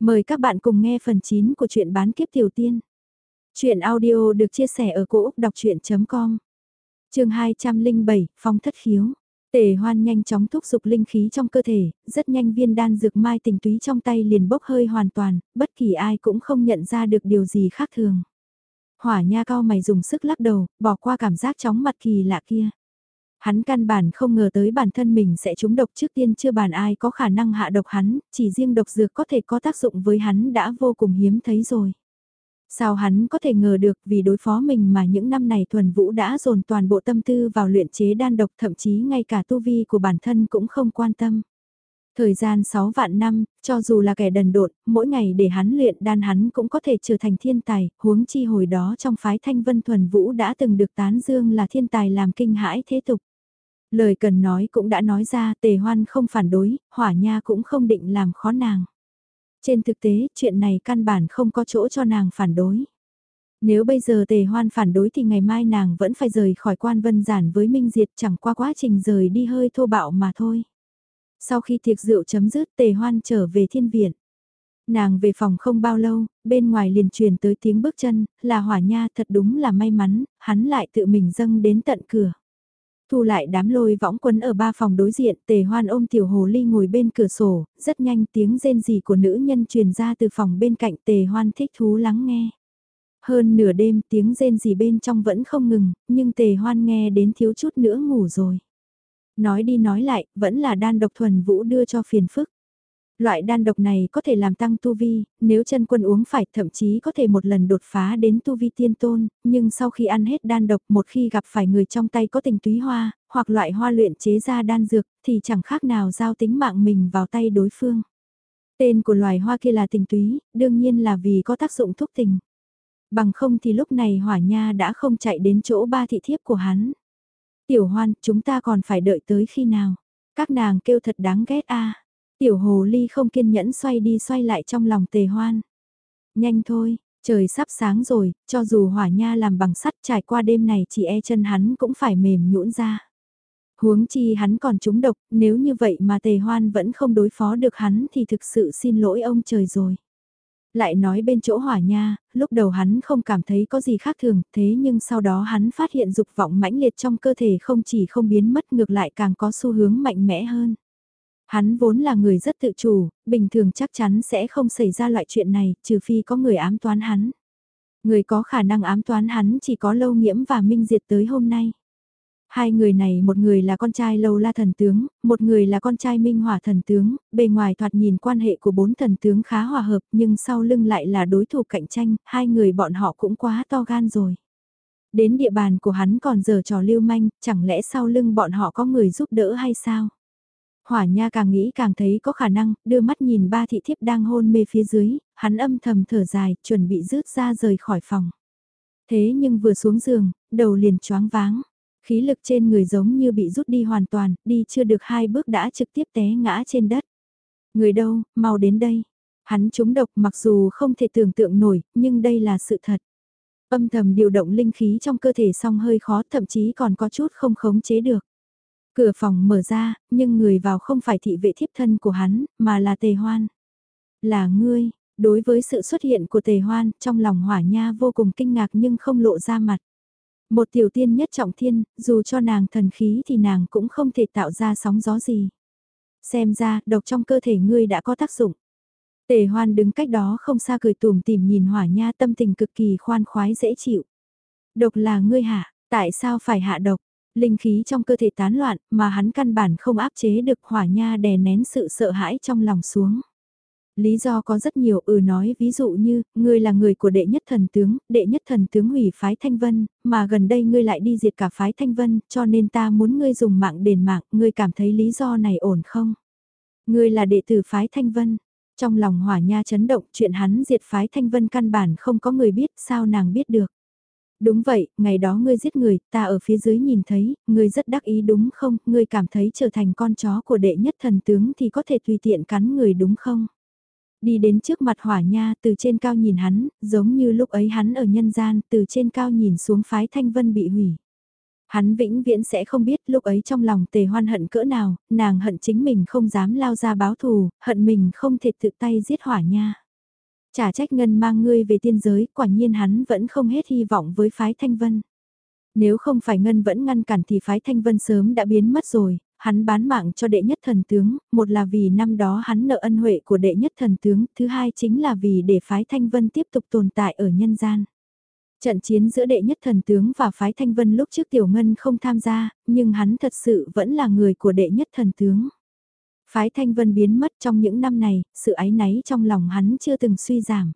Mời các bạn cùng nghe phần 9 của truyện bán kiếp tiểu tiên. Chuyện audio được chia sẻ ở cỗ đọc chuyện.com Trường 207, Phong thất khiếu. Tề hoan nhanh chóng thúc giục linh khí trong cơ thể, rất nhanh viên đan dược mai tình túy trong tay liền bốc hơi hoàn toàn, bất kỳ ai cũng không nhận ra được điều gì khác thường. Hỏa nha cao mày dùng sức lắc đầu, bỏ qua cảm giác chóng mặt kỳ lạ kia. Hắn căn bản không ngờ tới bản thân mình sẽ trúng độc trước tiên chưa bàn ai có khả năng hạ độc hắn, chỉ riêng độc dược có thể có tác dụng với hắn đã vô cùng hiếm thấy rồi. Sao hắn có thể ngờ được vì đối phó mình mà những năm này thuần vũ đã dồn toàn bộ tâm tư vào luyện chế đan độc thậm chí ngay cả tu vi của bản thân cũng không quan tâm. Thời gian 6 vạn năm, cho dù là kẻ đần độn, mỗi ngày để hắn luyện đan hắn cũng có thể trở thành thiên tài, huống chi hồi đó trong phái thanh vân thuần vũ đã từng được tán dương là thiên tài làm kinh hãi thế tục. Lời cần nói cũng đã nói ra tề hoan không phản đối, hỏa nha cũng không định làm khó nàng. Trên thực tế, chuyện này căn bản không có chỗ cho nàng phản đối. Nếu bây giờ tề hoan phản đối thì ngày mai nàng vẫn phải rời khỏi quan vân giản với Minh Diệt chẳng qua quá trình rời đi hơi thô bạo mà thôi. Sau khi tiệc rượu chấm dứt tề hoan trở về thiên viện. Nàng về phòng không bao lâu, bên ngoài liền truyền tới tiếng bước chân, là hỏa nha thật đúng là may mắn, hắn lại tự mình dâng đến tận cửa. Thu lại đám lôi võng quân ở ba phòng đối diện, tề hoan ôm tiểu hồ ly ngồi bên cửa sổ, rất nhanh tiếng rên rỉ của nữ nhân truyền ra từ phòng bên cạnh tề hoan thích thú lắng nghe. Hơn nửa đêm tiếng rên rỉ bên trong vẫn không ngừng, nhưng tề hoan nghe đến thiếu chút nữa ngủ rồi. Nói đi nói lại, vẫn là đan độc thuần vũ đưa cho phiền phức. Loại đan độc này có thể làm tăng tu vi, nếu chân quân uống phải thậm chí có thể một lần đột phá đến tu vi tiên tôn, nhưng sau khi ăn hết đan độc một khi gặp phải người trong tay có tình túy hoa, hoặc loại hoa luyện chế ra đan dược, thì chẳng khác nào giao tính mạng mình vào tay đối phương. Tên của loài hoa kia là tình túy, đương nhiên là vì có tác dụng thúc tình. Bằng không thì lúc này hỏa nha đã không chạy đến chỗ ba thị thiếp của hắn. Tiểu hoan, chúng ta còn phải đợi tới khi nào? Các nàng kêu thật đáng ghét a Tiểu hồ ly không kiên nhẫn xoay đi xoay lại trong lòng tề hoan. Nhanh thôi, trời sắp sáng rồi, cho dù hỏa nha làm bằng sắt trải qua đêm này chỉ e chân hắn cũng phải mềm nhũn ra. Huống chi hắn còn trúng độc, nếu như vậy mà tề hoan vẫn không đối phó được hắn thì thực sự xin lỗi ông trời rồi. Lại nói bên chỗ hỏa nha, lúc đầu hắn không cảm thấy có gì khác thường, thế nhưng sau đó hắn phát hiện dục vọng mãnh liệt trong cơ thể không chỉ không biến mất ngược lại càng có xu hướng mạnh mẽ hơn. Hắn vốn là người rất tự chủ, bình thường chắc chắn sẽ không xảy ra loại chuyện này, trừ phi có người ám toán hắn. Người có khả năng ám toán hắn chỉ có Lâu Nghiễm và Minh Diệt tới hôm nay. Hai người này một người là con trai Lâu La thần tướng, một người là con trai Minh Hỏa thần tướng, bề ngoài thoạt nhìn quan hệ của bốn thần tướng khá hòa hợp nhưng sau lưng lại là đối thủ cạnh tranh, hai người bọn họ cũng quá to gan rồi. Đến địa bàn của hắn còn giờ trò lưu manh, chẳng lẽ sau lưng bọn họ có người giúp đỡ hay sao? Hỏa Nha càng nghĩ càng thấy có khả năng, đưa mắt nhìn ba thị thiếp đang hôn mê phía dưới, hắn âm thầm thở dài, chuẩn bị rước ra rời khỏi phòng. Thế nhưng vừa xuống giường, đầu liền choáng váng. Khí lực trên người giống như bị rút đi hoàn toàn, đi chưa được hai bước đã trực tiếp té ngã trên đất. Người đâu, mau đến đây. Hắn trúng độc mặc dù không thể tưởng tượng nổi, nhưng đây là sự thật. Âm thầm điều động linh khí trong cơ thể xong hơi khó thậm chí còn có chút không khống chế được. Cửa phòng mở ra, nhưng người vào không phải thị vệ thiếp thân của hắn, mà là tề hoan. Là ngươi, đối với sự xuất hiện của tề hoan, trong lòng hỏa nha vô cùng kinh ngạc nhưng không lộ ra mặt. Một tiểu tiên nhất trọng thiên, dù cho nàng thần khí thì nàng cũng không thể tạo ra sóng gió gì. Xem ra, độc trong cơ thể ngươi đã có tác dụng. Tề hoan đứng cách đó không xa cười tùm tìm nhìn hỏa nha tâm tình cực kỳ khoan khoái dễ chịu. Độc là ngươi hạ, tại sao phải hạ độc? Linh khí trong cơ thể tán loạn mà hắn căn bản không áp chế được hỏa nha đè nén sự sợ hãi trong lòng xuống. Lý do có rất nhiều ừ nói ví dụ như, ngươi là người của đệ nhất thần tướng, đệ nhất thần tướng hủy phái Thanh Vân, mà gần đây ngươi lại đi diệt cả phái Thanh Vân, cho nên ta muốn ngươi dùng mạng đền mạng, ngươi cảm thấy lý do này ổn không? Ngươi là đệ tử phái Thanh Vân. Trong lòng hỏa nha chấn động chuyện hắn diệt phái Thanh Vân căn bản không có người biết sao nàng biết được. Đúng vậy, ngày đó ngươi giết người, ta ở phía dưới nhìn thấy, ngươi rất đắc ý đúng không, ngươi cảm thấy trở thành con chó của đệ nhất thần tướng thì có thể tùy tiện cắn người đúng không? Đi đến trước mặt hỏa nha từ trên cao nhìn hắn, giống như lúc ấy hắn ở nhân gian từ trên cao nhìn xuống phái thanh vân bị hủy. Hắn vĩnh viễn sẽ không biết lúc ấy trong lòng tề hoan hận cỡ nào, nàng hận chính mình không dám lao ra báo thù, hận mình không thể tự tay giết hỏa nha. Chả trách ngân mang ngươi về tiên giới, quả nhiên hắn vẫn không hết hy vọng với phái thanh vân. Nếu không phải ngân vẫn ngăn cản thì phái thanh vân sớm đã biến mất rồi, hắn bán mạng cho đệ nhất thần tướng, một là vì năm đó hắn nợ ân huệ của đệ nhất thần tướng, thứ hai chính là vì để phái thanh vân tiếp tục tồn tại ở nhân gian. Trận chiến giữa đệ nhất thần tướng và phái thanh vân lúc trước tiểu ngân không tham gia, nhưng hắn thật sự vẫn là người của đệ nhất thần tướng. Phái thanh vân biến mất trong những năm này, sự ái náy trong lòng hắn chưa từng suy giảm.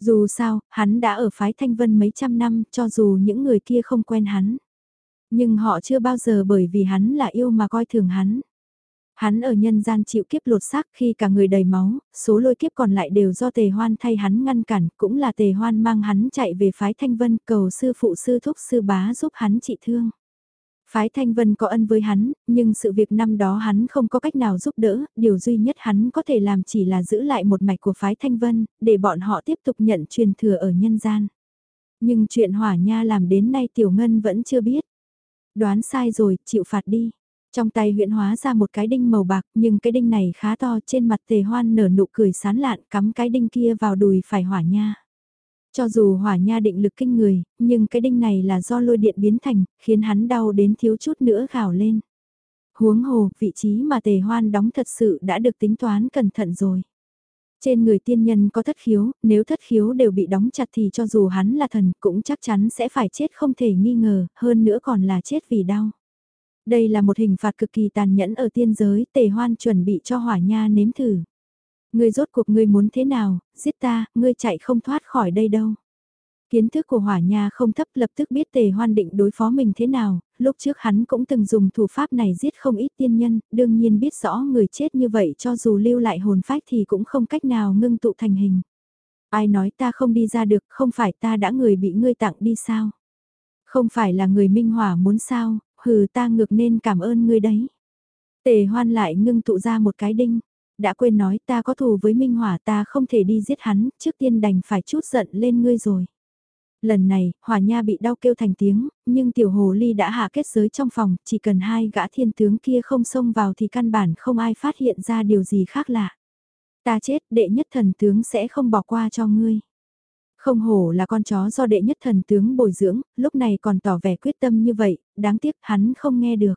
Dù sao, hắn đã ở phái thanh vân mấy trăm năm, cho dù những người kia không quen hắn. Nhưng họ chưa bao giờ bởi vì hắn là yêu mà coi thường hắn. Hắn ở nhân gian chịu kiếp lột xác khi cả người đầy máu, số lôi kiếp còn lại đều do tề hoan thay hắn ngăn cản, cũng là tề hoan mang hắn chạy về phái thanh vân cầu sư phụ sư thúc sư bá giúp hắn trị thương. Phái Thanh Vân có ân với hắn, nhưng sự việc năm đó hắn không có cách nào giúp đỡ, điều duy nhất hắn có thể làm chỉ là giữ lại một mạch của phái Thanh Vân, để bọn họ tiếp tục nhận truyền thừa ở nhân gian. Nhưng chuyện hỏa nha làm đến nay Tiểu Ngân vẫn chưa biết. Đoán sai rồi, chịu phạt đi. Trong tay huyện hóa ra một cái đinh màu bạc, nhưng cái đinh này khá to trên mặt tề hoan nở nụ cười sán lạn cắm cái đinh kia vào đùi phải hỏa nha. Cho dù hỏa nha định lực kinh người, nhưng cái đinh này là do lôi điện biến thành, khiến hắn đau đến thiếu chút nữa gào lên. Huống hồ, vị trí mà tề hoan đóng thật sự đã được tính toán cẩn thận rồi. Trên người tiên nhân có thất khiếu, nếu thất khiếu đều bị đóng chặt thì cho dù hắn là thần cũng chắc chắn sẽ phải chết không thể nghi ngờ, hơn nữa còn là chết vì đau. Đây là một hình phạt cực kỳ tàn nhẫn ở tiên giới, tề hoan chuẩn bị cho hỏa nha nếm thử. Ngươi rốt cuộc ngươi muốn thế nào, giết ta, ngươi chạy không thoát khỏi đây đâu. Kiến thức của hỏa nha không thấp lập tức biết tề hoan định đối phó mình thế nào, lúc trước hắn cũng từng dùng thủ pháp này giết không ít tiên nhân, đương nhiên biết rõ người chết như vậy cho dù lưu lại hồn phách thì cũng không cách nào ngưng tụ thành hình. Ai nói ta không đi ra được, không phải ta đã người bị ngươi tặng đi sao? Không phải là người minh hỏa muốn sao, hừ ta ngược nên cảm ơn ngươi đấy. Tề hoan lại ngưng tụ ra một cái đinh, đã quên nói ta có thù với Minh Hỏa ta không thể đi giết hắn, trước tiên đành phải chút giận lên ngươi rồi. Lần này, Hỏa Nha bị đau kêu thành tiếng, nhưng tiểu hồ ly đã hạ kết giới trong phòng, chỉ cần hai gã thiên tướng kia không xông vào thì căn bản không ai phát hiện ra điều gì khác lạ. Ta chết, đệ nhất thần tướng sẽ không bỏ qua cho ngươi. Không hổ là con chó do đệ nhất thần tướng bồi dưỡng, lúc này còn tỏ vẻ quyết tâm như vậy, đáng tiếc hắn không nghe được.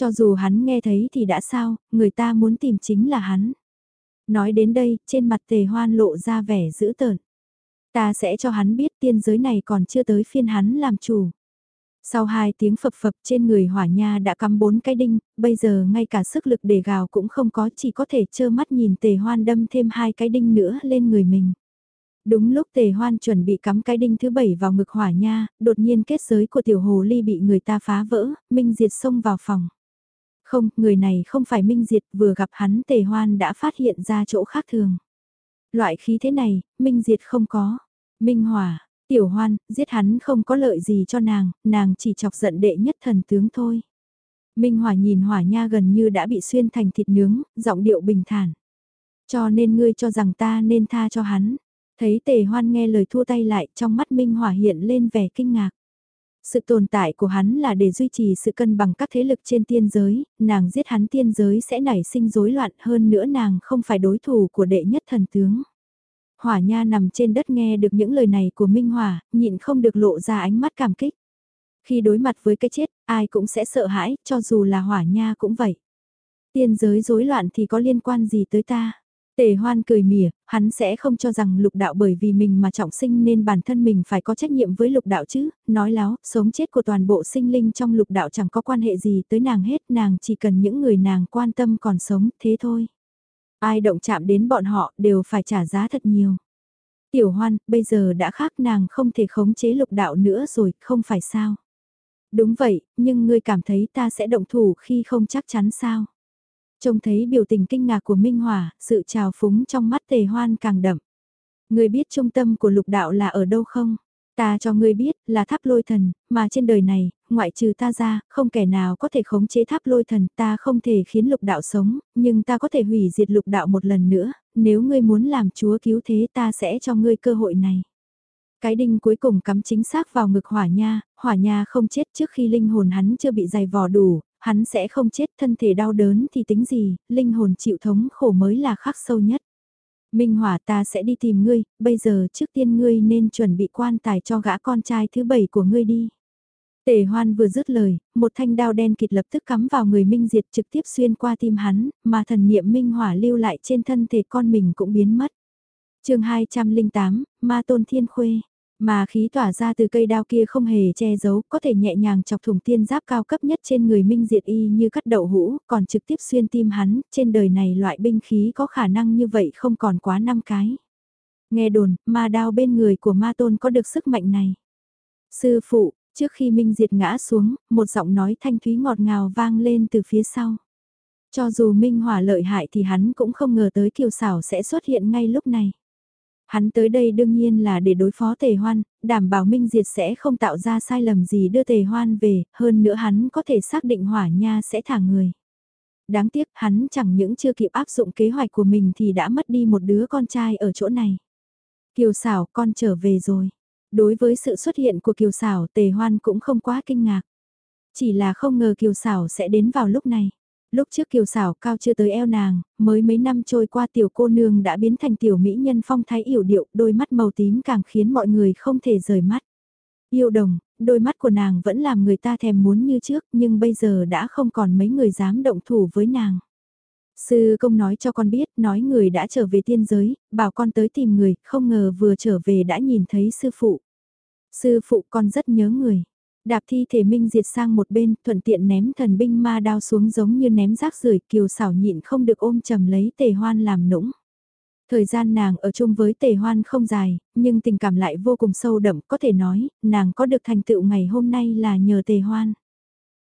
Cho dù hắn nghe thấy thì đã sao, người ta muốn tìm chính là hắn. Nói đến đây, trên mặt tề hoan lộ ra vẻ dữ tợn. Ta sẽ cho hắn biết tiên giới này còn chưa tới phiên hắn làm chủ. Sau hai tiếng phập phập trên người hỏa nha đã cắm bốn cái đinh, bây giờ ngay cả sức lực để gào cũng không có chỉ có thể trơ mắt nhìn tề hoan đâm thêm hai cái đinh nữa lên người mình. Đúng lúc tề hoan chuẩn bị cắm cái đinh thứ bảy vào ngực hỏa nha, đột nhiên kết giới của tiểu hồ ly bị người ta phá vỡ, Minh Diệt xông vào phòng. Không, người này không phải Minh Diệt, vừa gặp hắn tề hoan đã phát hiện ra chỗ khác thường. Loại khí thế này, Minh Diệt không có. Minh Hòa, Tiểu Hoan, giết hắn không có lợi gì cho nàng, nàng chỉ chọc giận đệ nhất thần tướng thôi. Minh Hòa nhìn Hỏa Nha gần như đã bị xuyên thành thịt nướng, giọng điệu bình thản. Cho nên ngươi cho rằng ta nên tha cho hắn. Thấy Tề Hoan nghe lời thua tay lại, trong mắt Minh Hòa hiện lên vẻ kinh ngạc. Sự tồn tại của hắn là để duy trì sự cân bằng các thế lực trên tiên giới, nàng giết hắn tiên giới sẽ nảy sinh rối loạn hơn nữa nàng không phải đối thủ của đệ nhất thần tướng. Hỏa Nha nằm trên đất nghe được những lời này của Minh Hỏa, nhịn không được lộ ra ánh mắt cảm kích. Khi đối mặt với cái chết, ai cũng sẽ sợ hãi, cho dù là Hỏa Nha cũng vậy. Tiên giới rối loạn thì có liên quan gì tới ta? Tề hoan cười mỉa, hắn sẽ không cho rằng lục đạo bởi vì mình mà trọng sinh nên bản thân mình phải có trách nhiệm với lục đạo chứ, nói láo, sống chết của toàn bộ sinh linh trong lục đạo chẳng có quan hệ gì tới nàng hết, nàng chỉ cần những người nàng quan tâm còn sống, thế thôi. Ai động chạm đến bọn họ đều phải trả giá thật nhiều. Tiểu hoan, bây giờ đã khác nàng không thể khống chế lục đạo nữa rồi, không phải sao? Đúng vậy, nhưng ngươi cảm thấy ta sẽ động thủ khi không chắc chắn sao? Trông thấy biểu tình kinh ngạc của Minh Hòa, sự trào phúng trong mắt tề hoan càng đậm. Người biết trung tâm của lục đạo là ở đâu không? Ta cho ngươi biết, là tháp lôi thần, mà trên đời này, ngoại trừ ta ra, không kẻ nào có thể khống chế tháp lôi thần, ta không thể khiến lục đạo sống, nhưng ta có thể hủy diệt lục đạo một lần nữa, nếu ngươi muốn làm chúa cứu thế ta sẽ cho ngươi cơ hội này. Cái đinh cuối cùng cắm chính xác vào ngực hỏa nha, hỏa nha không chết trước khi linh hồn hắn chưa bị dày vò đủ, hắn sẽ không chết thân thể đau đớn thì tính gì, linh hồn chịu thống khổ mới là khắc sâu nhất. Minh Hỏa ta sẽ đi tìm ngươi, bây giờ trước tiên ngươi nên chuẩn bị quan tài cho gã con trai thứ bảy của ngươi đi. Tề hoan vừa dứt lời, một thanh đao đen kịt lập tức cắm vào người Minh Diệt trực tiếp xuyên qua tim hắn, mà thần niệm Minh Hỏa lưu lại trên thân thể con mình cũng biến mất. chương 208, Ma Tôn Thiên Khuê mà khí tỏa ra từ cây đao kia không hề che giấu, có thể nhẹ nhàng chọc thủng tiên giáp cao cấp nhất trên người Minh Diệt Y như cắt đậu hũ, còn trực tiếp xuyên tim hắn, trên đời này loại binh khí có khả năng như vậy không còn quá năm cái. Nghe đồn, ma đao bên người của ma tôn có được sức mạnh này. Sư phụ, trước khi Minh Diệt ngã xuống, một giọng nói thanh thúy ngọt ngào vang lên từ phía sau. Cho dù Minh Hỏa lợi hại thì hắn cũng không ngờ tới kiều xảo sẽ xuất hiện ngay lúc này. Hắn tới đây đương nhiên là để đối phó tề hoan, đảm bảo Minh Diệt sẽ không tạo ra sai lầm gì đưa tề hoan về, hơn nữa hắn có thể xác định hỏa nha sẽ thả người. Đáng tiếc hắn chẳng những chưa kịp áp dụng kế hoạch của mình thì đã mất đi một đứa con trai ở chỗ này. Kiều xảo con trở về rồi. Đối với sự xuất hiện của Kiều xảo tề hoan cũng không quá kinh ngạc. Chỉ là không ngờ Kiều xảo sẽ đến vào lúc này lúc trước kiều xảo cao chưa tới eo nàng, mới mấy năm trôi qua tiểu cô nương đã biến thành tiểu mỹ nhân phong thái yểu điệu, đôi mắt màu tím càng khiến mọi người không thể rời mắt. Yêu đồng, đôi mắt của nàng vẫn làm người ta thèm muốn như trước nhưng bây giờ đã không còn mấy người dám động thủ với nàng. Sư công nói cho con biết, nói người đã trở về tiên giới, bảo con tới tìm người, không ngờ vừa trở về đã nhìn thấy sư phụ. Sư phụ con rất nhớ người. Đạp thi thể minh diệt sang một bên, thuận tiện ném thần binh ma đao xuống giống như ném rác rưởi kiều xảo nhịn không được ôm chầm lấy tề hoan làm nũng. Thời gian nàng ở chung với tề hoan không dài, nhưng tình cảm lại vô cùng sâu đậm, có thể nói, nàng có được thành tựu ngày hôm nay là nhờ tề hoan.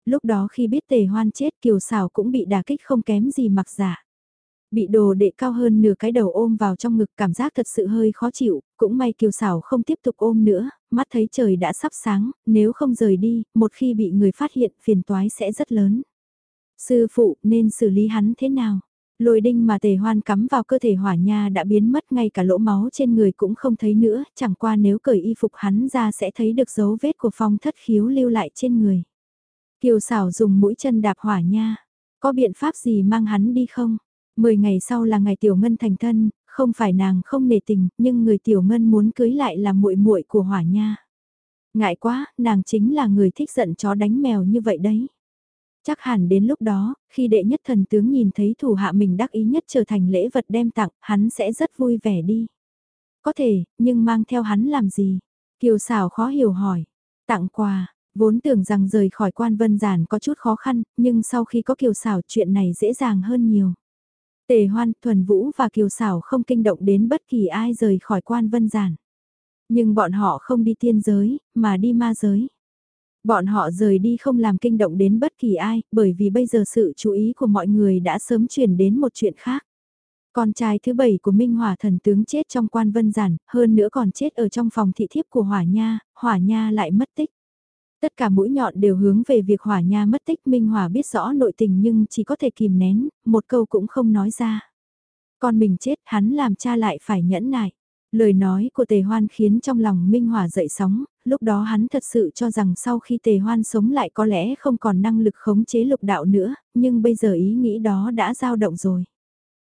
Lúc đó khi biết tề hoan chết kiều xảo cũng bị đả kích không kém gì mặc giả. Bị đồ đệ cao hơn nửa cái đầu ôm vào trong ngực cảm giác thật sự hơi khó chịu, cũng may kiều xảo không tiếp tục ôm nữa, mắt thấy trời đã sắp sáng, nếu không rời đi, một khi bị người phát hiện phiền toái sẽ rất lớn. Sư phụ nên xử lý hắn thế nào? Lôi đinh mà tề hoan cắm vào cơ thể hỏa nha đã biến mất ngay cả lỗ máu trên người cũng không thấy nữa, chẳng qua nếu cởi y phục hắn ra sẽ thấy được dấu vết của phong thất khiếu lưu lại trên người. Kiều xảo dùng mũi chân đạp hỏa nha, có biện pháp gì mang hắn đi không? Mười ngày sau là ngày Tiểu Ngân thành thân, không phải nàng không nề tình, nhưng người Tiểu Ngân muốn cưới lại là muội muội của Hỏa Nha. Ngại quá, nàng chính là người thích giận chó đánh mèo như vậy đấy. Chắc hẳn đến lúc đó, khi đệ nhất thần tướng nhìn thấy thủ hạ mình đắc ý nhất trở thành lễ vật đem tặng, hắn sẽ rất vui vẻ đi. Có thể, nhưng mang theo hắn làm gì? Kiều xảo khó hiểu hỏi. Tặng quà, vốn tưởng rằng rời khỏi quan vân giản có chút khó khăn, nhưng sau khi có kiều xảo chuyện này dễ dàng hơn nhiều. Tề hoan, thuần vũ và kiều xảo không kinh động đến bất kỳ ai rời khỏi quan vân giản. Nhưng bọn họ không đi tiên giới, mà đi ma giới. Bọn họ rời đi không làm kinh động đến bất kỳ ai, bởi vì bây giờ sự chú ý của mọi người đã sớm chuyển đến một chuyện khác. Con trai thứ bảy của Minh Hỏa thần tướng chết trong quan vân giản, hơn nữa còn chết ở trong phòng thị thiếp của Hỏa Nha, Hỏa Nha lại mất tích. Tất cả mũi nhọn đều hướng về việc hỏa nha mất tích Minh Hòa biết rõ nội tình nhưng chỉ có thể kìm nén, một câu cũng không nói ra. Con mình chết hắn làm cha lại phải nhẫn nại. Lời nói của tề hoan khiến trong lòng Minh Hòa dậy sóng, lúc đó hắn thật sự cho rằng sau khi tề hoan sống lại có lẽ không còn năng lực khống chế lục đạo nữa, nhưng bây giờ ý nghĩ đó đã dao động rồi.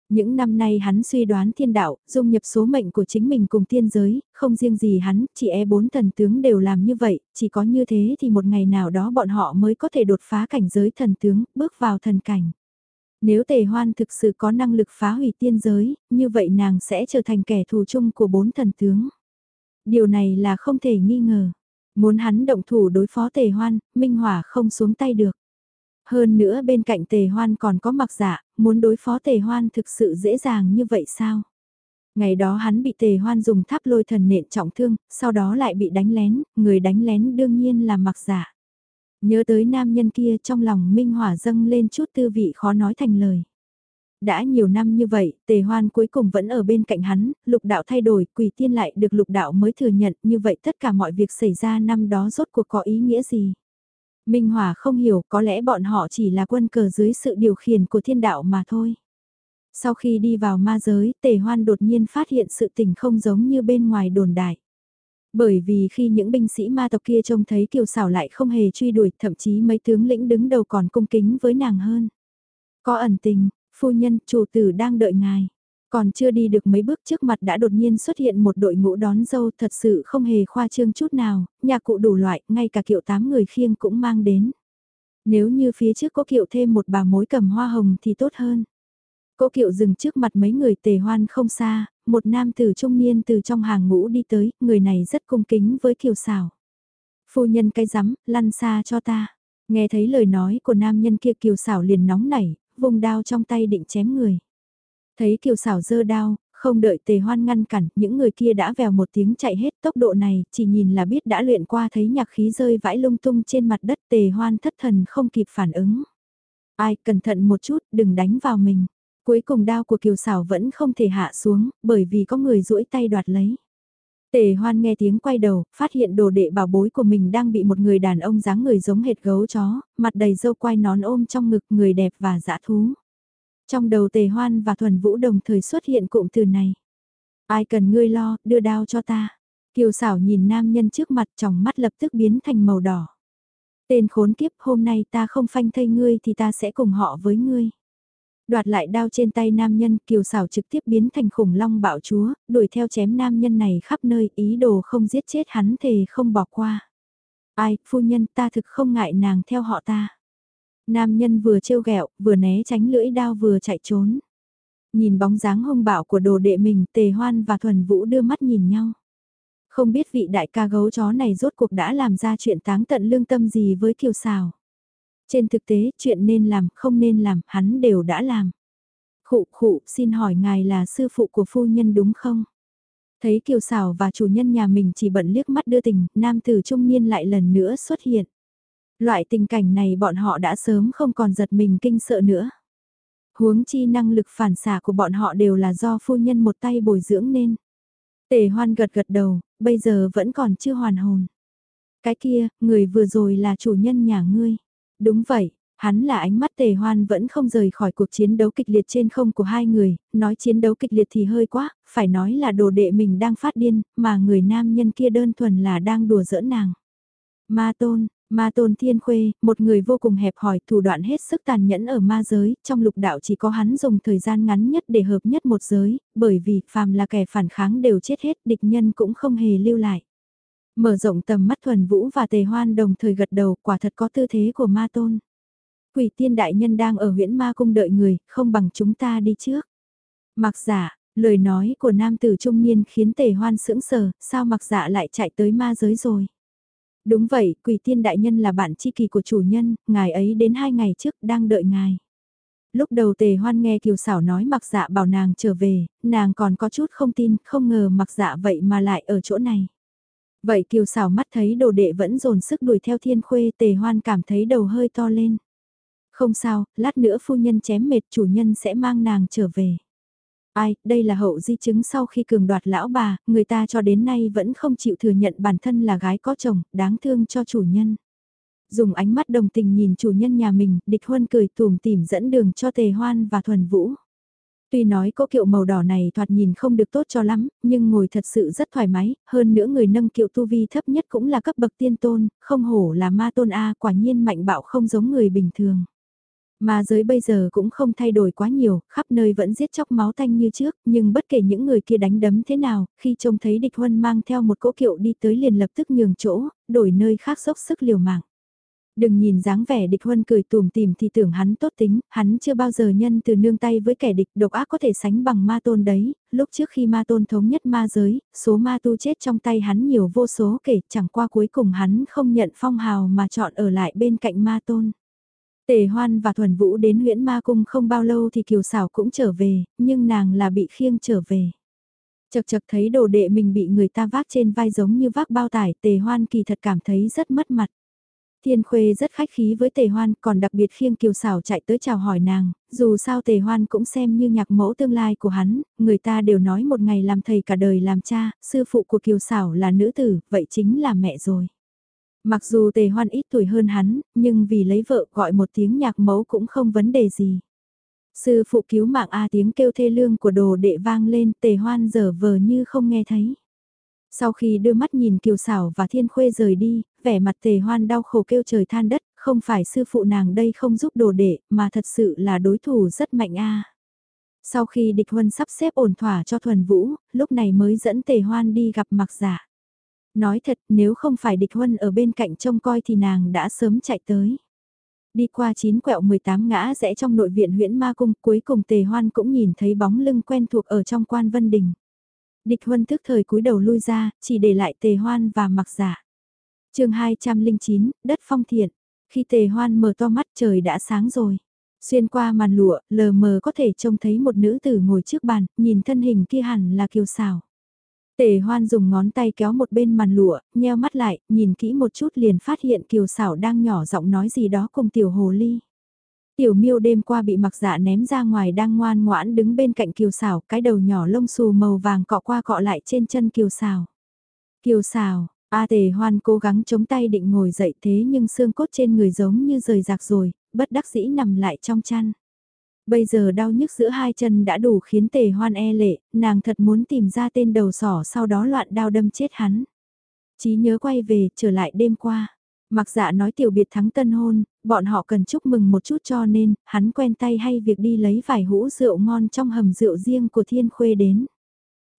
Những năm nay hắn suy đoán thiên đạo, dung nhập số mệnh của chính mình cùng tiên giới, không riêng gì hắn, chỉ e bốn thần tướng đều làm như vậy, chỉ có như thế thì một ngày nào đó bọn họ mới có thể đột phá cảnh giới thần tướng, bước vào thần cảnh. Nếu tề hoan thực sự có năng lực phá hủy tiên giới, như vậy nàng sẽ trở thành kẻ thù chung của bốn thần tướng. Điều này là không thể nghi ngờ. Muốn hắn động thủ đối phó tề hoan, Minh Hỏa không xuống tay được. Hơn nữa bên cạnh tề hoan còn có mặc dạ, muốn đối phó tề hoan thực sự dễ dàng như vậy sao? Ngày đó hắn bị tề hoan dùng tháp lôi thần nện trọng thương, sau đó lại bị đánh lén, người đánh lén đương nhiên là mặc dạ. Nhớ tới nam nhân kia trong lòng minh hỏa dâng lên chút tư vị khó nói thành lời. Đã nhiều năm như vậy, tề hoan cuối cùng vẫn ở bên cạnh hắn, lục đạo thay đổi, quỷ tiên lại được lục đạo mới thừa nhận, như vậy tất cả mọi việc xảy ra năm đó rốt cuộc có ý nghĩa gì? Minh Hòa không hiểu có lẽ bọn họ chỉ là quân cờ dưới sự điều khiển của thiên đạo mà thôi. Sau khi đi vào ma giới, tề hoan đột nhiên phát hiện sự tình không giống như bên ngoài đồn đại. Bởi vì khi những binh sĩ ma tộc kia trông thấy kiều xảo lại không hề truy đuổi, thậm chí mấy tướng lĩnh đứng đầu còn cung kính với nàng hơn. Có ẩn tình, phu nhân, chủ tử đang đợi ngài. Còn chưa đi được mấy bước trước mặt đã đột nhiên xuất hiện một đội ngũ đón dâu thật sự không hề khoa trương chút nào, nhà cụ đủ loại, ngay cả kiệu tám người khiêng cũng mang đến. Nếu như phía trước có kiệu thêm một bà mối cầm hoa hồng thì tốt hơn. Cô kiệu dừng trước mặt mấy người tề hoan không xa, một nam tử trung niên từ trong hàng ngũ đi tới, người này rất cung kính với kiều xảo. Phu nhân cái rắm, lăn xa cho ta. Nghe thấy lời nói của nam nhân kia kiều xảo liền nóng nảy, vùng đao trong tay định chém người. Thấy kiều xảo dơ đao, không đợi tề hoan ngăn cản, những người kia đã vèo một tiếng chạy hết tốc độ này, chỉ nhìn là biết đã luyện qua thấy nhạc khí rơi vãi lung tung trên mặt đất tề hoan thất thần không kịp phản ứng. Ai cẩn thận một chút, đừng đánh vào mình. Cuối cùng đao của kiều xảo vẫn không thể hạ xuống, bởi vì có người duỗi tay đoạt lấy. Tề hoan nghe tiếng quay đầu, phát hiện đồ đệ bảo bối của mình đang bị một người đàn ông dáng người giống hệt gấu chó, mặt đầy dâu quai nón ôm trong ngực người đẹp và dã thú. Trong đầu tề hoan và thuần vũ đồng thời xuất hiện cụm từ này. Ai cần ngươi lo, đưa đao cho ta. Kiều xảo nhìn nam nhân trước mặt trong mắt lập tức biến thành màu đỏ. Tên khốn kiếp hôm nay ta không phanh thây ngươi thì ta sẽ cùng họ với ngươi. Đoạt lại đao trên tay nam nhân kiều xảo trực tiếp biến thành khủng long bạo chúa, đuổi theo chém nam nhân này khắp nơi ý đồ không giết chết hắn thề không bỏ qua. Ai, phu nhân ta thực không ngại nàng theo họ ta. Nam nhân vừa trêu ghẹo vừa né tránh lưỡi đao vừa chạy trốn. Nhìn bóng dáng hung bạo của đồ đệ mình tề hoan và thuần vũ đưa mắt nhìn nhau. Không biết vị đại ca gấu chó này rốt cuộc đã làm ra chuyện táng tận lương tâm gì với kiều xào. Trên thực tế, chuyện nên làm, không nên làm, hắn đều đã làm. Khụ khụ, xin hỏi ngài là sư phụ của phu nhân đúng không? Thấy kiều xào và chủ nhân nhà mình chỉ bận liếc mắt đưa tình, nam tử trung niên lại lần nữa xuất hiện. Loại tình cảnh này bọn họ đã sớm không còn giật mình kinh sợ nữa. Huống chi năng lực phản xạ của bọn họ đều là do phu nhân một tay bồi dưỡng nên. Tề hoan gật gật đầu, bây giờ vẫn còn chưa hoàn hồn. Cái kia, người vừa rồi là chủ nhân nhà ngươi. Đúng vậy, hắn là ánh mắt tề hoan vẫn không rời khỏi cuộc chiến đấu kịch liệt trên không của hai người, nói chiến đấu kịch liệt thì hơi quá, phải nói là đồ đệ mình đang phát điên, mà người nam nhân kia đơn thuần là đang đùa giỡn nàng. Ma tôn, ma tôn thiên khuê, một người vô cùng hẹp hòi thủ đoạn hết sức tàn nhẫn ở ma giới, trong lục đạo chỉ có hắn dùng thời gian ngắn nhất để hợp nhất một giới, bởi vì phàm là kẻ phản kháng đều chết hết, địch nhân cũng không hề lưu lại. Mở rộng tầm mắt thuần vũ và tề hoan đồng thời gật đầu quả thật có tư thế của ma tôn. Quỷ tiên đại nhân đang ở huyễn ma cung đợi người, không bằng chúng ta đi trước. Mặc giả, lời nói của nam tử trung niên khiến tề hoan sững sờ, sao mặc dạ lại chạy tới ma giới rồi. Đúng vậy, quỷ tiên đại nhân là bạn tri kỳ của chủ nhân, ngài ấy đến hai ngày trước đang đợi ngài. Lúc đầu tề hoan nghe kiều xảo nói mặc dạ bảo nàng trở về, nàng còn có chút không tin, không ngờ mặc dạ vậy mà lại ở chỗ này. Vậy kiều xảo mắt thấy đồ đệ vẫn dồn sức đuổi theo thiên khuê tề hoan cảm thấy đầu hơi to lên. Không sao, lát nữa phu nhân chém mệt chủ nhân sẽ mang nàng trở về. Ai, đây là hậu di chứng sau khi cường đoạt lão bà, người ta cho đến nay vẫn không chịu thừa nhận bản thân là gái có chồng, đáng thương cho chủ nhân. Dùng ánh mắt đồng tình nhìn chủ nhân nhà mình, địch huân cười tùm tìm dẫn đường cho tề hoan và thuần vũ. Tuy nói có kiệu màu đỏ này thoạt nhìn không được tốt cho lắm, nhưng ngồi thật sự rất thoải mái, hơn nữa người nâng kiệu tu vi thấp nhất cũng là cấp bậc tiên tôn, không hổ là ma tôn A quả nhiên mạnh bạo không giống người bình thường. Mà giới bây giờ cũng không thay đổi quá nhiều, khắp nơi vẫn giết chóc máu tanh như trước, nhưng bất kể những người kia đánh đấm thế nào, khi trông thấy địch huân mang theo một cỗ kiệu đi tới liền lập tức nhường chỗ, đổi nơi khác dốc sức liều mạng. Đừng nhìn dáng vẻ địch huân cười tùm tìm thì tưởng hắn tốt tính, hắn chưa bao giờ nhân từ nương tay với kẻ địch độc ác có thể sánh bằng ma tôn đấy, lúc trước khi ma tôn thống nhất ma giới, số ma tu chết trong tay hắn nhiều vô số kể, chẳng qua cuối cùng hắn không nhận phong hào mà chọn ở lại bên cạnh ma tôn. Tề hoan và thuần vũ đến huyễn ma cung không bao lâu thì kiều xảo cũng trở về, nhưng nàng là bị khiêng trở về. Chật chật thấy đồ đệ mình bị người ta vác trên vai giống như vác bao tải, tề hoan kỳ thật cảm thấy rất mất mặt. Thiên Khuê rất khách khí với Tề Hoan, còn đặc biệt khiêng Kiều Sảo chạy tới chào hỏi nàng, dù sao Tề Hoan cũng xem như nhạc mẫu tương lai của hắn, người ta đều nói một ngày làm thầy cả đời làm cha, sư phụ của Kiều Sảo là nữ tử, vậy chính là mẹ rồi. Mặc dù Tề Hoan ít tuổi hơn hắn, nhưng vì lấy vợ gọi một tiếng nhạc mẫu cũng không vấn đề gì. Sư phụ cứu mạng A tiếng kêu thê lương của đồ đệ vang lên, Tề Hoan dở vờ như không nghe thấy. Sau khi đưa mắt nhìn Kiều Sảo và Thiên Khuê rời đi, vẻ mặt tề hoan đau khổ kêu trời than đất, không phải sư phụ nàng đây không giúp đồ đệ, mà thật sự là đối thủ rất mạnh a. Sau khi địch huân sắp xếp ổn thỏa cho thuần vũ, lúc này mới dẫn tề hoan đi gặp mặc giả. Nói thật nếu không phải địch huân ở bên cạnh trông coi thì nàng đã sớm chạy tới. Đi qua chín quẹo 18 ngã rẽ trong nội viện huyện Ma Cung cuối cùng tề hoan cũng nhìn thấy bóng lưng quen thuộc ở trong quan vân đình. Địch huân thức thời cúi đầu lui ra, chỉ để lại tề hoan và mặc giả. chương 209, đất phong thiện. Khi tề hoan mở to mắt trời đã sáng rồi. Xuyên qua màn lụa, lờ mờ có thể trông thấy một nữ tử ngồi trước bàn, nhìn thân hình kia hẳn là kiều xào. Tề hoan dùng ngón tay kéo một bên màn lụa, nheo mắt lại, nhìn kỹ một chút liền phát hiện kiều xảo đang nhỏ giọng nói gì đó cùng tiểu hồ ly. Tiểu miêu đêm qua bị mặc dạ ném ra ngoài đang ngoan ngoãn đứng bên cạnh kiều xảo, cái đầu nhỏ lông xù màu vàng cọ qua cọ lại trên chân kiều xảo. Kiều xảo, A tề hoan cố gắng chống tay định ngồi dậy thế nhưng xương cốt trên người giống như rời rạc rồi, bất đắc dĩ nằm lại trong chăn. Bây giờ đau nhức giữa hai chân đã đủ khiến tề hoan e lệ, nàng thật muốn tìm ra tên đầu sỏ sau đó loạn đao đâm chết hắn. Chí nhớ quay về, trở lại đêm qua. Mặc dạ nói tiểu biệt thắng tân hôn, bọn họ cần chúc mừng một chút cho nên, hắn quen tay hay việc đi lấy vài hũ rượu ngon trong hầm rượu riêng của thiên khuê đến.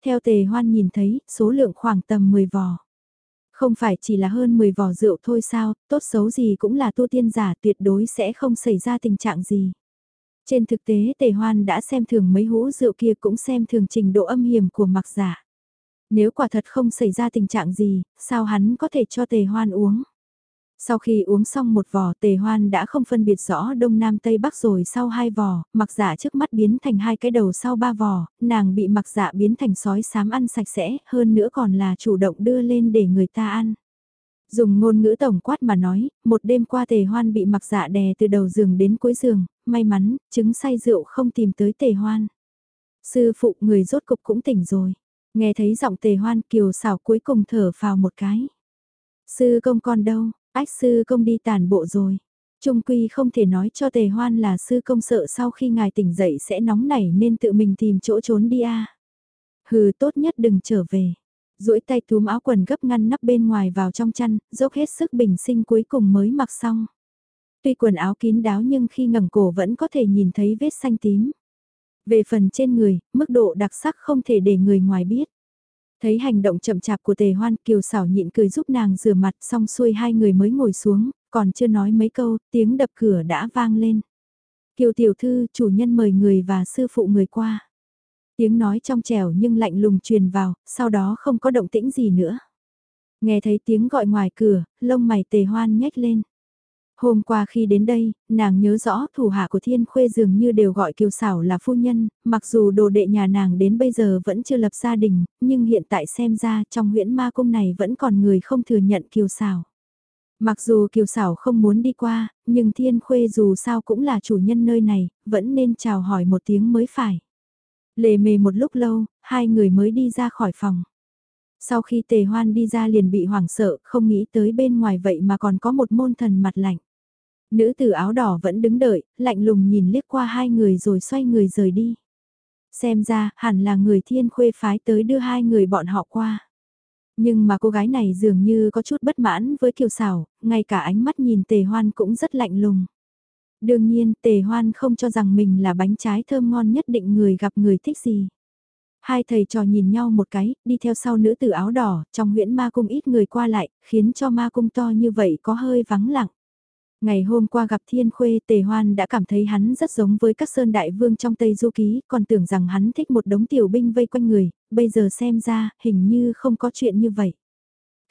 Theo tề hoan nhìn thấy, số lượng khoảng tầm 10 vò. Không phải chỉ là hơn 10 vò rượu thôi sao, tốt xấu gì cũng là tu tiên giả tuyệt đối sẽ không xảy ra tình trạng gì. Trên thực tế tề hoan đã xem thường mấy hũ rượu kia cũng xem thường trình độ âm hiểm của mặc giả. Nếu quả thật không xảy ra tình trạng gì, sao hắn có thể cho tề hoan uống? Sau khi uống xong một vò tề hoan đã không phân biệt rõ đông nam tây bắc rồi sau hai vò, mặc giả trước mắt biến thành hai cái đầu sau ba vò, nàng bị mặc giả biến thành sói sám ăn sạch sẽ, hơn nữa còn là chủ động đưa lên để người ta ăn. Dùng ngôn ngữ tổng quát mà nói, một đêm qua tề hoan bị mặc dạ đè từ đầu giường đến cuối giường, may mắn, chứng say rượu không tìm tới tề hoan. Sư phụ người rốt cục cũng tỉnh rồi. Nghe thấy giọng tề hoan kiều xảo cuối cùng thở vào một cái. Sư công con đâu, ách sư công đi tàn bộ rồi. Trung quy không thể nói cho tề hoan là sư công sợ sau khi ngài tỉnh dậy sẽ nóng nảy nên tự mình tìm chỗ trốn đi a Hừ tốt nhất đừng trở về duỗi tay túm áo quần gấp ngăn nắp bên ngoài vào trong chăn, dốc hết sức bình sinh cuối cùng mới mặc xong. Tuy quần áo kín đáo nhưng khi ngẩng cổ vẫn có thể nhìn thấy vết xanh tím. Về phần trên người, mức độ đặc sắc không thể để người ngoài biết. Thấy hành động chậm chạp của tề hoan kiều xảo nhịn cười giúp nàng rửa mặt xong xuôi hai người mới ngồi xuống, còn chưa nói mấy câu, tiếng đập cửa đã vang lên. Kiều tiểu thư, chủ nhân mời người và sư phụ người qua. Tiếng nói trong trẻo nhưng lạnh lùng truyền vào, sau đó không có động tĩnh gì nữa. Nghe thấy tiếng gọi ngoài cửa, lông mày tề hoan nhếch lên. Hôm qua khi đến đây, nàng nhớ rõ thủ hạ của thiên khuê dường như đều gọi kiều xảo là phu nhân, mặc dù đồ đệ nhà nàng đến bây giờ vẫn chưa lập gia đình, nhưng hiện tại xem ra trong huyễn ma cung này vẫn còn người không thừa nhận kiều xảo. Mặc dù kiều xảo không muốn đi qua, nhưng thiên khuê dù sao cũng là chủ nhân nơi này, vẫn nên chào hỏi một tiếng mới phải. Lề mề một lúc lâu, hai người mới đi ra khỏi phòng. Sau khi tề hoan đi ra liền bị hoảng sợ, không nghĩ tới bên ngoài vậy mà còn có một môn thần mặt lạnh. Nữ tử áo đỏ vẫn đứng đợi, lạnh lùng nhìn liếc qua hai người rồi xoay người rời đi. Xem ra, hẳn là người thiên khuê phái tới đưa hai người bọn họ qua. Nhưng mà cô gái này dường như có chút bất mãn với kiều xảo, ngay cả ánh mắt nhìn tề hoan cũng rất lạnh lùng. Đương nhiên, tề hoan không cho rằng mình là bánh trái thơm ngon nhất định người gặp người thích gì. Hai thầy trò nhìn nhau một cái, đi theo sau nữ tử áo đỏ, trong huyễn ma cung ít người qua lại, khiến cho ma cung to như vậy có hơi vắng lặng. Ngày hôm qua gặp Thiên Khuê Tề Hoan đã cảm thấy hắn rất giống với các sơn đại vương trong Tây Du Ký, còn tưởng rằng hắn thích một đống tiểu binh vây quanh người, bây giờ xem ra, hình như không có chuyện như vậy.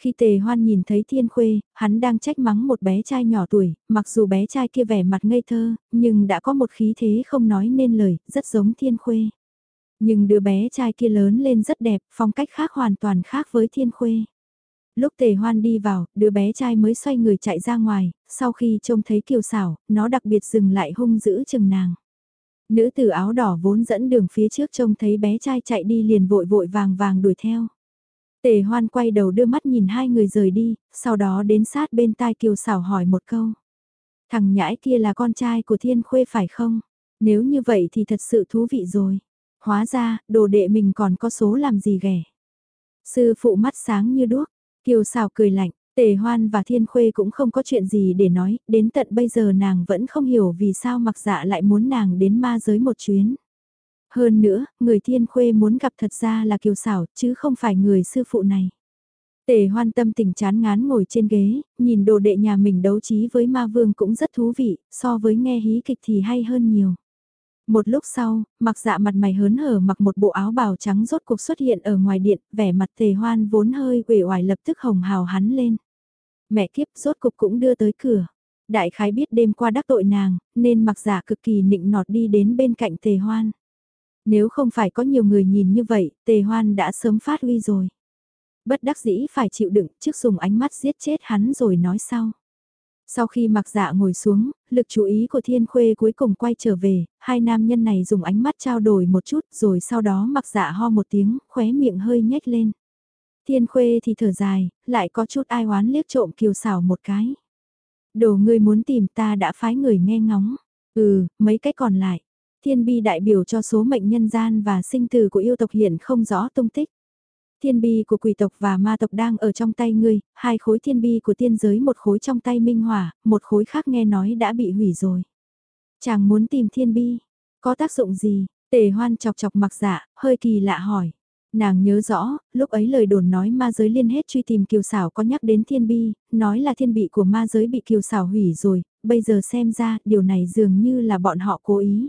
Khi tề hoan nhìn thấy thiên khuê, hắn đang trách mắng một bé trai nhỏ tuổi, mặc dù bé trai kia vẻ mặt ngây thơ, nhưng đã có một khí thế không nói nên lời, rất giống thiên khuê. Nhưng đứa bé trai kia lớn lên rất đẹp, phong cách khác hoàn toàn khác với thiên khuê. Lúc tề hoan đi vào, đứa bé trai mới xoay người chạy ra ngoài, sau khi trông thấy kiều xảo, nó đặc biệt dừng lại hung dữ chừng nàng. Nữ tử áo đỏ vốn dẫn đường phía trước trông thấy bé trai chạy đi liền vội vội vàng vàng đuổi theo. Tề hoan quay đầu đưa mắt nhìn hai người rời đi, sau đó đến sát bên tai kiều xảo hỏi một câu. Thằng nhãi kia là con trai của thiên khuê phải không? Nếu như vậy thì thật sự thú vị rồi. Hóa ra, đồ đệ mình còn có số làm gì ghẻ. Sư phụ mắt sáng như đuốc, kiều xảo cười lạnh, Tề Hoan và Thiên Khuê cũng không có chuyện gì để nói, đến tận bây giờ nàng vẫn không hiểu vì sao mặc dạ lại muốn nàng đến ma giới một chuyến. Hơn nữa, người thiên khuê muốn gặp thật ra là kiều xảo, chứ không phải người sư phụ này. Tề hoan tâm tình chán ngán ngồi trên ghế, nhìn đồ đệ nhà mình đấu trí với ma vương cũng rất thú vị, so với nghe hí kịch thì hay hơn nhiều. Một lúc sau, mặc dạ mặt mày hớn hở mặc một bộ áo bào trắng rốt cuộc xuất hiện ở ngoài điện, vẻ mặt tề hoan vốn hơi quể oải lập tức hồng hào hắn lên. Mẹ kiếp rốt cuộc cũng đưa tới cửa. Đại khái biết đêm qua đắc tội nàng, nên mặc dạ cực kỳ nịnh nọt đi đến bên cạnh tề hoan. Nếu không phải có nhiều người nhìn như vậy, tề hoan đã sớm phát huy rồi. Bất đắc dĩ phải chịu đựng trước dùng ánh mắt giết chết hắn rồi nói sau. Sau khi mặc dạ ngồi xuống, lực chú ý của thiên khuê cuối cùng quay trở về, hai nam nhân này dùng ánh mắt trao đổi một chút rồi sau đó mặc dạ ho một tiếng, khóe miệng hơi nhếch lên. Thiên khuê thì thở dài, lại có chút ai oán liếc trộm kiều xảo một cái. Đồ ngươi muốn tìm ta đã phái người nghe ngóng. Ừ, mấy cái còn lại. Thiên bi đại biểu cho số mệnh nhân gian và sinh tử của yêu tộc hiện không rõ tung tích. Thiên bi của quỷ tộc và ma tộc đang ở trong tay ngươi, hai khối thiên bi của tiên giới một khối trong tay minh hỏa, một khối khác nghe nói đã bị hủy rồi. Chàng muốn tìm thiên bi, có tác dụng gì? Tề hoan chọc chọc mặc dạ, hơi kỳ lạ hỏi. Nàng nhớ rõ, lúc ấy lời đồn nói ma giới liên hết truy tìm kiều xảo có nhắc đến thiên bi, nói là thiên bị của ma giới bị kiều xảo hủy rồi, bây giờ xem ra điều này dường như là bọn họ cố ý.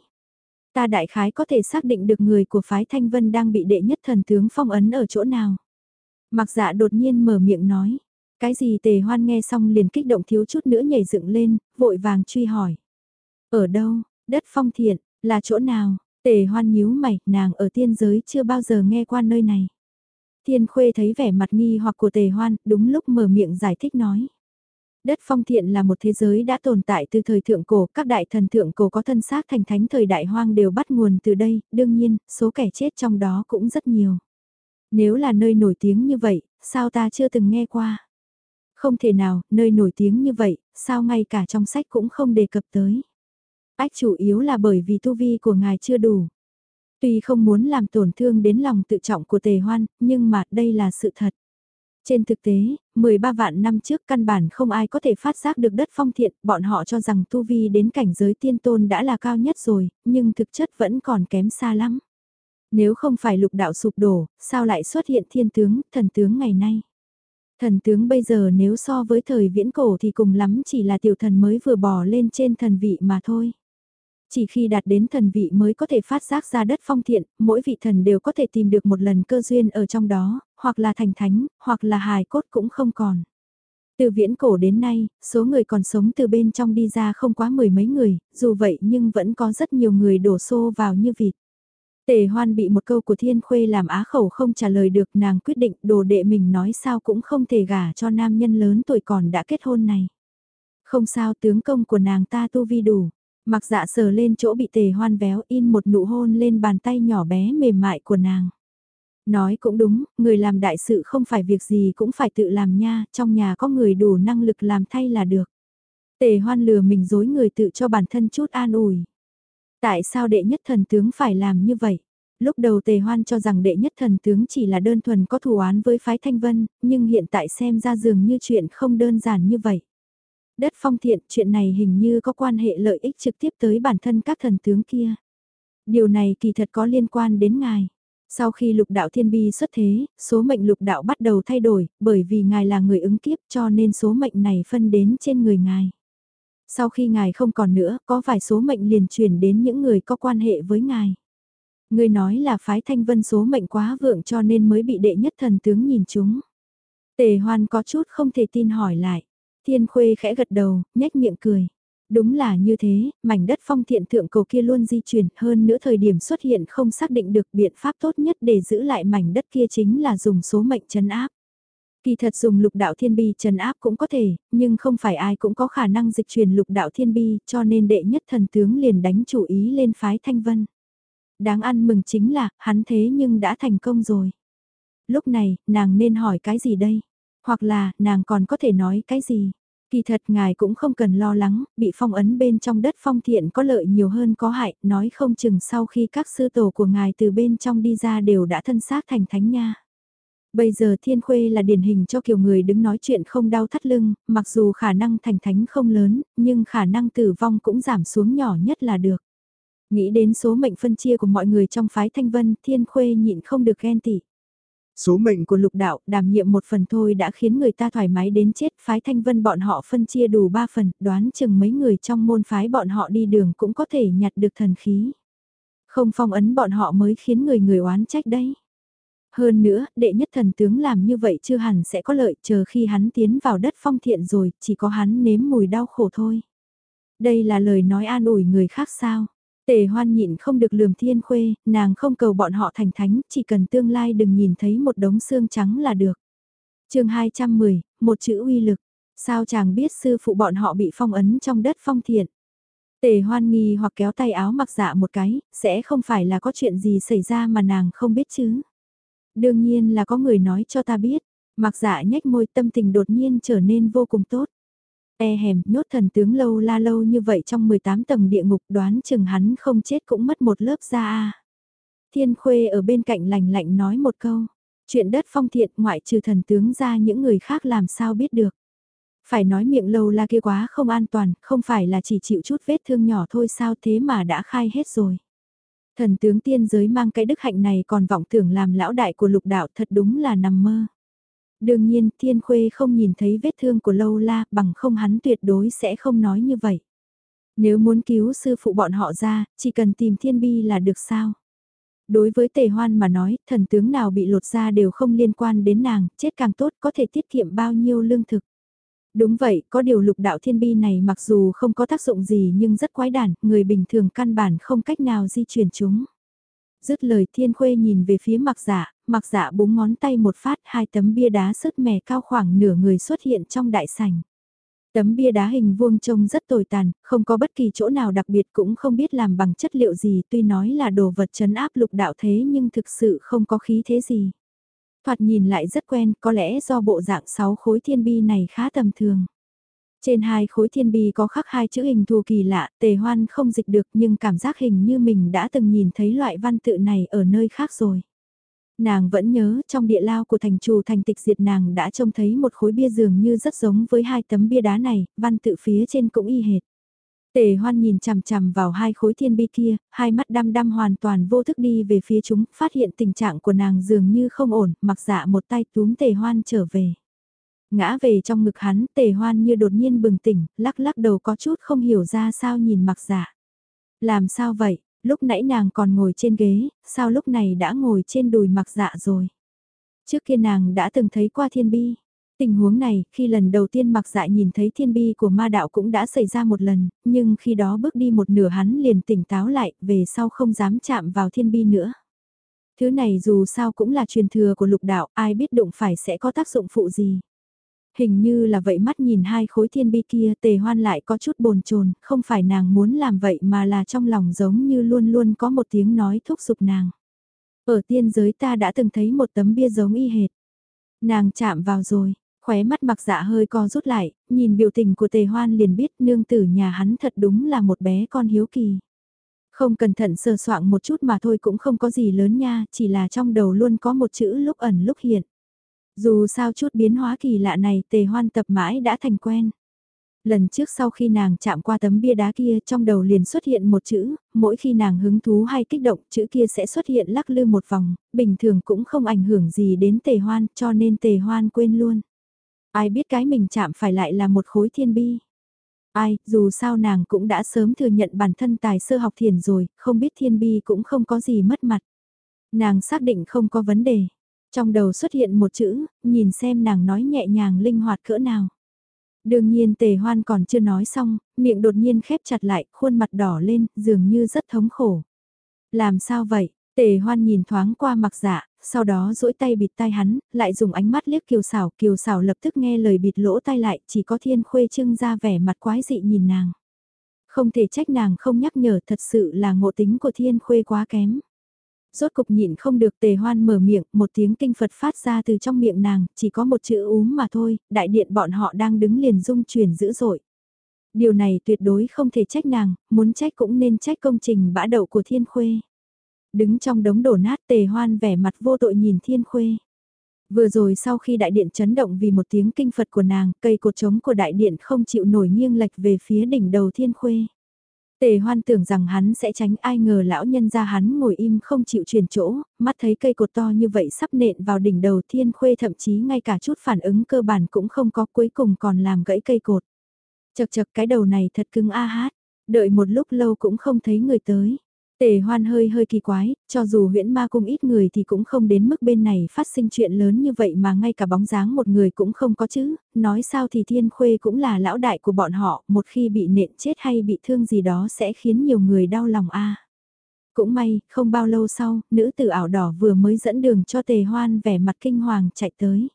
Ta đại khái có thể xác định được người của phái Thanh Vân đang bị đệ nhất thần tướng phong ấn ở chỗ nào. Mặc dạ đột nhiên mở miệng nói. Cái gì tề hoan nghe xong liền kích động thiếu chút nữa nhảy dựng lên, vội vàng truy hỏi. Ở đâu, đất phong thiện, là chỗ nào? Tề hoan nhíu mày, nàng ở tiên giới chưa bao giờ nghe qua nơi này. Thiên khuê thấy vẻ mặt nghi hoặc của tề hoan, đúng lúc mở miệng giải thích nói. Đất phong thiện là một thế giới đã tồn tại từ thời thượng cổ, các đại thần thượng cổ có thân xác thành thánh thời đại hoang đều bắt nguồn từ đây, đương nhiên, số kẻ chết trong đó cũng rất nhiều. Nếu là nơi nổi tiếng như vậy, sao ta chưa từng nghe qua? Không thể nào, nơi nổi tiếng như vậy, sao ngay cả trong sách cũng không đề cập tới. Ách chủ yếu là bởi vì tu vi của ngài chưa đủ. Tuy không muốn làm tổn thương đến lòng tự trọng của tề hoan, nhưng mà đây là sự thật. Trên thực tế, 13 vạn năm trước căn bản không ai có thể phát giác được đất phong thiện, bọn họ cho rằng tu vi đến cảnh giới tiên tôn đã là cao nhất rồi, nhưng thực chất vẫn còn kém xa lắm. Nếu không phải lục đạo sụp đổ, sao lại xuất hiện thiên tướng, thần tướng ngày nay? Thần tướng bây giờ nếu so với thời viễn cổ thì cùng lắm chỉ là tiểu thần mới vừa bò lên trên thần vị mà thôi. Chỉ khi đạt đến thần vị mới có thể phát giác ra đất phong thiện, mỗi vị thần đều có thể tìm được một lần cơ duyên ở trong đó, hoặc là thành thánh, hoặc là hài cốt cũng không còn. Từ viễn cổ đến nay, số người còn sống từ bên trong đi ra không quá mười mấy người, dù vậy nhưng vẫn có rất nhiều người đổ xô vào như vịt. Tề hoan bị một câu của thiên khuê làm á khẩu không trả lời được nàng quyết định đồ đệ mình nói sao cũng không thể gả cho nam nhân lớn tuổi còn đã kết hôn này. Không sao tướng công của nàng ta tu vi đủ. Mặc dạ sờ lên chỗ bị tề hoan véo in một nụ hôn lên bàn tay nhỏ bé mềm mại của nàng. Nói cũng đúng, người làm đại sự không phải việc gì cũng phải tự làm nha, trong nhà có người đủ năng lực làm thay là được. Tề hoan lừa mình dối người tự cho bản thân chút an ủi. Tại sao đệ nhất thần tướng phải làm như vậy? Lúc đầu tề hoan cho rằng đệ nhất thần tướng chỉ là đơn thuần có thù oán với phái thanh vân, nhưng hiện tại xem ra dường như chuyện không đơn giản như vậy. Đất phong thiện, chuyện này hình như có quan hệ lợi ích trực tiếp tới bản thân các thần tướng kia. Điều này kỳ thật có liên quan đến ngài. Sau khi lục đạo thiên bi xuất thế, số mệnh lục đạo bắt đầu thay đổi, bởi vì ngài là người ứng kiếp cho nên số mệnh này phân đến trên người ngài. Sau khi ngài không còn nữa, có vài số mệnh liền chuyển đến những người có quan hệ với ngài. Người nói là phái thanh vân số mệnh quá vượng cho nên mới bị đệ nhất thần tướng nhìn chúng. Tề hoan có chút không thể tin hỏi lại. Thiên khuê khẽ gật đầu, nhếch miệng cười. Đúng là như thế, mảnh đất phong thiện thượng cầu kia luôn di chuyển hơn nữa thời điểm xuất hiện không xác định được biện pháp tốt nhất để giữ lại mảnh đất kia chính là dùng số mệnh chấn áp. Kỳ thật dùng lục đạo thiên bi trần áp cũng có thể, nhưng không phải ai cũng có khả năng dịch truyền lục đạo thiên bi, cho nên đệ nhất thần tướng liền đánh chủ ý lên phái thanh vân. Đáng ăn mừng chính là, hắn thế nhưng đã thành công rồi. Lúc này, nàng nên hỏi cái gì đây? Hoặc là, nàng còn có thể nói cái gì? Kỳ thật ngài cũng không cần lo lắng, bị phong ấn bên trong đất phong thiện có lợi nhiều hơn có hại, nói không chừng sau khi các sư tổ của ngài từ bên trong đi ra đều đã thân xác thành thánh nha. Bây giờ Thiên Khuê là điển hình cho kiểu người đứng nói chuyện không đau thắt lưng, mặc dù khả năng thành thánh không lớn, nhưng khả năng tử vong cũng giảm xuống nhỏ nhất là được. Nghĩ đến số mệnh phân chia của mọi người trong phái Thanh Vân, Thiên Khuê nhịn không được ghen tị. Số mệnh của lục đạo đảm nhiệm một phần thôi đã khiến người ta thoải mái đến chết phái thanh vân bọn họ phân chia đủ ba phần, đoán chừng mấy người trong môn phái bọn họ đi đường cũng có thể nhặt được thần khí. Không phong ấn bọn họ mới khiến người người oán trách đấy. Hơn nữa, đệ nhất thần tướng làm như vậy chưa hẳn sẽ có lợi chờ khi hắn tiến vào đất phong thiện rồi, chỉ có hắn nếm mùi đau khổ thôi. Đây là lời nói an ủi người khác sao? Tề hoan nhịn không được lườm thiên khuê, nàng không cầu bọn họ thành thánh, chỉ cần tương lai đừng nhìn thấy một đống xương trắng là được. chương 210, một chữ uy lực. Sao chàng biết sư phụ bọn họ bị phong ấn trong đất phong thiện? Tề hoan nghi hoặc kéo tay áo mặc dạ một cái, sẽ không phải là có chuyện gì xảy ra mà nàng không biết chứ. Đương nhiên là có người nói cho ta biết, mặc dạ nhếch môi tâm tình đột nhiên trở nên vô cùng tốt. E hèm, nhốt thần tướng lâu la lâu như vậy trong 18 tầng địa ngục đoán chừng hắn không chết cũng mất một lớp da a. Thiên Khuê ở bên cạnh lành lạnh nói một câu, chuyện đất phong thiện ngoại trừ thần tướng ra những người khác làm sao biết được. Phải nói miệng lâu la kia quá không an toàn, không phải là chỉ chịu chút vết thương nhỏ thôi sao thế mà đã khai hết rồi. Thần tướng tiên giới mang cái đức hạnh này còn vọng tưởng làm lão đại của lục đạo thật đúng là nằm mơ. Đương nhiên, Thiên Khuê không nhìn thấy vết thương của Lâu La, bằng không hắn tuyệt đối sẽ không nói như vậy. Nếu muốn cứu sư phụ bọn họ ra, chỉ cần tìm Thiên Bi là được sao? Đối với Tề Hoan mà nói, thần tướng nào bị lột ra đều không liên quan đến nàng, chết càng tốt có thể tiết kiệm bao nhiêu lương thực. Đúng vậy, có điều lục đạo thiên bi này mặc dù không có tác dụng gì nhưng rất quái đản, người bình thường căn bản không cách nào di chuyển chúng. Dứt lời thiên khuê nhìn về phía mặc giả, mặc dạ búng ngón tay một phát hai tấm bia đá sứt mẻ cao khoảng nửa người xuất hiện trong đại sảnh. Tấm bia đá hình vuông trông rất tồi tàn, không có bất kỳ chỗ nào đặc biệt cũng không biết làm bằng chất liệu gì tuy nói là đồ vật chấn áp lục đạo thế nhưng thực sự không có khí thế gì. Thoạt nhìn lại rất quen, có lẽ do bộ dạng sáu khối thiên bi này khá tầm thường. Trên hai khối thiên bi có khắc hai chữ hình thù kỳ lạ, tề hoan không dịch được nhưng cảm giác hình như mình đã từng nhìn thấy loại văn tự này ở nơi khác rồi. Nàng vẫn nhớ trong địa lao của thành trù thành tịch diệt nàng đã trông thấy một khối bia dường như rất giống với hai tấm bia đá này, văn tự phía trên cũng y hệt. Tề hoan nhìn chằm chằm vào hai khối thiên bi kia, hai mắt đăm đăm hoàn toàn vô thức đi về phía chúng, phát hiện tình trạng của nàng dường như không ổn, mặc dạ một tay túm tề hoan trở về. Ngã về trong ngực hắn, tề hoan như đột nhiên bừng tỉnh, lắc lắc đầu có chút không hiểu ra sao nhìn mặc dạ. Làm sao vậy, lúc nãy nàng còn ngồi trên ghế, sao lúc này đã ngồi trên đùi mặc dạ rồi. Trước kia nàng đã từng thấy qua thiên bi. Tình huống này, khi lần đầu tiên mặc dạ nhìn thấy thiên bi của ma đạo cũng đã xảy ra một lần, nhưng khi đó bước đi một nửa hắn liền tỉnh táo lại, về sau không dám chạm vào thiên bi nữa. Thứ này dù sao cũng là truyền thừa của lục đạo, ai biết đụng phải sẽ có tác dụng phụ gì. Hình như là vậy mắt nhìn hai khối thiên bi kia tề hoan lại có chút bồn chồn không phải nàng muốn làm vậy mà là trong lòng giống như luôn luôn có một tiếng nói thúc giục nàng. Ở tiên giới ta đã từng thấy một tấm bia giống y hệt. Nàng chạm vào rồi, khóe mắt mặc dạ hơi co rút lại, nhìn biểu tình của tề hoan liền biết nương tử nhà hắn thật đúng là một bé con hiếu kỳ. Không cẩn thận sờ soạng một chút mà thôi cũng không có gì lớn nha, chỉ là trong đầu luôn có một chữ lúc ẩn lúc hiện. Dù sao chút biến hóa kỳ lạ này tề hoan tập mãi đã thành quen. Lần trước sau khi nàng chạm qua tấm bia đá kia trong đầu liền xuất hiện một chữ, mỗi khi nàng hứng thú hay kích động chữ kia sẽ xuất hiện lắc lư một vòng, bình thường cũng không ảnh hưởng gì đến tề hoan cho nên tề hoan quên luôn. Ai biết cái mình chạm phải lại là một khối thiên bi. Ai, dù sao nàng cũng đã sớm thừa nhận bản thân tài sơ học thiền rồi, không biết thiên bi cũng không có gì mất mặt. Nàng xác định không có vấn đề. Trong đầu xuất hiện một chữ, nhìn xem nàng nói nhẹ nhàng linh hoạt cỡ nào. Đương nhiên tề hoan còn chưa nói xong, miệng đột nhiên khép chặt lại, khuôn mặt đỏ lên, dường như rất thống khổ. Làm sao vậy? Tề hoan nhìn thoáng qua mặc dạ, sau đó duỗi tay bịt tai hắn, lại dùng ánh mắt liếc kiều xảo, kiều xảo lập tức nghe lời bịt lỗ tai lại, chỉ có thiên khuê trưng ra vẻ mặt quái dị nhìn nàng. Không thể trách nàng không nhắc nhở thật sự là ngộ tính của thiên khuê quá kém. Rốt cục nhịn không được tề hoan mở miệng, một tiếng kinh Phật phát ra từ trong miệng nàng, chỉ có một chữ úm mà thôi, đại điện bọn họ đang đứng liền rung chuyển dữ dội. Điều này tuyệt đối không thể trách nàng, muốn trách cũng nên trách công trình bã đậu của thiên khuê. Đứng trong đống đổ nát tề hoan vẻ mặt vô tội nhìn thiên khuê. Vừa rồi sau khi đại điện chấn động vì một tiếng kinh Phật của nàng, cây cột trống của đại điện không chịu nổi nghiêng lệch về phía đỉnh đầu thiên khuê. Tề hoan tưởng rằng hắn sẽ tránh ai ngờ lão nhân ra hắn ngồi im không chịu chuyển chỗ, mắt thấy cây cột to như vậy sắp nện vào đỉnh đầu thiên khuê thậm chí ngay cả chút phản ứng cơ bản cũng không có cuối cùng còn làm gãy cây cột. Chật chật cái đầu này thật cứng a hát, đợi một lúc lâu cũng không thấy người tới. Tề hoan hơi hơi kỳ quái, cho dù huyễn ma cung ít người thì cũng không đến mức bên này phát sinh chuyện lớn như vậy mà ngay cả bóng dáng một người cũng không có chứ, nói sao thì thiên khuê cũng là lão đại của bọn họ, một khi bị nện chết hay bị thương gì đó sẽ khiến nhiều người đau lòng a. Cũng may, không bao lâu sau, nữ tử ảo đỏ vừa mới dẫn đường cho tề hoan vẻ mặt kinh hoàng chạy tới.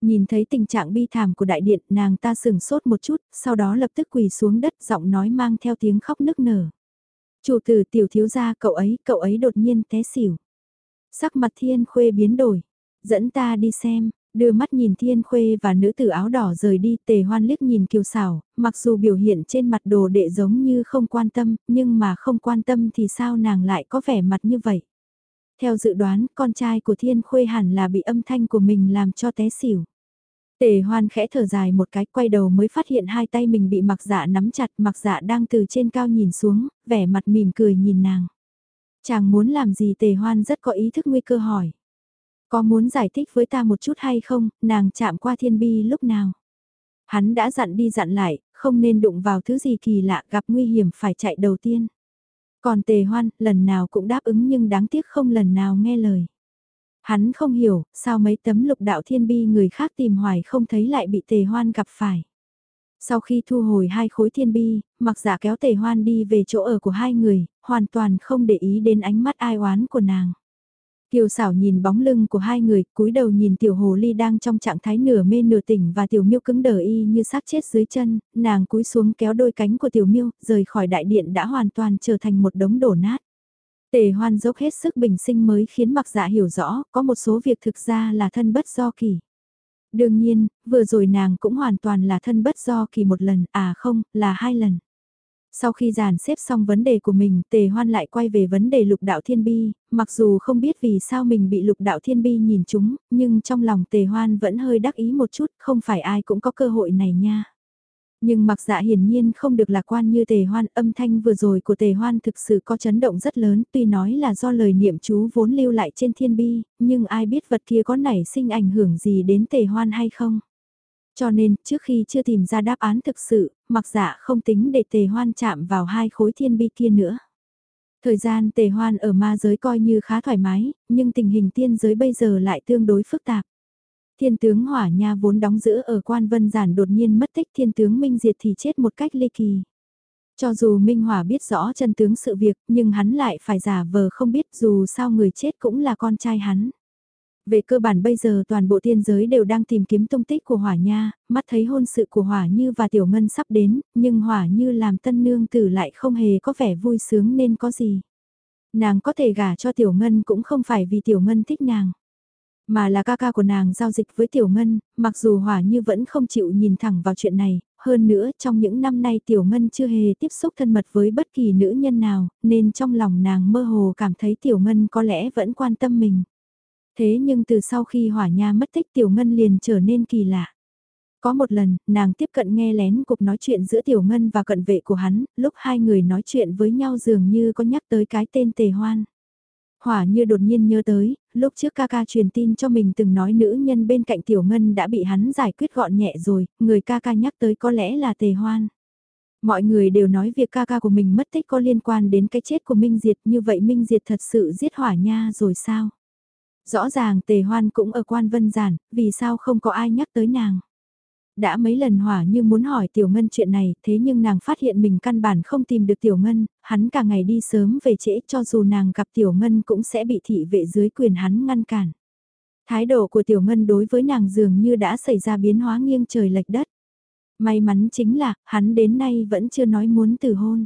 Nhìn thấy tình trạng bi thảm của đại điện, nàng ta sừng sốt một chút, sau đó lập tức quỳ xuống đất giọng nói mang theo tiếng khóc nức nở. Chủ tử tiểu thiếu gia cậu ấy, cậu ấy đột nhiên té xỉu. Sắc mặt thiên khuê biến đổi. Dẫn ta đi xem, đưa mắt nhìn thiên khuê và nữ tử áo đỏ rời đi tề hoan liếc nhìn kiều xảo, mặc dù biểu hiện trên mặt đồ đệ giống như không quan tâm, nhưng mà không quan tâm thì sao nàng lại có vẻ mặt như vậy. Theo dự đoán, con trai của thiên khuê hẳn là bị âm thanh của mình làm cho té xỉu. Tề hoan khẽ thở dài một cái quay đầu mới phát hiện hai tay mình bị mặc dạ nắm chặt mặc dạ đang từ trên cao nhìn xuống, vẻ mặt mỉm cười nhìn nàng. Chàng muốn làm gì tề hoan rất có ý thức nguy cơ hỏi. Có muốn giải thích với ta một chút hay không, nàng chạm qua thiên bi lúc nào. Hắn đã dặn đi dặn lại, không nên đụng vào thứ gì kỳ lạ gặp nguy hiểm phải chạy đầu tiên. Còn tề hoan, lần nào cũng đáp ứng nhưng đáng tiếc không lần nào nghe lời. Hắn không hiểu, sao mấy tấm lục đạo thiên bi người khác tìm hoài không thấy lại bị tề hoan gặp phải. Sau khi thu hồi hai khối thiên bi, mặc giả kéo tề hoan đi về chỗ ở của hai người, hoàn toàn không để ý đến ánh mắt ai oán của nàng. Kiều xảo nhìn bóng lưng của hai người, cúi đầu nhìn tiểu hồ ly đang trong trạng thái nửa mê nửa tỉnh và tiểu miêu cứng đờ y như xác chết dưới chân, nàng cúi xuống kéo đôi cánh của tiểu miêu, rời khỏi đại điện đã hoàn toàn trở thành một đống đổ nát. Tề hoan dốc hết sức bình sinh mới khiến mặc dạ hiểu rõ, có một số việc thực ra là thân bất do kỳ. Đương nhiên, vừa rồi nàng cũng hoàn toàn là thân bất do kỳ một lần, à không, là hai lần. Sau khi dàn xếp xong vấn đề của mình, tề hoan lại quay về vấn đề lục đạo thiên bi, mặc dù không biết vì sao mình bị lục đạo thiên bi nhìn chúng, nhưng trong lòng tề hoan vẫn hơi đắc ý một chút, không phải ai cũng có cơ hội này nha. Nhưng mặc dạ hiển nhiên không được lạc quan như tề hoan âm thanh vừa rồi của tề hoan thực sự có chấn động rất lớn tuy nói là do lời niệm chú vốn lưu lại trên thiên bi, nhưng ai biết vật kia có nảy sinh ảnh hưởng gì đến tề hoan hay không. Cho nên, trước khi chưa tìm ra đáp án thực sự, mặc dạ không tính để tề hoan chạm vào hai khối thiên bi kia nữa. Thời gian tề hoan ở ma giới coi như khá thoải mái, nhưng tình hình tiên giới bây giờ lại tương đối phức tạp. Thiên tướng Hỏa Nha vốn đóng giữ ở quan vân giản đột nhiên mất tích thiên tướng Minh Diệt thì chết một cách ly kỳ. Cho dù Minh Hỏa biết rõ chân tướng sự việc, nhưng hắn lại phải giả vờ không biết dù sao người chết cũng là con trai hắn. Về cơ bản bây giờ toàn bộ tiên giới đều đang tìm kiếm tung tích của Hỏa Nha, mắt thấy hôn sự của Hỏa Như và Tiểu Ngân sắp đến, nhưng Hỏa Như làm tân nương tử lại không hề có vẻ vui sướng nên có gì. Nàng có thể gả cho Tiểu Ngân cũng không phải vì Tiểu Ngân thích nàng. Mà là ca ca của nàng giao dịch với Tiểu Ngân, mặc dù Hỏa Như vẫn không chịu nhìn thẳng vào chuyện này, hơn nữa trong những năm nay Tiểu Ngân chưa hề tiếp xúc thân mật với bất kỳ nữ nhân nào, nên trong lòng nàng mơ hồ cảm thấy Tiểu Ngân có lẽ vẫn quan tâm mình. Thế nhưng từ sau khi Hỏa Nha mất tích Tiểu Ngân liền trở nên kỳ lạ. Có một lần, nàng tiếp cận nghe lén cuộc nói chuyện giữa Tiểu Ngân và cận vệ của hắn, lúc hai người nói chuyện với nhau dường như có nhắc tới cái tên Tề Hoan. Hỏa như đột nhiên nhớ tới, lúc trước ca ca truyền tin cho mình từng nói nữ nhân bên cạnh Tiểu Ngân đã bị hắn giải quyết gọn nhẹ rồi, người ca ca nhắc tới có lẽ là Tề Hoan. Mọi người đều nói việc ca ca của mình mất tích có liên quan đến cái chết của Minh Diệt như vậy Minh Diệt thật sự giết hỏa nha rồi sao? Rõ ràng Tề Hoan cũng ở quan vân giản, vì sao không có ai nhắc tới nàng? Đã mấy lần hỏa như muốn hỏi Tiểu Ngân chuyện này, thế nhưng nàng phát hiện mình căn bản không tìm được Tiểu Ngân, hắn cả ngày đi sớm về trễ cho dù nàng gặp Tiểu Ngân cũng sẽ bị thị vệ dưới quyền hắn ngăn cản. Thái độ của Tiểu Ngân đối với nàng dường như đã xảy ra biến hóa nghiêng trời lệch đất. May mắn chính là, hắn đến nay vẫn chưa nói muốn từ hôn.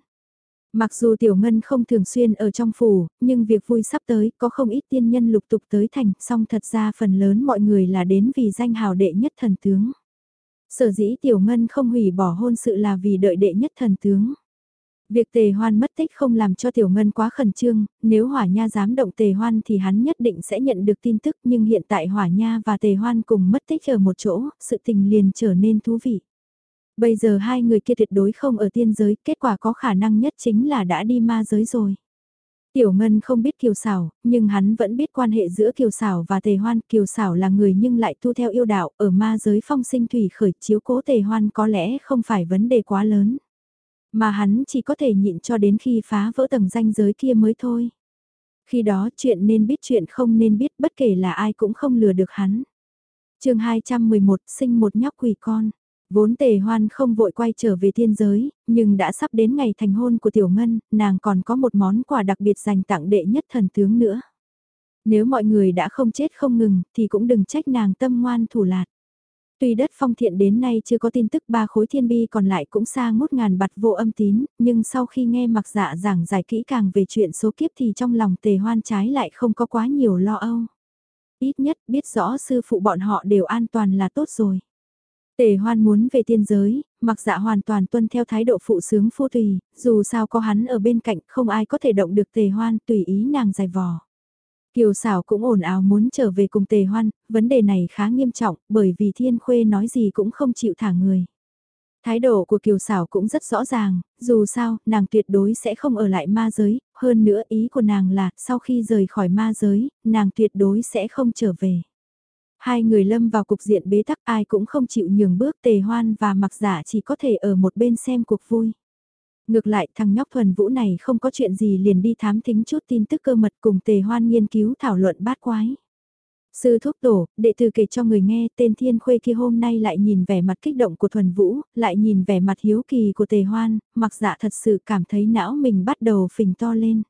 Mặc dù Tiểu Ngân không thường xuyên ở trong phủ, nhưng việc vui sắp tới, có không ít tiên nhân lục tục tới thành, song thật ra phần lớn mọi người là đến vì danh hào đệ nhất thần tướng. Sở dĩ Tiểu Ngân không hủy bỏ hôn sự là vì đợi đệ nhất thần tướng. Việc tề hoan mất tích không làm cho Tiểu Ngân quá khẩn trương, nếu hỏa nha dám động tề hoan thì hắn nhất định sẽ nhận được tin tức nhưng hiện tại hỏa nha và tề hoan cùng mất tích ở một chỗ, sự tình liền trở nên thú vị. Bây giờ hai người kia tuyệt đối không ở tiên giới, kết quả có khả năng nhất chính là đã đi ma giới rồi. Tiểu Ngân không biết Kiều Sảo, nhưng hắn vẫn biết quan hệ giữa Kiều Sảo và Tề Hoan. Kiều Sảo là người nhưng lại tu theo yêu đạo, ở ma giới phong sinh thủy khởi chiếu cố Tề Hoan có lẽ không phải vấn đề quá lớn. Mà hắn chỉ có thể nhịn cho đến khi phá vỡ tầng danh giới kia mới thôi. Khi đó chuyện nên biết chuyện không nên biết bất kể là ai cũng không lừa được hắn. chương 211 sinh một nhóc quỷ con. Vốn tề hoan không vội quay trở về thiên giới, nhưng đã sắp đến ngày thành hôn của Tiểu Ngân, nàng còn có một món quà đặc biệt dành tặng đệ nhất thần tướng nữa. Nếu mọi người đã không chết không ngừng, thì cũng đừng trách nàng tâm ngoan thủ lạt. Tuy đất phong thiện đến nay chưa có tin tức ba khối thiên bi còn lại cũng xa ngút ngàn bặt vô âm tín, nhưng sau khi nghe mặc dạ giảng giải kỹ càng về chuyện số kiếp thì trong lòng tề hoan trái lại không có quá nhiều lo âu. Ít nhất biết rõ sư phụ bọn họ đều an toàn là tốt rồi. Tề hoan muốn về tiên giới, mặc dạ hoàn toàn tuân theo thái độ phụ sướng phu tùy, dù sao có hắn ở bên cạnh không ai có thể động được tề hoan tùy ý nàng dài vò. Kiều xảo cũng ồn ào muốn trở về cùng tề hoan, vấn đề này khá nghiêm trọng bởi vì thiên khuê nói gì cũng không chịu thả người. Thái độ của Kiều xảo cũng rất rõ ràng, dù sao, nàng tuyệt đối sẽ không ở lại ma giới, hơn nữa ý của nàng là sau khi rời khỏi ma giới, nàng tuyệt đối sẽ không trở về. Hai người lâm vào cục diện bế tắc ai cũng không chịu nhường bước tề hoan và mặc giả chỉ có thể ở một bên xem cuộc vui. Ngược lại thằng nhóc thuần vũ này không có chuyện gì liền đi thám thính chút tin tức cơ mật cùng tề hoan nghiên cứu thảo luận bát quái. Sư thúc tổ, đệ tử kể cho người nghe tên thiên khuê kia hôm nay lại nhìn vẻ mặt kích động của thuần vũ, lại nhìn vẻ mặt hiếu kỳ của tề hoan, mặc dạ thật sự cảm thấy não mình bắt đầu phình to lên.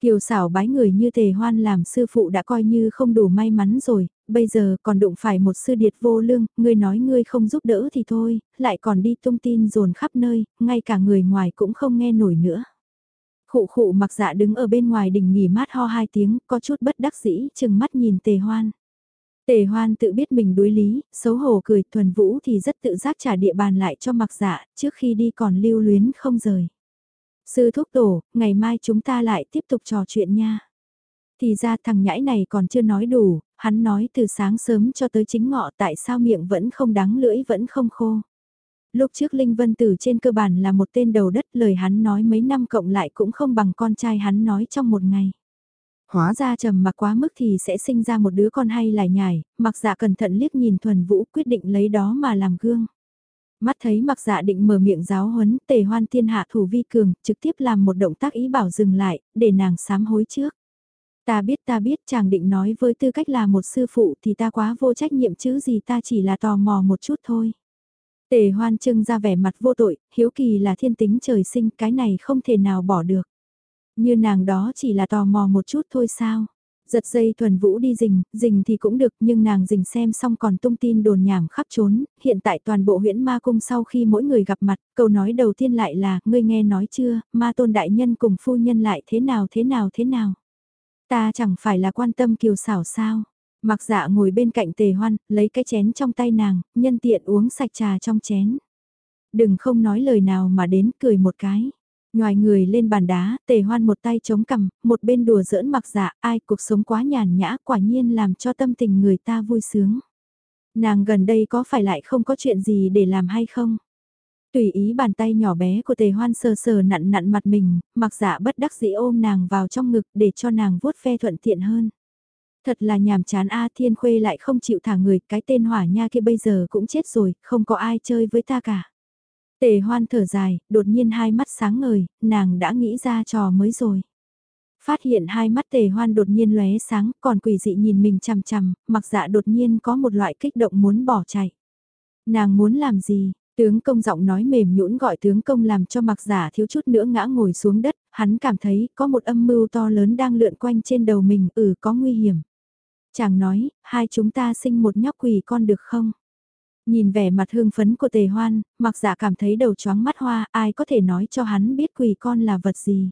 Kiều xảo bái người như tề hoan làm sư phụ đã coi như không đủ may mắn rồi, bây giờ còn đụng phải một sư điệt vô lương, ngươi nói ngươi không giúp đỡ thì thôi, lại còn đi tung tin dồn khắp nơi, ngay cả người ngoài cũng không nghe nổi nữa. Khụ khụ mặc dạ đứng ở bên ngoài đỉnh nghỉ mát ho hai tiếng, có chút bất đắc dĩ, chừng mắt nhìn tề hoan. Tề hoan tự biết mình đối lý, xấu hổ cười, thuần vũ thì rất tự giác trả địa bàn lại cho mặc dạ, trước khi đi còn lưu luyến không rời. Sư thúc tổ, ngày mai chúng ta lại tiếp tục trò chuyện nha. Thì ra thằng nhãi này còn chưa nói đủ, hắn nói từ sáng sớm cho tới chính ngọ tại sao miệng vẫn không đắng lưỡi vẫn không khô. Lúc trước Linh Vân Tử trên cơ bản là một tên đầu đất lời hắn nói mấy năm cộng lại cũng không bằng con trai hắn nói trong một ngày. Hóa ra trầm mặc quá mức thì sẽ sinh ra một đứa con hay lại nhải, mặc dạ cẩn thận liếc nhìn thuần vũ quyết định lấy đó mà làm gương. Mắt thấy mặc dạ định mở miệng giáo huấn tề hoan thiên hạ thủ vi cường, trực tiếp làm một động tác ý bảo dừng lại, để nàng sám hối trước. Ta biết ta biết chàng định nói với tư cách là một sư phụ thì ta quá vô trách nhiệm chứ gì ta chỉ là tò mò một chút thôi. Tề hoan trưng ra vẻ mặt vô tội, hiếu kỳ là thiên tính trời sinh cái này không thể nào bỏ được. Như nàng đó chỉ là tò mò một chút thôi sao. Giật dây thuần vũ đi rình, rình thì cũng được nhưng nàng rình xem xong còn tung tin đồn nhảm khắp trốn, hiện tại toàn bộ huyễn ma cung sau khi mỗi người gặp mặt, câu nói đầu tiên lại là, ngươi nghe nói chưa, ma tôn đại nhân cùng phu nhân lại thế nào thế nào thế nào. Ta chẳng phải là quan tâm kiều xảo sao. Mặc dạ ngồi bên cạnh tề hoan, lấy cái chén trong tay nàng, nhân tiện uống sạch trà trong chén. Đừng không nói lời nào mà đến cười một cái. Ngoài người lên bàn đá, tề hoan một tay chống cằm, một bên đùa giỡn mặc dạ, ai cuộc sống quá nhàn nhã quả nhiên làm cho tâm tình người ta vui sướng. Nàng gần đây có phải lại không có chuyện gì để làm hay không? Tùy ý bàn tay nhỏ bé của tề hoan sờ sờ nặn nặn mặt mình, mặc dạ bất đắc dĩ ôm nàng vào trong ngực để cho nàng vuốt ve thuận tiện hơn. Thật là nhàm chán A Thiên Khuê lại không chịu thả người, cái tên hỏa nha kia bây giờ cũng chết rồi, không có ai chơi với ta cả. Tề hoan thở dài, đột nhiên hai mắt sáng ngời, nàng đã nghĩ ra trò mới rồi. Phát hiện hai mắt tề hoan đột nhiên lóe sáng, còn quỷ dị nhìn mình chằm chằm, mặc dạ đột nhiên có một loại kích động muốn bỏ chạy. Nàng muốn làm gì, Tướng công giọng nói mềm nhũn gọi tướng công làm cho mặc giả thiếu chút nữa ngã ngồi xuống đất, hắn cảm thấy có một âm mưu to lớn đang lượn quanh trên đầu mình, ừ có nguy hiểm. Chàng nói, hai chúng ta sinh một nhóc quỷ con được không? Nhìn vẻ mặt hương phấn của tề hoan, mặc giả cảm thấy đầu chóng mắt hoa, ai có thể nói cho hắn biết quỷ con là vật gì.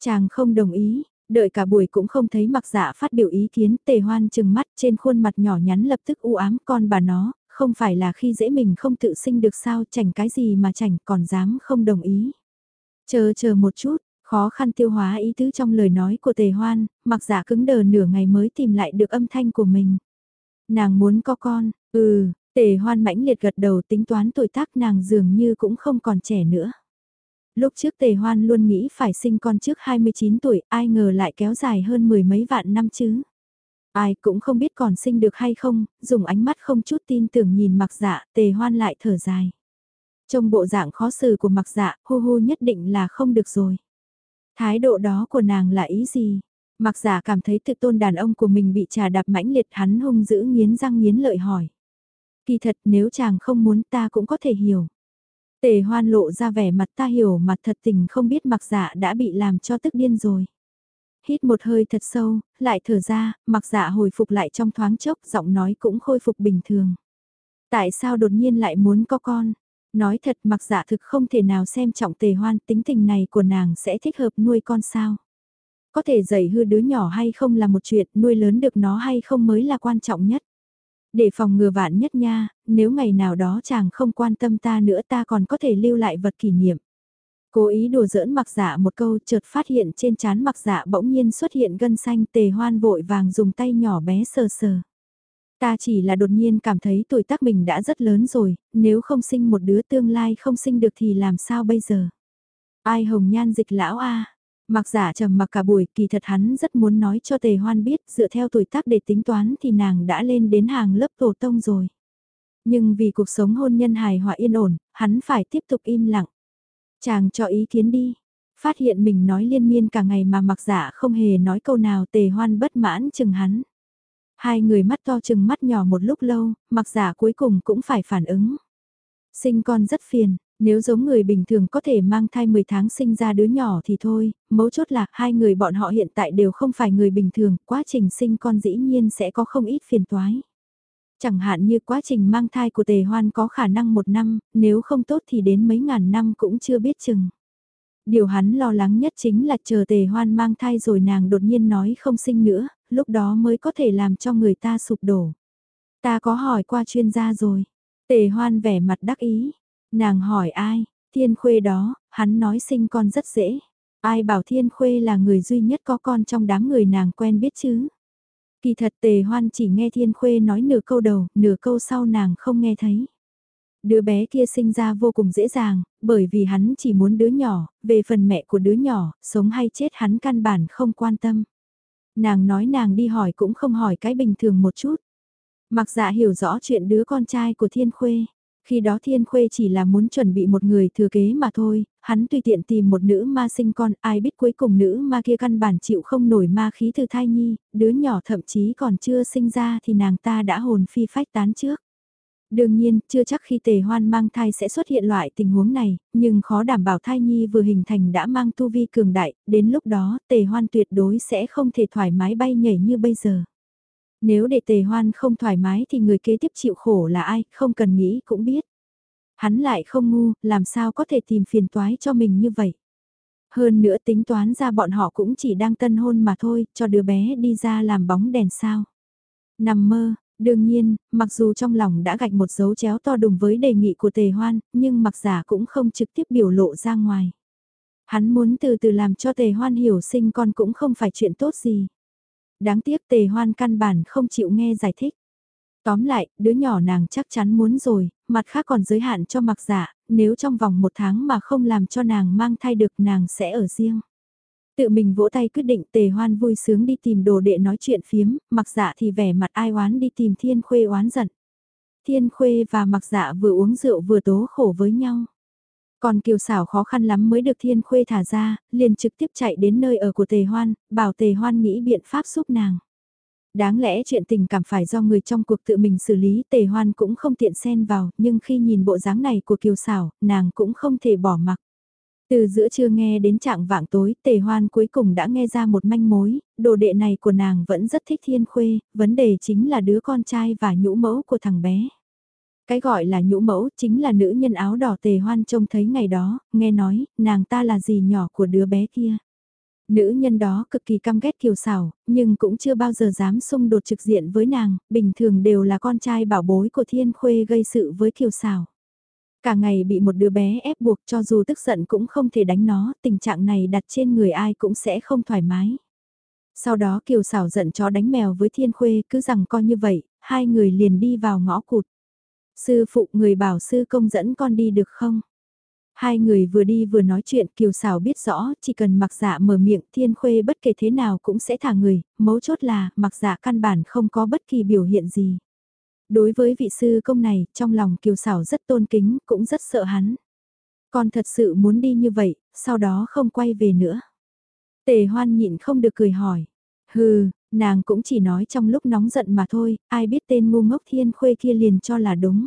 Chàng không đồng ý, đợi cả buổi cũng không thấy mặc giả phát biểu ý kiến, tề hoan chừng mắt trên khuôn mặt nhỏ nhắn lập tức u ám con bà nó, không phải là khi dễ mình không tự sinh được sao chảnh cái gì mà chảnh còn dám không đồng ý. Chờ chờ một chút, khó khăn tiêu hóa ý tứ trong lời nói của tề hoan, mặc giả cứng đờ nửa ngày mới tìm lại được âm thanh của mình. Nàng muốn có con, ừ, Tề hoan mãnh liệt gật đầu tính toán tuổi tác nàng dường như cũng không còn trẻ nữa. Lúc trước tề hoan luôn nghĩ phải sinh con trước 29 tuổi, ai ngờ lại kéo dài hơn mười mấy vạn năm chứ. Ai cũng không biết còn sinh được hay không, dùng ánh mắt không chút tin tưởng nhìn mặc dạ, tề hoan lại thở dài. Trong bộ dạng khó xử của mặc dạ, hu hu nhất định là không được rồi. Thái độ đó của nàng là ý gì? Mặc giả cảm thấy tự tôn đàn ông của mình bị trà đạp mãnh liệt hắn hung dữ nghiến răng nghiến lợi hỏi. Kỳ thật nếu chàng không muốn ta cũng có thể hiểu. Tề hoan lộ ra vẻ mặt ta hiểu mặt thật tình không biết mặc giả đã bị làm cho tức điên rồi. Hít một hơi thật sâu, lại thở ra, mặc giả hồi phục lại trong thoáng chốc, giọng nói cũng khôi phục bình thường. Tại sao đột nhiên lại muốn có con? Nói thật mặc giả thực không thể nào xem trọng tề hoan tính tình này của nàng sẽ thích hợp nuôi con sao. Có thể dạy hư đứa nhỏ hay không là một chuyện, nuôi lớn được nó hay không mới là quan trọng nhất. Để phòng ngừa vạn nhất nha, nếu ngày nào đó chàng không quan tâm ta nữa ta còn có thể lưu lại vật kỷ niệm. Cố ý đùa giỡn mặc dạ một câu chợt phát hiện trên chán mặc dạ bỗng nhiên xuất hiện gân xanh tề hoan vội vàng dùng tay nhỏ bé sờ sờ. Ta chỉ là đột nhiên cảm thấy tuổi tác mình đã rất lớn rồi, nếu không sinh một đứa tương lai không sinh được thì làm sao bây giờ? Ai hồng nhan dịch lão a Mặc giả trầm mặc cả buổi, kỳ thật hắn rất muốn nói cho tề hoan biết, dựa theo tuổi tác để tính toán thì nàng đã lên đến hàng lớp tổ tông rồi. Nhưng vì cuộc sống hôn nhân hài hòa yên ổn, hắn phải tiếp tục im lặng. Chàng cho ý kiến đi. Phát hiện mình nói liên miên cả ngày mà mặc giả không hề nói câu nào tề hoan bất mãn chừng hắn. Hai người mắt to chừng mắt nhỏ một lúc lâu, mặc giả cuối cùng cũng phải phản ứng. Sinh con rất phiền, nếu giống người bình thường có thể mang thai 10 tháng sinh ra đứa nhỏ thì thôi, mấu chốt là hai người bọn họ hiện tại đều không phải người bình thường, quá trình sinh con dĩ nhiên sẽ có không ít phiền toái. Chẳng hạn như quá trình mang thai của tề hoan có khả năng một năm, nếu không tốt thì đến mấy ngàn năm cũng chưa biết chừng. Điều hắn lo lắng nhất chính là chờ tề hoan mang thai rồi nàng đột nhiên nói không sinh nữa, lúc đó mới có thể làm cho người ta sụp đổ. Ta có hỏi qua chuyên gia rồi. Tề hoan vẻ mặt đắc ý, Nàng hỏi ai, thiên khuê đó, hắn nói sinh con rất dễ. Ai bảo thiên khuê là người duy nhất có con trong đám người nàng quen biết chứ. Kỳ thật tề hoan chỉ nghe thiên khuê nói nửa câu đầu, nửa câu sau nàng không nghe thấy. Đứa bé kia sinh ra vô cùng dễ dàng, bởi vì hắn chỉ muốn đứa nhỏ, về phần mẹ của đứa nhỏ, sống hay chết hắn căn bản không quan tâm. Nàng nói nàng đi hỏi cũng không hỏi cái bình thường một chút. Mặc dạ hiểu rõ chuyện đứa con trai của thiên khuê. Khi đó Thiên Khuê chỉ là muốn chuẩn bị một người thừa kế mà thôi, hắn tùy tiện tìm một nữ ma sinh con, ai biết cuối cùng nữ ma kia căn bản chịu không nổi ma khí từ thai nhi, đứa nhỏ thậm chí còn chưa sinh ra thì nàng ta đã hồn phi phách tán trước. Đương nhiên, chưa chắc khi tề hoan mang thai sẽ xuất hiện loại tình huống này, nhưng khó đảm bảo thai nhi vừa hình thành đã mang tu vi cường đại, đến lúc đó tề hoan tuyệt đối sẽ không thể thoải mái bay nhảy như bây giờ. Nếu để tề hoan không thoải mái thì người kế tiếp chịu khổ là ai, không cần nghĩ cũng biết. Hắn lại không ngu, làm sao có thể tìm phiền toái cho mình như vậy. Hơn nữa tính toán ra bọn họ cũng chỉ đang tân hôn mà thôi, cho đứa bé đi ra làm bóng đèn sao. Nằm mơ, đương nhiên, mặc dù trong lòng đã gạch một dấu chéo to đùng với đề nghị của tề hoan, nhưng mặc giả cũng không trực tiếp biểu lộ ra ngoài. Hắn muốn từ từ làm cho tề hoan hiểu sinh con cũng không phải chuyện tốt gì. Đáng tiếc tề hoan căn bản không chịu nghe giải thích. Tóm lại, đứa nhỏ nàng chắc chắn muốn rồi, mặt khác còn giới hạn cho mặc giả, nếu trong vòng một tháng mà không làm cho nàng mang thai được nàng sẽ ở riêng. Tự mình vỗ tay quyết định tề hoan vui sướng đi tìm đồ đệ nói chuyện phiếm, mặc dạ thì vẻ mặt ai oán đi tìm thiên khuê oán giận. Thiên khuê và mặc dạ vừa uống rượu vừa tố khổ với nhau. Còn kiều xảo khó khăn lắm mới được thiên khuê thả ra, liền trực tiếp chạy đến nơi ở của tề hoan, bảo tề hoan nghĩ biện pháp giúp nàng. Đáng lẽ chuyện tình cảm phải do người trong cuộc tự mình xử lý tề hoan cũng không tiện xen vào, nhưng khi nhìn bộ dáng này của kiều xảo, nàng cũng không thể bỏ mặc. Từ giữa trưa nghe đến trạng vạng tối, tề hoan cuối cùng đã nghe ra một manh mối, đồ đệ này của nàng vẫn rất thích thiên khuê, vấn đề chính là đứa con trai và nhũ mẫu của thằng bé. Cái gọi là nhũ mẫu chính là nữ nhân áo đỏ tề hoan trông thấy ngày đó, nghe nói, nàng ta là gì nhỏ của đứa bé kia. Nữ nhân đó cực kỳ căm ghét kiều xảo, nhưng cũng chưa bao giờ dám xung đột trực diện với nàng, bình thường đều là con trai bảo bối của thiên khuê gây sự với kiều xảo. Cả ngày bị một đứa bé ép buộc cho dù tức giận cũng không thể đánh nó, tình trạng này đặt trên người ai cũng sẽ không thoải mái. Sau đó kiều xảo giận chó đánh mèo với thiên khuê cứ rằng coi như vậy, hai người liền đi vào ngõ cụt. Sư phụ người bảo sư công dẫn con đi được không? Hai người vừa đi vừa nói chuyện kiều xảo biết rõ chỉ cần mặc dạ mở miệng thiên khuê bất kể thế nào cũng sẽ thả người, mấu chốt là mặc dạ căn bản không có bất kỳ biểu hiện gì. Đối với vị sư công này, trong lòng kiều xảo rất tôn kính, cũng rất sợ hắn. Con thật sự muốn đi như vậy, sau đó không quay về nữa. Tề hoan nhịn không được cười hỏi. Hừ, nàng cũng chỉ nói trong lúc nóng giận mà thôi, ai biết tên ngu ngốc thiên khuê kia liền cho là đúng.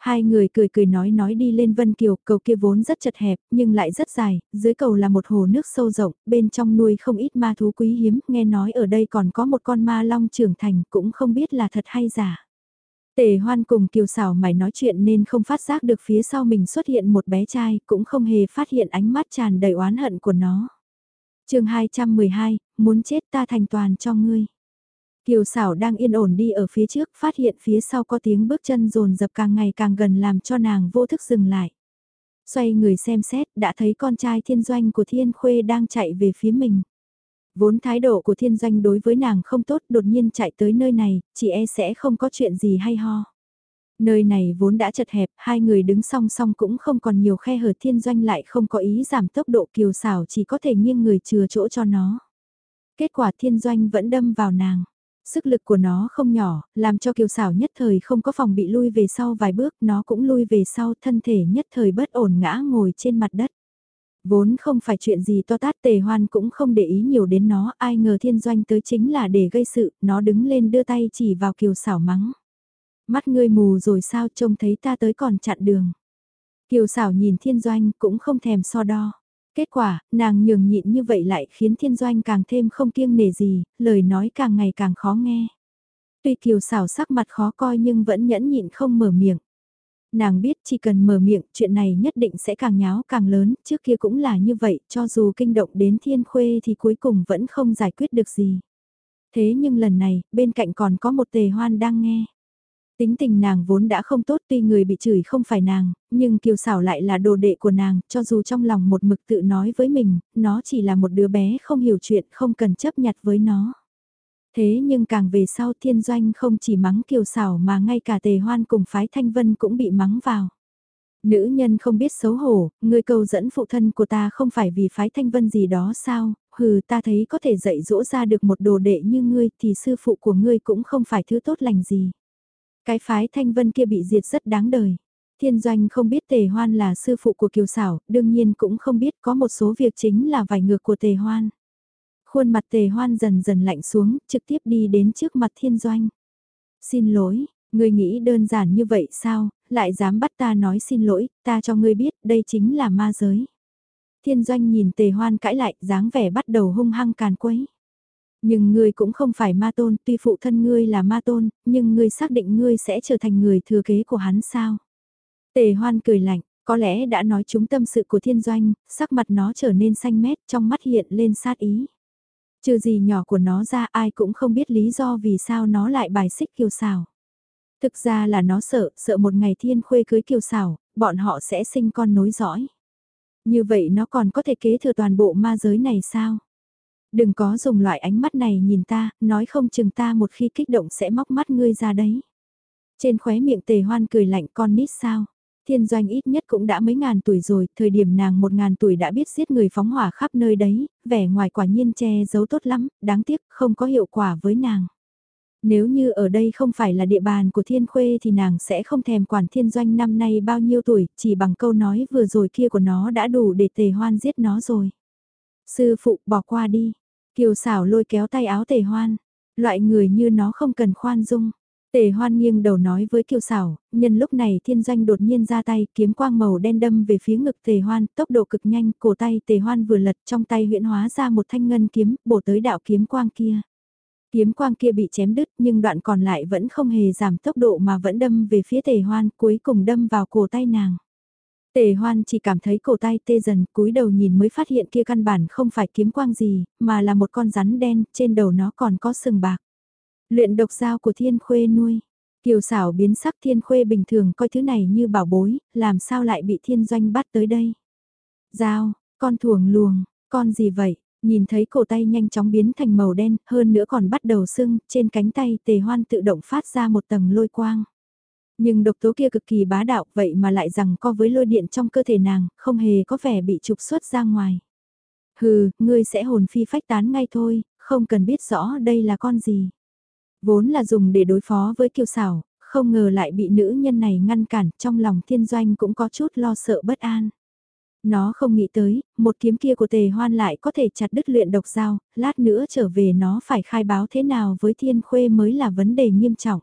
Hai người cười cười nói nói đi lên Vân Kiều, cầu kia vốn rất chật hẹp, nhưng lại rất dài, dưới cầu là một hồ nước sâu rộng, bên trong nuôi không ít ma thú quý hiếm, nghe nói ở đây còn có một con ma long trưởng thành, cũng không biết là thật hay giả. Tề hoan cùng kiều xảo mày nói chuyện nên không phát giác được phía sau mình xuất hiện một bé trai, cũng không hề phát hiện ánh mắt tràn đầy oán hận của nó. chương 212, muốn chết ta thành toàn cho ngươi. Kiều xảo đang yên ổn đi ở phía trước, phát hiện phía sau có tiếng bước chân rồn dập càng ngày càng gần làm cho nàng vô thức dừng lại. Xoay người xem xét, đã thấy con trai thiên doanh của thiên khuê đang chạy về phía mình. Vốn thái độ của thiên doanh đối với nàng không tốt đột nhiên chạy tới nơi này, chị e sẽ không có chuyện gì hay ho. Nơi này vốn đã chật hẹp, hai người đứng song song cũng không còn nhiều khe hở thiên doanh lại không có ý giảm tốc độ kiều xảo chỉ có thể nghiêng người chừa chỗ cho nó. Kết quả thiên doanh vẫn đâm vào nàng. Sức lực của nó không nhỏ, làm cho kiều xảo nhất thời không có phòng bị lui về sau vài bước, nó cũng lui về sau thân thể nhất thời bất ổn ngã ngồi trên mặt đất. Vốn không phải chuyện gì to tát tề hoan cũng không để ý nhiều đến nó, ai ngờ thiên doanh tới chính là để gây sự, nó đứng lên đưa tay chỉ vào kiều xảo mắng. Mắt ngươi mù rồi sao trông thấy ta tới còn chặn đường. Kiều xảo nhìn thiên doanh cũng không thèm so đo. Kết quả, nàng nhường nhịn như vậy lại khiến thiên doanh càng thêm không kiêng nể gì, lời nói càng ngày càng khó nghe. Tuy kiều xảo sắc mặt khó coi nhưng vẫn nhẫn nhịn không mở miệng. Nàng biết chỉ cần mở miệng chuyện này nhất định sẽ càng nháo càng lớn, trước kia cũng là như vậy, cho dù kinh động đến thiên khuê thì cuối cùng vẫn không giải quyết được gì. Thế nhưng lần này, bên cạnh còn có một tề hoan đang nghe. Tính tình nàng vốn đã không tốt tuy người bị chửi không phải nàng, nhưng kiều xảo lại là đồ đệ của nàng, cho dù trong lòng một mực tự nói với mình, nó chỉ là một đứa bé không hiểu chuyện không cần chấp nhặt với nó. Thế nhưng càng về sau thiên doanh không chỉ mắng kiều xảo mà ngay cả tề hoan cùng phái thanh vân cũng bị mắng vào. Nữ nhân không biết xấu hổ, người cầu dẫn phụ thân của ta không phải vì phái thanh vân gì đó sao, hừ ta thấy có thể dạy dỗ ra được một đồ đệ như ngươi thì sư phụ của ngươi cũng không phải thứ tốt lành gì. Cái phái thanh vân kia bị diệt rất đáng đời. Thiên doanh không biết tề hoan là sư phụ của kiều xảo, đương nhiên cũng không biết có một số việc chính là vài ngược của tề hoan. Khuôn mặt tề hoan dần dần lạnh xuống, trực tiếp đi đến trước mặt thiên doanh. Xin lỗi, ngươi nghĩ đơn giản như vậy sao, lại dám bắt ta nói xin lỗi, ta cho ngươi biết đây chính là ma giới. Thiên doanh nhìn tề hoan cãi lại, dáng vẻ bắt đầu hung hăng càn quấy. Nhưng ngươi cũng không phải ma tôn, tuy phụ thân ngươi là ma tôn, nhưng ngươi xác định ngươi sẽ trở thành người thừa kế của hắn sao? Tề hoan cười lạnh, có lẽ đã nói chúng tâm sự của thiên doanh, sắc mặt nó trở nên xanh mét trong mắt hiện lên sát ý. Trừ gì nhỏ của nó ra ai cũng không biết lý do vì sao nó lại bài xích kiều xảo. Thực ra là nó sợ, sợ một ngày thiên khuê cưới kiều xảo, bọn họ sẽ sinh con nối dõi. Như vậy nó còn có thể kế thừa toàn bộ ma giới này sao? Đừng có dùng loại ánh mắt này nhìn ta, nói không chừng ta một khi kích động sẽ móc mắt ngươi ra đấy. Trên khóe miệng tề hoan cười lạnh con nít sao? Thiên doanh ít nhất cũng đã mấy ngàn tuổi rồi, thời điểm nàng một ngàn tuổi đã biết giết người phóng hỏa khắp nơi đấy, vẻ ngoài quả nhiên che giấu tốt lắm, đáng tiếc không có hiệu quả với nàng. Nếu như ở đây không phải là địa bàn của thiên khuê thì nàng sẽ không thèm quản thiên doanh năm nay bao nhiêu tuổi, chỉ bằng câu nói vừa rồi kia của nó đã đủ để tề hoan giết nó rồi. Sư phụ bỏ qua đi, kiều xảo lôi kéo tay áo tề hoan, loại người như nó không cần khoan dung. Tề hoan nghiêng đầu nói với kiều xảo, nhân lúc này thiên doanh đột nhiên ra tay kiếm quang màu đen đâm về phía ngực tề hoan, tốc độ cực nhanh, cổ tay tề hoan vừa lật trong tay huyện hóa ra một thanh ngân kiếm, bổ tới đạo kiếm quang kia. Kiếm quang kia bị chém đứt nhưng đoạn còn lại vẫn không hề giảm tốc độ mà vẫn đâm về phía tề hoan, cuối cùng đâm vào cổ tay nàng. Tề hoan chỉ cảm thấy cổ tay tê dần, cúi đầu nhìn mới phát hiện kia căn bản không phải kiếm quang gì, mà là một con rắn đen, trên đầu nó còn có sừng bạc. Luyện độc dao của thiên khuê nuôi. Kiều xảo biến sắc thiên khuê bình thường coi thứ này như bảo bối, làm sao lại bị thiên doanh bắt tới đây. Dao, con thuồng luồng, con gì vậy? Nhìn thấy cổ tay nhanh chóng biến thành màu đen, hơn nữa còn bắt đầu sưng, trên cánh tay tề hoan tự động phát ra một tầng lôi quang. Nhưng độc tố kia cực kỳ bá đạo vậy mà lại rằng co với lôi điện trong cơ thể nàng, không hề có vẻ bị trục xuất ra ngoài. Hừ, ngươi sẽ hồn phi phách tán ngay thôi, không cần biết rõ đây là con gì. Vốn là dùng để đối phó với kiều xảo, không ngờ lại bị nữ nhân này ngăn cản, trong lòng thiên doanh cũng có chút lo sợ bất an. Nó không nghĩ tới, một kiếm kia của tề hoan lại có thể chặt đứt luyện độc dao, lát nữa trở về nó phải khai báo thế nào với thiên khuê mới là vấn đề nghiêm trọng.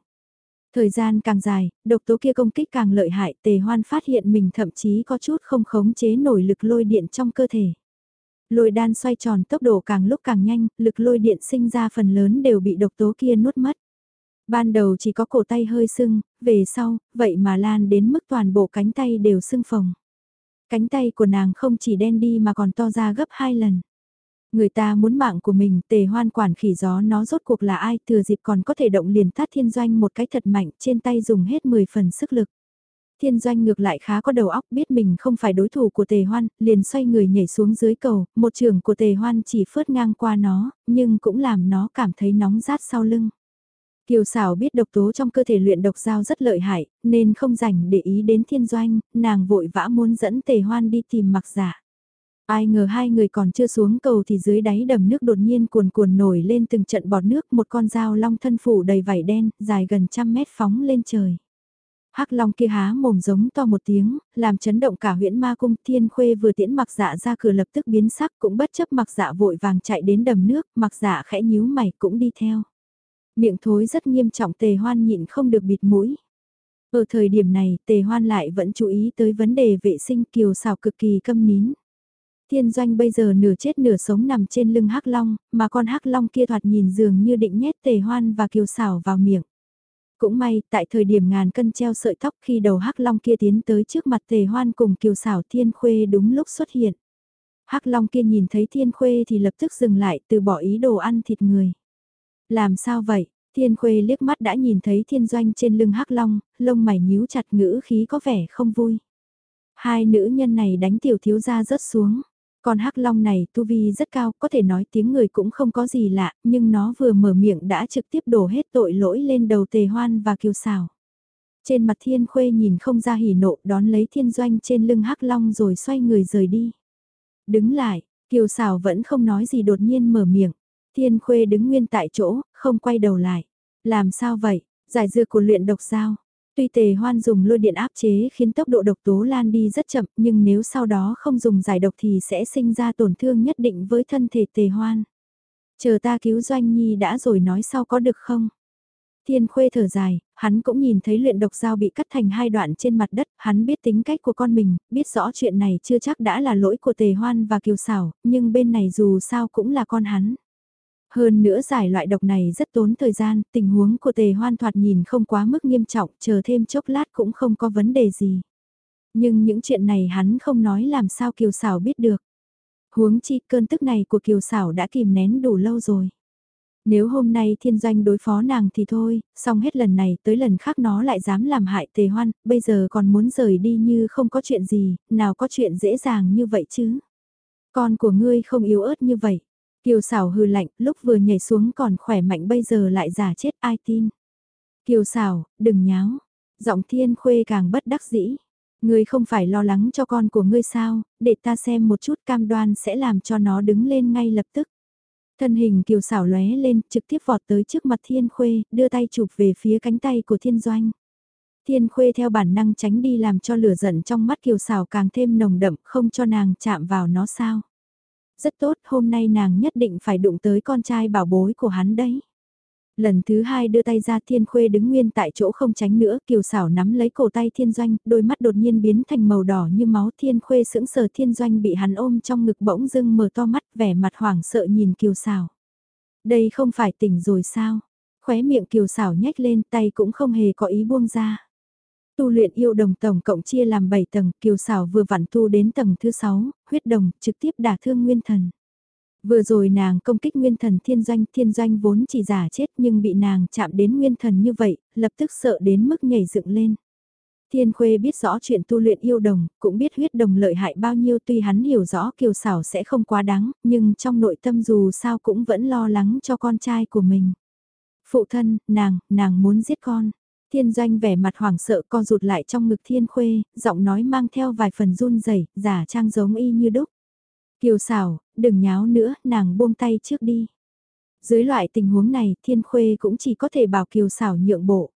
Thời gian càng dài, độc tố kia công kích càng lợi hại, tề hoan phát hiện mình thậm chí có chút không khống chế nổi lực lôi điện trong cơ thể. Lôi đan xoay tròn tốc độ càng lúc càng nhanh, lực lôi điện sinh ra phần lớn đều bị độc tố kia nuốt mất. Ban đầu chỉ có cổ tay hơi sưng, về sau, vậy mà lan đến mức toàn bộ cánh tay đều sưng phồng. Cánh tay của nàng không chỉ đen đi mà còn to ra gấp hai lần. Người ta muốn mạng của mình, tề hoan quản khỉ gió nó rốt cuộc là ai, thừa dịp còn có thể động liền thắt thiên doanh một cái thật mạnh, trên tay dùng hết 10 phần sức lực. Thiên doanh ngược lại khá có đầu óc biết mình không phải đối thủ của tề hoan, liền xoay người nhảy xuống dưới cầu, một trường của tề hoan chỉ phớt ngang qua nó, nhưng cũng làm nó cảm thấy nóng rát sau lưng. Kiều xảo biết độc tố trong cơ thể luyện độc dao rất lợi hại, nên không rảnh để ý đến thiên doanh, nàng vội vã muốn dẫn tề hoan đi tìm mặc giả. Ai ngờ hai người còn chưa xuống cầu thì dưới đáy đầm nước đột nhiên cuồn cuồn nổi lên từng trận bọt nước một con dao long thân phủ đầy vảy đen, dài gần trăm mét phóng lên trời. Hắc long kia há mồm giống to một tiếng, làm chấn động cả huyện ma cung thiên khuê vừa tiễn mặc dạ ra cửa lập tức biến sắc cũng bất chấp mặc dạ vội vàng chạy đến đầm nước, mặc dạ khẽ nhíu mày cũng đi theo. Miệng thối rất nghiêm trọng tề hoan nhịn không được bịt mũi. Ở thời điểm này, tề hoan lại vẫn chú ý tới vấn đề vệ sinh kiều xào cực kỳ câm nín. Thiên doanh bây giờ nửa chết nửa sống nằm trên lưng hắc long, mà con hắc long kia thoạt nhìn dường như định nhét tề hoan và kiều xảo vào miệng. Cũng may, tại thời điểm ngàn cân treo sợi tóc khi đầu hắc long kia tiến tới trước mặt tề hoan cùng kiều xảo thiên khuê đúng lúc xuất hiện. hắc long kia nhìn thấy thiên khuê thì lập tức dừng lại từ bỏ ý đồ ăn thịt người. Làm sao vậy? Thiên Khuê liếc mắt đã nhìn thấy thiên doanh trên lưng hắc long, lông mày nhíu chặt ngữ khí có vẻ không vui. Hai nữ nhân này đánh tiểu thiếu gia rớt xuống con hắc long này tu vi rất cao, có thể nói tiếng người cũng không có gì lạ, nhưng nó vừa mở miệng đã trực tiếp đổ hết tội lỗi lên đầu tề hoan và kiều xào. Trên mặt thiên khuê nhìn không ra hỉ nộ đón lấy thiên doanh trên lưng hắc long rồi xoay người rời đi. Đứng lại, kiều xào vẫn không nói gì đột nhiên mở miệng. Thiên Khuê đứng nguyên tại chỗ, không quay đầu lại. Làm sao vậy? Giải dược của luyện độc sao? Tuy tề hoan dùng lôi điện áp chế khiến tốc độ độc tố lan đi rất chậm nhưng nếu sau đó không dùng giải độc thì sẽ sinh ra tổn thương nhất định với thân thể tề hoan. Chờ ta cứu Doanh Nhi đã rồi nói sau có được không? Thiên Khuê thở dài, hắn cũng nhìn thấy luyện độc dao bị cắt thành hai đoạn trên mặt đất, hắn biết tính cách của con mình, biết rõ chuyện này chưa chắc đã là lỗi của Tề Hoan và Kiều Sảo, nhưng bên này dù sao cũng là con hắn. Hơn nữa giải loại độc này rất tốn thời gian, tình huống của tề hoan thoạt nhìn không quá mức nghiêm trọng, chờ thêm chốc lát cũng không có vấn đề gì. Nhưng những chuyện này hắn không nói làm sao Kiều Sảo biết được. Huống chi cơn tức này của Kiều Sảo đã kìm nén đủ lâu rồi. Nếu hôm nay thiên doanh đối phó nàng thì thôi, xong hết lần này tới lần khác nó lại dám làm hại tề hoan, bây giờ còn muốn rời đi như không có chuyện gì, nào có chuyện dễ dàng như vậy chứ. Con của ngươi không yếu ớt như vậy. Kiều xảo hư lạnh, lúc vừa nhảy xuống còn khỏe mạnh bây giờ lại giả chết ai tin. Kiều xảo, đừng nháo. Giọng thiên khuê càng bất đắc dĩ. Ngươi không phải lo lắng cho con của ngươi sao, để ta xem một chút cam đoan sẽ làm cho nó đứng lên ngay lập tức. Thân hình kiều xảo lóe lên, trực tiếp vọt tới trước mặt thiên khuê, đưa tay chụp về phía cánh tay của thiên doanh. Thiên khuê theo bản năng tránh đi làm cho lửa giận trong mắt kiều xảo càng thêm nồng đậm, không cho nàng chạm vào nó sao. Rất tốt, hôm nay nàng nhất định phải đụng tới con trai bảo bối của hắn đấy. Lần thứ hai đưa tay ra thiên khuê đứng nguyên tại chỗ không tránh nữa, kiều xảo nắm lấy cổ tay thiên doanh, đôi mắt đột nhiên biến thành màu đỏ như máu thiên khuê sững sờ thiên doanh bị hắn ôm trong ngực bỗng dưng mở to mắt vẻ mặt hoảng sợ nhìn kiều xảo. Đây không phải tỉnh rồi sao? Khóe miệng kiều xảo nhếch lên tay cũng không hề có ý buông ra. Tu luyện yêu đồng tổng cộng chia làm 7 tầng, kiều xảo vừa vặn tu đến tầng thứ 6, huyết đồng, trực tiếp đả thương nguyên thần. Vừa rồi nàng công kích nguyên thần thiên doanh, thiên doanh vốn chỉ giả chết nhưng bị nàng chạm đến nguyên thần như vậy, lập tức sợ đến mức nhảy dựng lên. Thiên Khuê biết rõ chuyện tu luyện yêu đồng, cũng biết huyết đồng lợi hại bao nhiêu tuy hắn hiểu rõ kiều xảo sẽ không quá đáng, nhưng trong nội tâm dù sao cũng vẫn lo lắng cho con trai của mình. Phụ thân, nàng, nàng muốn giết con. Thiên doanh vẻ mặt hoảng sợ co rụt lại trong ngực thiên khuê, giọng nói mang theo vài phần run rẩy giả trang giống y như đúc. Kiều xảo, đừng nháo nữa, nàng buông tay trước đi. Dưới loại tình huống này, thiên khuê cũng chỉ có thể bảo kiều xảo nhượng bộ.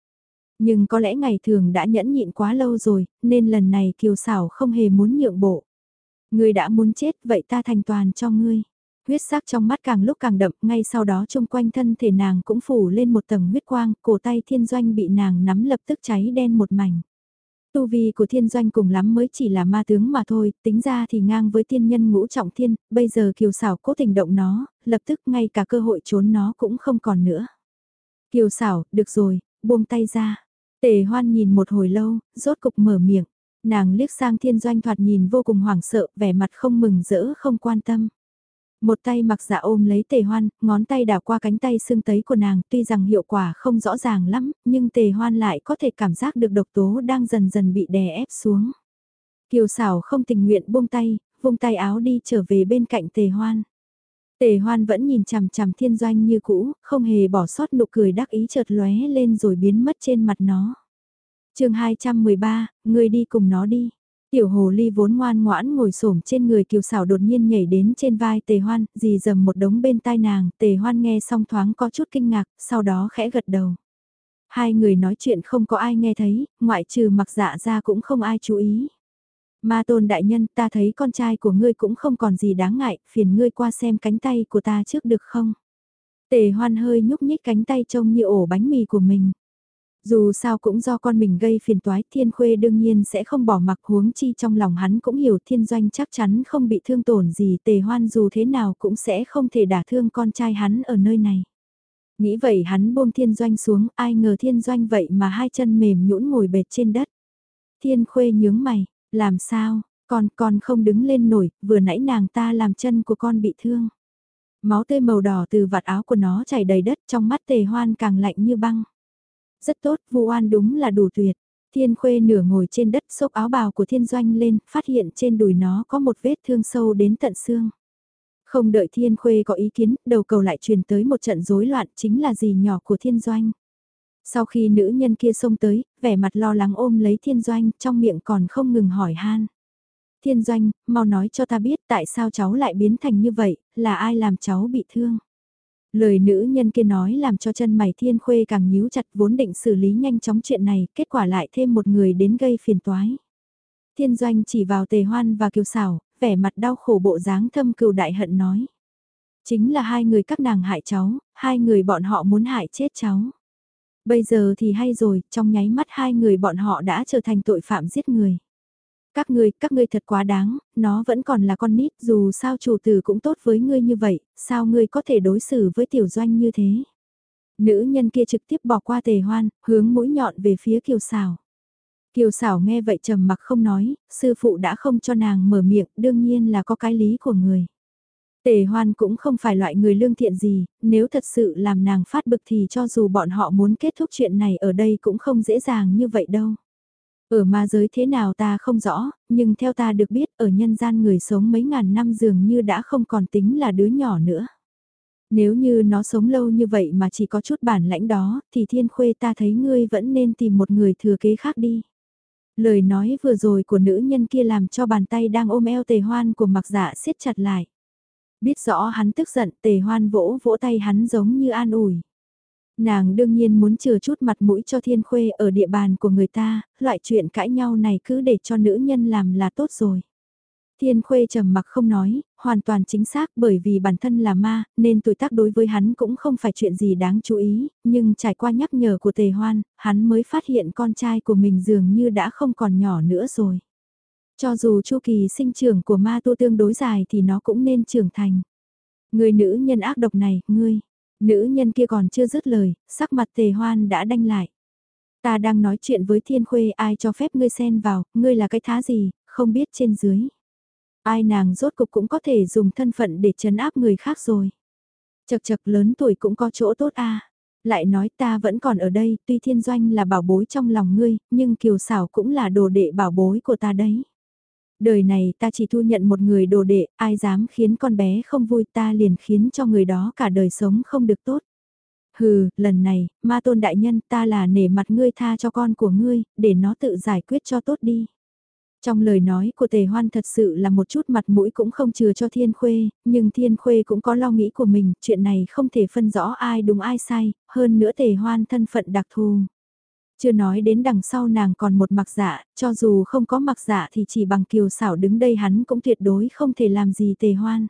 Nhưng có lẽ ngày thường đã nhẫn nhịn quá lâu rồi, nên lần này kiều xảo không hề muốn nhượng bộ. Ngươi đã muốn chết, vậy ta thành toàn cho ngươi. Huyết sắc trong mắt càng lúc càng đậm, ngay sau đó chung quanh thân thể nàng cũng phủ lên một tầng huyết quang, cổ tay thiên doanh bị nàng nắm lập tức cháy đen một mảnh. Tu vi của thiên doanh cùng lắm mới chỉ là ma tướng mà thôi, tính ra thì ngang với tiên nhân ngũ trọng thiên, bây giờ kiều xảo cố tình động nó, lập tức ngay cả cơ hội trốn nó cũng không còn nữa. Kiều xảo, được rồi, buông tay ra. Tề hoan nhìn một hồi lâu, rốt cục mở miệng. Nàng liếc sang thiên doanh thoạt nhìn vô cùng hoảng sợ, vẻ mặt không mừng rỡ không quan tâm. Một tay mặc dạ ôm lấy tề hoan, ngón tay đảo qua cánh tay xương tấy của nàng, tuy rằng hiệu quả không rõ ràng lắm, nhưng tề hoan lại có thể cảm giác được độc tố đang dần dần bị đè ép xuống. Kiều xảo không tình nguyện buông tay, vung tay áo đi trở về bên cạnh tề hoan. Tề hoan vẫn nhìn chằm chằm thiên doanh như cũ, không hề bỏ sót nụ cười đắc ý chợt lóe lên rồi biến mất trên mặt nó. chương 213, người đi cùng nó đi. Tiểu hồ ly vốn ngoan ngoãn ngồi xổm trên người kiều xảo đột nhiên nhảy đến trên vai tề hoan, dì dầm một đống bên tai nàng, tề hoan nghe xong thoáng có chút kinh ngạc, sau đó khẽ gật đầu. Hai người nói chuyện không có ai nghe thấy, ngoại trừ mặc dạ ra cũng không ai chú ý. Ma tôn đại nhân ta thấy con trai của ngươi cũng không còn gì đáng ngại, phiền ngươi qua xem cánh tay của ta trước được không? Tề hoan hơi nhúc nhích cánh tay trông như ổ bánh mì của mình. Dù sao cũng do con mình gây phiền toái thiên khuê đương nhiên sẽ không bỏ mặc huống chi trong lòng hắn cũng hiểu thiên doanh chắc chắn không bị thương tổn gì tề hoan dù thế nào cũng sẽ không thể đả thương con trai hắn ở nơi này. Nghĩ vậy hắn buông thiên doanh xuống ai ngờ thiên doanh vậy mà hai chân mềm nhũn ngồi bệt trên đất. Thiên khuê nhướng mày, làm sao, con con không đứng lên nổi, vừa nãy nàng ta làm chân của con bị thương. Máu tươi màu đỏ từ vạt áo của nó chảy đầy đất trong mắt tề hoan càng lạnh như băng. Rất tốt, vu oan đúng là đủ tuyệt. Thiên khuê nửa ngồi trên đất xốc áo bào của thiên doanh lên, phát hiện trên đùi nó có một vết thương sâu đến tận xương. Không đợi thiên khuê có ý kiến, đầu cầu lại truyền tới một trận rối loạn chính là gì nhỏ của thiên doanh. Sau khi nữ nhân kia xông tới, vẻ mặt lo lắng ôm lấy thiên doanh, trong miệng còn không ngừng hỏi han. Thiên doanh, mau nói cho ta biết tại sao cháu lại biến thành như vậy, là ai làm cháu bị thương. Lời nữ nhân kia nói làm cho chân mày thiên khuê càng nhíu chặt vốn định xử lý nhanh chóng chuyện này, kết quả lại thêm một người đến gây phiền toái. Thiên doanh chỉ vào tề hoan và kiều xảo, vẻ mặt đau khổ bộ dáng thâm cừu đại hận nói. Chính là hai người các nàng hại cháu, hai người bọn họ muốn hại chết cháu. Bây giờ thì hay rồi, trong nháy mắt hai người bọn họ đã trở thành tội phạm giết người. Các ngươi, các ngươi thật quá đáng, nó vẫn còn là con nít, dù sao chủ tử cũng tốt với ngươi như vậy, sao ngươi có thể đối xử với tiểu doanh như thế? Nữ nhân kia trực tiếp bỏ qua tề hoan, hướng mũi nhọn về phía kiều xảo. Kiều xảo nghe vậy trầm mặc không nói, sư phụ đã không cho nàng mở miệng, đương nhiên là có cái lý của người. Tề hoan cũng không phải loại người lương thiện gì, nếu thật sự làm nàng phát bực thì cho dù bọn họ muốn kết thúc chuyện này ở đây cũng không dễ dàng như vậy đâu. Ở ma giới thế nào ta không rõ, nhưng theo ta được biết ở nhân gian người sống mấy ngàn năm dường như đã không còn tính là đứa nhỏ nữa. Nếu như nó sống lâu như vậy mà chỉ có chút bản lãnh đó, thì thiên khuê ta thấy ngươi vẫn nên tìm một người thừa kế khác đi. Lời nói vừa rồi của nữ nhân kia làm cho bàn tay đang ôm eo tề hoan của mặc dạ siết chặt lại. Biết rõ hắn tức giận tề hoan vỗ vỗ tay hắn giống như an ủi. Nàng đương nhiên muốn chừa chút mặt mũi cho thiên khuê ở địa bàn của người ta, loại chuyện cãi nhau này cứ để cho nữ nhân làm là tốt rồi. Thiên khuê trầm mặc không nói, hoàn toàn chính xác bởi vì bản thân là ma, nên tuổi tác đối với hắn cũng không phải chuyện gì đáng chú ý, nhưng trải qua nhắc nhở của tề hoan, hắn mới phát hiện con trai của mình dường như đã không còn nhỏ nữa rồi. Cho dù chu kỳ sinh trưởng của ma tu tương đối dài thì nó cũng nên trưởng thành. Người nữ nhân ác độc này, ngươi, Nữ nhân kia còn chưa dứt lời, sắc mặt tề hoan đã đanh lại. Ta đang nói chuyện với thiên khuê ai cho phép ngươi xen vào, ngươi là cái thá gì, không biết trên dưới. Ai nàng rốt cục cũng có thể dùng thân phận để chấn áp người khác rồi. Chật chật lớn tuổi cũng có chỗ tốt a Lại nói ta vẫn còn ở đây, tuy thiên doanh là bảo bối trong lòng ngươi, nhưng kiều xảo cũng là đồ đệ bảo bối của ta đấy. Đời này ta chỉ thu nhận một người đồ đệ, ai dám khiến con bé không vui ta liền khiến cho người đó cả đời sống không được tốt. Hừ, lần này, ma tôn đại nhân ta là nể mặt ngươi tha cho con của ngươi, để nó tự giải quyết cho tốt đi. Trong lời nói của tề hoan thật sự là một chút mặt mũi cũng không chừa cho thiên khuê, nhưng thiên khuê cũng có lo nghĩ của mình, chuyện này không thể phân rõ ai đúng ai sai, hơn nữa tề hoan thân phận đặc thù. Chưa nói đến đằng sau nàng còn một mặc dạ, cho dù không có mặc dạ thì chỉ bằng kiều xảo đứng đây hắn cũng tuyệt đối không thể làm gì tề hoan.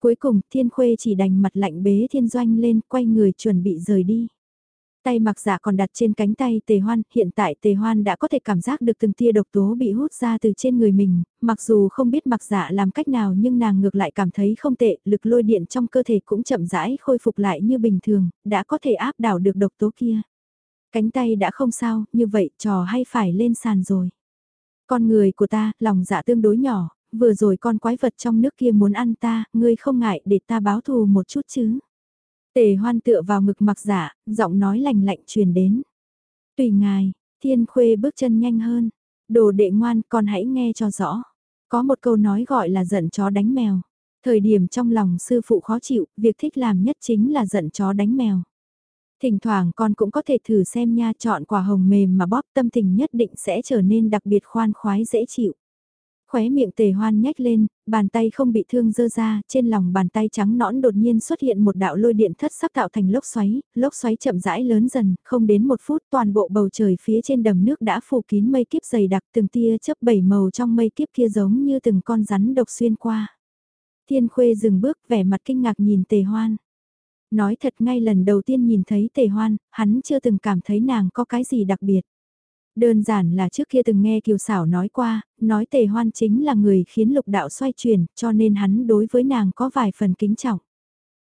Cuối cùng thiên khuê chỉ đành mặt lạnh bế thiên doanh lên quay người chuẩn bị rời đi. Tay mặc giả còn đặt trên cánh tay tề hoan, hiện tại tề hoan đã có thể cảm giác được từng tia độc tố bị hút ra từ trên người mình, mặc dù không biết mặc giả làm cách nào nhưng nàng ngược lại cảm thấy không tệ, lực lôi điện trong cơ thể cũng chậm rãi khôi phục lại như bình thường, đã có thể áp đảo được độc tố kia. Cánh tay đã không sao, như vậy trò hay phải lên sàn rồi. Con người của ta, lòng dạ tương đối nhỏ, vừa rồi con quái vật trong nước kia muốn ăn ta, ngươi không ngại để ta báo thù một chút chứ. Tề hoan tựa vào ngực mặc giả, giọng nói lành lạnh truyền đến. Tùy ngài, thiên khuê bước chân nhanh hơn. Đồ đệ ngoan con hãy nghe cho rõ. Có một câu nói gọi là giận chó đánh mèo. Thời điểm trong lòng sư phụ khó chịu, việc thích làm nhất chính là giận chó đánh mèo. Thỉnh thoảng con cũng có thể thử xem nha chọn quả hồng mềm mà bóp tâm tình nhất định sẽ trở nên đặc biệt khoan khoái dễ chịu. Khóe miệng tề hoan nhếch lên, bàn tay không bị thương dơ ra, trên lòng bàn tay trắng nõn đột nhiên xuất hiện một đạo lôi điện thất sắc tạo thành lốc xoáy, lốc xoáy chậm rãi lớn dần, không đến một phút toàn bộ bầu trời phía trên đầm nước đã phủ kín mây kiếp dày đặc từng tia chớp bảy màu trong mây kiếp kia giống như từng con rắn độc xuyên qua. Thiên khuê dừng bước vẻ mặt kinh ngạc nhìn tề hoan. Nói thật ngay lần đầu tiên nhìn thấy tề hoan, hắn chưa từng cảm thấy nàng có cái gì đặc biệt. Đơn giản là trước kia từng nghe Kiều Sảo nói qua, nói tề hoan chính là người khiến lục đạo xoay chuyển, cho nên hắn đối với nàng có vài phần kính trọng.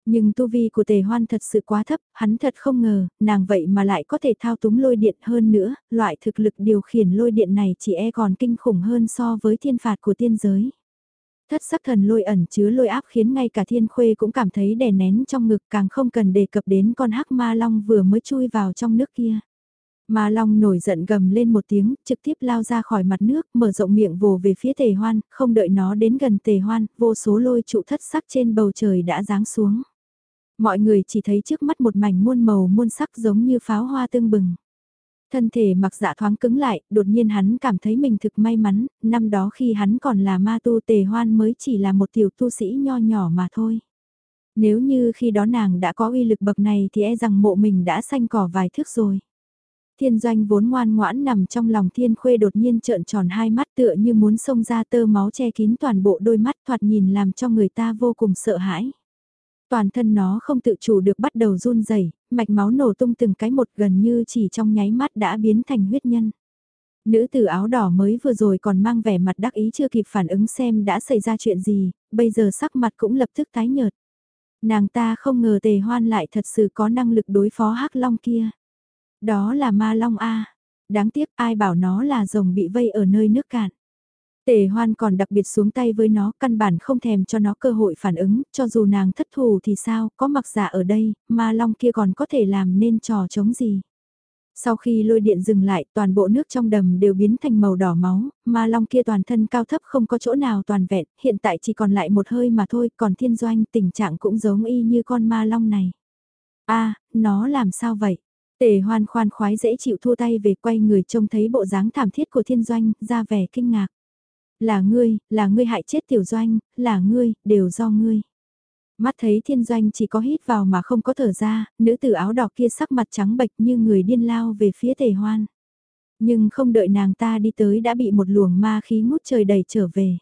Nhưng tu vi của tề hoan thật sự quá thấp, hắn thật không ngờ, nàng vậy mà lại có thể thao túng lôi điện hơn nữa, loại thực lực điều khiển lôi điện này chỉ e còn kinh khủng hơn so với thiên phạt của tiên giới. Thất sắc thần lôi ẩn chứa lôi áp khiến ngay cả thiên khuê cũng cảm thấy đè nén trong ngực càng không cần đề cập đến con hắc ma long vừa mới chui vào trong nước kia. Ma Long nổi giận gầm lên một tiếng, trực tiếp lao ra khỏi mặt nước, mở rộng miệng vồ về phía tề hoan, không đợi nó đến gần tề hoan, vô số lôi trụ thất sắc trên bầu trời đã giáng xuống. Mọi người chỉ thấy trước mắt một mảnh muôn màu muôn sắc giống như pháo hoa tương bừng. Thân thể mặc dạ thoáng cứng lại, đột nhiên hắn cảm thấy mình thực may mắn, năm đó khi hắn còn là ma tu tề hoan mới chỉ là một tiểu tu sĩ nho nhỏ mà thôi. Nếu như khi đó nàng đã có uy lực bậc này thì e rằng mộ mình đã xanh cỏ vài thước rồi. Thiên doanh vốn ngoan ngoãn nằm trong lòng thiên khuê đột nhiên trợn tròn hai mắt tựa như muốn xông ra tơ máu che kín toàn bộ đôi mắt thoạt nhìn làm cho người ta vô cùng sợ hãi. Toàn thân nó không tự chủ được bắt đầu run rẩy, mạch máu nổ tung từng cái một gần như chỉ trong nháy mắt đã biến thành huyết nhân. Nữ tử áo đỏ mới vừa rồi còn mang vẻ mặt đắc ý chưa kịp phản ứng xem đã xảy ra chuyện gì, bây giờ sắc mặt cũng lập tức tái nhợt. Nàng ta không ngờ tề hoan lại thật sự có năng lực đối phó hắc long kia. Đó là ma long A. Đáng tiếc ai bảo nó là rồng bị vây ở nơi nước cạn. Tề hoan còn đặc biệt xuống tay với nó, căn bản không thèm cho nó cơ hội phản ứng, cho dù nàng thất thù thì sao, có mặc giả ở đây, ma long kia còn có thể làm nên trò chống gì. Sau khi lôi điện dừng lại, toàn bộ nước trong đầm đều biến thành màu đỏ máu, ma long kia toàn thân cao thấp không có chỗ nào toàn vẹn, hiện tại chỉ còn lại một hơi mà thôi, còn thiên doanh tình trạng cũng giống y như con ma long này. a nó làm sao vậy? Tề hoan khoan khoái dễ chịu thua tay về quay người trông thấy bộ dáng thảm thiết của thiên doanh, ra vẻ kinh ngạc. Là ngươi, là ngươi hại chết tiểu doanh, là ngươi, đều do ngươi. Mắt thấy thiên doanh chỉ có hít vào mà không có thở ra, nữ tử áo đỏ kia sắc mặt trắng bệch như người điên lao về phía tề hoan. Nhưng không đợi nàng ta đi tới đã bị một luồng ma khí ngút trời đầy trở về.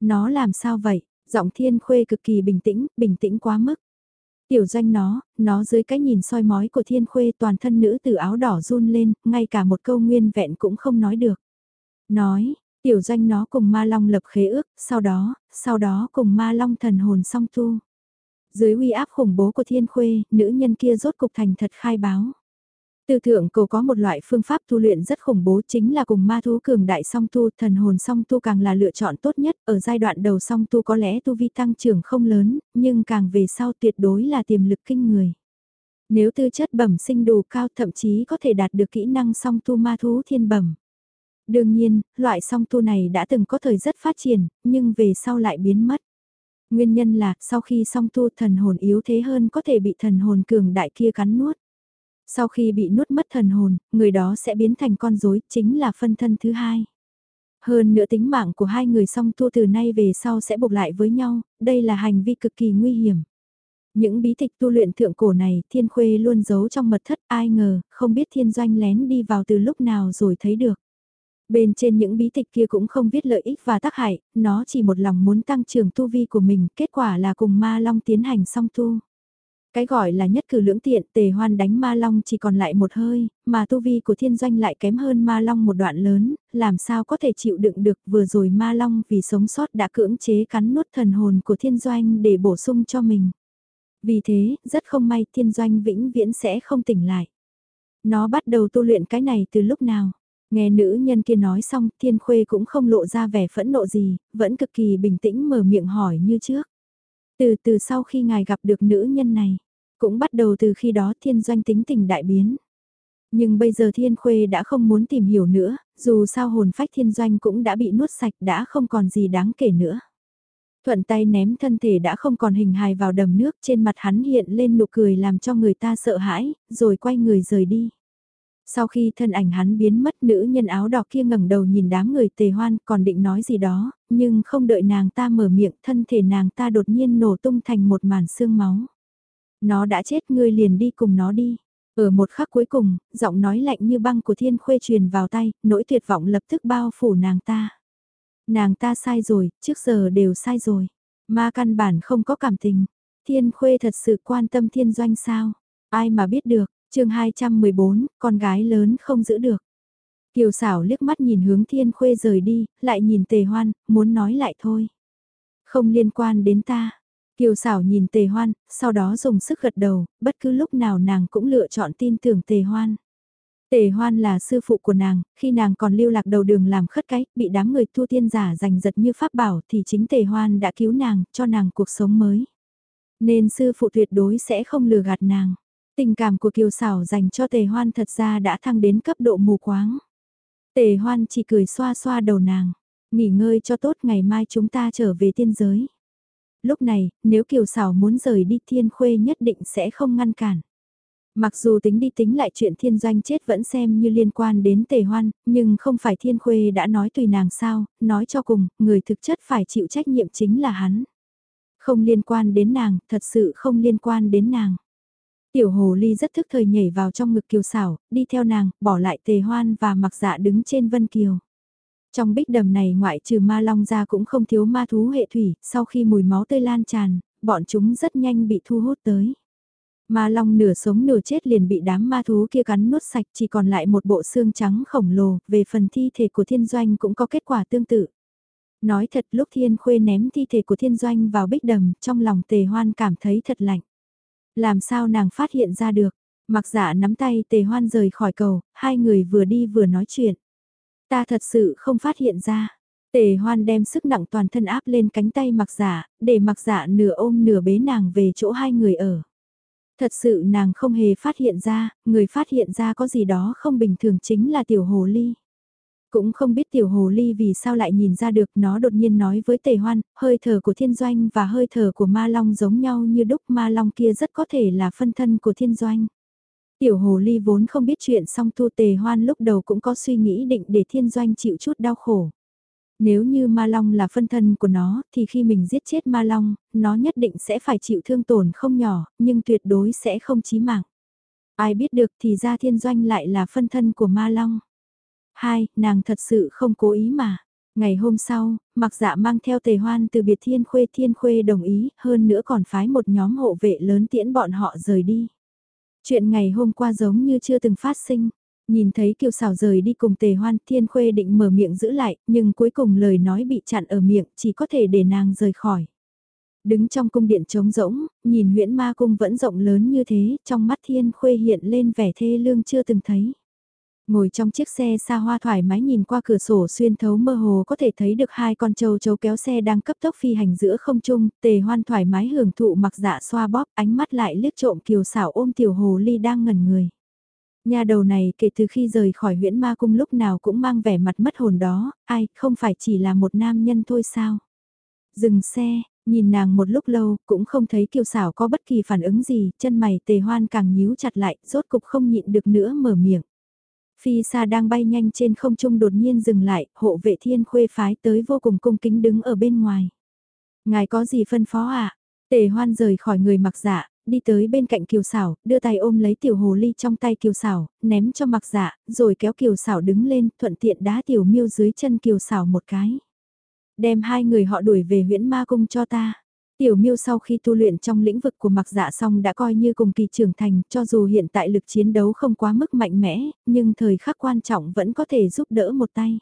Nó làm sao vậy? Giọng thiên khuê cực kỳ bình tĩnh, bình tĩnh quá mức. Tiểu doanh nó, nó dưới cái nhìn soi mói của thiên khuê toàn thân nữ từ áo đỏ run lên, ngay cả một câu nguyên vẹn cũng không nói được. Nói, tiểu doanh nó cùng ma long lập khế ước, sau đó, sau đó cùng ma long thần hồn song tu. Dưới uy áp khủng bố của thiên khuê, nữ nhân kia rốt cục thành thật khai báo. Từ thượng cầu có một loại phương pháp tu luyện rất khủng bố chính là cùng ma thú cường đại song tu, thần hồn song tu càng là lựa chọn tốt nhất, ở giai đoạn đầu song tu có lẽ tu vi tăng trưởng không lớn, nhưng càng về sau tuyệt đối là tiềm lực kinh người. Nếu tư chất bẩm sinh đủ cao thậm chí có thể đạt được kỹ năng song tu ma thú thiên bẩm. Đương nhiên, loại song tu này đã từng có thời rất phát triển, nhưng về sau lại biến mất. Nguyên nhân là, sau khi song tu thần hồn yếu thế hơn có thể bị thần hồn cường đại kia cắn nuốt. Sau khi bị nuốt mất thần hồn, người đó sẽ biến thành con rối, chính là phân thân thứ hai. Hơn nữa tính mạng của hai người song tu từ nay về sau sẽ buộc lại với nhau, đây là hành vi cực kỳ nguy hiểm. Những bí tịch tu luyện thượng cổ này thiên khuê luôn giấu trong mật thất ai ngờ, không biết thiên doanh lén đi vào từ lúc nào rồi thấy được. Bên trên những bí tịch kia cũng không viết lợi ích và tác hại, nó chỉ một lòng muốn tăng trưởng tu vi của mình, kết quả là cùng ma long tiến hành song tu. Cái gọi là nhất cử lưỡng tiện tề hoan đánh ma long chỉ còn lại một hơi, mà tu vi của thiên doanh lại kém hơn ma long một đoạn lớn, làm sao có thể chịu đựng được vừa rồi ma long vì sống sót đã cưỡng chế cắn nuốt thần hồn của thiên doanh để bổ sung cho mình. Vì thế, rất không may thiên doanh vĩnh viễn sẽ không tỉnh lại. Nó bắt đầu tu luyện cái này từ lúc nào? Nghe nữ nhân kia nói xong, thiên khuê cũng không lộ ra vẻ phẫn nộ gì, vẫn cực kỳ bình tĩnh mở miệng hỏi như trước. Từ từ sau khi ngài gặp được nữ nhân này, cũng bắt đầu từ khi đó thiên doanh tính tình đại biến. Nhưng bây giờ thiên khuê đã không muốn tìm hiểu nữa, dù sao hồn phách thiên doanh cũng đã bị nuốt sạch đã không còn gì đáng kể nữa. Thuận tay ném thân thể đã không còn hình hài vào đầm nước trên mặt hắn hiện lên nụ cười làm cho người ta sợ hãi, rồi quay người rời đi. Sau khi thân ảnh hắn biến mất nữ nhân áo đỏ kia ngẩng đầu nhìn đám người tề hoan còn định nói gì đó, nhưng không đợi nàng ta mở miệng thân thể nàng ta đột nhiên nổ tung thành một màn xương máu. Nó đã chết ngươi liền đi cùng nó đi. Ở một khắc cuối cùng, giọng nói lạnh như băng của thiên khuê truyền vào tay, nỗi tuyệt vọng lập tức bao phủ nàng ta. Nàng ta sai rồi, trước giờ đều sai rồi. Ma căn bản không có cảm tình. Thiên khuê thật sự quan tâm thiên doanh sao? Ai mà biết được, chương 214, con gái lớn không giữ được. Kiều xảo liếc mắt nhìn hướng thiên khuê rời đi, lại nhìn tề hoan, muốn nói lại thôi. Không liên quan đến ta. Kiều xảo nhìn tề hoan, sau đó dùng sức gật đầu, bất cứ lúc nào nàng cũng lựa chọn tin tưởng tề hoan. Tề hoan là sư phụ của nàng, khi nàng còn lưu lạc đầu đường làm khất cái, bị đám người thu tiên giả giành giật như pháp bảo thì chính tề hoan đã cứu nàng, cho nàng cuộc sống mới. Nên sư phụ tuyệt đối sẽ không lừa gạt nàng. Tình cảm của kiều xảo dành cho tề hoan thật ra đã thăng đến cấp độ mù quáng. Tề hoan chỉ cười xoa xoa đầu nàng, nghỉ ngơi cho tốt ngày mai chúng ta trở về tiên giới. Lúc này, nếu kiều xảo muốn rời đi thiên khuê nhất định sẽ không ngăn cản. Mặc dù tính đi tính lại chuyện thiên doanh chết vẫn xem như liên quan đến tề hoan, nhưng không phải thiên khuê đã nói tùy nàng sao, nói cho cùng, người thực chất phải chịu trách nhiệm chính là hắn. Không liên quan đến nàng, thật sự không liên quan đến nàng. Tiểu hồ ly rất thức thời nhảy vào trong ngực kiều xảo, đi theo nàng, bỏ lại tề hoan và mặc dạ đứng trên vân kiều. Trong bích đầm này ngoại trừ ma long ra cũng không thiếu ma thú hệ thủy, sau khi mùi máu tươi lan tràn, bọn chúng rất nhanh bị thu hút tới. Ma long nửa sống nửa chết liền bị đám ma thú kia cắn nuốt sạch chỉ còn lại một bộ xương trắng khổng lồ, về phần thi thể của thiên doanh cũng có kết quả tương tự. Nói thật lúc thiên khuê ném thi thể của thiên doanh vào bích đầm, trong lòng tề hoan cảm thấy thật lạnh. Làm sao nàng phát hiện ra được, mặc giả nắm tay tề hoan rời khỏi cầu, hai người vừa đi vừa nói chuyện. Ta thật sự không phát hiện ra. Tề hoan đem sức nặng toàn thân áp lên cánh tay mặc giả, để mặc giả nửa ôm nửa bế nàng về chỗ hai người ở. Thật sự nàng không hề phát hiện ra, người phát hiện ra có gì đó không bình thường chính là tiểu hồ ly. Cũng không biết tiểu hồ ly vì sao lại nhìn ra được nó đột nhiên nói với tề hoan, hơi thở của thiên doanh và hơi thở của ma long giống nhau như đúc ma long kia rất có thể là phân thân của thiên doanh. Tiểu hồ ly vốn không biết chuyện song thu tề hoan lúc đầu cũng có suy nghĩ định để thiên doanh chịu chút đau khổ. Nếu như ma long là phân thân của nó, thì khi mình giết chết ma long, nó nhất định sẽ phải chịu thương tổn không nhỏ, nhưng tuyệt đối sẽ không chí mạng. Ai biết được thì ra thiên doanh lại là phân thân của ma long. Hai, nàng thật sự không cố ý mà. Ngày hôm sau, mặc dạ mang theo tề hoan từ biệt thiên khuê thiên khuê đồng ý, hơn nữa còn phái một nhóm hộ vệ lớn tiễn bọn họ rời đi. Chuyện ngày hôm qua giống như chưa từng phát sinh. Nhìn thấy kiều xảo rời đi cùng tề hoan thiên khuê định mở miệng giữ lại, nhưng cuối cùng lời nói bị chặn ở miệng, chỉ có thể để nàng rời khỏi. Đứng trong cung điện trống rỗng, nhìn huyễn ma cung vẫn rộng lớn như thế, trong mắt thiên khuê hiện lên vẻ thê lương chưa từng thấy. Ngồi trong chiếc xe xa hoa thoải mái nhìn qua cửa sổ xuyên thấu mơ hồ có thể thấy được hai con trâu trâu kéo xe đang cấp tốc phi hành giữa không trung, tề hoan thoải mái hưởng thụ mặc dạ xoa bóp ánh mắt lại liếc trộm kiều xảo ôm tiểu hồ ly đang ngẩn người. Nhà đầu này kể từ khi rời khỏi huyễn ma cung lúc nào cũng mang vẻ mặt mất hồn đó, ai không phải chỉ là một nam nhân thôi sao. Dừng xe, Nhìn nàng một lúc lâu, cũng không thấy kiều xảo có bất kỳ phản ứng gì, chân mày tề hoan càng nhíu chặt lại, rốt cục không nhịn được nữa mở miệng. Phi xa đang bay nhanh trên không trung đột nhiên dừng lại, hộ vệ thiên khuê phái tới vô cùng cung kính đứng ở bên ngoài. Ngài có gì phân phó? À? Tề hoan rời khỏi người mặc dạ, đi tới bên cạnh kiều xảo, đưa tay ôm lấy tiểu hồ ly trong tay kiều xảo, ném cho mặc dạ, rồi kéo kiều xảo đứng lên, thuận tiện đá tiểu miêu dưới chân kiều xảo một cái. Đem hai người họ đuổi về huyễn ma cung cho ta. Tiểu miêu sau khi tu luyện trong lĩnh vực của mặc dạ xong đã coi như cùng kỳ trưởng thành, cho dù hiện tại lực chiến đấu không quá mức mạnh mẽ, nhưng thời khắc quan trọng vẫn có thể giúp đỡ một tay.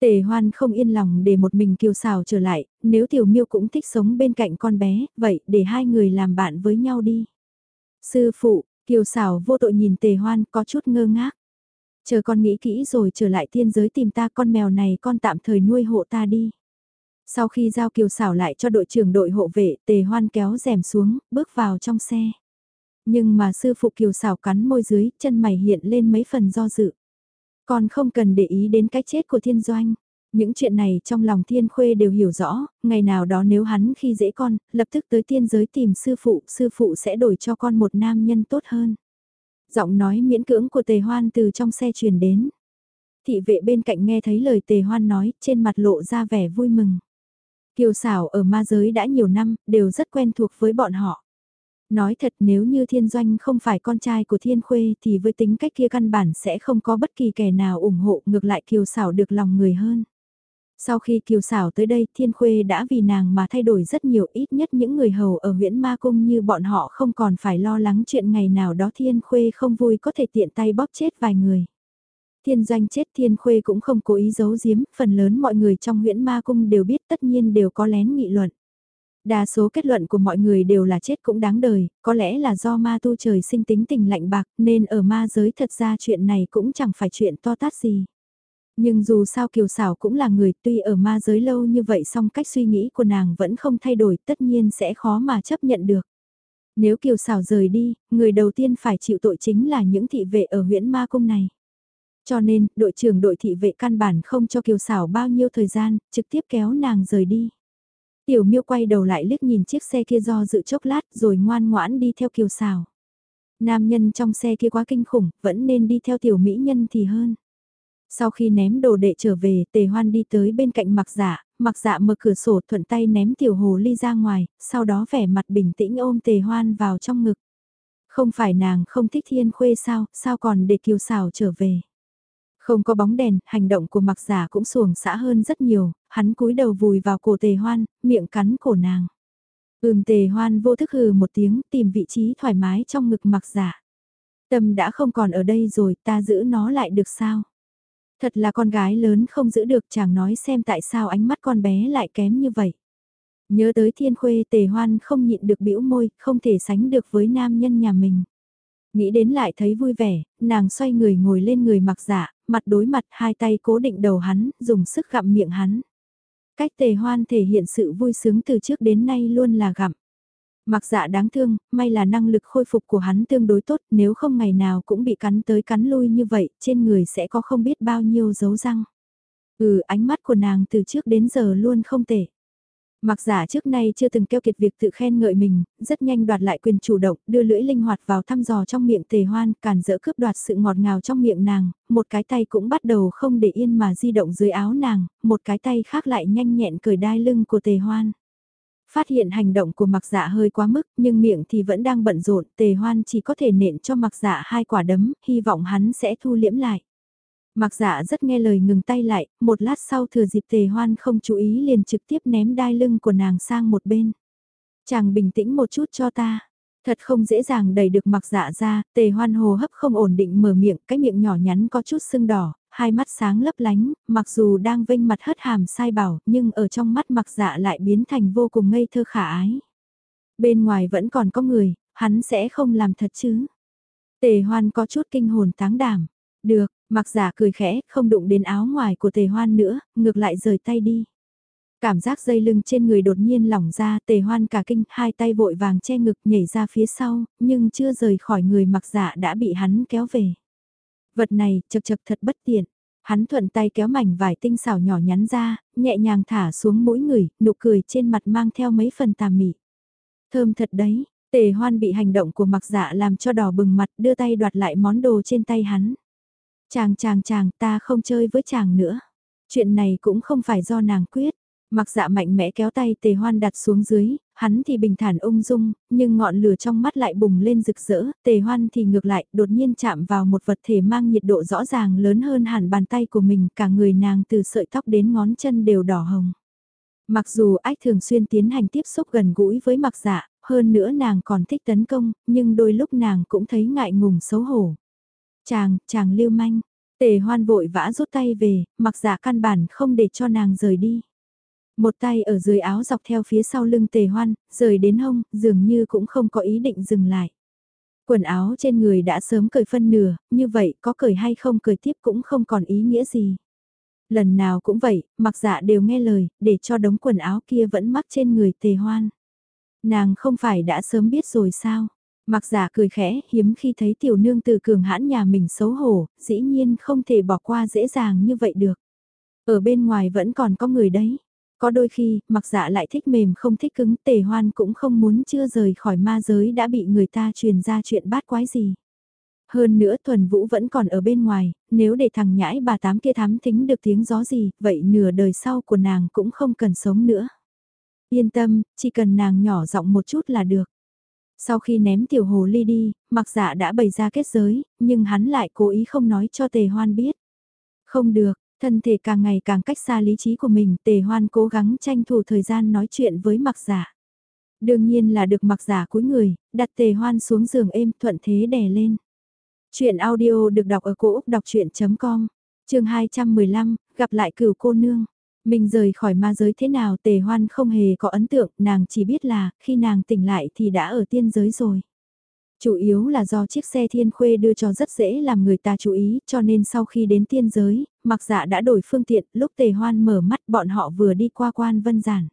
Tề hoan không yên lòng để một mình kiều xào trở lại, nếu tiểu miêu cũng thích sống bên cạnh con bé, vậy để hai người làm bạn với nhau đi. Sư phụ, kiều xào vô tội nhìn tề hoan có chút ngơ ngác. Chờ con nghĩ kỹ rồi trở lại thiên giới tìm ta con mèo này con tạm thời nuôi hộ ta đi. Sau khi giao kiều xảo lại cho đội trưởng đội hộ vệ, tề hoan kéo rèm xuống, bước vào trong xe. Nhưng mà sư phụ kiều xảo cắn môi dưới, chân mày hiện lên mấy phần do dự. Còn không cần để ý đến cái chết của thiên doanh. Những chuyện này trong lòng thiên khuê đều hiểu rõ, ngày nào đó nếu hắn khi dễ con, lập tức tới tiên giới tìm sư phụ, sư phụ sẽ đổi cho con một nam nhân tốt hơn. Giọng nói miễn cưỡng của tề hoan từ trong xe truyền đến. Thị vệ bên cạnh nghe thấy lời tề hoan nói, trên mặt lộ ra vẻ vui mừng. Kiều xảo ở ma giới đã nhiều năm, đều rất quen thuộc với bọn họ. Nói thật nếu như thiên doanh không phải con trai của thiên khuê thì với tính cách kia căn bản sẽ không có bất kỳ kẻ nào ủng hộ ngược lại kiều xảo được lòng người hơn. Sau khi kiều xảo tới đây thiên khuê đã vì nàng mà thay đổi rất nhiều ít nhất những người hầu ở huyện Ma Cung như bọn họ không còn phải lo lắng chuyện ngày nào đó thiên khuê không vui có thể tiện tay bóp chết vài người. Thiên doanh chết thiên khuê cũng không cố ý giấu giếm, phần lớn mọi người trong Huyễn Ma Cung đều biết tất nhiên đều có lén nghị luận. Đa số kết luận của mọi người đều là chết cũng đáng đời, có lẽ là do ma tu trời sinh tính tình lạnh bạc nên ở ma giới thật ra chuyện này cũng chẳng phải chuyện to tát gì. Nhưng dù sao Kiều Sảo cũng là người tuy ở ma giới lâu như vậy song cách suy nghĩ của nàng vẫn không thay đổi tất nhiên sẽ khó mà chấp nhận được. Nếu Kiều Sảo rời đi, người đầu tiên phải chịu tội chính là những thị vệ ở huyện Ma Cung này. Cho nên, đội trưởng đội thị vệ căn bản không cho Kiều Sảo bao nhiêu thời gian, trực tiếp kéo nàng rời đi. Tiểu miêu quay đầu lại liếc nhìn chiếc xe kia do dự chốc lát rồi ngoan ngoãn đi theo Kiều Sảo. Nam nhân trong xe kia quá kinh khủng, vẫn nên đi theo tiểu mỹ nhân thì hơn. Sau khi ném đồ đệ trở về, tề hoan đi tới bên cạnh mặc dạ, mặc dạ mở cửa sổ thuận tay ném tiểu hồ ly ra ngoài, sau đó vẻ mặt bình tĩnh ôm tề hoan vào trong ngực. Không phải nàng không thích thiên khuê sao, sao còn để kiều xào trở về. Không có bóng đèn, hành động của mặc giả cũng xuồng xã hơn rất nhiều, hắn cúi đầu vùi vào cổ tề hoan, miệng cắn cổ nàng. Ừm tề hoan vô thức hừ một tiếng tìm vị trí thoải mái trong ngực mặc giả. Tâm đã không còn ở đây rồi ta giữ nó lại được sao? Thật là con gái lớn không giữ được chàng nói xem tại sao ánh mắt con bé lại kém như vậy. Nhớ tới thiên khuê tề hoan không nhịn được bĩu môi, không thể sánh được với nam nhân nhà mình. Nghĩ đến lại thấy vui vẻ, nàng xoay người ngồi lên người mặc giả, mặt đối mặt hai tay cố định đầu hắn, dùng sức gặm miệng hắn. Cách tề hoan thể hiện sự vui sướng từ trước đến nay luôn là gặm. Mặc dạ đáng thương, may là năng lực khôi phục của hắn tương đối tốt, nếu không ngày nào cũng bị cắn tới cắn lui như vậy, trên người sẽ có không biết bao nhiêu dấu răng. Ừ, ánh mắt của nàng từ trước đến giờ luôn không tệ. Mặc giả trước nay chưa từng keo kiệt việc tự khen ngợi mình, rất nhanh đoạt lại quyền chủ động, đưa lưỡi linh hoạt vào thăm dò trong miệng tề hoan, cản dỡ cướp đoạt sự ngọt ngào trong miệng nàng, một cái tay cũng bắt đầu không để yên mà di động dưới áo nàng, một cái tay khác lại nhanh nhẹn cởi đai lưng của tề hoan. Phát hiện hành động của mặc dạ hơi quá mức nhưng miệng thì vẫn đang bận rộn, tề hoan chỉ có thể nện cho mặc dạ hai quả đấm, hy vọng hắn sẽ thu liễm lại. Mặc dạ rất nghe lời ngừng tay lại, một lát sau thừa dịp tề hoan không chú ý liền trực tiếp ném đai lưng của nàng sang một bên. Chàng bình tĩnh một chút cho ta. Thật không dễ dàng đẩy được mặc dạ ra, tề hoan hồ hấp không ổn định mở miệng, cái miệng nhỏ nhắn có chút sưng đỏ, hai mắt sáng lấp lánh, mặc dù đang vênh mặt hất hàm sai bảo, nhưng ở trong mắt mặc dạ lại biến thành vô cùng ngây thơ khả ái. Bên ngoài vẫn còn có người, hắn sẽ không làm thật chứ. Tề hoan có chút kinh hồn táng đảm. Được, mặc giả cười khẽ, không đụng đến áo ngoài của tề hoan nữa, ngược lại rời tay đi. Cảm giác dây lưng trên người đột nhiên lỏng ra, tề hoan cả kinh, hai tay vội vàng che ngực nhảy ra phía sau, nhưng chưa rời khỏi người mặc giả đã bị hắn kéo về. Vật này, chật chật thật bất tiện. Hắn thuận tay kéo mảnh vải tinh xảo nhỏ nhắn ra, nhẹ nhàng thả xuống mũi người, nụ cười trên mặt mang theo mấy phần tà mị. Thơm thật đấy, tề hoan bị hành động của mặc dạ làm cho đỏ bừng mặt đưa tay đoạt lại món đồ trên tay hắn. Chàng chàng chàng ta không chơi với chàng nữa. Chuyện này cũng không phải do nàng quyết. Mặc dạ mạnh mẽ kéo tay tề hoan đặt xuống dưới, hắn thì bình thản ung dung, nhưng ngọn lửa trong mắt lại bùng lên rực rỡ, tề hoan thì ngược lại, đột nhiên chạm vào một vật thể mang nhiệt độ rõ ràng lớn hơn hẳn bàn tay của mình, cả người nàng từ sợi tóc đến ngón chân đều đỏ hồng. Mặc dù ách thường xuyên tiến hành tiếp xúc gần gũi với mặc dạ, hơn nữa nàng còn thích tấn công, nhưng đôi lúc nàng cũng thấy ngại ngùng xấu hổ. Chàng, chàng lưu manh, tề hoan vội vã rút tay về, mặc giả căn bản không để cho nàng rời đi. Một tay ở dưới áo dọc theo phía sau lưng tề hoan, rời đến hông, dường như cũng không có ý định dừng lại. Quần áo trên người đã sớm cởi phân nửa, như vậy có cởi hay không cởi tiếp cũng không còn ý nghĩa gì. Lần nào cũng vậy, mặc dạ đều nghe lời, để cho đống quần áo kia vẫn mắc trên người tề hoan. Nàng không phải đã sớm biết rồi sao? Mặc giả cười khẽ, hiếm khi thấy tiểu nương từ cường hãn nhà mình xấu hổ, dĩ nhiên không thể bỏ qua dễ dàng như vậy được. Ở bên ngoài vẫn còn có người đấy. Có đôi khi, mặc dạ lại thích mềm không thích cứng, tề hoan cũng không muốn chưa rời khỏi ma giới đã bị người ta truyền ra chuyện bát quái gì. Hơn nữa thuần vũ vẫn còn ở bên ngoài, nếu để thằng nhãi bà tám kia thám thính được tiếng gió gì, vậy nửa đời sau của nàng cũng không cần sống nữa. Yên tâm, chỉ cần nàng nhỏ giọng một chút là được. Sau khi ném tiểu hồ ly đi, mặc dạ đã bày ra kết giới, nhưng hắn lại cố ý không nói cho tề hoan biết. Không được, thân thể càng ngày càng cách xa lý trí của mình, tề hoan cố gắng tranh thủ thời gian nói chuyện với mặc giả. Đương nhiên là được mặc dạ giả cuối người, đặt tề hoan xuống giường êm thuận thế đè lên. Chuyện audio được đọc ở cổ Úc đọc chuyện.com, trường 215, gặp lại cửu cô nương. Mình rời khỏi ma giới thế nào tề hoan không hề có ấn tượng, nàng chỉ biết là, khi nàng tỉnh lại thì đã ở tiên giới rồi. Chủ yếu là do chiếc xe thiên khuê đưa cho rất dễ làm người ta chú ý, cho nên sau khi đến tiên giới, mặc dạ đã đổi phương tiện, lúc tề hoan mở mắt bọn họ vừa đi qua quan vân giản.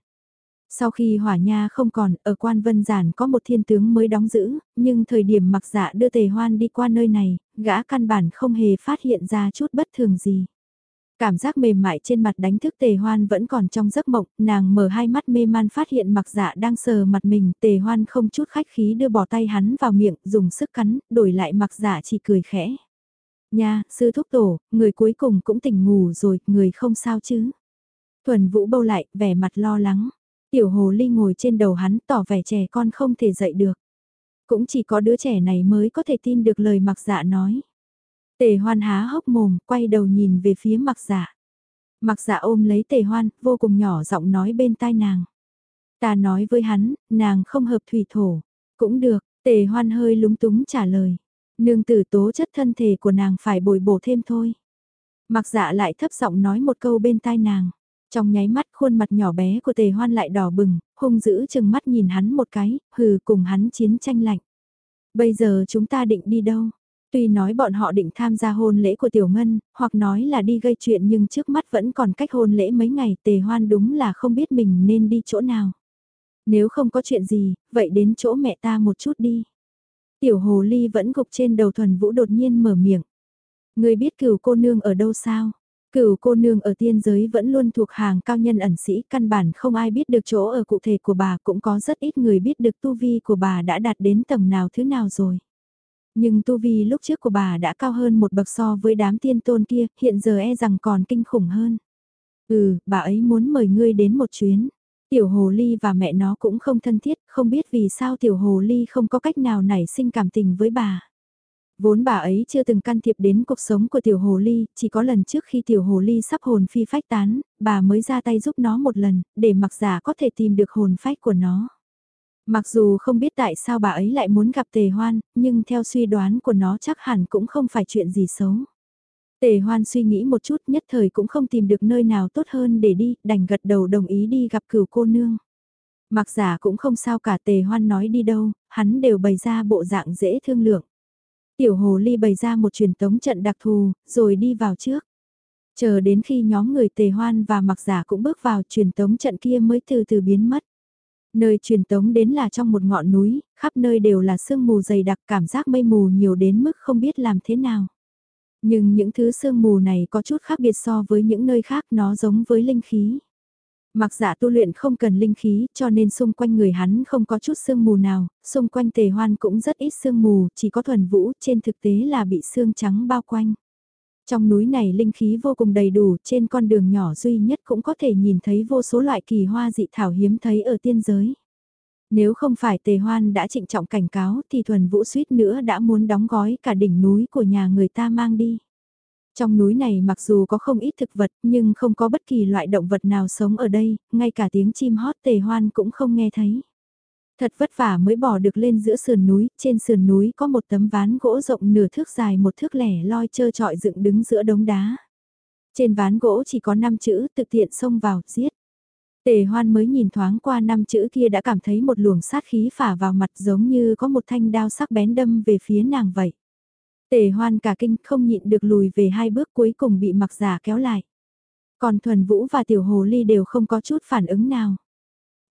Sau khi hỏa nha không còn, ở quan vân giản có một thiên tướng mới đóng giữ, nhưng thời điểm mặc dạ đưa tề hoan đi qua nơi này, gã căn bản không hề phát hiện ra chút bất thường gì. Cảm giác mềm mại trên mặt đánh thức tề hoan vẫn còn trong giấc mộng, nàng mở hai mắt mê man phát hiện mặc dạ đang sờ mặt mình, tề hoan không chút khách khí đưa bỏ tay hắn vào miệng, dùng sức cắn, đổi lại mặc dạ chỉ cười khẽ. Nha, sư thúc tổ, người cuối cùng cũng tỉnh ngủ rồi, người không sao chứ. Thuần vũ bâu lại, vẻ mặt lo lắng. Tiểu hồ ly ngồi trên đầu hắn tỏ vẻ trẻ con không thể dậy được. Cũng chỉ có đứa trẻ này mới có thể tin được lời mặc dạ nói. Tề hoan há hốc mồm, quay đầu nhìn về phía mặc dạ. Mặc dạ ôm lấy tề hoan, vô cùng nhỏ giọng nói bên tai nàng. Ta nói với hắn, nàng không hợp thủy thổ. Cũng được, tề hoan hơi lúng túng trả lời. Nương tử tố chất thân thể của nàng phải bồi bổ thêm thôi. Mặc dạ lại thấp giọng nói một câu bên tai nàng. Trong nháy mắt khuôn mặt nhỏ bé của tề hoan lại đỏ bừng, hung dữ chừng mắt nhìn hắn một cái, hừ cùng hắn chiến tranh lạnh. Bây giờ chúng ta định đi đâu? Tuy nói bọn họ định tham gia hôn lễ của Tiểu Ngân, hoặc nói là đi gây chuyện nhưng trước mắt vẫn còn cách hôn lễ mấy ngày tề hoan đúng là không biết mình nên đi chỗ nào. Nếu không có chuyện gì, vậy đến chỗ mẹ ta một chút đi. Tiểu hồ ly vẫn gục trên đầu thuần vũ đột nhiên mở miệng. Người biết cửu cô nương ở đâu sao? Cửu cô nương ở tiên giới vẫn luôn thuộc hàng cao nhân ẩn sĩ, căn bản không ai biết được chỗ ở cụ thể của bà, cũng có rất ít người biết được tu vi của bà đã đạt đến tầng nào thứ nào rồi. Nhưng tu vi lúc trước của bà đã cao hơn một bậc so với đám tiên tôn kia, hiện giờ e rằng còn kinh khủng hơn. Ừ, bà ấy muốn mời ngươi đến một chuyến. Tiểu hồ ly và mẹ nó cũng không thân thiết, không biết vì sao tiểu hồ ly không có cách nào nảy sinh cảm tình với bà. Vốn bà ấy chưa từng can thiệp đến cuộc sống của tiểu hồ ly, chỉ có lần trước khi tiểu hồ ly sắp hồn phi phách tán, bà mới ra tay giúp nó một lần, để mặc giả có thể tìm được hồn phách của nó. Mặc dù không biết tại sao bà ấy lại muốn gặp tề hoan, nhưng theo suy đoán của nó chắc hẳn cũng không phải chuyện gì xấu. Tề hoan suy nghĩ một chút nhất thời cũng không tìm được nơi nào tốt hơn để đi, đành gật đầu đồng ý đi gặp cửu cô nương. Mặc giả cũng không sao cả tề hoan nói đi đâu, hắn đều bày ra bộ dạng dễ thương lượng. Tiểu hồ ly bày ra một truyền tống trận đặc thù, rồi đi vào trước. Chờ đến khi nhóm người tề hoan và mặc giả cũng bước vào truyền tống trận kia mới từ từ biến mất. Nơi truyền tống đến là trong một ngọn núi, khắp nơi đều là sương mù dày đặc cảm giác mây mù nhiều đến mức không biết làm thế nào. Nhưng những thứ sương mù này có chút khác biệt so với những nơi khác nó giống với linh khí. Mặc giả tu luyện không cần linh khí cho nên xung quanh người hắn không có chút sương mù nào, xung quanh tề hoan cũng rất ít sương mù, chỉ có thuần vũ trên thực tế là bị sương trắng bao quanh. Trong núi này linh khí vô cùng đầy đủ, trên con đường nhỏ duy nhất cũng có thể nhìn thấy vô số loại kỳ hoa dị thảo hiếm thấy ở tiên giới. Nếu không phải tề hoan đã trịnh trọng cảnh cáo thì thuần vũ suýt nữa đã muốn đóng gói cả đỉnh núi của nhà người ta mang đi. Trong núi này mặc dù có không ít thực vật nhưng không có bất kỳ loại động vật nào sống ở đây, ngay cả tiếng chim hót tề hoan cũng không nghe thấy. Thật vất vả mới bỏ được lên giữa sườn núi, trên sườn núi có một tấm ván gỗ rộng nửa thước dài một thước lẻ loi trơ trọi dựng đứng giữa đống đá. Trên ván gỗ chỉ có 5 chữ tự tiện xông vào, giết. Tề hoan mới nhìn thoáng qua năm chữ kia đã cảm thấy một luồng sát khí phả vào mặt giống như có một thanh đao sắc bén đâm về phía nàng vậy. Tề hoan cả kinh không nhịn được lùi về hai bước cuối cùng bị mặc giả kéo lại. Còn thuần vũ và tiểu hồ ly đều không có chút phản ứng nào.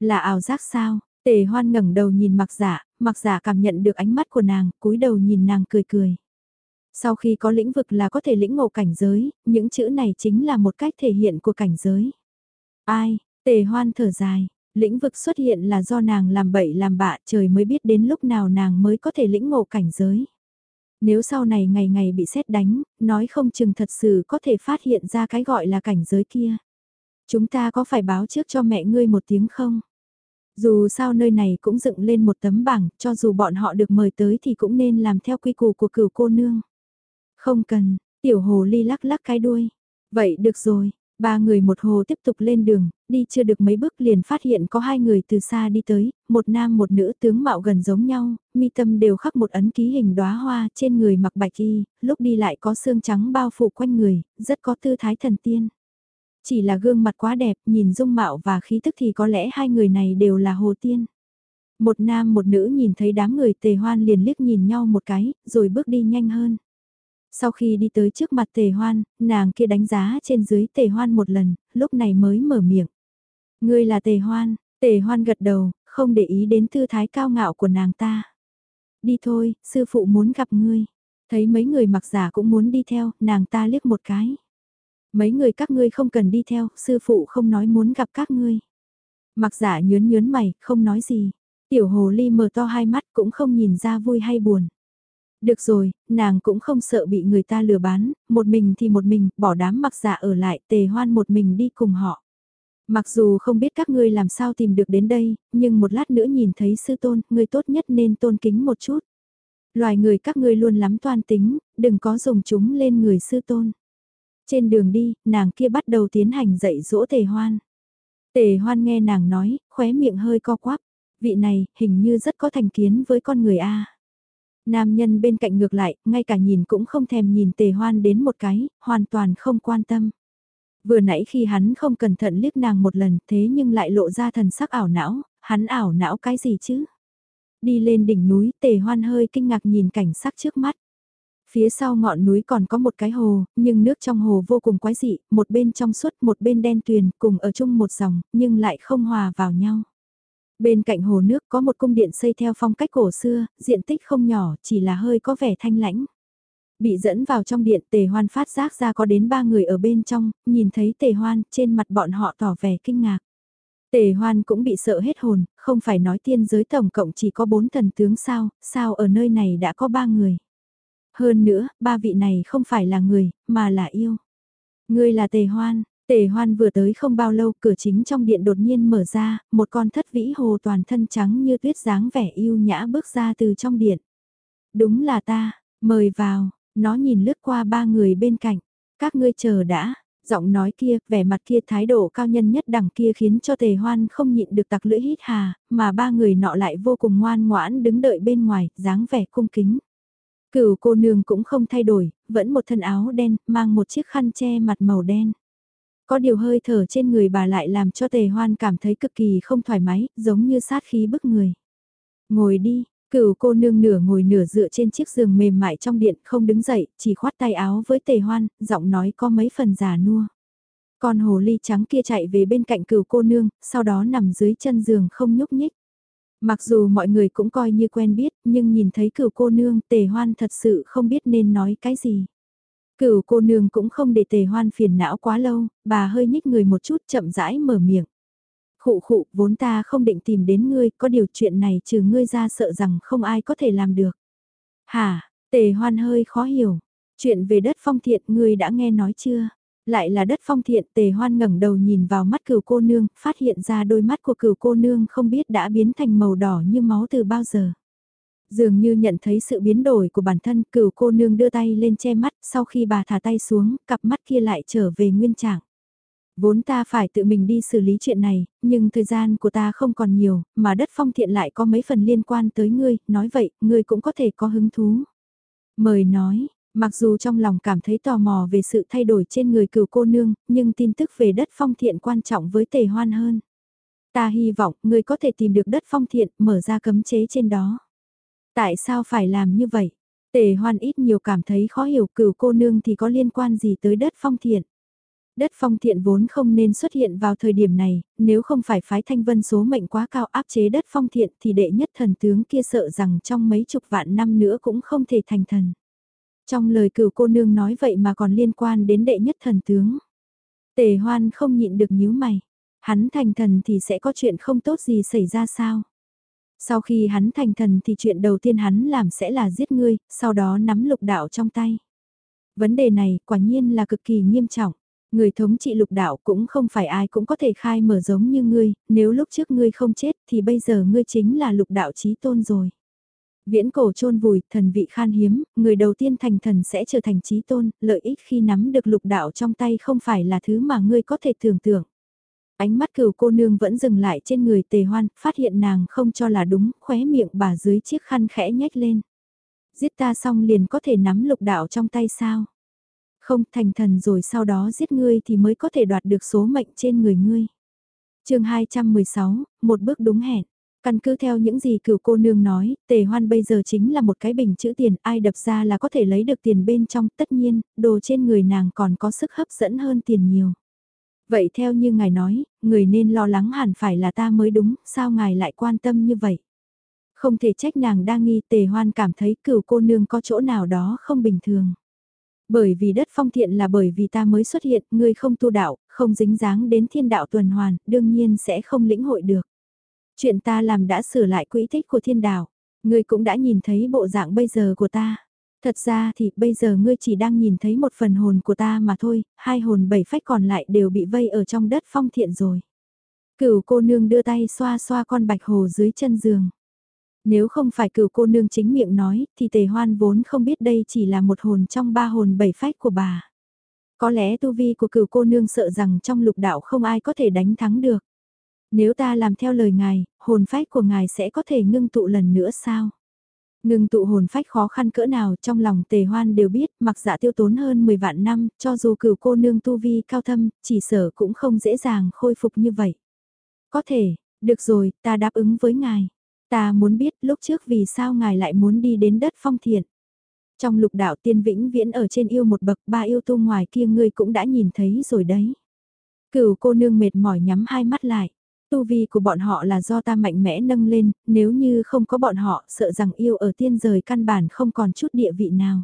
Là ảo giác sao? Tề hoan ngẩng đầu nhìn mặc giả, dạ, mặc giả dạ cảm nhận được ánh mắt của nàng, cúi đầu nhìn nàng cười cười. Sau khi có lĩnh vực là có thể lĩnh ngộ cảnh giới, những chữ này chính là một cách thể hiện của cảnh giới. Ai, tề hoan thở dài, lĩnh vực xuất hiện là do nàng làm bậy làm bạ trời mới biết đến lúc nào nàng mới có thể lĩnh ngộ cảnh giới. Nếu sau này ngày ngày bị xét đánh, nói không chừng thật sự có thể phát hiện ra cái gọi là cảnh giới kia. Chúng ta có phải báo trước cho mẹ ngươi một tiếng không? Dù sao nơi này cũng dựng lên một tấm bảng, cho dù bọn họ được mời tới thì cũng nên làm theo quy củ của cửu cô nương. Không cần, tiểu hồ ly lắc lắc cái đuôi. Vậy được rồi, ba người một hồ tiếp tục lên đường, đi chưa được mấy bước liền phát hiện có hai người từ xa đi tới, một nam một nữ tướng mạo gần giống nhau, mi tâm đều khắc một ấn ký hình đóa hoa trên người mặc bạch y, lúc đi lại có xương trắng bao phủ quanh người, rất có tư thái thần tiên. Chỉ là gương mặt quá đẹp, nhìn dung mạo và khí tức thì có lẽ hai người này đều là hồ tiên. Một nam một nữ nhìn thấy đám người tề hoan liền liếc nhìn nhau một cái, rồi bước đi nhanh hơn. Sau khi đi tới trước mặt tề hoan, nàng kia đánh giá trên dưới tề hoan một lần, lúc này mới mở miệng. Ngươi là tề hoan, tề hoan gật đầu, không để ý đến tư thái cao ngạo của nàng ta. Đi thôi, sư phụ muốn gặp ngươi. Thấy mấy người mặc giả cũng muốn đi theo, nàng ta liếc một cái. Mấy người các ngươi không cần đi theo, sư phụ không nói muốn gặp các ngươi. Mặc giả nhớn nhớn mày, không nói gì. Tiểu hồ ly mở to hai mắt cũng không nhìn ra vui hay buồn. Được rồi, nàng cũng không sợ bị người ta lừa bán, một mình thì một mình, bỏ đám mặc giả ở lại, tề hoan một mình đi cùng họ. Mặc dù không biết các ngươi làm sao tìm được đến đây, nhưng một lát nữa nhìn thấy sư tôn, ngươi tốt nhất nên tôn kính một chút. Loài người các ngươi luôn lắm toan tính, đừng có dùng chúng lên người sư tôn. Trên đường đi, nàng kia bắt đầu tiến hành dạy dỗ tề hoan. Tề hoan nghe nàng nói, khóe miệng hơi co quắp. Vị này, hình như rất có thành kiến với con người A. Nam nhân bên cạnh ngược lại, ngay cả nhìn cũng không thèm nhìn tề hoan đến một cái, hoàn toàn không quan tâm. Vừa nãy khi hắn không cẩn thận liếc nàng một lần thế nhưng lại lộ ra thần sắc ảo não, hắn ảo não cái gì chứ? Đi lên đỉnh núi tề hoan hơi kinh ngạc nhìn cảnh sắc trước mắt. Phía sau ngọn núi còn có một cái hồ, nhưng nước trong hồ vô cùng quái dị, một bên trong suốt một bên đen tuyền cùng ở chung một dòng, nhưng lại không hòa vào nhau. Bên cạnh hồ nước có một cung điện xây theo phong cách cổ xưa, diện tích không nhỏ, chỉ là hơi có vẻ thanh lãnh. Bị dẫn vào trong điện tề hoan phát giác ra có đến ba người ở bên trong, nhìn thấy tề hoan, trên mặt bọn họ tỏ vẻ kinh ngạc. Tề hoan cũng bị sợ hết hồn, không phải nói tiên giới tổng cộng chỉ có bốn thần tướng sao, sao ở nơi này đã có ba người. Hơn nữa, ba vị này không phải là người, mà là yêu. Ngươi là tề hoan, tề hoan vừa tới không bao lâu cửa chính trong điện đột nhiên mở ra, một con thất vĩ hồ toàn thân trắng như tuyết dáng vẻ yêu nhã bước ra từ trong điện. Đúng là ta, mời vào, nó nhìn lướt qua ba người bên cạnh, các ngươi chờ đã, giọng nói kia, vẻ mặt kia thái độ cao nhân nhất đẳng kia khiến cho tề hoan không nhịn được tặc lưỡi hít hà, mà ba người nọ lại vô cùng ngoan ngoãn đứng đợi bên ngoài, dáng vẻ cung kính. Cửu cô nương cũng không thay đổi, vẫn một thân áo đen, mang một chiếc khăn che mặt màu đen. Có điều hơi thở trên người bà lại làm cho tề hoan cảm thấy cực kỳ không thoải mái, giống như sát khí bức người. Ngồi đi, cửu cô nương nửa ngồi nửa dựa trên chiếc giường mềm mại trong điện không đứng dậy, chỉ khoát tay áo với tề hoan, giọng nói có mấy phần già nua. Con hồ ly trắng kia chạy về bên cạnh cửu cô nương, sau đó nằm dưới chân giường không nhúc nhích. Mặc dù mọi người cũng coi như quen biết, nhưng nhìn thấy cửu cô nương tề hoan thật sự không biết nên nói cái gì. Cửu cô nương cũng không để tề hoan phiền não quá lâu, bà hơi nhích người một chút chậm rãi mở miệng. Khụ khụ, vốn ta không định tìm đến ngươi, có điều chuyện này trừ ngươi ra sợ rằng không ai có thể làm được. Hả, tề hoan hơi khó hiểu. Chuyện về đất phong thiện ngươi đã nghe nói chưa? Lại là đất phong thiện tề hoan ngẩng đầu nhìn vào mắt cửu cô nương, phát hiện ra đôi mắt của cửu cô nương không biết đã biến thành màu đỏ như máu từ bao giờ. Dường như nhận thấy sự biến đổi của bản thân, cửu cô nương đưa tay lên che mắt, sau khi bà thả tay xuống, cặp mắt kia lại trở về nguyên trạng. Vốn ta phải tự mình đi xử lý chuyện này, nhưng thời gian của ta không còn nhiều, mà đất phong thiện lại có mấy phần liên quan tới ngươi, nói vậy, ngươi cũng có thể có hứng thú. Mời nói, mặc dù trong lòng cảm thấy tò mò về sự thay đổi trên người cửu cô nương, nhưng tin tức về đất phong thiện quan trọng với tề hoan hơn. Ta hy vọng người có thể tìm được đất phong thiện, mở ra cấm chế trên đó. Tại sao phải làm như vậy? Tề hoan ít nhiều cảm thấy khó hiểu cửu cô nương thì có liên quan gì tới đất phong thiện. Đất phong thiện vốn không nên xuất hiện vào thời điểm này, nếu không phải phái thanh vân số mệnh quá cao áp chế đất phong thiện thì đệ nhất thần tướng kia sợ rằng trong mấy chục vạn năm nữa cũng không thể thành thần. Trong lời cửu cô nương nói vậy mà còn liên quan đến đệ nhất thần tướng. Tề hoan không nhịn được nhíu mày. Hắn thành thần thì sẽ có chuyện không tốt gì xảy ra sao? Sau khi hắn thành thần thì chuyện đầu tiên hắn làm sẽ là giết ngươi, sau đó nắm lục đạo trong tay. Vấn đề này quả nhiên là cực kỳ nghiêm trọng. Người thống trị lục đạo cũng không phải ai cũng có thể khai mở giống như ngươi, nếu lúc trước ngươi không chết thì bây giờ ngươi chính là lục đạo chí tôn rồi. Viễn cổ chôn vùi, thần vị khan hiếm, người đầu tiên thành thần sẽ trở thành chí tôn, lợi ích khi nắm được lục đạo trong tay không phải là thứ mà ngươi có thể tưởng tượng. Ánh mắt cửu cô nương vẫn dừng lại trên người tề hoan, phát hiện nàng không cho là đúng, khóe miệng bà dưới chiếc khăn khẽ nhếch lên. Giết ta xong liền có thể nắm lục đạo trong tay sao? Không thành thần rồi sau đó giết ngươi thì mới có thể đoạt được số mệnh trên người ngươi. chương 216, một bước đúng hẹn. Căn cứ theo những gì cửu cô nương nói, tề hoan bây giờ chính là một cái bình chữ tiền, ai đập ra là có thể lấy được tiền bên trong, tất nhiên, đồ trên người nàng còn có sức hấp dẫn hơn tiền nhiều. Vậy theo như ngài nói, người nên lo lắng hẳn phải là ta mới đúng, sao ngài lại quan tâm như vậy? Không thể trách nàng đang nghi tề hoan cảm thấy cửu cô nương có chỗ nào đó không bình thường. Bởi vì đất phong thiện là bởi vì ta mới xuất hiện, ngươi không tu đạo, không dính dáng đến thiên đạo tuần hoàn, đương nhiên sẽ không lĩnh hội được. Chuyện ta làm đã sửa lại quỹ tích của thiên đạo, ngươi cũng đã nhìn thấy bộ dạng bây giờ của ta. Thật ra thì bây giờ ngươi chỉ đang nhìn thấy một phần hồn của ta mà thôi, hai hồn bảy phách còn lại đều bị vây ở trong đất phong thiện rồi. Cửu cô nương đưa tay xoa xoa con bạch hồ dưới chân giường. Nếu không phải cửu cô nương chính miệng nói, thì tề hoan vốn không biết đây chỉ là một hồn trong ba hồn bảy phách của bà. Có lẽ tu vi của cửu cô nương sợ rằng trong lục đạo không ai có thể đánh thắng được. Nếu ta làm theo lời ngài, hồn phách của ngài sẽ có thể ngưng tụ lần nữa sao? Ngưng tụ hồn phách khó khăn cỡ nào trong lòng tề hoan đều biết, mặc dạ tiêu tốn hơn 10 vạn năm, cho dù cửu cô nương tu vi cao thâm, chỉ sở cũng không dễ dàng khôi phục như vậy. Có thể, được rồi, ta đáp ứng với ngài. Ta muốn biết lúc trước vì sao ngài lại muốn đi đến đất phong thiện. Trong lục đạo tiên vĩnh viễn ở trên yêu một bậc ba yêu tu ngoài kia ngươi cũng đã nhìn thấy rồi đấy. Cửu cô nương mệt mỏi nhắm hai mắt lại. Tu vi của bọn họ là do ta mạnh mẽ nâng lên, nếu như không có bọn họ sợ rằng yêu ở tiên rời căn bản không còn chút địa vị nào.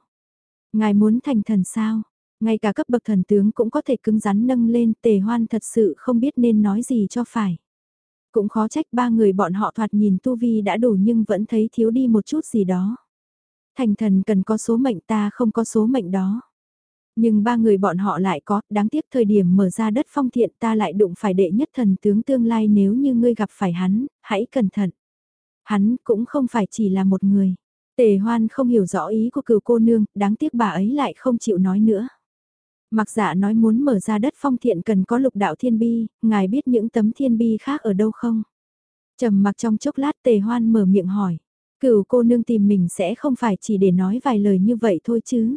Ngài muốn thành thần sao? Ngay cả cấp bậc thần tướng cũng có thể cứng rắn nâng lên, tề hoan thật sự không biết nên nói gì cho phải. Cũng khó trách ba người bọn họ thoạt nhìn tu vi đã đủ nhưng vẫn thấy thiếu đi một chút gì đó. Thành thần cần có số mệnh ta không có số mệnh đó. Nhưng ba người bọn họ lại có, đáng tiếc thời điểm mở ra đất phong thiện ta lại đụng phải đệ nhất thần tướng tương lai nếu như ngươi gặp phải hắn, hãy cẩn thận. Hắn cũng không phải chỉ là một người. Tề hoan không hiểu rõ ý của cựu cô nương, đáng tiếc bà ấy lại không chịu nói nữa. Mặc dạ nói muốn mở ra đất phong thiện cần có lục đạo thiên bi, ngài biết những tấm thiên bi khác ở đâu không? trầm mặc trong chốc lát tề hoan mở miệng hỏi. Cửu cô nương tìm mình sẽ không phải chỉ để nói vài lời như vậy thôi chứ.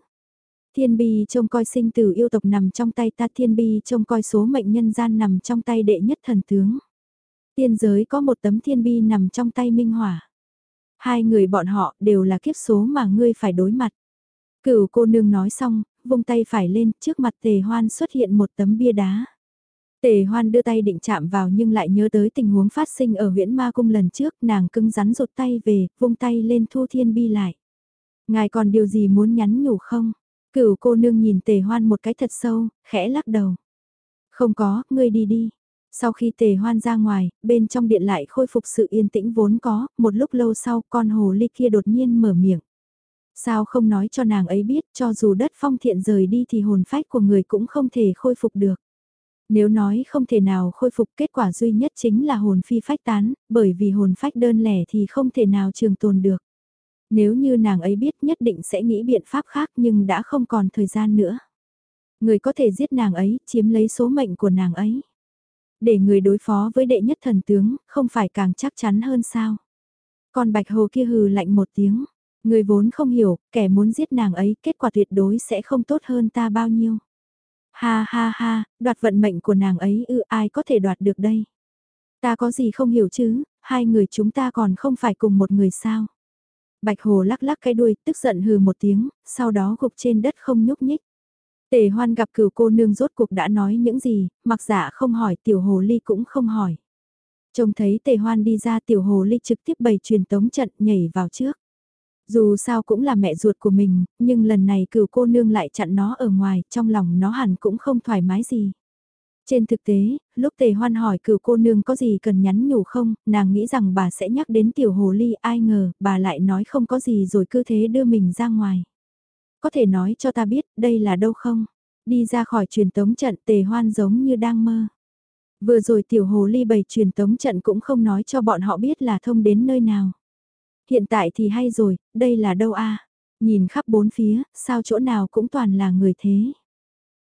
Thiên bi trông coi sinh tử yêu tộc nằm trong tay ta thiên bi trông coi số mệnh nhân gian nằm trong tay đệ nhất thần tướng. Tiên giới có một tấm thiên bi nằm trong tay minh hỏa. Hai người bọn họ đều là kiếp số mà ngươi phải đối mặt. Cửu cô nương nói xong, vung tay phải lên, trước mặt tề hoan xuất hiện một tấm bia đá. Tề hoan đưa tay định chạm vào nhưng lại nhớ tới tình huống phát sinh ở huyện ma cung lần trước, nàng cưng rắn rụt tay về, vung tay lên thu thiên bi lại. Ngài còn điều gì muốn nhắn nhủ không? Cửu cô nương nhìn tề hoan một cái thật sâu, khẽ lắc đầu. Không có, ngươi đi đi. Sau khi tề hoan ra ngoài, bên trong điện lại khôi phục sự yên tĩnh vốn có, một lúc lâu sau con hồ ly kia đột nhiên mở miệng. Sao không nói cho nàng ấy biết cho dù đất phong thiện rời đi thì hồn phách của người cũng không thể khôi phục được. Nếu nói không thể nào khôi phục kết quả duy nhất chính là hồn phi phách tán, bởi vì hồn phách đơn lẻ thì không thể nào trường tồn được. Nếu như nàng ấy biết nhất định sẽ nghĩ biện pháp khác nhưng đã không còn thời gian nữa. Người có thể giết nàng ấy, chiếm lấy số mệnh của nàng ấy. Để người đối phó với đệ nhất thần tướng, không phải càng chắc chắn hơn sao. Còn bạch hồ kia hừ lạnh một tiếng. Người vốn không hiểu, kẻ muốn giết nàng ấy, kết quả tuyệt đối sẽ không tốt hơn ta bao nhiêu. Ha ha ha, đoạt vận mệnh của nàng ấy ư ai có thể đoạt được đây. Ta có gì không hiểu chứ, hai người chúng ta còn không phải cùng một người sao. Bạch Hồ lắc lắc cái đuôi, tức giận hừ một tiếng, sau đó gục trên đất không nhúc nhích. Tề hoan gặp cửu cô nương rốt cuộc đã nói những gì, mặc giả không hỏi tiểu hồ ly cũng không hỏi. Trông thấy tề hoan đi ra tiểu hồ ly trực tiếp bày truyền tống trận nhảy vào trước. Dù sao cũng là mẹ ruột của mình, nhưng lần này cửu cô nương lại chặn nó ở ngoài, trong lòng nó hẳn cũng không thoải mái gì. Trên thực tế, lúc tề hoan hỏi cửu cô nương có gì cần nhắn nhủ không, nàng nghĩ rằng bà sẽ nhắc đến tiểu hồ ly ai ngờ, bà lại nói không có gì rồi cứ thế đưa mình ra ngoài. Có thể nói cho ta biết đây là đâu không? Đi ra khỏi truyền tống trận tề hoan giống như đang mơ. Vừa rồi tiểu hồ ly bày truyền tống trận cũng không nói cho bọn họ biết là thông đến nơi nào. Hiện tại thì hay rồi, đây là đâu a? Nhìn khắp bốn phía, sao chỗ nào cũng toàn là người thế.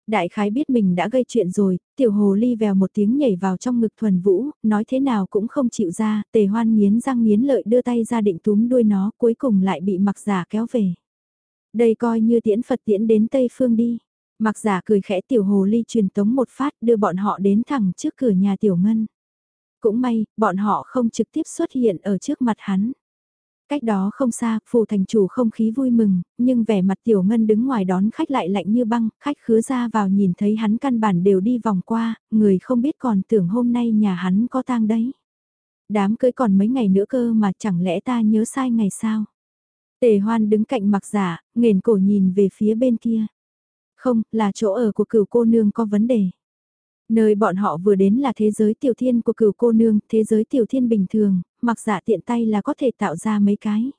Đại khái biết mình đã gây chuyện rồi, tiểu hồ ly vèo một tiếng nhảy vào trong ngực thuần vũ, nói thế nào cũng không chịu ra, tề hoan miến răng miến lợi đưa tay ra định túm đuôi nó, cuối cùng lại bị mặc giả kéo về. Đây coi như tiễn Phật tiễn đến Tây Phương đi. Mặc giả cười khẽ tiểu hồ ly truyền tống một phát đưa bọn họ đến thẳng trước cửa nhà tiểu ngân. Cũng may, bọn họ không trực tiếp xuất hiện ở trước mặt hắn. Cách đó không xa, phù thành chủ không khí vui mừng, nhưng vẻ mặt tiểu ngân đứng ngoài đón khách lại lạnh như băng, khách khứa ra vào nhìn thấy hắn căn bản đều đi vòng qua, người không biết còn tưởng hôm nay nhà hắn có tang đấy. Đám cưới còn mấy ngày nữa cơ mà chẳng lẽ ta nhớ sai ngày sao? Tề hoan đứng cạnh mặc giả, nghền cổ nhìn về phía bên kia. Không, là chỗ ở của cửu cô nương có vấn đề. Nơi bọn họ vừa đến là thế giới tiểu thiên của cửu cô nương, thế giới tiểu thiên bình thường, mặc giả tiện tay là có thể tạo ra mấy cái.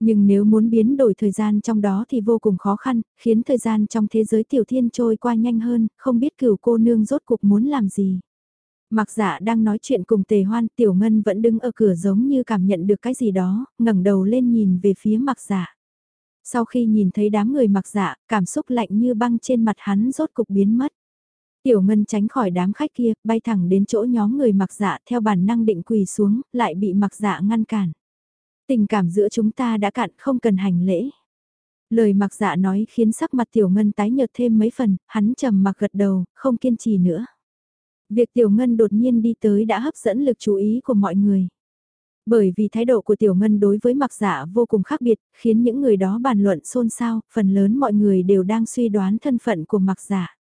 Nhưng nếu muốn biến đổi thời gian trong đó thì vô cùng khó khăn, khiến thời gian trong thế giới tiểu thiên trôi qua nhanh hơn, không biết cửu cô nương rốt cuộc muốn làm gì. Mặc giả đang nói chuyện cùng tề hoan, tiểu ngân vẫn đứng ở cửa giống như cảm nhận được cái gì đó, ngẩng đầu lên nhìn về phía mặc giả. Sau khi nhìn thấy đám người mặc giả, cảm xúc lạnh như băng trên mặt hắn rốt cục biến mất. Tiểu Ngân tránh khỏi đám khách kia, bay thẳng đến chỗ nhóm người mặc dạ theo bản năng định quỳ xuống, lại bị mặc dạ ngăn cản. Tình cảm giữa chúng ta đã cạn không cần hành lễ. Lời mặc dạ nói khiến sắc mặt Tiểu Ngân tái nhợt thêm mấy phần, hắn trầm mặc gật đầu, không kiên trì nữa. Việc Tiểu Ngân đột nhiên đi tới đã hấp dẫn lực chú ý của mọi người. Bởi vì thái độ của Tiểu Ngân đối với mặc giả vô cùng khác biệt, khiến những người đó bàn luận xôn xao, phần lớn mọi người đều đang suy đoán thân phận của mặc giả.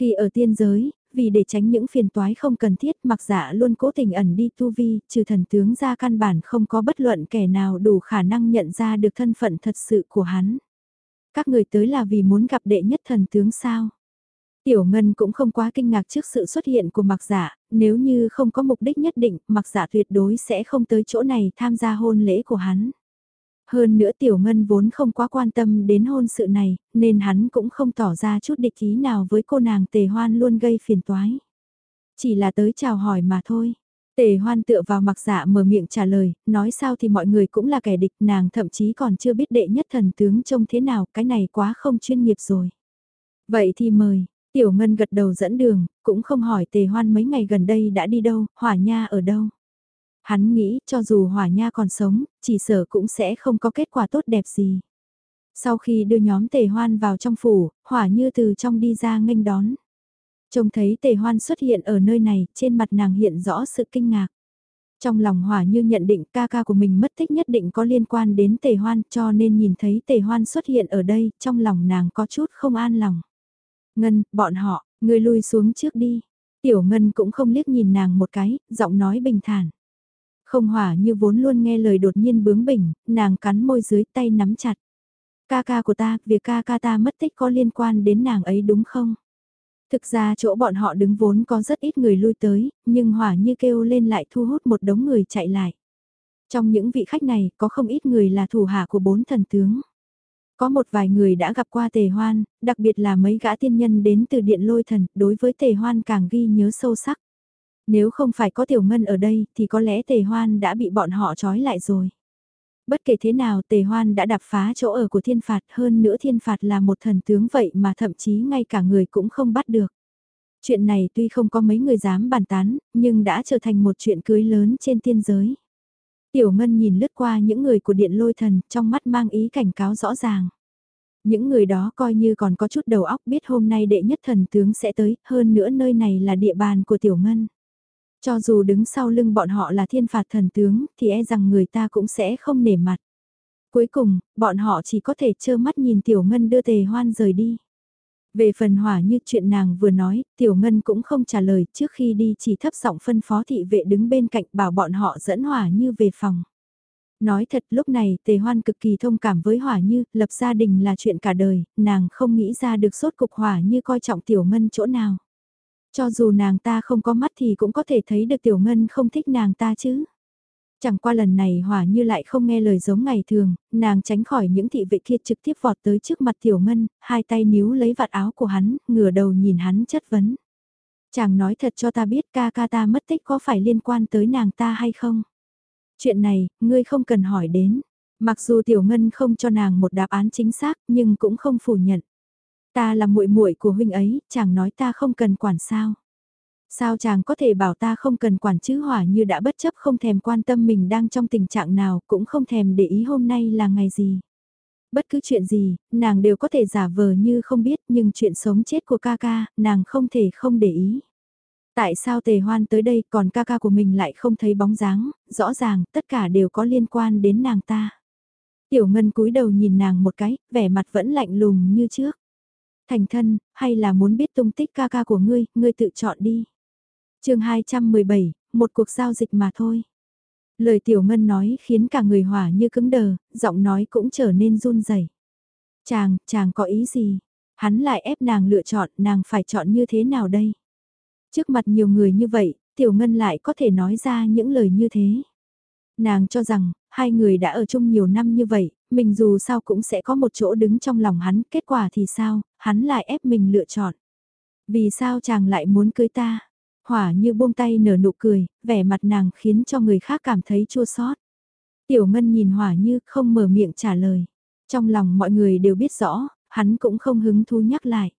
Khi ở tiên giới, vì để tránh những phiền toái không cần thiết mặc giả luôn cố tình ẩn đi tu vi, trừ thần tướng ra căn bản không có bất luận kẻ nào đủ khả năng nhận ra được thân phận thật sự của hắn. Các người tới là vì muốn gặp đệ nhất thần tướng sao? Tiểu Ngân cũng không quá kinh ngạc trước sự xuất hiện của mặc giả, nếu như không có mục đích nhất định, mặc giả tuyệt đối sẽ không tới chỗ này tham gia hôn lễ của hắn. Hơn nữa Tiểu Ngân vốn không quá quan tâm đến hôn sự này, nên hắn cũng không tỏ ra chút địch ý nào với cô nàng tề hoan luôn gây phiền toái. Chỉ là tới chào hỏi mà thôi. Tề hoan tựa vào mặc dạ mở miệng trả lời, nói sao thì mọi người cũng là kẻ địch nàng thậm chí còn chưa biết đệ nhất thần tướng trông thế nào, cái này quá không chuyên nghiệp rồi. Vậy thì mời, Tiểu Ngân gật đầu dẫn đường, cũng không hỏi tề hoan mấy ngày gần đây đã đi đâu, hỏa nha ở đâu. Hắn nghĩ cho dù hỏa nha còn sống, chỉ sở cũng sẽ không có kết quả tốt đẹp gì. Sau khi đưa nhóm tề hoan vào trong phủ, hỏa như từ trong đi ra nghênh đón. Trông thấy tề hoan xuất hiện ở nơi này, trên mặt nàng hiện rõ sự kinh ngạc. Trong lòng hỏa như nhận định ca ca của mình mất tích nhất định có liên quan đến tề hoan cho nên nhìn thấy tề hoan xuất hiện ở đây, trong lòng nàng có chút không an lòng. Ngân, bọn họ, người lui xuống trước đi. Tiểu Ngân cũng không liếc nhìn nàng một cái, giọng nói bình thản. Không hỏa như vốn luôn nghe lời đột nhiên bướng bỉnh, nàng cắn môi dưới tay nắm chặt. Ca ca của ta, việc ca ca ta mất tích có liên quan đến nàng ấy đúng không? Thực ra chỗ bọn họ đứng vốn có rất ít người lui tới, nhưng hỏa như kêu lên lại thu hút một đống người chạy lại. Trong những vị khách này có không ít người là thủ hạ của bốn thần tướng. Có một vài người đã gặp qua tề hoan, đặc biệt là mấy gã tiên nhân đến từ điện lôi thần, đối với tề hoan càng ghi nhớ sâu sắc. Nếu không phải có tiểu ngân ở đây thì có lẽ tề hoan đã bị bọn họ trói lại rồi. Bất kể thế nào tề hoan đã đạp phá chỗ ở của thiên phạt hơn nữa thiên phạt là một thần tướng vậy mà thậm chí ngay cả người cũng không bắt được. Chuyện này tuy không có mấy người dám bàn tán, nhưng đã trở thành một chuyện cưới lớn trên tiên giới. Tiểu Ngân nhìn lướt qua những người của điện lôi thần, trong mắt mang ý cảnh cáo rõ ràng. Những người đó coi như còn có chút đầu óc biết hôm nay đệ nhất thần tướng sẽ tới, hơn nữa nơi này là địa bàn của Tiểu Ngân. Cho dù đứng sau lưng bọn họ là thiên phạt thần tướng, thì e rằng người ta cũng sẽ không nể mặt. Cuối cùng, bọn họ chỉ có thể trơ mắt nhìn Tiểu Ngân đưa tề hoan rời đi. Về phần hỏa như chuyện nàng vừa nói, Tiểu Ngân cũng không trả lời trước khi đi chỉ thấp giọng phân phó thị vệ đứng bên cạnh bảo bọn họ dẫn hỏa như về phòng. Nói thật lúc này tề hoan cực kỳ thông cảm với hỏa như, lập gia đình là chuyện cả đời, nàng không nghĩ ra được sốt cục hỏa như coi trọng Tiểu Ngân chỗ nào. Cho dù nàng ta không có mắt thì cũng có thể thấy được Tiểu Ngân không thích nàng ta chứ. Chẳng qua lần này hỏa như lại không nghe lời giống ngày thường, nàng tránh khỏi những thị vệ kia trực tiếp vọt tới trước mặt tiểu ngân, hai tay níu lấy vạt áo của hắn, ngửa đầu nhìn hắn chất vấn. Chàng nói thật cho ta biết ca ca ta mất tích có phải liên quan tới nàng ta hay không? Chuyện này, ngươi không cần hỏi đến. Mặc dù tiểu ngân không cho nàng một đáp án chính xác, nhưng cũng không phủ nhận. Ta là muội muội của huynh ấy, chàng nói ta không cần quản sao? Sao chàng có thể bảo ta không cần quản chứ? hỏa như đã bất chấp không thèm quan tâm mình đang trong tình trạng nào cũng không thèm để ý hôm nay là ngày gì. Bất cứ chuyện gì, nàng đều có thể giả vờ như không biết nhưng chuyện sống chết của ca ca, nàng không thể không để ý. Tại sao tề hoan tới đây còn ca ca của mình lại không thấy bóng dáng, rõ ràng tất cả đều có liên quan đến nàng ta. Tiểu Ngân cúi đầu nhìn nàng một cái, vẻ mặt vẫn lạnh lùng như trước. Thành thân, hay là muốn biết tung tích ca ca của ngươi, ngươi tự chọn đi chương 217, một cuộc giao dịch mà thôi. Lời tiểu ngân nói khiến cả người hỏa như cứng đờ, giọng nói cũng trở nên run rẩy. Chàng, chàng có ý gì? Hắn lại ép nàng lựa chọn, nàng phải chọn như thế nào đây? Trước mặt nhiều người như vậy, tiểu ngân lại có thể nói ra những lời như thế. Nàng cho rằng, hai người đã ở chung nhiều năm như vậy, mình dù sao cũng sẽ có một chỗ đứng trong lòng hắn, kết quả thì sao, hắn lại ép mình lựa chọn. Vì sao chàng lại muốn cưới ta? Hỏa như buông tay nở nụ cười, vẻ mặt nàng khiến cho người khác cảm thấy chua xót. Tiểu Ngân nhìn Hỏa như không mở miệng trả lời. Trong lòng mọi người đều biết rõ, hắn cũng không hứng thú nhắc lại.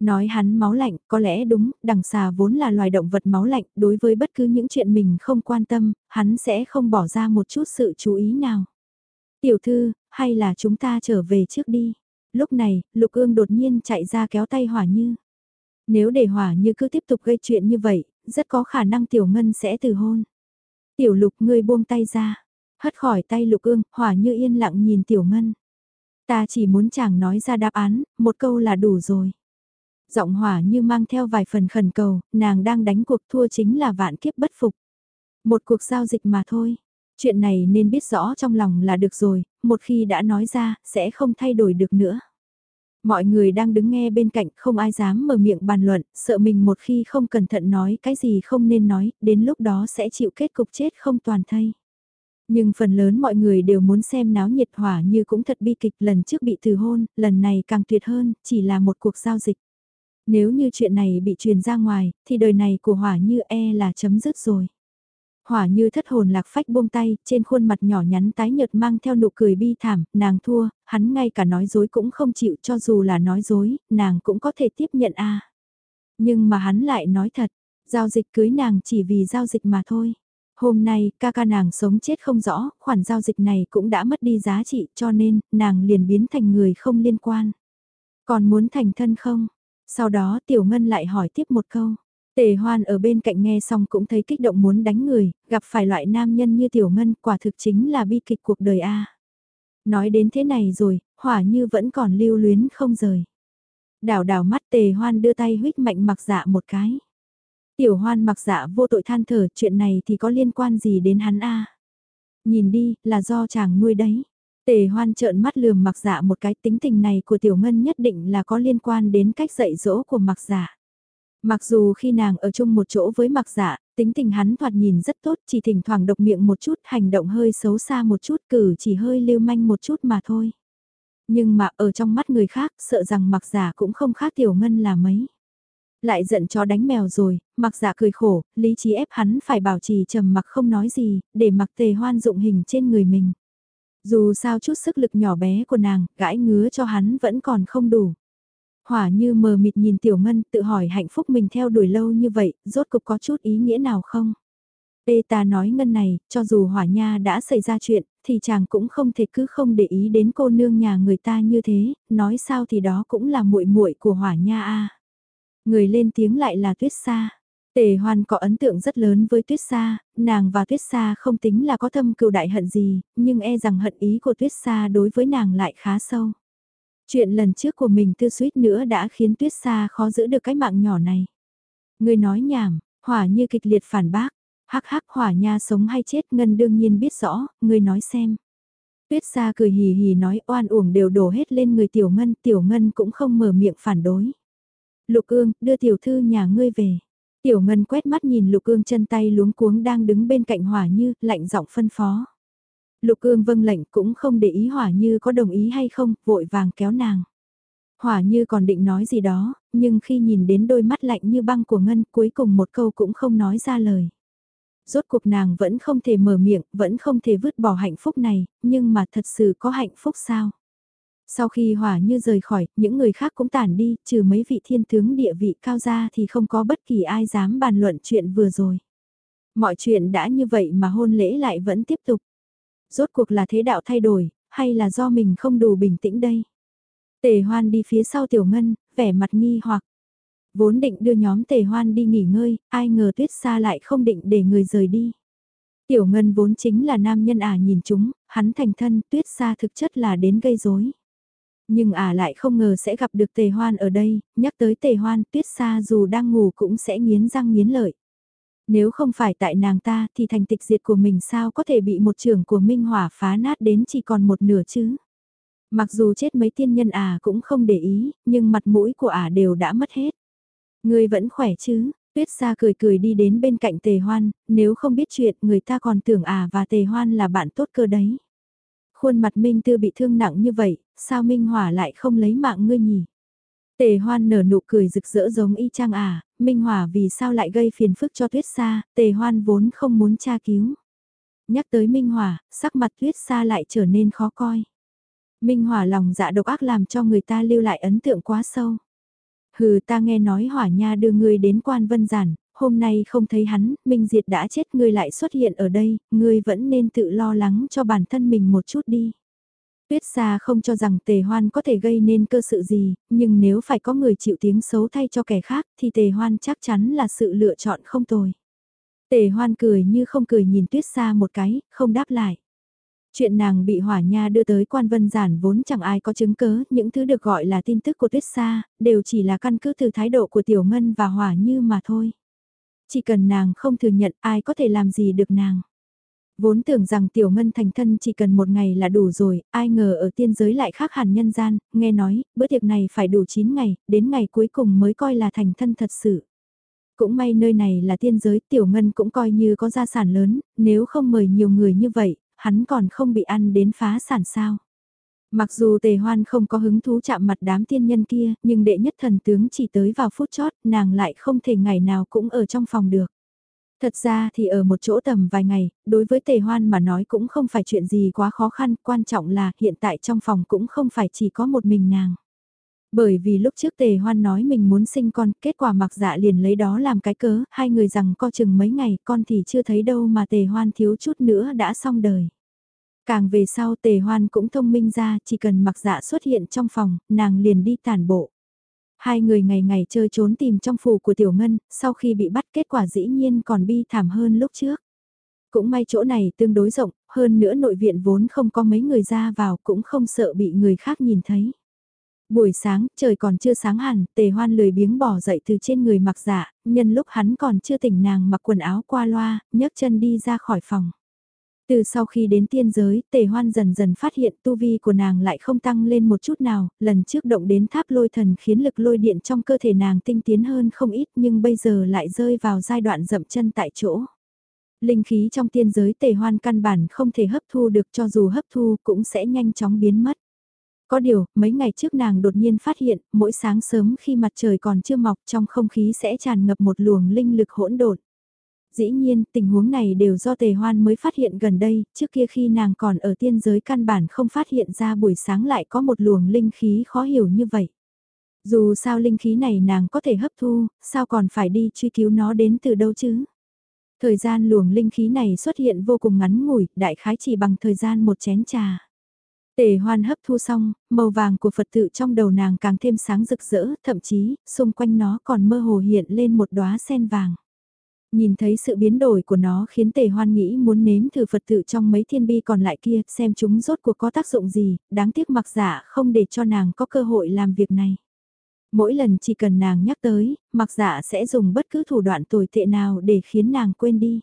Nói hắn máu lạnh, có lẽ đúng, đằng xà vốn là loài động vật máu lạnh, đối với bất cứ những chuyện mình không quan tâm, hắn sẽ không bỏ ra một chút sự chú ý nào. Tiểu thư, hay là chúng ta trở về trước đi. Lúc này, Lục Ương đột nhiên chạy ra kéo tay Hỏa Như. Nếu để hỏa như cứ tiếp tục gây chuyện như vậy, rất có khả năng tiểu ngân sẽ từ hôn. Tiểu lục ngươi buông tay ra, hất khỏi tay lục ương, hỏa như yên lặng nhìn tiểu ngân. Ta chỉ muốn chàng nói ra đáp án, một câu là đủ rồi. Giọng hỏa như mang theo vài phần khẩn cầu, nàng đang đánh cuộc thua chính là vạn kiếp bất phục. Một cuộc giao dịch mà thôi. Chuyện này nên biết rõ trong lòng là được rồi, một khi đã nói ra, sẽ không thay đổi được nữa. Mọi người đang đứng nghe bên cạnh không ai dám mở miệng bàn luận, sợ mình một khi không cẩn thận nói cái gì không nên nói, đến lúc đó sẽ chịu kết cục chết không toàn thây. Nhưng phần lớn mọi người đều muốn xem náo nhiệt hỏa như cũng thật bi kịch lần trước bị từ hôn, lần này càng tuyệt hơn, chỉ là một cuộc giao dịch. Nếu như chuyện này bị truyền ra ngoài, thì đời này của hỏa như e là chấm dứt rồi. Hỏa như thất hồn lạc phách buông tay, trên khuôn mặt nhỏ nhắn tái nhợt mang theo nụ cười bi thảm, nàng thua, hắn ngay cả nói dối cũng không chịu cho dù là nói dối, nàng cũng có thể tiếp nhận a. Nhưng mà hắn lại nói thật, giao dịch cưới nàng chỉ vì giao dịch mà thôi. Hôm nay, ca ca nàng sống chết không rõ, khoản giao dịch này cũng đã mất đi giá trị cho nên, nàng liền biến thành người không liên quan. Còn muốn thành thân không? Sau đó Tiểu Ngân lại hỏi tiếp một câu. Tề hoan ở bên cạnh nghe xong cũng thấy kích động muốn đánh người, gặp phải loại nam nhân như tiểu ngân quả thực chính là bi kịch cuộc đời a. Nói đến thế này rồi, hỏa như vẫn còn lưu luyến không rời. Đảo đảo mắt tề hoan đưa tay huyết mạnh mặc dạ một cái. Tiểu hoan mặc dạ vô tội than thở chuyện này thì có liên quan gì đến hắn a Nhìn đi, là do chàng nuôi đấy. Tề hoan trợn mắt lườm mặc dạ một cái tính tình này của tiểu ngân nhất định là có liên quan đến cách dạy dỗ của mặc dạ. Mặc dù khi nàng ở chung một chỗ với mặc dạ, tính tình hắn thoạt nhìn rất tốt, chỉ thỉnh thoảng độc miệng một chút, hành động hơi xấu xa một chút, cử chỉ hơi lưu manh một chút mà thôi. Nhưng mà ở trong mắt người khác, sợ rằng mặc giả cũng không khác tiểu ngân là mấy. Lại giận cho đánh mèo rồi, mặc giả cười khổ, lý trí ép hắn phải bảo trì trầm mặc không nói gì, để mặc tề hoan dụng hình trên người mình. Dù sao chút sức lực nhỏ bé của nàng, gãi ngứa cho hắn vẫn còn không đủ. Hỏa như mờ mịt nhìn Tiểu Ngân tự hỏi hạnh phúc mình theo đuổi lâu như vậy, rốt cục có chút ý nghĩa nào không? Ê ta nói Ngân này, cho dù hỏa nha đã xảy ra chuyện, thì chàng cũng không thể cứ không để ý đến cô nương nhà người ta như thế, nói sao thì đó cũng là muội muội của hỏa nha a. Người lên tiếng lại là tuyết sa. Tề hoan có ấn tượng rất lớn với tuyết sa, nàng và tuyết sa không tính là có thâm cừu đại hận gì, nhưng e rằng hận ý của tuyết sa đối với nàng lại khá sâu. Chuyện lần trước của mình tư suýt nữa đã khiến tuyết xa khó giữ được cái mạng nhỏ này. Người nói nhảm, hỏa như kịch liệt phản bác, hắc hắc hỏa nha sống hay chết ngân đương nhiên biết rõ, người nói xem. Tuyết xa cười hì hì nói oan uổng đều đổ hết lên người tiểu ngân, tiểu ngân cũng không mở miệng phản đối. Lục ương, đưa tiểu thư nhà ngươi về. Tiểu ngân quét mắt nhìn lục ương chân tay luống cuống đang đứng bên cạnh hỏa như, lạnh giọng phân phó. Lục ương vâng lệnh cũng không để ý hỏa như có đồng ý hay không, vội vàng kéo nàng. Hỏa như còn định nói gì đó, nhưng khi nhìn đến đôi mắt lạnh như băng của Ngân cuối cùng một câu cũng không nói ra lời. Rốt cuộc nàng vẫn không thể mở miệng, vẫn không thể vứt bỏ hạnh phúc này, nhưng mà thật sự có hạnh phúc sao? Sau khi hỏa như rời khỏi, những người khác cũng tản đi, trừ mấy vị thiên tướng địa vị cao ra thì không có bất kỳ ai dám bàn luận chuyện vừa rồi. Mọi chuyện đã như vậy mà hôn lễ lại vẫn tiếp tục. Rốt cuộc là thế đạo thay đổi, hay là do mình không đủ bình tĩnh đây? Tề hoan đi phía sau tiểu ngân, vẻ mặt nghi hoặc. Vốn định đưa nhóm tề hoan đi nghỉ ngơi, ai ngờ tuyết xa lại không định để người rời đi. Tiểu ngân vốn chính là nam nhân ả à nhìn chúng, hắn thành thân tuyết xa thực chất là đến gây rối. Nhưng ả à lại không ngờ sẽ gặp được tề hoan ở đây, nhắc tới tề hoan tuyết xa dù đang ngủ cũng sẽ nghiến răng nghiến lợi. Nếu không phải tại nàng ta thì thành tịch diệt của mình sao có thể bị một trưởng của Minh Hỏa phá nát đến chỉ còn một nửa chứ. Mặc dù chết mấy tiên nhân à cũng không để ý, nhưng mặt mũi của ả à đều đã mất hết. Người vẫn khỏe chứ, Tuyết Sa cười cười đi đến bên cạnh Tề Hoan, nếu không biết chuyện người ta còn tưởng à và Tề Hoan là bạn tốt cơ đấy. Khuôn mặt Minh Tư bị thương nặng như vậy, sao Minh Hỏa lại không lấy mạng ngươi nhỉ? Tề Hoan nở nụ cười rực rỡ giống y chang à, Minh Hỏa vì sao lại gây phiền phức cho Tuyết Sa, Tề Hoan vốn không muốn tra cứu. Nhắc tới Minh Hỏa, sắc mặt Tuyết Sa lại trở nên khó coi. Minh Hỏa lòng dạ độc ác làm cho người ta lưu lại ấn tượng quá sâu. Hừ ta nghe nói Hỏa Nha đưa ngươi đến quan vân giản, hôm nay không thấy hắn, Minh Diệt đã chết ngươi lại xuất hiện ở đây, ngươi vẫn nên tự lo lắng cho bản thân mình một chút đi. Tuyết Sa không cho rằng tề hoan có thể gây nên cơ sự gì, nhưng nếu phải có người chịu tiếng xấu thay cho kẻ khác thì tề hoan chắc chắn là sự lựa chọn không tồi. Tề hoan cười như không cười nhìn Tuyết Sa một cái, không đáp lại. Chuyện nàng bị hỏa nha đưa tới quan vân giản vốn chẳng ai có chứng cớ, những thứ được gọi là tin tức của Tuyết Sa, đều chỉ là căn cứ từ thái độ của Tiểu Ngân và hỏa như mà thôi. Chỉ cần nàng không thừa nhận ai có thể làm gì được nàng. Vốn tưởng rằng tiểu ngân thành thân chỉ cần một ngày là đủ rồi, ai ngờ ở tiên giới lại khác hẳn nhân gian, nghe nói, bữa tiệc này phải đủ 9 ngày, đến ngày cuối cùng mới coi là thành thân thật sự. Cũng may nơi này là tiên giới, tiểu ngân cũng coi như có gia sản lớn, nếu không mời nhiều người như vậy, hắn còn không bị ăn đến phá sản sao. Mặc dù tề hoan không có hứng thú chạm mặt đám tiên nhân kia, nhưng đệ nhất thần tướng chỉ tới vào phút chót, nàng lại không thể ngày nào cũng ở trong phòng được. Thật ra thì ở một chỗ tầm vài ngày, đối với tề hoan mà nói cũng không phải chuyện gì quá khó khăn, quan trọng là hiện tại trong phòng cũng không phải chỉ có một mình nàng. Bởi vì lúc trước tề hoan nói mình muốn sinh con, kết quả mặc dạ liền lấy đó làm cái cớ, hai người rằng co chừng mấy ngày, con thì chưa thấy đâu mà tề hoan thiếu chút nữa đã xong đời. Càng về sau tề hoan cũng thông minh ra, chỉ cần mặc dạ xuất hiện trong phòng, nàng liền đi tàn bộ. Hai người ngày ngày chơi trốn tìm trong phủ của Tiểu Ngân, sau khi bị bắt kết quả dĩ nhiên còn bi thảm hơn lúc trước. Cũng may chỗ này tương đối rộng, hơn nữa nội viện vốn không có mấy người ra vào cũng không sợ bị người khác nhìn thấy. Buổi sáng, trời còn chưa sáng hẳn, tề hoan lười biếng bỏ dậy từ trên người mặc dạ, nhân lúc hắn còn chưa tỉnh nàng mặc quần áo qua loa, nhấc chân đi ra khỏi phòng. Từ sau khi đến tiên giới, tề hoan dần dần phát hiện tu vi của nàng lại không tăng lên một chút nào, lần trước động đến tháp lôi thần khiến lực lôi điện trong cơ thể nàng tinh tiến hơn không ít nhưng bây giờ lại rơi vào giai đoạn dậm chân tại chỗ. Linh khí trong tiên giới tề hoan căn bản không thể hấp thu được cho dù hấp thu cũng sẽ nhanh chóng biến mất. Có điều, mấy ngày trước nàng đột nhiên phát hiện, mỗi sáng sớm khi mặt trời còn chưa mọc trong không khí sẽ tràn ngập một luồng linh lực hỗn độn. Dĩ nhiên, tình huống này đều do tề hoan mới phát hiện gần đây, trước kia khi nàng còn ở tiên giới căn bản không phát hiện ra buổi sáng lại có một luồng linh khí khó hiểu như vậy. Dù sao linh khí này nàng có thể hấp thu, sao còn phải đi truy cứu nó đến từ đâu chứ? Thời gian luồng linh khí này xuất hiện vô cùng ngắn ngủi, đại khái chỉ bằng thời gian một chén trà. Tề hoan hấp thu xong, màu vàng của Phật tự trong đầu nàng càng thêm sáng rực rỡ, thậm chí, xung quanh nó còn mơ hồ hiện lên một đóa sen vàng. Nhìn thấy sự biến đổi của nó khiến tề hoan nghĩ muốn nếm thử Phật tự trong mấy thiên bi còn lại kia, xem chúng rốt cuộc có tác dụng gì, đáng tiếc mặc giả không để cho nàng có cơ hội làm việc này. Mỗi lần chỉ cần nàng nhắc tới, mặc giả sẽ dùng bất cứ thủ đoạn tồi tệ nào để khiến nàng quên đi.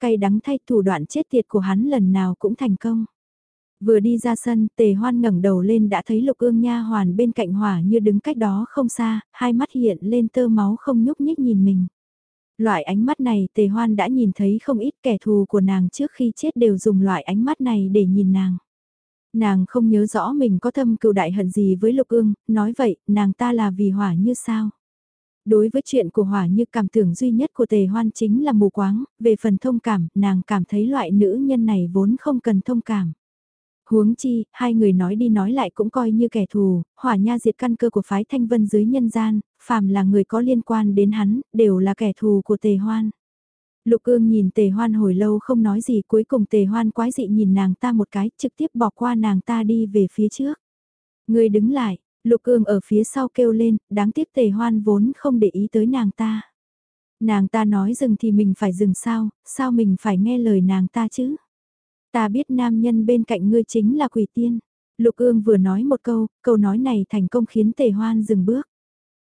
Cay đắng thay thủ đoạn chết tiệt của hắn lần nào cũng thành công. Vừa đi ra sân, tề hoan ngẩng đầu lên đã thấy lục ương nha hoàn bên cạnh hỏa như đứng cách đó không xa, hai mắt hiện lên tơ máu không nhúc nhích nhìn mình. Loại ánh mắt này tề hoan đã nhìn thấy không ít kẻ thù của nàng trước khi chết đều dùng loại ánh mắt này để nhìn nàng. Nàng không nhớ rõ mình có thâm cựu đại hận gì với lục ương, nói vậy, nàng ta là vì hỏa như sao? Đối với chuyện của hỏa như cảm tưởng duy nhất của tề hoan chính là mù quáng, về phần thông cảm, nàng cảm thấy loại nữ nhân này vốn không cần thông cảm. Huống chi, hai người nói đi nói lại cũng coi như kẻ thù, hỏa nha diệt căn cơ của phái thanh vân dưới nhân gian, phàm là người có liên quan đến hắn, đều là kẻ thù của tề hoan. Lục ương nhìn tề hoan hồi lâu không nói gì cuối cùng tề hoan quái dị nhìn nàng ta một cái trực tiếp bỏ qua nàng ta đi về phía trước. Người đứng lại, lục ương ở phía sau kêu lên, đáng tiếc tề hoan vốn không để ý tới nàng ta. Nàng ta nói dừng thì mình phải dừng sao, sao mình phải nghe lời nàng ta chứ? Ta biết nam nhân bên cạnh ngươi chính là quỷ tiên. Lục ương vừa nói một câu, câu nói này thành công khiến tề hoan dừng bước.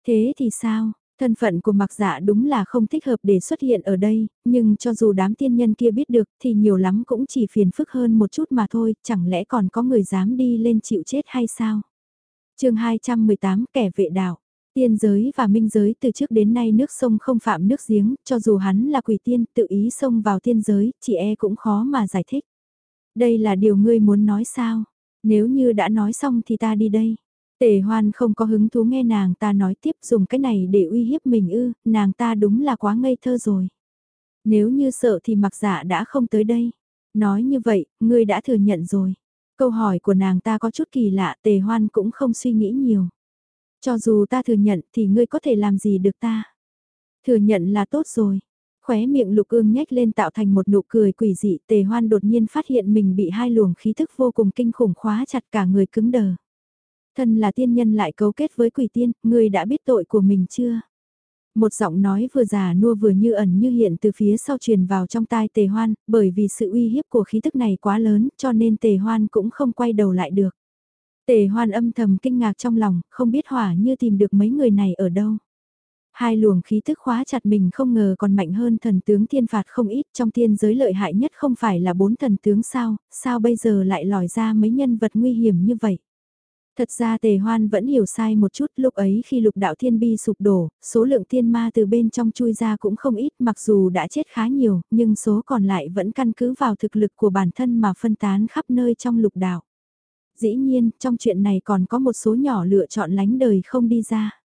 Thế thì sao, thân phận của mặc dạ đúng là không thích hợp để xuất hiện ở đây, nhưng cho dù đám tiên nhân kia biết được thì nhiều lắm cũng chỉ phiền phức hơn một chút mà thôi, chẳng lẽ còn có người dám đi lên chịu chết hay sao? chương 218 kẻ vệ đạo. Tiên giới và minh giới từ trước đến nay nước sông không phạm nước giếng, cho dù hắn là quỷ tiên tự ý xông vào tiên giới, chị e cũng khó mà giải thích. Đây là điều ngươi muốn nói sao? Nếu như đã nói xong thì ta đi đây. Tề hoan không có hứng thú nghe nàng ta nói tiếp dùng cái này để uy hiếp mình ư, nàng ta đúng là quá ngây thơ rồi. Nếu như sợ thì mặc dạ đã không tới đây. Nói như vậy, ngươi đã thừa nhận rồi. Câu hỏi của nàng ta có chút kỳ lạ, tề hoan cũng không suy nghĩ nhiều. Cho dù ta thừa nhận thì ngươi có thể làm gì được ta. Thừa nhận là tốt rồi. Khóe miệng lục ương nhếch lên tạo thành một nụ cười quỷ dị tề hoan đột nhiên phát hiện mình bị hai luồng khí thức vô cùng kinh khủng khóa chặt cả người cứng đờ. Thân là tiên nhân lại cấu kết với quỷ tiên, người đã biết tội của mình chưa? Một giọng nói vừa già nua vừa như ẩn như hiện từ phía sau truyền vào trong tai tề hoan, bởi vì sự uy hiếp của khí tức này quá lớn cho nên tề hoan cũng không quay đầu lại được. Tề hoan âm thầm kinh ngạc trong lòng, không biết hỏa như tìm được mấy người này ở đâu. Hai luồng khí tức khóa chặt mình không ngờ còn mạnh hơn thần tướng thiên phạt không ít trong tiên giới lợi hại nhất không phải là bốn thần tướng sao, sao bây giờ lại lòi ra mấy nhân vật nguy hiểm như vậy. Thật ra tề hoan vẫn hiểu sai một chút lúc ấy khi lục đạo thiên bi sụp đổ, số lượng thiên ma từ bên trong chui ra cũng không ít mặc dù đã chết khá nhiều, nhưng số còn lại vẫn căn cứ vào thực lực của bản thân mà phân tán khắp nơi trong lục đạo. Dĩ nhiên, trong chuyện này còn có một số nhỏ lựa chọn lánh đời không đi ra.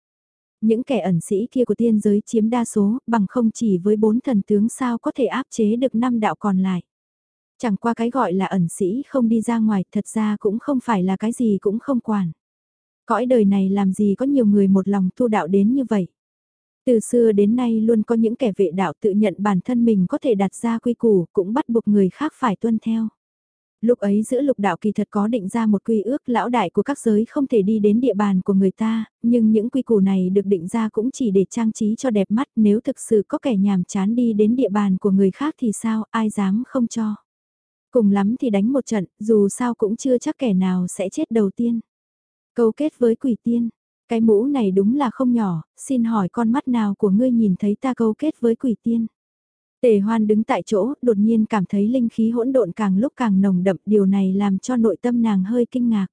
Những kẻ ẩn sĩ kia của tiên giới chiếm đa số, bằng không chỉ với bốn thần tướng sao có thể áp chế được năm đạo còn lại. Chẳng qua cái gọi là ẩn sĩ không đi ra ngoài thật ra cũng không phải là cái gì cũng không quản. Cõi đời này làm gì có nhiều người một lòng tu đạo đến như vậy. Từ xưa đến nay luôn có những kẻ vệ đạo tự nhận bản thân mình có thể đặt ra quy củ cũng bắt buộc người khác phải tuân theo. Lúc ấy giữa lục đạo kỳ thật có định ra một quy ước lão đại của các giới không thể đi đến địa bàn của người ta, nhưng những quy củ này được định ra cũng chỉ để trang trí cho đẹp mắt nếu thực sự có kẻ nhàm chán đi đến địa bàn của người khác thì sao, ai dám không cho. Cùng lắm thì đánh một trận, dù sao cũng chưa chắc kẻ nào sẽ chết đầu tiên. Câu kết với quỷ tiên, cái mũ này đúng là không nhỏ, xin hỏi con mắt nào của ngươi nhìn thấy ta câu kết với quỷ tiên. Tề hoan đứng tại chỗ, đột nhiên cảm thấy linh khí hỗn độn càng lúc càng nồng đậm, điều này làm cho nội tâm nàng hơi kinh ngạc.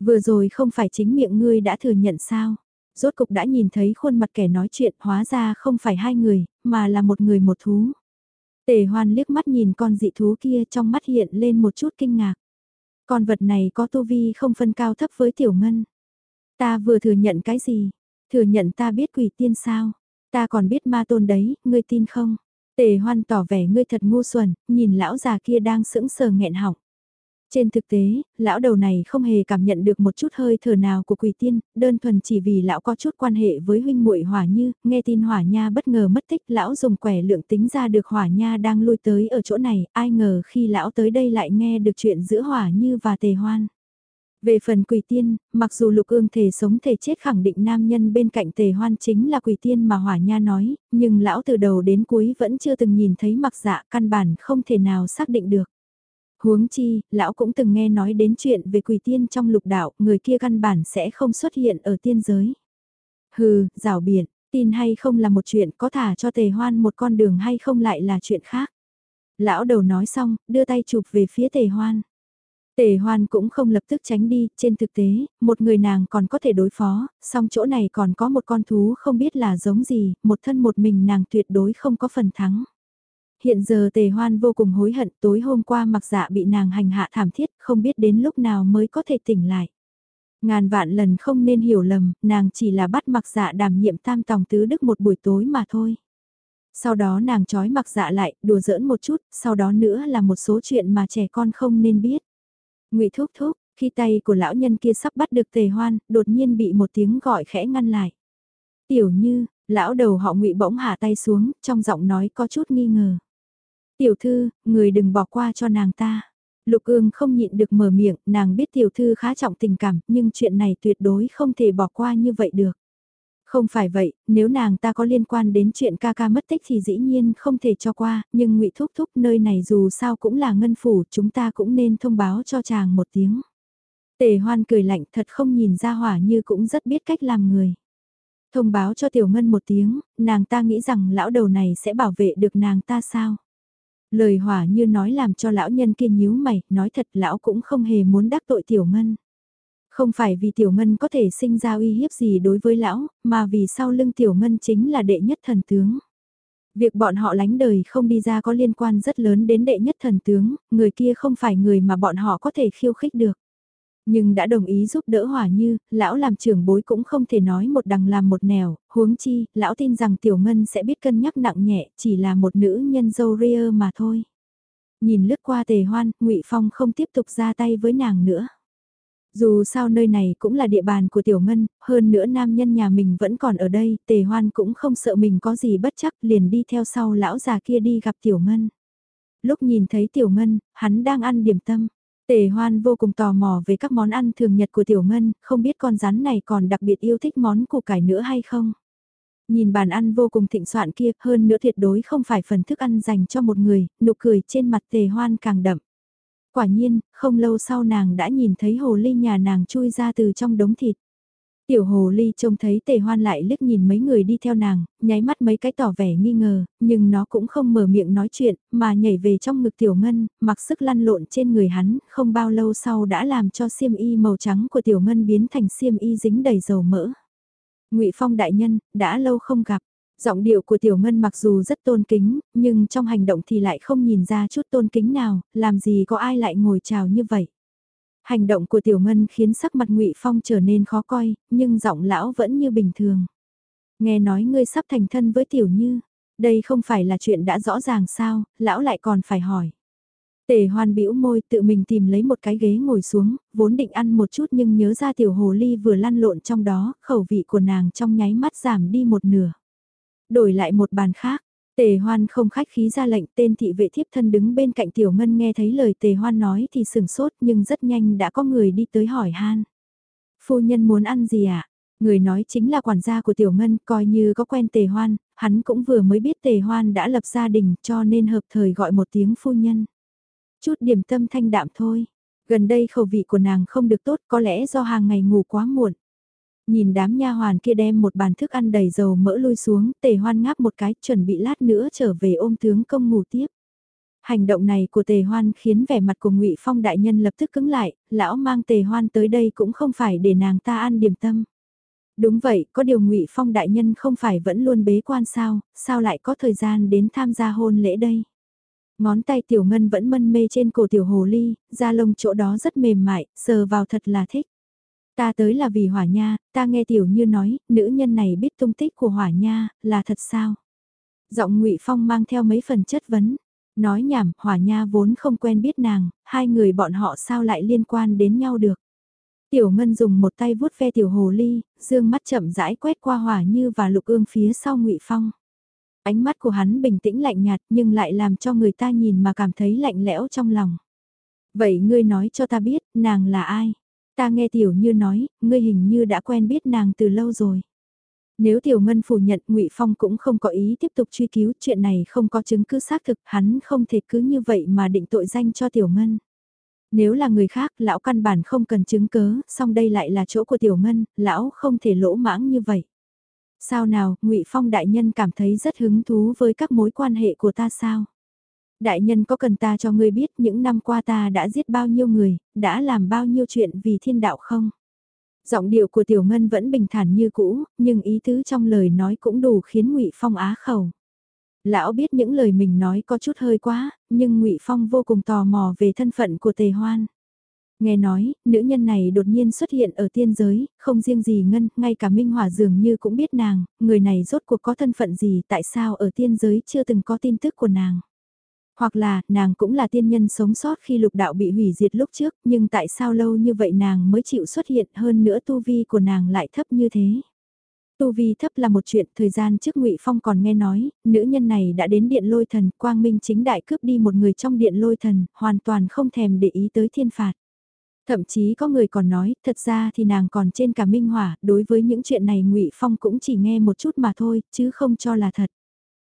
Vừa rồi không phải chính miệng ngươi đã thừa nhận sao? Rốt cục đã nhìn thấy khuôn mặt kẻ nói chuyện hóa ra không phải hai người, mà là một người một thú. Tề hoan liếc mắt nhìn con dị thú kia trong mắt hiện lên một chút kinh ngạc. Con vật này có tu vi không phân cao thấp với tiểu ngân. Ta vừa thừa nhận cái gì? Thừa nhận ta biết quỷ tiên sao? Ta còn biết ma tôn đấy, ngươi tin không? Tề hoan tỏ vẻ ngươi thật ngu xuẩn, nhìn lão già kia đang sững sờ nghẹn họng. Trên thực tế, lão đầu này không hề cảm nhận được một chút hơi thở nào của quỷ tiên, đơn thuần chỉ vì lão có chút quan hệ với huynh muội hỏa như, nghe tin hỏa nha bất ngờ mất tích, lão dùng quẻ lượng tính ra được hỏa nha đang lui tới ở chỗ này, ai ngờ khi lão tới đây lại nghe được chuyện giữa hỏa như và tề hoan. Về phần quỷ tiên, mặc dù lục ương thể sống thể chết khẳng định nam nhân bên cạnh tề hoan chính là quỷ tiên mà hỏa nha nói, nhưng lão từ đầu đến cuối vẫn chưa từng nhìn thấy mặc dạ căn bản không thể nào xác định được. Huống chi, lão cũng từng nghe nói đến chuyện về quỷ tiên trong lục đạo, người kia căn bản sẽ không xuất hiện ở tiên giới. Hừ, rào biển, tin hay không là một chuyện có thả cho tề hoan một con đường hay không lại là chuyện khác. Lão đầu nói xong, đưa tay chụp về phía tề hoan. Tề hoan cũng không lập tức tránh đi, trên thực tế, một người nàng còn có thể đối phó, song chỗ này còn có một con thú không biết là giống gì, một thân một mình nàng tuyệt đối không có phần thắng. Hiện giờ tề hoan vô cùng hối hận tối hôm qua mặc dạ bị nàng hành hạ thảm thiết không biết đến lúc nào mới có thể tỉnh lại. Ngàn vạn lần không nên hiểu lầm, nàng chỉ là bắt mặc dạ đảm nhiệm tam tòng tứ đức một buổi tối mà thôi. Sau đó nàng trói mặc dạ lại, đùa giỡn một chút, sau đó nữa là một số chuyện mà trẻ con không nên biết. ngụy thúc thúc, khi tay của lão nhân kia sắp bắt được tề hoan, đột nhiên bị một tiếng gọi khẽ ngăn lại. Tiểu như, lão đầu họ ngụy bỗng hạ tay xuống, trong giọng nói có chút nghi ngờ. Tiểu thư, người đừng bỏ qua cho nàng ta. Lục ương không nhịn được mở miệng, nàng biết tiểu thư khá trọng tình cảm, nhưng chuyện này tuyệt đối không thể bỏ qua như vậy được. Không phải vậy, nếu nàng ta có liên quan đến chuyện ca ca mất tích thì dĩ nhiên không thể cho qua, nhưng ngụy Thúc Thúc nơi này dù sao cũng là ngân phủ, chúng ta cũng nên thông báo cho chàng một tiếng. Tề hoan cười lạnh thật không nhìn ra hỏa như cũng rất biết cách làm người. Thông báo cho tiểu ngân một tiếng, nàng ta nghĩ rằng lão đầu này sẽ bảo vệ được nàng ta sao? Lời hỏa như nói làm cho lão nhân kia nhíu mày, nói thật lão cũng không hề muốn đắc tội tiểu ngân. Không phải vì tiểu ngân có thể sinh ra uy hiếp gì đối với lão, mà vì sau lưng tiểu ngân chính là đệ nhất thần tướng. Việc bọn họ lánh đời không đi ra có liên quan rất lớn đến đệ nhất thần tướng, người kia không phải người mà bọn họ có thể khiêu khích được. Nhưng đã đồng ý giúp đỡ hòa như, lão làm trưởng bối cũng không thể nói một đằng làm một nẻo, huống chi, lão tin rằng tiểu ngân sẽ biết cân nhắc nặng nhẹ, chỉ là một nữ nhân dâu ria mà thôi. Nhìn lướt qua tề hoan, ngụy Phong không tiếp tục ra tay với nàng nữa. Dù sao nơi này cũng là địa bàn của Tiểu Ngân, hơn nữa nam nhân nhà mình vẫn còn ở đây, Tề Hoan cũng không sợ mình có gì bất chắc liền đi theo sau lão già kia đi gặp Tiểu Ngân. Lúc nhìn thấy Tiểu Ngân, hắn đang ăn điểm tâm. Tề hoan vô cùng tò mò về các món ăn thường nhật của Tiểu Ngân, không biết con rắn này còn đặc biệt yêu thích món củ cải nữa hay không. Nhìn bàn ăn vô cùng thịnh soạn kia, hơn nữa tuyệt đối không phải phần thức ăn dành cho một người, nụ cười trên mặt tề hoan càng đậm. Quả nhiên, không lâu sau nàng đã nhìn thấy hồ ly nhà nàng chui ra từ trong đống thịt. Tiểu hồ ly trông thấy tề hoan lại liếc nhìn mấy người đi theo nàng, nháy mắt mấy cái tỏ vẻ nghi ngờ, nhưng nó cũng không mở miệng nói chuyện, mà nhảy về trong ngực tiểu ngân, mặc sức lăn lộn trên người hắn, không bao lâu sau đã làm cho xiêm y màu trắng của tiểu ngân biến thành xiêm y dính đầy dầu mỡ. ngụy Phong đại nhân, đã lâu không gặp. Giọng điệu của Tiểu Ngân mặc dù rất tôn kính, nhưng trong hành động thì lại không nhìn ra chút tôn kính nào, làm gì có ai lại ngồi chào như vậy. Hành động của Tiểu Ngân khiến sắc mặt ngụy Phong trở nên khó coi, nhưng giọng lão vẫn như bình thường. Nghe nói ngươi sắp thành thân với Tiểu Như, đây không phải là chuyện đã rõ ràng sao, lão lại còn phải hỏi. Tề hoan bĩu môi tự mình tìm lấy một cái ghế ngồi xuống, vốn định ăn một chút nhưng nhớ ra tiểu hồ ly vừa lăn lộn trong đó, khẩu vị của nàng trong nháy mắt giảm đi một nửa. Đổi lại một bàn khác, Tề hoan không khách khí ra lệnh tên thị vệ thiếp thân đứng bên cạnh tiểu ngân nghe thấy lời tề hoan nói thì sừng sốt nhưng rất nhanh đã có người đi tới hỏi han. Phu nhân muốn ăn gì ạ? À? Người nói chính là quản gia của tiểu ngân coi như có quen tề hoan, hắn cũng vừa mới biết tề hoan đã lập gia đình cho nên hợp thời gọi một tiếng phu nhân. Chút điểm tâm thanh đạm thôi. Gần đây khẩu vị của nàng không được tốt có lẽ do hàng ngày ngủ quá muộn. Nhìn đám nha hoàn kia đem một bàn thức ăn đầy dầu mỡ lui xuống, tề hoan ngáp một cái, chuẩn bị lát nữa trở về ôm tướng công ngủ tiếp. Hành động này của tề hoan khiến vẻ mặt của ngụy Phong đại nhân lập tức cứng lại, lão mang tề hoan tới đây cũng không phải để nàng ta ăn điểm tâm. Đúng vậy, có điều ngụy Phong đại nhân không phải vẫn luôn bế quan sao, sao lại có thời gian đến tham gia hôn lễ đây? Ngón tay tiểu ngân vẫn mân mê trên cổ tiểu hồ ly, da lông chỗ đó rất mềm mại, sờ vào thật là thích. Ta tới là vì hỏa nha, ta nghe tiểu như nói, nữ nhân này biết tung tích của hỏa nha, là thật sao? Giọng ngụy Phong mang theo mấy phần chất vấn. Nói nhảm, hỏa nha vốn không quen biết nàng, hai người bọn họ sao lại liên quan đến nhau được. Tiểu Ngân dùng một tay vuốt ve tiểu hồ ly, dương mắt chậm rãi quét qua hỏa như và lục ương phía sau ngụy Phong. Ánh mắt của hắn bình tĩnh lạnh nhạt nhưng lại làm cho người ta nhìn mà cảm thấy lạnh lẽo trong lòng. Vậy ngươi nói cho ta biết, nàng là ai? Ta nghe tiểu như nói, ngươi hình như đã quen biết nàng từ lâu rồi. Nếu Tiểu Ngân phủ nhận ngụy Phong cũng không có ý tiếp tục truy cứu chuyện này không có chứng cứ xác thực hắn không thể cứ như vậy mà định tội danh cho Tiểu Ngân. Nếu là người khác lão căn bản không cần chứng cớ, song đây lại là chỗ của Tiểu Ngân, lão không thể lỗ mãng như vậy. Sao nào, ngụy Phong đại nhân cảm thấy rất hứng thú với các mối quan hệ của ta sao? Đại nhân có cần ta cho ngươi biết những năm qua ta đã giết bao nhiêu người, đã làm bao nhiêu chuyện vì thiên đạo không? Giọng điệu của Tiểu Ngân vẫn bình thản như cũ, nhưng ý tứ trong lời nói cũng đủ khiến Ngụy Phong á khẩu. Lão biết những lời mình nói có chút hơi quá, nhưng Ngụy Phong vô cùng tò mò về thân phận của Tề Hoan. Nghe nói, nữ nhân này đột nhiên xuất hiện ở tiên giới, không riêng gì Ngân, ngay cả Minh Hỏa dường như cũng biết nàng, người này rốt cuộc có thân phận gì, tại sao ở tiên giới chưa từng có tin tức của nàng. Hoặc là, nàng cũng là tiên nhân sống sót khi lục đạo bị hủy diệt lúc trước, nhưng tại sao lâu như vậy nàng mới chịu xuất hiện hơn nữa tu vi của nàng lại thấp như thế. Tu vi thấp là một chuyện, thời gian trước ngụy Phong còn nghe nói, nữ nhân này đã đến điện lôi thần, quang minh chính đại cướp đi một người trong điện lôi thần, hoàn toàn không thèm để ý tới thiên phạt. Thậm chí có người còn nói, thật ra thì nàng còn trên cả minh hỏa, đối với những chuyện này ngụy Phong cũng chỉ nghe một chút mà thôi, chứ không cho là thật.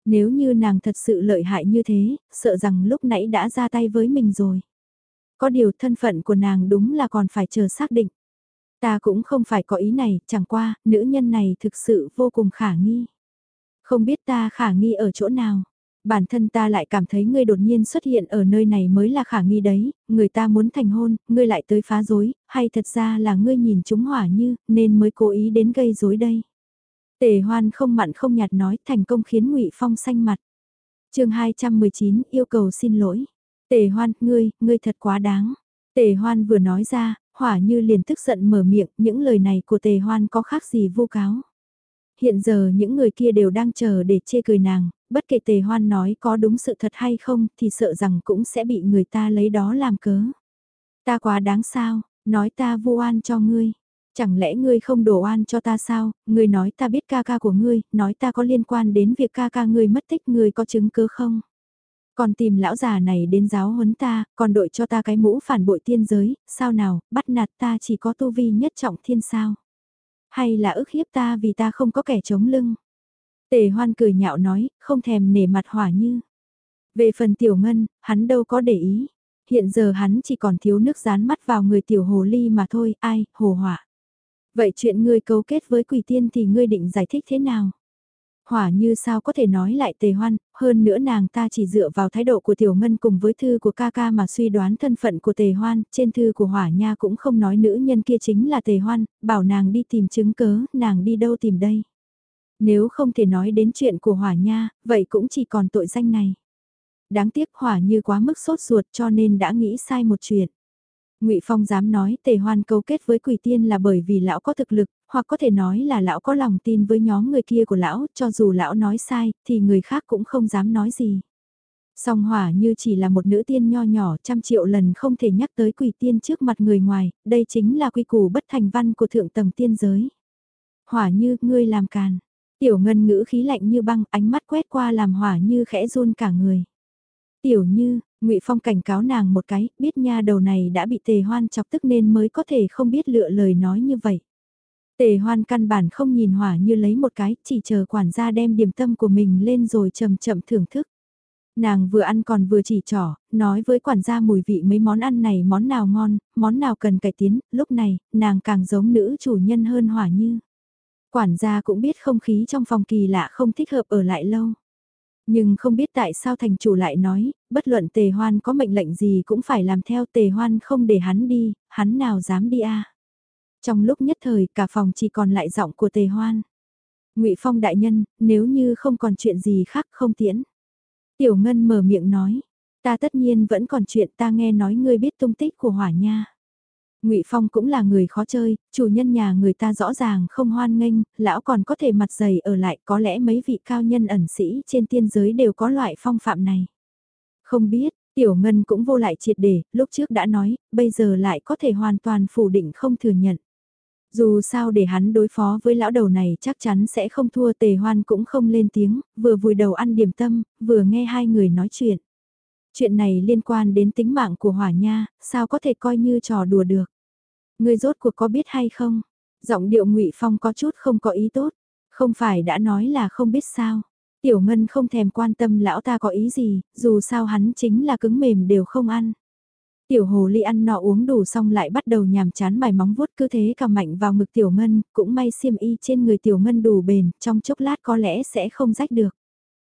Nếu như nàng thật sự lợi hại như thế, sợ rằng lúc nãy đã ra tay với mình rồi. Có điều thân phận của nàng đúng là còn phải chờ xác định. Ta cũng không phải có ý này, chẳng qua, nữ nhân này thực sự vô cùng khả nghi. Không biết ta khả nghi ở chỗ nào. Bản thân ta lại cảm thấy ngươi đột nhiên xuất hiện ở nơi này mới là khả nghi đấy, người ta muốn thành hôn, ngươi lại tới phá rối, hay thật ra là ngươi nhìn chúng hỏa như, nên mới cố ý đến gây rối đây. Tề hoan không mặn không nhạt nói thành công khiến ngụy Phong xanh mặt. chương 219 yêu cầu xin lỗi. Tề hoan, ngươi, ngươi thật quá đáng. Tề hoan vừa nói ra, hỏa như liền tức giận mở miệng, những lời này của tề hoan có khác gì vô cáo. Hiện giờ những người kia đều đang chờ để chê cười nàng, bất kể tề hoan nói có đúng sự thật hay không thì sợ rằng cũng sẽ bị người ta lấy đó làm cớ. Ta quá đáng sao, nói ta vu oan cho ngươi. Chẳng lẽ ngươi không đổ oan cho ta sao, ngươi nói ta biết ca ca của ngươi, nói ta có liên quan đến việc ca ca ngươi mất tích ngươi có chứng cứ không? Còn tìm lão già này đến giáo huấn ta, còn đội cho ta cái mũ phản bội tiên giới, sao nào, bắt nạt ta chỉ có tu vi nhất trọng thiên sao? Hay là ức hiếp ta vì ta không có kẻ chống lưng? Tề hoan cười nhạo nói, không thèm nể mặt hỏa như. Về phần tiểu ngân, hắn đâu có để ý. Hiện giờ hắn chỉ còn thiếu nước dán mắt vào người tiểu hồ ly mà thôi, ai, hồ hỏa. Vậy chuyện ngươi cấu kết với quỷ tiên thì ngươi định giải thích thế nào? Hỏa như sao có thể nói lại tề hoan, hơn nữa nàng ta chỉ dựa vào thái độ của tiểu ngân cùng với thư của ca ca mà suy đoán thân phận của tề hoan, trên thư của hỏa nha cũng không nói nữ nhân kia chính là tề hoan, bảo nàng đi tìm chứng cớ, nàng đi đâu tìm đây. Nếu không thể nói đến chuyện của hỏa nha, vậy cũng chỉ còn tội danh này. Đáng tiếc hỏa như quá mức sốt ruột cho nên đã nghĩ sai một chuyện. Ngụy Phong dám nói Tề Hoan cấu kết với Quỷ Tiên là bởi vì lão có thực lực, hoặc có thể nói là lão có lòng tin với nhóm người kia của lão, cho dù lão nói sai, thì người khác cũng không dám nói gì. Song hỏa như chỉ là một nữ tiên nho nhỏ trăm triệu lần không thể nhắc tới quỷ tiên trước mặt người ngoài, đây chính là quy củ bất thành văn của thượng tầng tiên giới. Hỏa như, ngươi làm càn. Tiểu ngân ngữ khí lạnh như băng, ánh mắt quét qua làm hỏa như khẽ run cả người. Tiểu như, ngụy Phong cảnh cáo nàng một cái, biết nha đầu này đã bị tề hoan chọc tức nên mới có thể không biết lựa lời nói như vậy. Tề hoan căn bản không nhìn hỏa như lấy một cái, chỉ chờ quản gia đem điểm tâm của mình lên rồi chậm chậm thưởng thức. Nàng vừa ăn còn vừa chỉ trỏ, nói với quản gia mùi vị mấy món ăn này món nào ngon, món nào cần cải tiến, lúc này, nàng càng giống nữ chủ nhân hơn hỏa như. Quản gia cũng biết không khí trong phòng kỳ lạ không thích hợp ở lại lâu. Nhưng không biết tại sao thành chủ lại nói, bất luận tề hoan có mệnh lệnh gì cũng phải làm theo tề hoan không để hắn đi, hắn nào dám đi a Trong lúc nhất thời cả phòng chỉ còn lại giọng của tề hoan. ngụy Phong đại nhân, nếu như không còn chuyện gì khác không tiễn. Tiểu Ngân mở miệng nói, ta tất nhiên vẫn còn chuyện ta nghe nói ngươi biết tung tích của hỏa nha. Ngụy Phong cũng là người khó chơi, chủ nhân nhà người ta rõ ràng không hoan nghênh, lão còn có thể mặt dày ở lại, có lẽ mấy vị cao nhân ẩn sĩ trên tiên giới đều có loại phong phạm này. Không biết, Tiểu Ngân cũng vô lại triệt để, lúc trước đã nói, bây giờ lại có thể hoàn toàn phủ định không thừa nhận. Dù sao để hắn đối phó với lão đầu này chắc chắn sẽ không thua tề hoan cũng không lên tiếng, vừa vùi đầu ăn điểm tâm, vừa nghe hai người nói chuyện. Chuyện này liên quan đến tính mạng của hỏa nha, sao có thể coi như trò đùa được. Người rốt cuộc có biết hay không? Giọng điệu ngụy Phong có chút không có ý tốt, không phải đã nói là không biết sao. Tiểu Ngân không thèm quan tâm lão ta có ý gì, dù sao hắn chính là cứng mềm đều không ăn. Tiểu hồ ly ăn nọ uống đủ xong lại bắt đầu nhàm chán mài móng vuốt cứ thế cầm mạnh vào ngực tiểu ngân, cũng may xiêm y trên người tiểu ngân đủ bền, trong chốc lát có lẽ sẽ không rách được.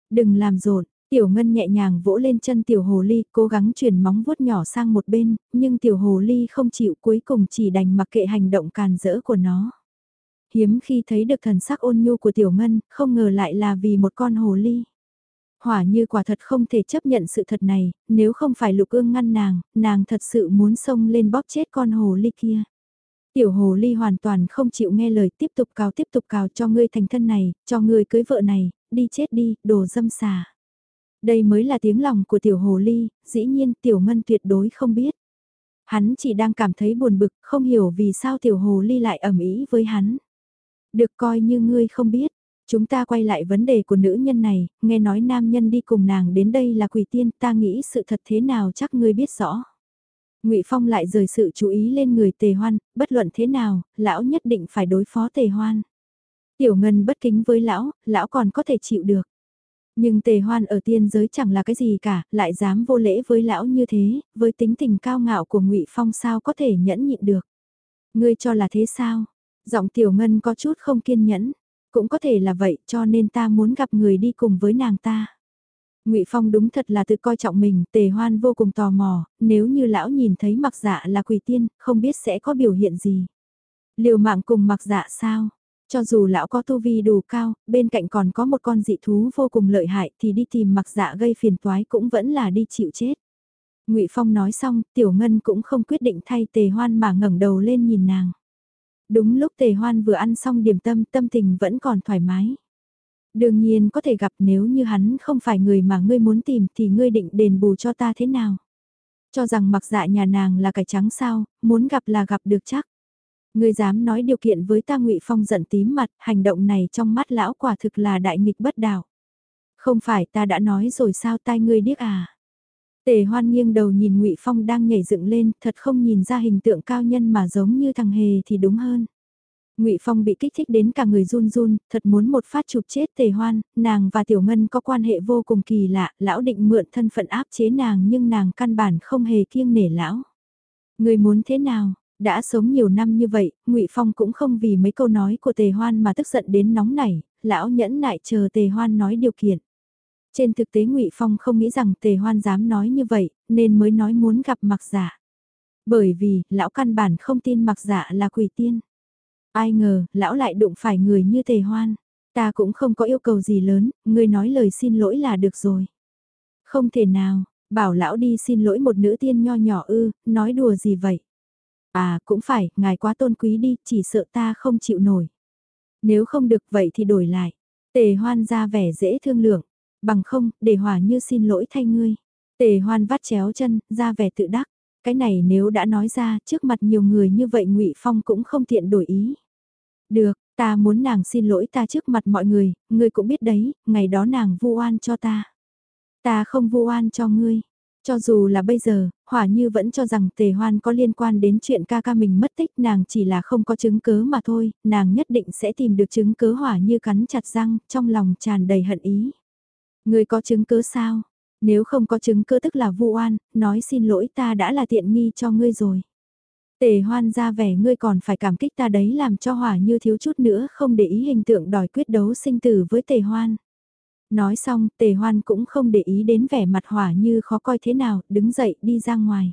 Đừng làm rộn, tiểu ngân nhẹ nhàng vỗ lên chân tiểu hồ ly, cố gắng chuyển móng vuốt nhỏ sang một bên, nhưng tiểu hồ ly không chịu cuối cùng chỉ đành mặc kệ hành động càn rỡ của nó. Hiếm khi thấy được thần sắc ôn nhu của tiểu ngân, không ngờ lại là vì một con hồ ly. Hỏa như quả thật không thể chấp nhận sự thật này, nếu không phải lục ương ngăn nàng, nàng thật sự muốn xông lên bóp chết con hồ ly kia. Tiểu hồ ly hoàn toàn không chịu nghe lời tiếp tục cào tiếp tục cào cho ngươi thành thân này, cho ngươi cưới vợ này, đi chết đi, đồ dâm xà. Đây mới là tiếng lòng của tiểu hồ ly, dĩ nhiên tiểu ngân tuyệt đối không biết. Hắn chỉ đang cảm thấy buồn bực, không hiểu vì sao tiểu hồ ly lại ẩm ý với hắn. Được coi như ngươi không biết, Chúng ta quay lại vấn đề của nữ nhân này, nghe nói nam nhân đi cùng nàng đến đây là quỷ tiên, ta nghĩ sự thật thế nào chắc ngươi biết rõ. Ngụy Phong lại rời sự chú ý lên người Tề Hoan, bất luận thế nào, lão nhất định phải đối phó Tề Hoan. Tiểu Ngân bất kính với lão, lão còn có thể chịu được. Nhưng Tề Hoan ở tiên giới chẳng là cái gì cả, lại dám vô lễ với lão như thế, với tính tình cao ngạo của Ngụy Phong sao có thể nhẫn nhịn được. Ngươi cho là thế sao? Giọng Tiểu Ngân có chút không kiên nhẫn. Cũng có thể là vậy cho nên ta muốn gặp người đi cùng với nàng ta. ngụy Phong đúng thật là tự coi trọng mình, tề hoan vô cùng tò mò, nếu như lão nhìn thấy mặc dạ là quỷ tiên, không biết sẽ có biểu hiện gì. Liều mạng cùng mặc dạ sao? Cho dù lão có tu vi đủ cao, bên cạnh còn có một con dị thú vô cùng lợi hại thì đi tìm mặc dạ gây phiền toái cũng vẫn là đi chịu chết. ngụy Phong nói xong, Tiểu Ngân cũng không quyết định thay tề hoan mà ngẩng đầu lên nhìn nàng. Đúng lúc tề hoan vừa ăn xong điểm tâm tâm tình vẫn còn thoải mái. Đương nhiên có thể gặp nếu như hắn không phải người mà ngươi muốn tìm thì ngươi định đền bù cho ta thế nào. Cho rằng mặc dạ nhà nàng là cải trắng sao, muốn gặp là gặp được chắc. Ngươi dám nói điều kiện với ta ngụy Phong giận tím mặt, hành động này trong mắt lão quả thực là đại nghịch bất đạo. Không phải ta đã nói rồi sao tai ngươi điếc à. Tề hoan nghiêng đầu nhìn ngụy Phong đang nhảy dựng lên, thật không nhìn ra hình tượng cao nhân mà giống như thằng hề thì đúng hơn. ngụy Phong bị kích thích đến cả người run run, thật muốn một phát chụp chết tề hoan, nàng và tiểu ngân có quan hệ vô cùng kỳ lạ, lão định mượn thân phận áp chế nàng nhưng nàng căn bản không hề kiêng nể lão. Người muốn thế nào? Đã sống nhiều năm như vậy, ngụy Phong cũng không vì mấy câu nói của tề hoan mà tức giận đến nóng nảy, lão nhẫn nại chờ tề hoan nói điều kiện. Trên thực tế ngụy Phong không nghĩ rằng tề hoan dám nói như vậy, nên mới nói muốn gặp mặc giả. Dạ. Bởi vì, lão căn bản không tin mặc giả dạ là quỷ tiên. Ai ngờ, lão lại đụng phải người như tề hoan. Ta cũng không có yêu cầu gì lớn, ngươi nói lời xin lỗi là được rồi. Không thể nào, bảo lão đi xin lỗi một nữ tiên nho nhỏ ư, nói đùa gì vậy? À, cũng phải, ngài quá tôn quý đi, chỉ sợ ta không chịu nổi. Nếu không được vậy thì đổi lại. Tề hoan ra vẻ dễ thương lượng bằng không, để hòa như xin lỗi thay ngươi. Tề hoan vắt chéo chân, ra vẻ tự đắc. Cái này nếu đã nói ra, trước mặt nhiều người như vậy ngụy Phong cũng không tiện đổi ý. Được, ta muốn nàng xin lỗi ta trước mặt mọi người, ngươi cũng biết đấy, ngày đó nàng vu oan cho ta. Ta không vu oan cho ngươi. Cho dù là bây giờ, Hỏa Như vẫn cho rằng Tề Hoan có liên quan đến chuyện ca ca mình mất tích nàng chỉ là không có chứng cứ mà thôi, nàng nhất định sẽ tìm được chứng cứ, Hỏa Như cắn chặt răng, trong lòng tràn đầy hận ý. Người có chứng cứ sao? Nếu không có chứng cứ tức là vu oan, nói xin lỗi ta đã là tiện nghi cho ngươi rồi. Tề hoan ra vẻ ngươi còn phải cảm kích ta đấy làm cho hỏa như thiếu chút nữa không để ý hình tượng đòi quyết đấu sinh tử với tề hoan. Nói xong tề hoan cũng không để ý đến vẻ mặt hỏa như khó coi thế nào, đứng dậy đi ra ngoài.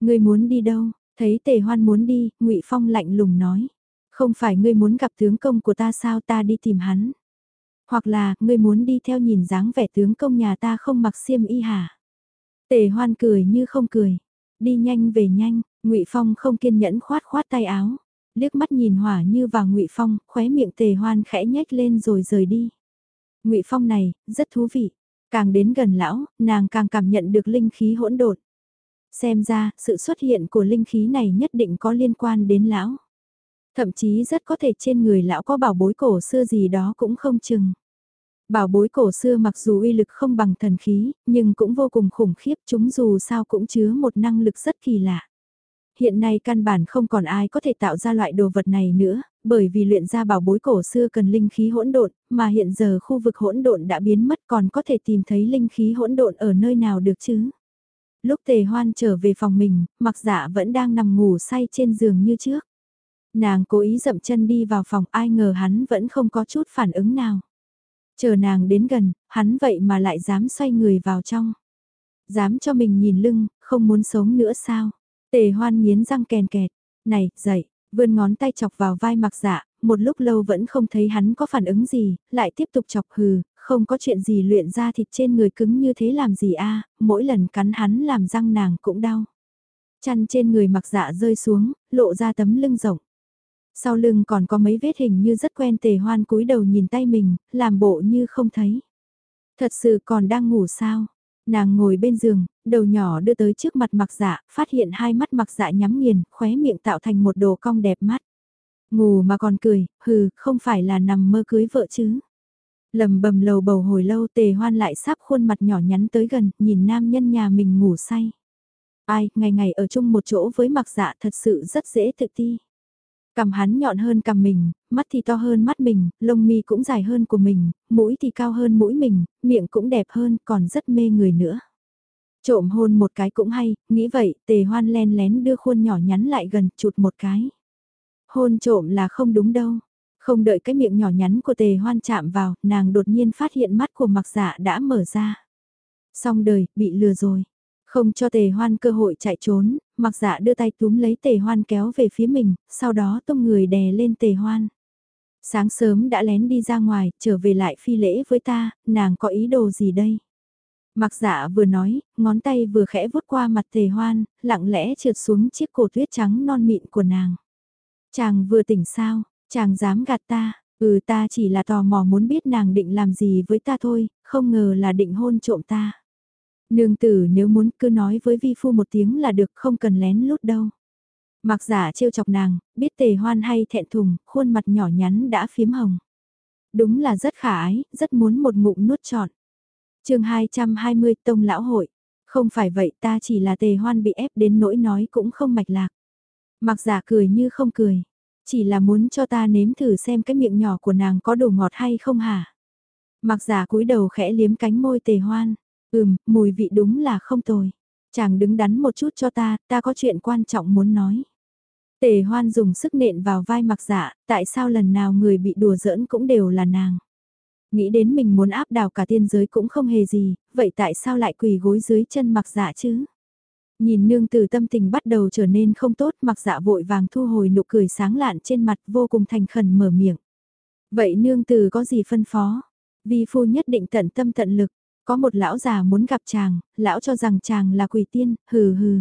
Ngươi muốn đi đâu, thấy tề hoan muốn đi, ngụy Phong lạnh lùng nói. Không phải ngươi muốn gặp tướng công của ta sao ta đi tìm hắn. Hoặc là, ngươi muốn đi theo nhìn dáng vẻ tướng công nhà ta không mặc xiêm y hả? Tề hoan cười như không cười. Đi nhanh về nhanh, ngụy Phong không kiên nhẫn khoát khoát tay áo. Liếc mắt nhìn hỏa như và ngụy Phong, khóe miệng tề hoan khẽ nhếch lên rồi rời đi ngụy Phong này, rất thú vị. Càng đến gần lão, nàng càng cảm nhận được linh khí hỗn độn. Xem ra, sự xuất hiện của linh khí này nhất định có liên quan đến lão. Thậm chí rất có thể trên người lão có bảo bối cổ xưa gì đó cũng không chừng. Bảo bối cổ xưa mặc dù uy lực không bằng thần khí, nhưng cũng vô cùng khủng khiếp chúng dù sao cũng chứa một năng lực rất kỳ lạ. Hiện nay căn bản không còn ai có thể tạo ra loại đồ vật này nữa, bởi vì luyện ra bảo bối cổ xưa cần linh khí hỗn độn, mà hiện giờ khu vực hỗn độn đã biến mất còn có thể tìm thấy linh khí hỗn độn ở nơi nào được chứ. Lúc tề hoan trở về phòng mình, mặc dạ vẫn đang nằm ngủ say trên giường như trước. Nàng cố ý dậm chân đi vào phòng ai ngờ hắn vẫn không có chút phản ứng nào. Chờ nàng đến gần, hắn vậy mà lại dám xoay người vào trong. Dám cho mình nhìn lưng, không muốn sống nữa sao? Tề hoan nghiến răng kèn kẹt. Này, dậy, vươn ngón tay chọc vào vai mặc dạ, một lúc lâu vẫn không thấy hắn có phản ứng gì, lại tiếp tục chọc hừ, không có chuyện gì luyện ra thịt trên người cứng như thế làm gì a mỗi lần cắn hắn làm răng nàng cũng đau. Chăn trên người mặc dạ rơi xuống, lộ ra tấm lưng rộng. Sau lưng còn có mấy vết hình như rất quen tề hoan cúi đầu nhìn tay mình, làm bộ như không thấy. Thật sự còn đang ngủ sao? Nàng ngồi bên giường, đầu nhỏ đưa tới trước mặt mặc dạ, phát hiện hai mắt mặc dạ nhắm nghiền, khóe miệng tạo thành một đồ cong đẹp mắt. Ngủ mà còn cười, hừ, không phải là nằm mơ cưới vợ chứ. lầm bầm lầu bầu hồi lâu tề hoan lại sắp khuôn mặt nhỏ nhắn tới gần, nhìn nam nhân nhà mình ngủ say. Ai, ngày ngày ở chung một chỗ với mặc dạ thật sự rất dễ thực ti. Cằm hắn nhọn hơn cằm mình, mắt thì to hơn mắt mình, lông mi cũng dài hơn của mình, mũi thì cao hơn mũi mình, miệng cũng đẹp hơn, còn rất mê người nữa. Trộm hôn một cái cũng hay, nghĩ vậy, tề hoan len lén đưa khuôn nhỏ nhắn lại gần, chụt một cái. Hôn trộm là không đúng đâu. Không đợi cái miệng nhỏ nhắn của tề hoan chạm vào, nàng đột nhiên phát hiện mắt của mặc dạ đã mở ra. Xong đời, bị lừa rồi. Không cho tề hoan cơ hội chạy trốn, mặc dạ đưa tay túm lấy tề hoan kéo về phía mình, sau đó tung người đè lên tề hoan. Sáng sớm đã lén đi ra ngoài, trở về lại phi lễ với ta, nàng có ý đồ gì đây? Mặc dạ vừa nói, ngón tay vừa khẽ vuốt qua mặt tề hoan, lặng lẽ trượt xuống chiếc cổ tuyết trắng non mịn của nàng. Chàng vừa tỉnh sao, chàng dám gạt ta, ừ ta chỉ là tò mò muốn biết nàng định làm gì với ta thôi, không ngờ là định hôn trộm ta. Nương tử nếu muốn cứ nói với vi phu một tiếng là được không cần lén lút đâu. Mặc giả trêu chọc nàng, biết tề hoan hay thẹn thùng, khuôn mặt nhỏ nhắn đã phiếm hồng. Đúng là rất khả ái, rất muốn một ngụm nuốt trọn. chương 220 Tông Lão Hội. Không phải vậy ta chỉ là tề hoan bị ép đến nỗi nói cũng không mạch lạc. Mặc giả cười như không cười. Chỉ là muốn cho ta nếm thử xem cái miệng nhỏ của nàng có đồ ngọt hay không hả? Mặc giả cúi đầu khẽ liếm cánh môi tề hoan. Ừm, mùi vị đúng là không tồi. Chàng đứng đắn một chút cho ta, ta có chuyện quan trọng muốn nói. Tề hoan dùng sức nện vào vai mặc dạ, tại sao lần nào người bị đùa giỡn cũng đều là nàng. Nghĩ đến mình muốn áp đảo cả tiên giới cũng không hề gì, vậy tại sao lại quỳ gối dưới chân mặc dạ chứ? Nhìn nương từ tâm tình bắt đầu trở nên không tốt mặc dạ vội vàng thu hồi nụ cười sáng lạn trên mặt vô cùng thành khẩn mở miệng. Vậy nương từ có gì phân phó? Vi phu nhất định tận tâm tận lực, có một lão già muốn gặp chàng, lão cho rằng chàng là quỷ tiên, hừ hừ.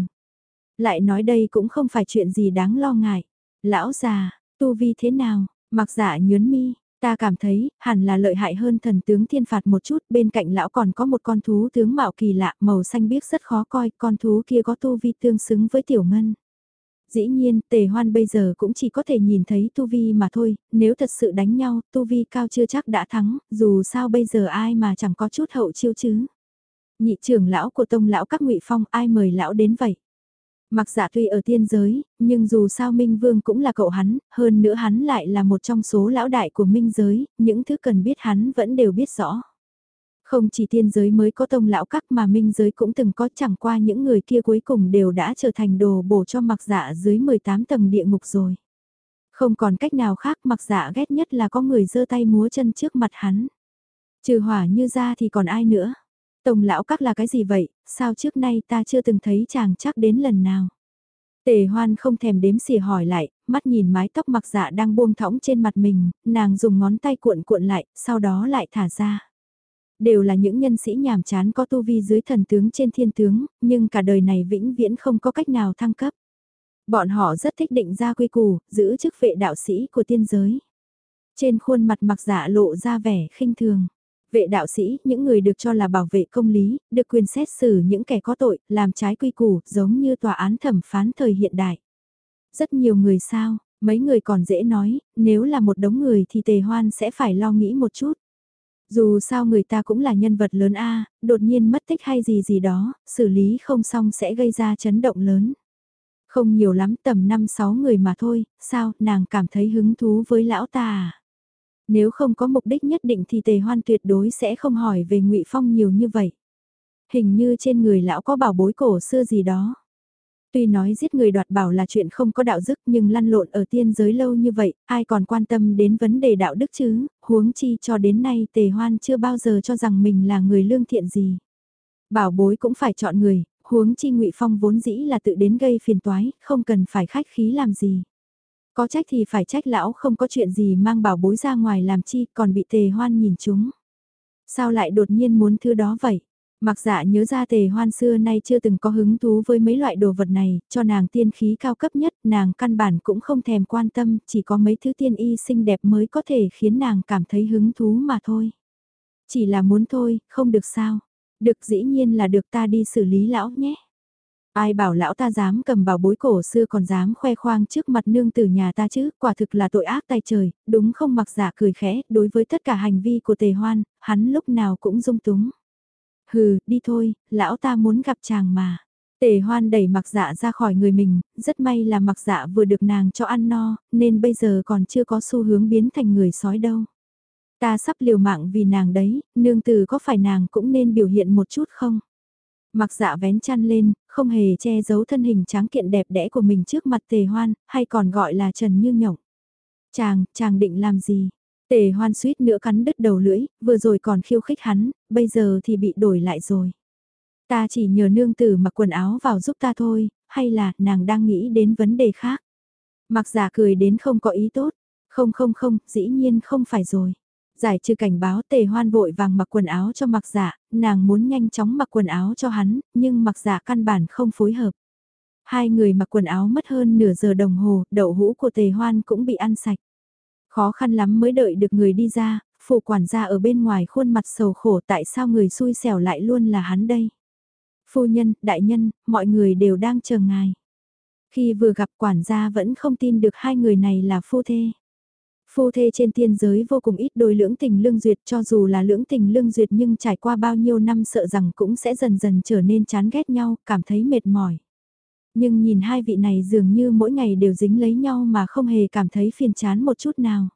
Lại nói đây cũng không phải chuyện gì đáng lo ngại. Lão già, tu vi thế nào, mặc giả nhớn mi, ta cảm thấy, hẳn là lợi hại hơn thần tướng thiên phạt một chút, bên cạnh lão còn có một con thú tướng mạo kỳ lạ, màu xanh biếc rất khó coi, con thú kia có tu vi tương xứng với tiểu ngân. Dĩ nhiên, tề hoan bây giờ cũng chỉ có thể nhìn thấy tu vi mà thôi, nếu thật sự đánh nhau, tu vi cao chưa chắc đã thắng, dù sao bây giờ ai mà chẳng có chút hậu chiêu chứ. Nhị trưởng lão của tông lão các ngụy phong ai mời lão đến vậy? Mặc dạ tuy ở tiên giới, nhưng dù sao Minh Vương cũng là cậu hắn, hơn nữa hắn lại là một trong số lão đại của Minh giới, những thứ cần biết hắn vẫn đều biết rõ. Không chỉ tiên giới mới có tông lão các mà minh giới cũng từng có chẳng qua những người kia cuối cùng đều đã trở thành đồ bổ cho mặc dạ dưới 18 tầng địa ngục rồi. Không còn cách nào khác mặc dạ ghét nhất là có người giơ tay múa chân trước mặt hắn. Trừ hỏa như ra thì còn ai nữa. Tông lão các là cái gì vậy, sao trước nay ta chưa từng thấy chàng chắc đến lần nào. Tề hoan không thèm đếm xỉa hỏi lại, mắt nhìn mái tóc mặc dạ đang buông thõng trên mặt mình, nàng dùng ngón tay cuộn cuộn lại, sau đó lại thả ra. Đều là những nhân sĩ nhàm chán có tu vi dưới thần tướng trên thiên tướng, nhưng cả đời này vĩnh viễn không có cách nào thăng cấp. Bọn họ rất thích định ra quy củ, giữ chức vệ đạo sĩ của tiên giới. Trên khuôn mặt mặc giả lộ ra vẻ khinh thường. Vệ đạo sĩ, những người được cho là bảo vệ công lý, được quyền xét xử những kẻ có tội, làm trái quy củ, giống như tòa án thẩm phán thời hiện đại. Rất nhiều người sao, mấy người còn dễ nói, nếu là một đống người thì tề hoan sẽ phải lo nghĩ một chút. Dù sao người ta cũng là nhân vật lớn A, đột nhiên mất tích hay gì gì đó, xử lý không xong sẽ gây ra chấn động lớn. Không nhiều lắm tầm 5-6 người mà thôi, sao, nàng cảm thấy hứng thú với lão ta à? Nếu không có mục đích nhất định thì tề hoan tuyệt đối sẽ không hỏi về ngụy Phong nhiều như vậy. Hình như trên người lão có bảo bối cổ xưa gì đó. Tuy nói giết người đoạt bảo là chuyện không có đạo đức nhưng lăn lộn ở tiên giới lâu như vậy, ai còn quan tâm đến vấn đề đạo đức chứ, huống chi cho đến nay tề hoan chưa bao giờ cho rằng mình là người lương thiện gì. Bảo bối cũng phải chọn người, huống chi ngụy Phong vốn dĩ là tự đến gây phiền toái, không cần phải khách khí làm gì. Có trách thì phải trách lão không có chuyện gì mang bảo bối ra ngoài làm chi còn bị tề hoan nhìn chúng. Sao lại đột nhiên muốn thứ đó vậy? Mặc dạ nhớ ra tề hoan xưa nay chưa từng có hứng thú với mấy loại đồ vật này, cho nàng tiên khí cao cấp nhất, nàng căn bản cũng không thèm quan tâm, chỉ có mấy thứ tiên y xinh đẹp mới có thể khiến nàng cảm thấy hứng thú mà thôi. Chỉ là muốn thôi, không được sao. Được dĩ nhiên là được ta đi xử lý lão nhé. Ai bảo lão ta dám cầm bảo bối cổ xưa còn dám khoe khoang trước mặt nương tử nhà ta chứ, quả thực là tội ác tay trời, đúng không mặc giả cười khẽ, đối với tất cả hành vi của tề hoan, hắn lúc nào cũng dung túng. Hừ, đi thôi, lão ta muốn gặp chàng mà. Tề hoan đẩy mặc dạ ra khỏi người mình, rất may là mặc dạ vừa được nàng cho ăn no, nên bây giờ còn chưa có xu hướng biến thành người sói đâu. Ta sắp liều mạng vì nàng đấy, nương tử có phải nàng cũng nên biểu hiện một chút không? Mặc dạ vén chăn lên, không hề che giấu thân hình tráng kiện đẹp đẽ của mình trước mặt tề hoan, hay còn gọi là Trần Như Nhộng. Chàng, chàng định làm gì? Tề hoan suýt nữa cắn đứt đầu lưỡi, vừa rồi còn khiêu khích hắn, bây giờ thì bị đổi lại rồi. Ta chỉ nhờ nương tử mặc quần áo vào giúp ta thôi, hay là nàng đang nghĩ đến vấn đề khác. Mặc giả cười đến không có ý tốt, không không không, dĩ nhiên không phải rồi. Giải trừ cảnh báo tề hoan vội vàng mặc quần áo cho mặc giả, nàng muốn nhanh chóng mặc quần áo cho hắn, nhưng mặc giả căn bản không phối hợp. Hai người mặc quần áo mất hơn nửa giờ đồng hồ, đậu hũ của tề hoan cũng bị ăn sạch. Khó khăn lắm mới đợi được người đi ra, phụ quản gia ở bên ngoài khuôn mặt sầu khổ tại sao người xui xẻo lại luôn là hắn đây. Phu nhân, đại nhân, mọi người đều đang chờ ngài. Khi vừa gặp quản gia vẫn không tin được hai người này là phu thê. Phu thê trên tiên giới vô cùng ít đôi lưỡng tình lương duyệt cho dù là lưỡng tình lương duyệt nhưng trải qua bao nhiêu năm sợ rằng cũng sẽ dần dần trở nên chán ghét nhau, cảm thấy mệt mỏi. Nhưng nhìn hai vị này dường như mỗi ngày đều dính lấy nhau mà không hề cảm thấy phiền chán một chút nào.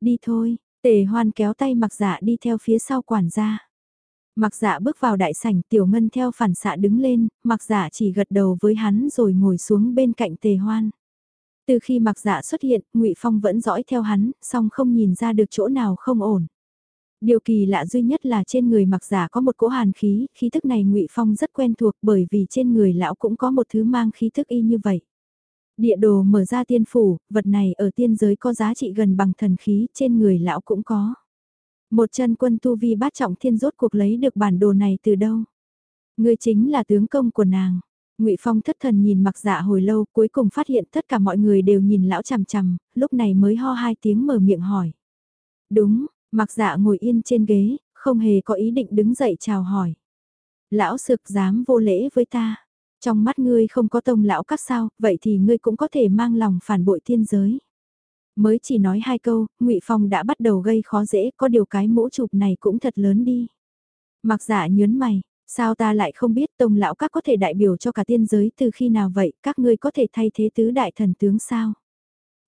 Đi thôi, tề hoan kéo tay mặc dạ đi theo phía sau quản gia. Mặc dạ bước vào đại sảnh tiểu ngân theo phản xạ đứng lên, mặc dạ chỉ gật đầu với hắn rồi ngồi xuống bên cạnh tề hoan. Từ khi mặc dạ xuất hiện, ngụy Phong vẫn dõi theo hắn, song không nhìn ra được chỗ nào không ổn. Điều kỳ lạ duy nhất là trên người mặc giả có một cỗ hàn khí, khí thức này ngụy Phong rất quen thuộc bởi vì trên người lão cũng có một thứ mang khí thức y như vậy. Địa đồ mở ra tiên phủ, vật này ở tiên giới có giá trị gần bằng thần khí, trên người lão cũng có. Một chân quân tu vi bát trọng thiên rốt cuộc lấy được bản đồ này từ đâu? Người chính là tướng công của nàng. Ngụy Phong thất thần nhìn mặc dạ hồi lâu cuối cùng phát hiện tất cả mọi người đều nhìn lão chằm chằm, lúc này mới ho hai tiếng mở miệng hỏi. Đúng, mặc dạ ngồi yên trên ghế, không hề có ý định đứng dậy chào hỏi. Lão sực dám vô lễ với ta. Trong mắt ngươi không có tông lão các sao, vậy thì ngươi cũng có thể mang lòng phản bội thiên giới. Mới chỉ nói hai câu, ngụy Phong đã bắt đầu gây khó dễ, có điều cái mũ chụp này cũng thật lớn đi. Mặc dạ nhớn mày, Sao ta lại không biết tông lão các có thể đại biểu cho cả tiên giới từ khi nào vậy, các ngươi có thể thay thế tứ đại thần tướng sao?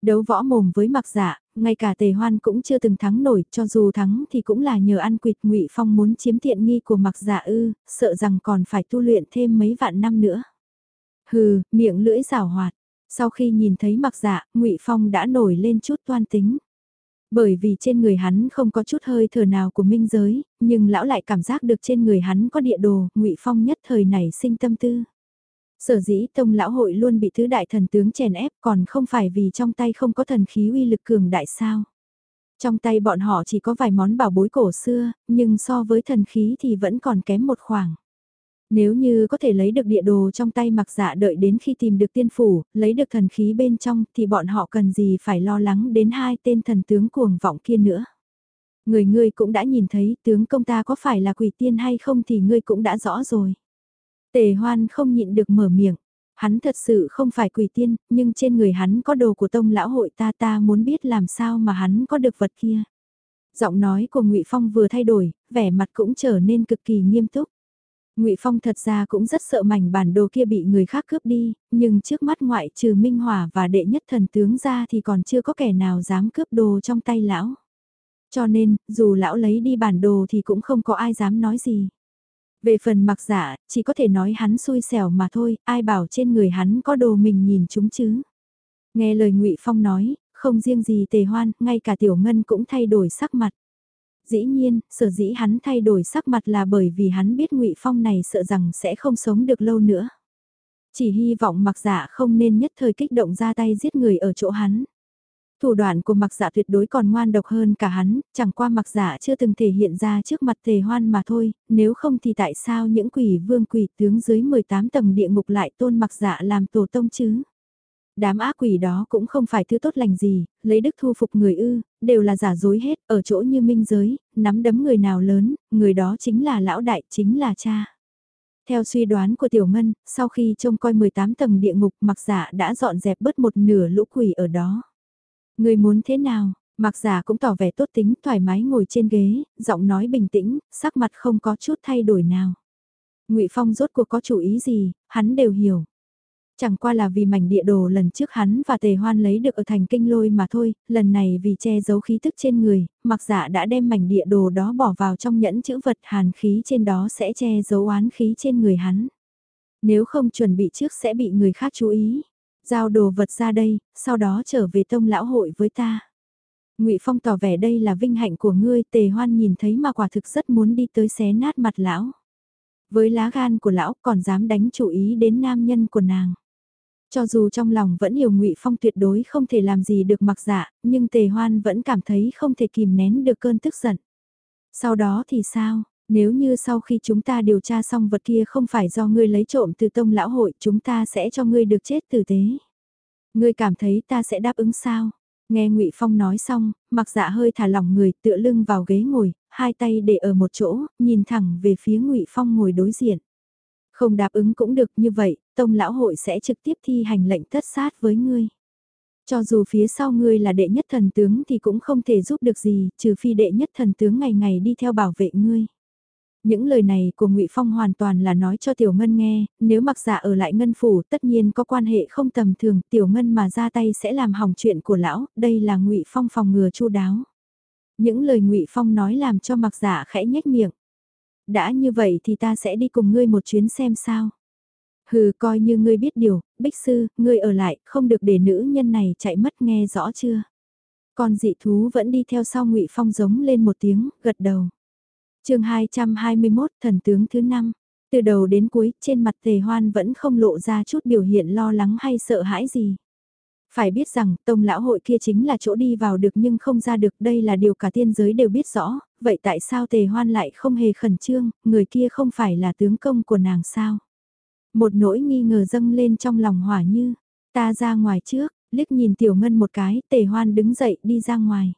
Đấu võ mồm với mặc dạ, ngay cả tề hoan cũng chưa từng thắng nổi, cho dù thắng thì cũng là nhờ ăn quỵt ngụy Phong muốn chiếm tiện nghi của mặc dạ ư, sợ rằng còn phải tu luyện thêm mấy vạn năm nữa. Hừ, miệng lưỡi rào hoạt, sau khi nhìn thấy mặc dạ, ngụy Phong đã nổi lên chút toan tính. Bởi vì trên người hắn không có chút hơi thở nào của minh giới, nhưng lão lại cảm giác được trên người hắn có địa đồ, ngụy Phong nhất thời này sinh tâm tư. Sở dĩ tông lão hội luôn bị thứ đại thần tướng chèn ép còn không phải vì trong tay không có thần khí uy lực cường đại sao. Trong tay bọn họ chỉ có vài món bảo bối cổ xưa, nhưng so với thần khí thì vẫn còn kém một khoảng. Nếu như có thể lấy được địa đồ trong tay mặc dạ đợi đến khi tìm được tiên phủ, lấy được thần khí bên trong thì bọn họ cần gì phải lo lắng đến hai tên thần tướng cuồng vọng kia nữa. Người ngươi cũng đã nhìn thấy tướng công ta có phải là quỷ tiên hay không thì ngươi cũng đã rõ rồi. Tề hoan không nhịn được mở miệng. Hắn thật sự không phải quỷ tiên, nhưng trên người hắn có đồ của tông lão hội ta ta muốn biết làm sao mà hắn có được vật kia. Giọng nói của ngụy Phong vừa thay đổi, vẻ mặt cũng trở nên cực kỳ nghiêm túc. Ngụy Phong thật ra cũng rất sợ mảnh bản đồ kia bị người khác cướp đi, nhưng trước mắt ngoại trừ Minh Hòa và đệ nhất thần tướng ra thì còn chưa có kẻ nào dám cướp đồ trong tay lão. Cho nên, dù lão lấy đi bản đồ thì cũng không có ai dám nói gì. Về phần mặc giả, chỉ có thể nói hắn xui xẻo mà thôi, ai bảo trên người hắn có đồ mình nhìn chúng chứ. Nghe lời ngụy Phong nói, không riêng gì tề hoan, ngay cả tiểu ngân cũng thay đổi sắc mặt. Dĩ nhiên, sở dĩ hắn thay đổi sắc mặt là bởi vì hắn biết ngụy Phong này sợ rằng sẽ không sống được lâu nữa. Chỉ hy vọng mặc giả không nên nhất thời kích động ra tay giết người ở chỗ hắn. Thủ đoạn của mặc dạ tuyệt đối còn ngoan độc hơn cả hắn, chẳng qua mặc dạ chưa từng thể hiện ra trước mặt tề hoan mà thôi, nếu không thì tại sao những quỷ vương quỷ tướng dưới 18 tầng địa ngục lại tôn mặc dạ làm tổ tông chứ? Đám ác quỷ đó cũng không phải thứ tốt lành gì, lấy đức thu phục người ư, đều là giả dối hết, ở chỗ như minh giới, nắm đấm người nào lớn, người đó chính là lão đại, chính là cha. Theo suy đoán của Tiểu Ngân, sau khi trông coi 18 tầng địa ngục mặc giả đã dọn dẹp bớt một nửa lũ quỷ ở đó. Người muốn thế nào? Mặc giả cũng tỏ vẻ tốt tính thoải mái ngồi trên ghế, giọng nói bình tĩnh, sắc mặt không có chút thay đổi nào. ngụy Phong rốt cuộc có chủ ý gì, hắn đều hiểu. Chẳng qua là vì mảnh địa đồ lần trước hắn và tề hoan lấy được ở thành kinh lôi mà thôi, lần này vì che giấu khí thức trên người, mặc giả đã đem mảnh địa đồ đó bỏ vào trong nhẫn chữ vật hàn khí trên đó sẽ che giấu oán khí trên người hắn. Nếu không chuẩn bị trước sẽ bị người khác chú ý, Giao đồ vật ra đây, sau đó trở về tông lão hội với ta. ngụy Phong tỏ vẻ đây là vinh hạnh của ngươi, tề hoan nhìn thấy mà quả thực rất muốn đi tới xé nát mặt lão. Với lá gan của lão còn dám đánh chủ ý đến nam nhân của nàng. Cho dù trong lòng vẫn hiểu ngụy Phong tuyệt đối không thể làm gì được mặc dạ, nhưng tề hoan vẫn cảm thấy không thể kìm nén được cơn tức giận. Sau đó thì sao, nếu như sau khi chúng ta điều tra xong vật kia không phải do ngươi lấy trộm từ tông lão hội chúng ta sẽ cho ngươi được chết tử tế. Ngươi cảm thấy ta sẽ đáp ứng sao? Nghe ngụy Phong nói xong, mặc dạ hơi thả lỏng người tựa lưng vào ghế ngồi, hai tay để ở một chỗ, nhìn thẳng về phía ngụy Phong ngồi đối diện. Không đáp ứng cũng được như vậy, tông lão hội sẽ trực tiếp thi hành lệnh tất sát với ngươi. Cho dù phía sau ngươi là đệ nhất thần tướng thì cũng không thể giúp được gì, trừ phi đệ nhất thần tướng ngày ngày đi theo bảo vệ ngươi. Những lời này của Ngụy Phong hoàn toàn là nói cho Tiểu Ngân nghe, nếu mặc giả ở lại Ngân Phủ tất nhiên có quan hệ không tầm thường, Tiểu Ngân mà ra tay sẽ làm hỏng chuyện của lão, đây là Ngụy Phong phòng ngừa chu đáo. Những lời Ngụy Phong nói làm cho mặc giả khẽ nhếch miệng. Đã như vậy thì ta sẽ đi cùng ngươi một chuyến xem sao. Hừ coi như ngươi biết điều, Bích Sư, ngươi ở lại, không được để nữ nhân này chạy mất nghe rõ chưa. Con dị thú vẫn đi theo sau Ngụy Phong giống lên một tiếng, gật đầu chương 221 thần tướng thứ 5 từ đầu đến cuối trên mặt tề hoan vẫn không lộ ra chút biểu hiện lo lắng hay sợ hãi gì. Phải biết rằng tông lão hội kia chính là chỗ đi vào được nhưng không ra được đây là điều cả tiên giới đều biết rõ, vậy tại sao tề hoan lại không hề khẩn trương, người kia không phải là tướng công của nàng sao? Một nỗi nghi ngờ dâng lên trong lòng hỏa như, ta ra ngoài trước, liếc nhìn tiểu ngân một cái, tề hoan đứng dậy đi ra ngoài.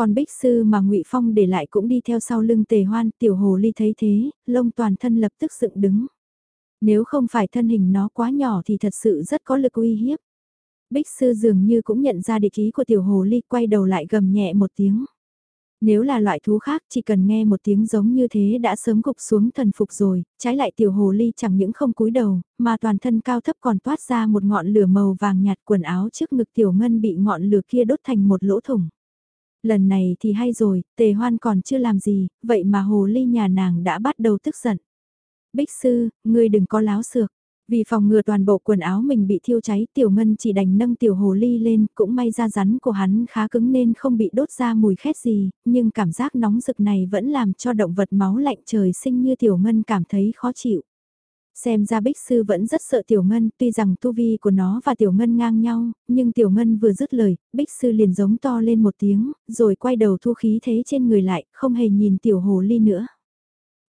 Còn bích sư mà ngụy Phong để lại cũng đi theo sau lưng tề hoan, tiểu hồ ly thấy thế, lông toàn thân lập tức dựng đứng. Nếu không phải thân hình nó quá nhỏ thì thật sự rất có lực uy hiếp. Bích sư dường như cũng nhận ra địa ý của tiểu hồ ly quay đầu lại gầm nhẹ một tiếng. Nếu là loại thú khác chỉ cần nghe một tiếng giống như thế đã sớm gục xuống thần phục rồi, trái lại tiểu hồ ly chẳng những không cúi đầu, mà toàn thân cao thấp còn toát ra một ngọn lửa màu vàng nhạt quần áo trước ngực tiểu ngân bị ngọn lửa kia đốt thành một lỗ thủng. Lần này thì hay rồi, tề hoan còn chưa làm gì, vậy mà hồ ly nhà nàng đã bắt đầu tức giận. Bích sư, ngươi đừng có láo xược. Vì phòng ngừa toàn bộ quần áo mình bị thiêu cháy tiểu ngân chỉ đành nâng tiểu hồ ly lên, cũng may ra rắn của hắn khá cứng nên không bị đốt ra mùi khét gì, nhưng cảm giác nóng rực này vẫn làm cho động vật máu lạnh trời sinh như tiểu ngân cảm thấy khó chịu. Xem ra Bích Sư vẫn rất sợ Tiểu Ngân, tuy rằng tu vi của nó và Tiểu Ngân ngang nhau, nhưng Tiểu Ngân vừa dứt lời, Bích Sư liền giống to lên một tiếng, rồi quay đầu thu khí thế trên người lại, không hề nhìn Tiểu Hồ Ly nữa.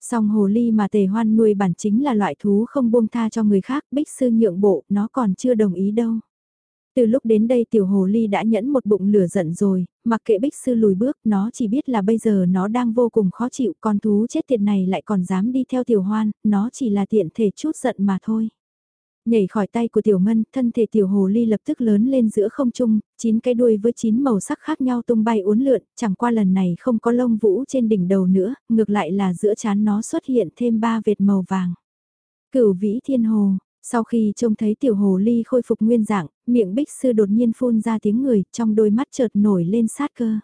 Song hồ ly mà tề hoan nuôi bản chính là loại thú không buông tha cho người khác, bích sư nhượng bộ, nó còn chưa đồng ý đâu. Từ lúc đến đây tiểu hồ ly đã nhẫn một bụng lửa giận rồi, mặc kệ bích sư lùi bước, nó chỉ biết là bây giờ nó đang vô cùng khó chịu, con thú chết tiệt này lại còn dám đi theo tiểu hoan, nó chỉ là tiện thể chút giận mà thôi. Nhảy khỏi tay của tiểu ngân, thân thể tiểu hồ ly lập tức lớn lên giữa không trung, chín cái đuôi với chín màu sắc khác nhau tung bay uốn lượn, chẳng qua lần này không có lông vũ trên đỉnh đầu nữa, ngược lại là giữa chán nó xuất hiện thêm ba vệt màu vàng. Cửu vĩ thiên hồ, sau khi trông thấy tiểu hồ ly khôi phục nguyên dạng, miệng bích sư đột nhiên phun ra tiếng người, trong đôi mắt chợt nổi lên sát cơ.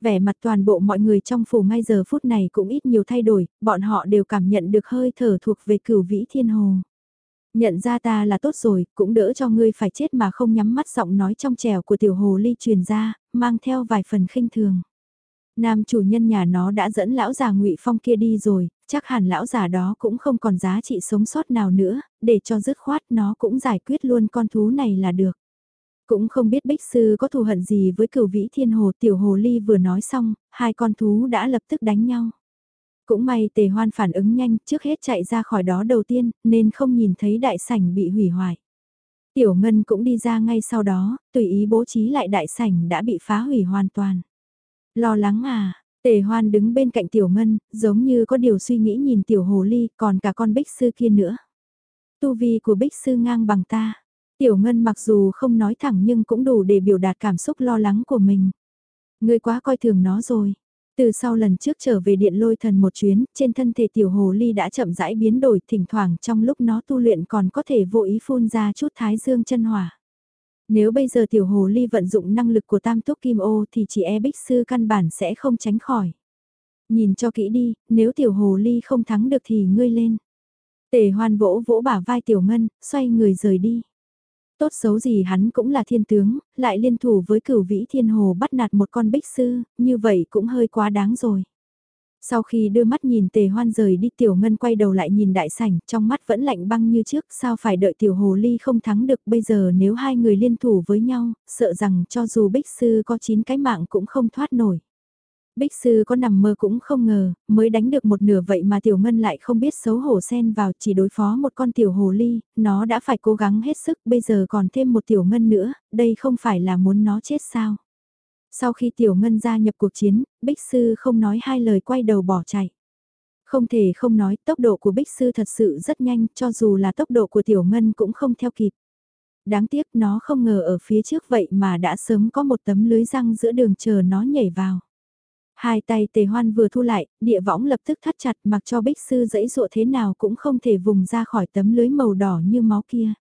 Vẻ mặt toàn bộ mọi người trong phủ ngay giờ phút này cũng ít nhiều thay đổi, bọn họ đều cảm nhận được hơi thở thuộc về cửu vĩ thiên hồ. Nhận ra ta là tốt rồi, cũng đỡ cho ngươi phải chết mà không nhắm mắt giọng nói trong trèo của tiểu hồ ly truyền ra, mang theo vài phần khinh thường. Nam chủ nhân nhà nó đã dẫn lão già ngụy Phong kia đi rồi, chắc hẳn lão già đó cũng không còn giá trị sống sót nào nữa, để cho dứt khoát nó cũng giải quyết luôn con thú này là được. Cũng không biết Bích Sư có thù hận gì với cửu vĩ thiên hồ tiểu hồ ly vừa nói xong, hai con thú đã lập tức đánh nhau. Cũng may tề hoan phản ứng nhanh trước hết chạy ra khỏi đó đầu tiên nên không nhìn thấy đại sảnh bị hủy hoại. Tiểu Ngân cũng đi ra ngay sau đó, tùy ý bố trí lại đại sảnh đã bị phá hủy hoàn toàn. Lo lắng à, tề hoan đứng bên cạnh Tiểu Ngân, giống như có điều suy nghĩ nhìn Tiểu Hồ Ly còn cả con Bích Sư kia nữa. Tu vi của Bích Sư ngang bằng ta. Tiểu Ngân mặc dù không nói thẳng nhưng cũng đủ để biểu đạt cảm xúc lo lắng của mình. Ngươi quá coi thường nó rồi. Từ sau lần trước trở về điện lôi thần một chuyến, trên thân thể tiểu hồ ly đã chậm rãi biến đổi, thỉnh thoảng trong lúc nó tu luyện còn có thể vô ý phun ra chút thái dương chân hỏa. Nếu bây giờ tiểu hồ ly vận dụng năng lực của tam túc kim ô thì chỉ e bích sư căn bản sẽ không tránh khỏi. Nhìn cho kỹ đi, nếu tiểu hồ ly không thắng được thì ngươi lên. Tề hoan vỗ vỗ bả vai tiểu ngân, xoay người rời đi. Tốt xấu gì hắn cũng là thiên tướng, lại liên thủ với cửu vĩ thiên hồ bắt nạt một con bích sư, như vậy cũng hơi quá đáng rồi. Sau khi đưa mắt nhìn tề hoan rời đi tiểu ngân quay đầu lại nhìn đại sảnh, trong mắt vẫn lạnh băng như trước, sao phải đợi tiểu hồ ly không thắng được bây giờ nếu hai người liên thủ với nhau, sợ rằng cho dù bích sư có chín cái mạng cũng không thoát nổi. Bích sư có nằm mơ cũng không ngờ, mới đánh được một nửa vậy mà tiểu ngân lại không biết xấu hổ xen vào chỉ đối phó một con tiểu hồ ly, nó đã phải cố gắng hết sức bây giờ còn thêm một tiểu ngân nữa, đây không phải là muốn nó chết sao. Sau khi tiểu ngân gia nhập cuộc chiến, bích sư không nói hai lời quay đầu bỏ chạy. Không thể không nói, tốc độ của bích sư thật sự rất nhanh, cho dù là tốc độ của tiểu ngân cũng không theo kịp. Đáng tiếc nó không ngờ ở phía trước vậy mà đã sớm có một tấm lưới răng giữa đường chờ nó nhảy vào. Hai tay tề hoan vừa thu lại, địa võng lập tức thắt chặt mặc cho bích sư dẫy dụa thế nào cũng không thể vùng ra khỏi tấm lưới màu đỏ như máu kia.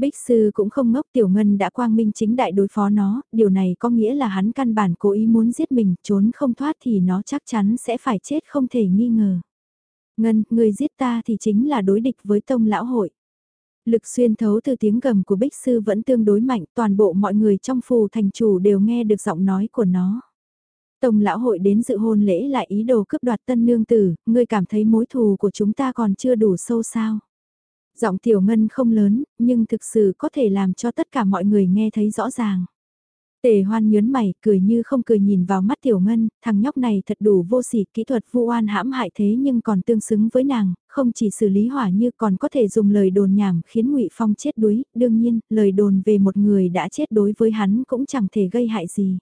Bích sư cũng không ngốc tiểu ngân đã quang minh chính đại đối phó nó, điều này có nghĩa là hắn căn bản cố ý muốn giết mình, trốn không thoát thì nó chắc chắn sẽ phải chết không thể nghi ngờ. Ngân, người giết ta thì chính là đối địch với tông lão hội. Lực xuyên thấu từ tiếng gầm của bích sư vẫn tương đối mạnh, toàn bộ mọi người trong phù thành chủ đều nghe được giọng nói của nó. Tông lão hội đến dự hôn lễ lại ý đồ cướp đoạt tân nương tử, ngươi cảm thấy mối thù của chúng ta còn chưa đủ sâu sao. Giọng tiểu ngân không lớn, nhưng thực sự có thể làm cho tất cả mọi người nghe thấy rõ ràng. Tề hoan nhớn mày, cười như không cười nhìn vào mắt tiểu ngân, thằng nhóc này thật đủ vô sỉ, kỹ thuật vu oan hãm hại thế nhưng còn tương xứng với nàng, không chỉ xử lý hỏa như còn có thể dùng lời đồn nhảm khiến ngụy Phong chết đuối, đương nhiên, lời đồn về một người đã chết đối với hắn cũng chẳng thể gây hại gì.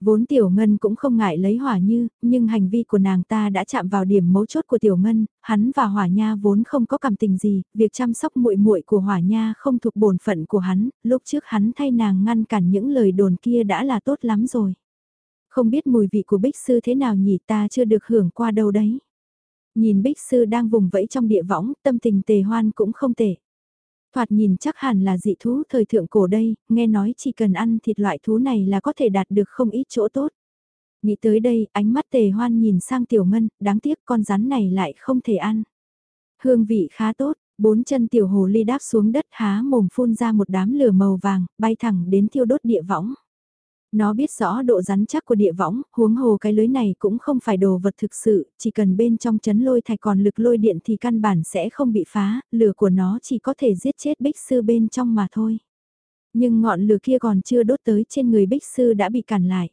Vốn Tiểu Ngân cũng không ngại lấy Hỏa Như, nhưng hành vi của nàng ta đã chạm vào điểm mấu chốt của Tiểu Ngân, hắn và Hỏa Nha vốn không có cảm tình gì, việc chăm sóc muội muội của Hỏa Nha không thuộc bổn phận của hắn, lúc trước hắn thay nàng ngăn cản những lời đồn kia đã là tốt lắm rồi. Không biết mùi vị của bích sư thế nào nhỉ ta chưa được hưởng qua đâu đấy. Nhìn bích sư đang vùng vẫy trong địa võng, tâm tình tề hoan cũng không tệ. Thoạt nhìn chắc hẳn là dị thú thời thượng cổ đây, nghe nói chỉ cần ăn thịt loại thú này là có thể đạt được không ít chỗ tốt. Nghĩ tới đây, ánh mắt tề hoan nhìn sang tiểu ngân, đáng tiếc con rắn này lại không thể ăn. Hương vị khá tốt, bốn chân tiểu hồ ly đáp xuống đất há mồm phun ra một đám lửa màu vàng, bay thẳng đến thiêu đốt địa võng. Nó biết rõ độ rắn chắc của địa võng, huống hồ cái lưới này cũng không phải đồ vật thực sự, chỉ cần bên trong chấn lôi thạch còn lực lôi điện thì căn bản sẽ không bị phá, lửa của nó chỉ có thể giết chết bích sư bên trong mà thôi. Nhưng ngọn lửa kia còn chưa đốt tới trên người bích sư đã bị cản lại.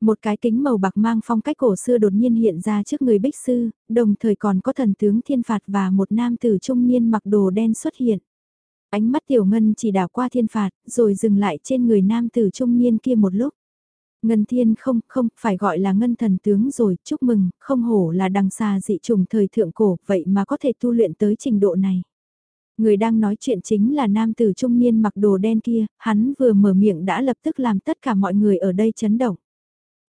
Một cái kính màu bạc mang phong cách cổ xưa đột nhiên hiện ra trước người bích sư, đồng thời còn có thần tướng thiên phạt và một nam tử trung niên mặc đồ đen xuất hiện. Ánh mắt tiểu ngân chỉ đảo qua thiên phạt, rồi dừng lại trên người nam tử trung niên kia một lúc. Ngân thiên không, không, phải gọi là ngân thần tướng rồi, chúc mừng, không hổ là đằng xa dị trùng thời thượng cổ, vậy mà có thể tu luyện tới trình độ này. Người đang nói chuyện chính là nam tử trung niên mặc đồ đen kia, hắn vừa mở miệng đã lập tức làm tất cả mọi người ở đây chấn động.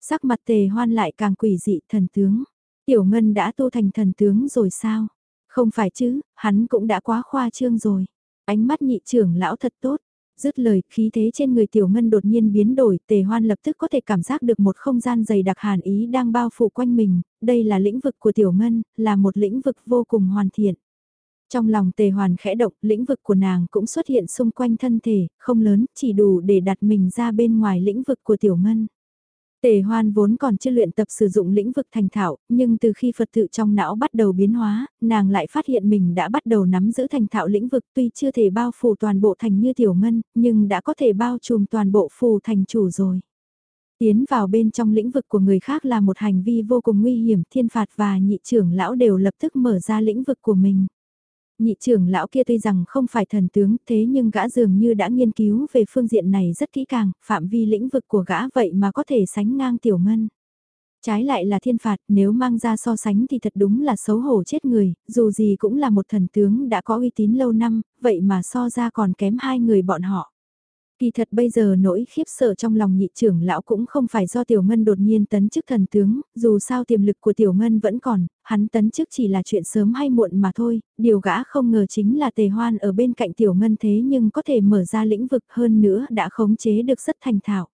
Sắc mặt tề hoan lại càng quỷ dị thần tướng. Tiểu Ngân đã tu thành thần tướng rồi sao? Không phải chứ, hắn cũng đã quá khoa trương rồi. Ánh mắt nhị trưởng lão thật tốt. Dứt lời, khí thế trên người tiểu ngân đột nhiên biến đổi, tề hoan lập tức có thể cảm giác được một không gian dày đặc hàn ý đang bao phủ quanh mình, đây là lĩnh vực của tiểu ngân, là một lĩnh vực vô cùng hoàn thiện. Trong lòng tề hoàn khẽ động, lĩnh vực của nàng cũng xuất hiện xung quanh thân thể, không lớn, chỉ đủ để đặt mình ra bên ngoài lĩnh vực của tiểu ngân. Tề hoan vốn còn chưa luyện tập sử dụng lĩnh vực thành thạo, nhưng từ khi Phật tự trong não bắt đầu biến hóa, nàng lại phát hiện mình đã bắt đầu nắm giữ thành thạo lĩnh vực tuy chưa thể bao phủ toàn bộ thành như tiểu ngân, nhưng đã có thể bao trùm toàn bộ phù thành chủ rồi. Tiến vào bên trong lĩnh vực của người khác là một hành vi vô cùng nguy hiểm, thiên phạt và nhị trưởng lão đều lập tức mở ra lĩnh vực của mình. Nhị trưởng lão kia tuy rằng không phải thần tướng thế nhưng gã dường như đã nghiên cứu về phương diện này rất kỹ càng, phạm vi lĩnh vực của gã vậy mà có thể sánh ngang tiểu ngân. Trái lại là thiên phạt, nếu mang ra so sánh thì thật đúng là xấu hổ chết người, dù gì cũng là một thần tướng đã có uy tín lâu năm, vậy mà so ra còn kém hai người bọn họ. Kỳ thật bây giờ nỗi khiếp sợ trong lòng nhị trưởng lão cũng không phải do Tiểu Ngân đột nhiên tấn chức thần tướng, dù sao tiềm lực của Tiểu Ngân vẫn còn, hắn tấn chức chỉ là chuyện sớm hay muộn mà thôi, điều gã không ngờ chính là Tề Hoan ở bên cạnh Tiểu Ngân thế nhưng có thể mở ra lĩnh vực hơn nữa đã khống chế được rất thành thạo.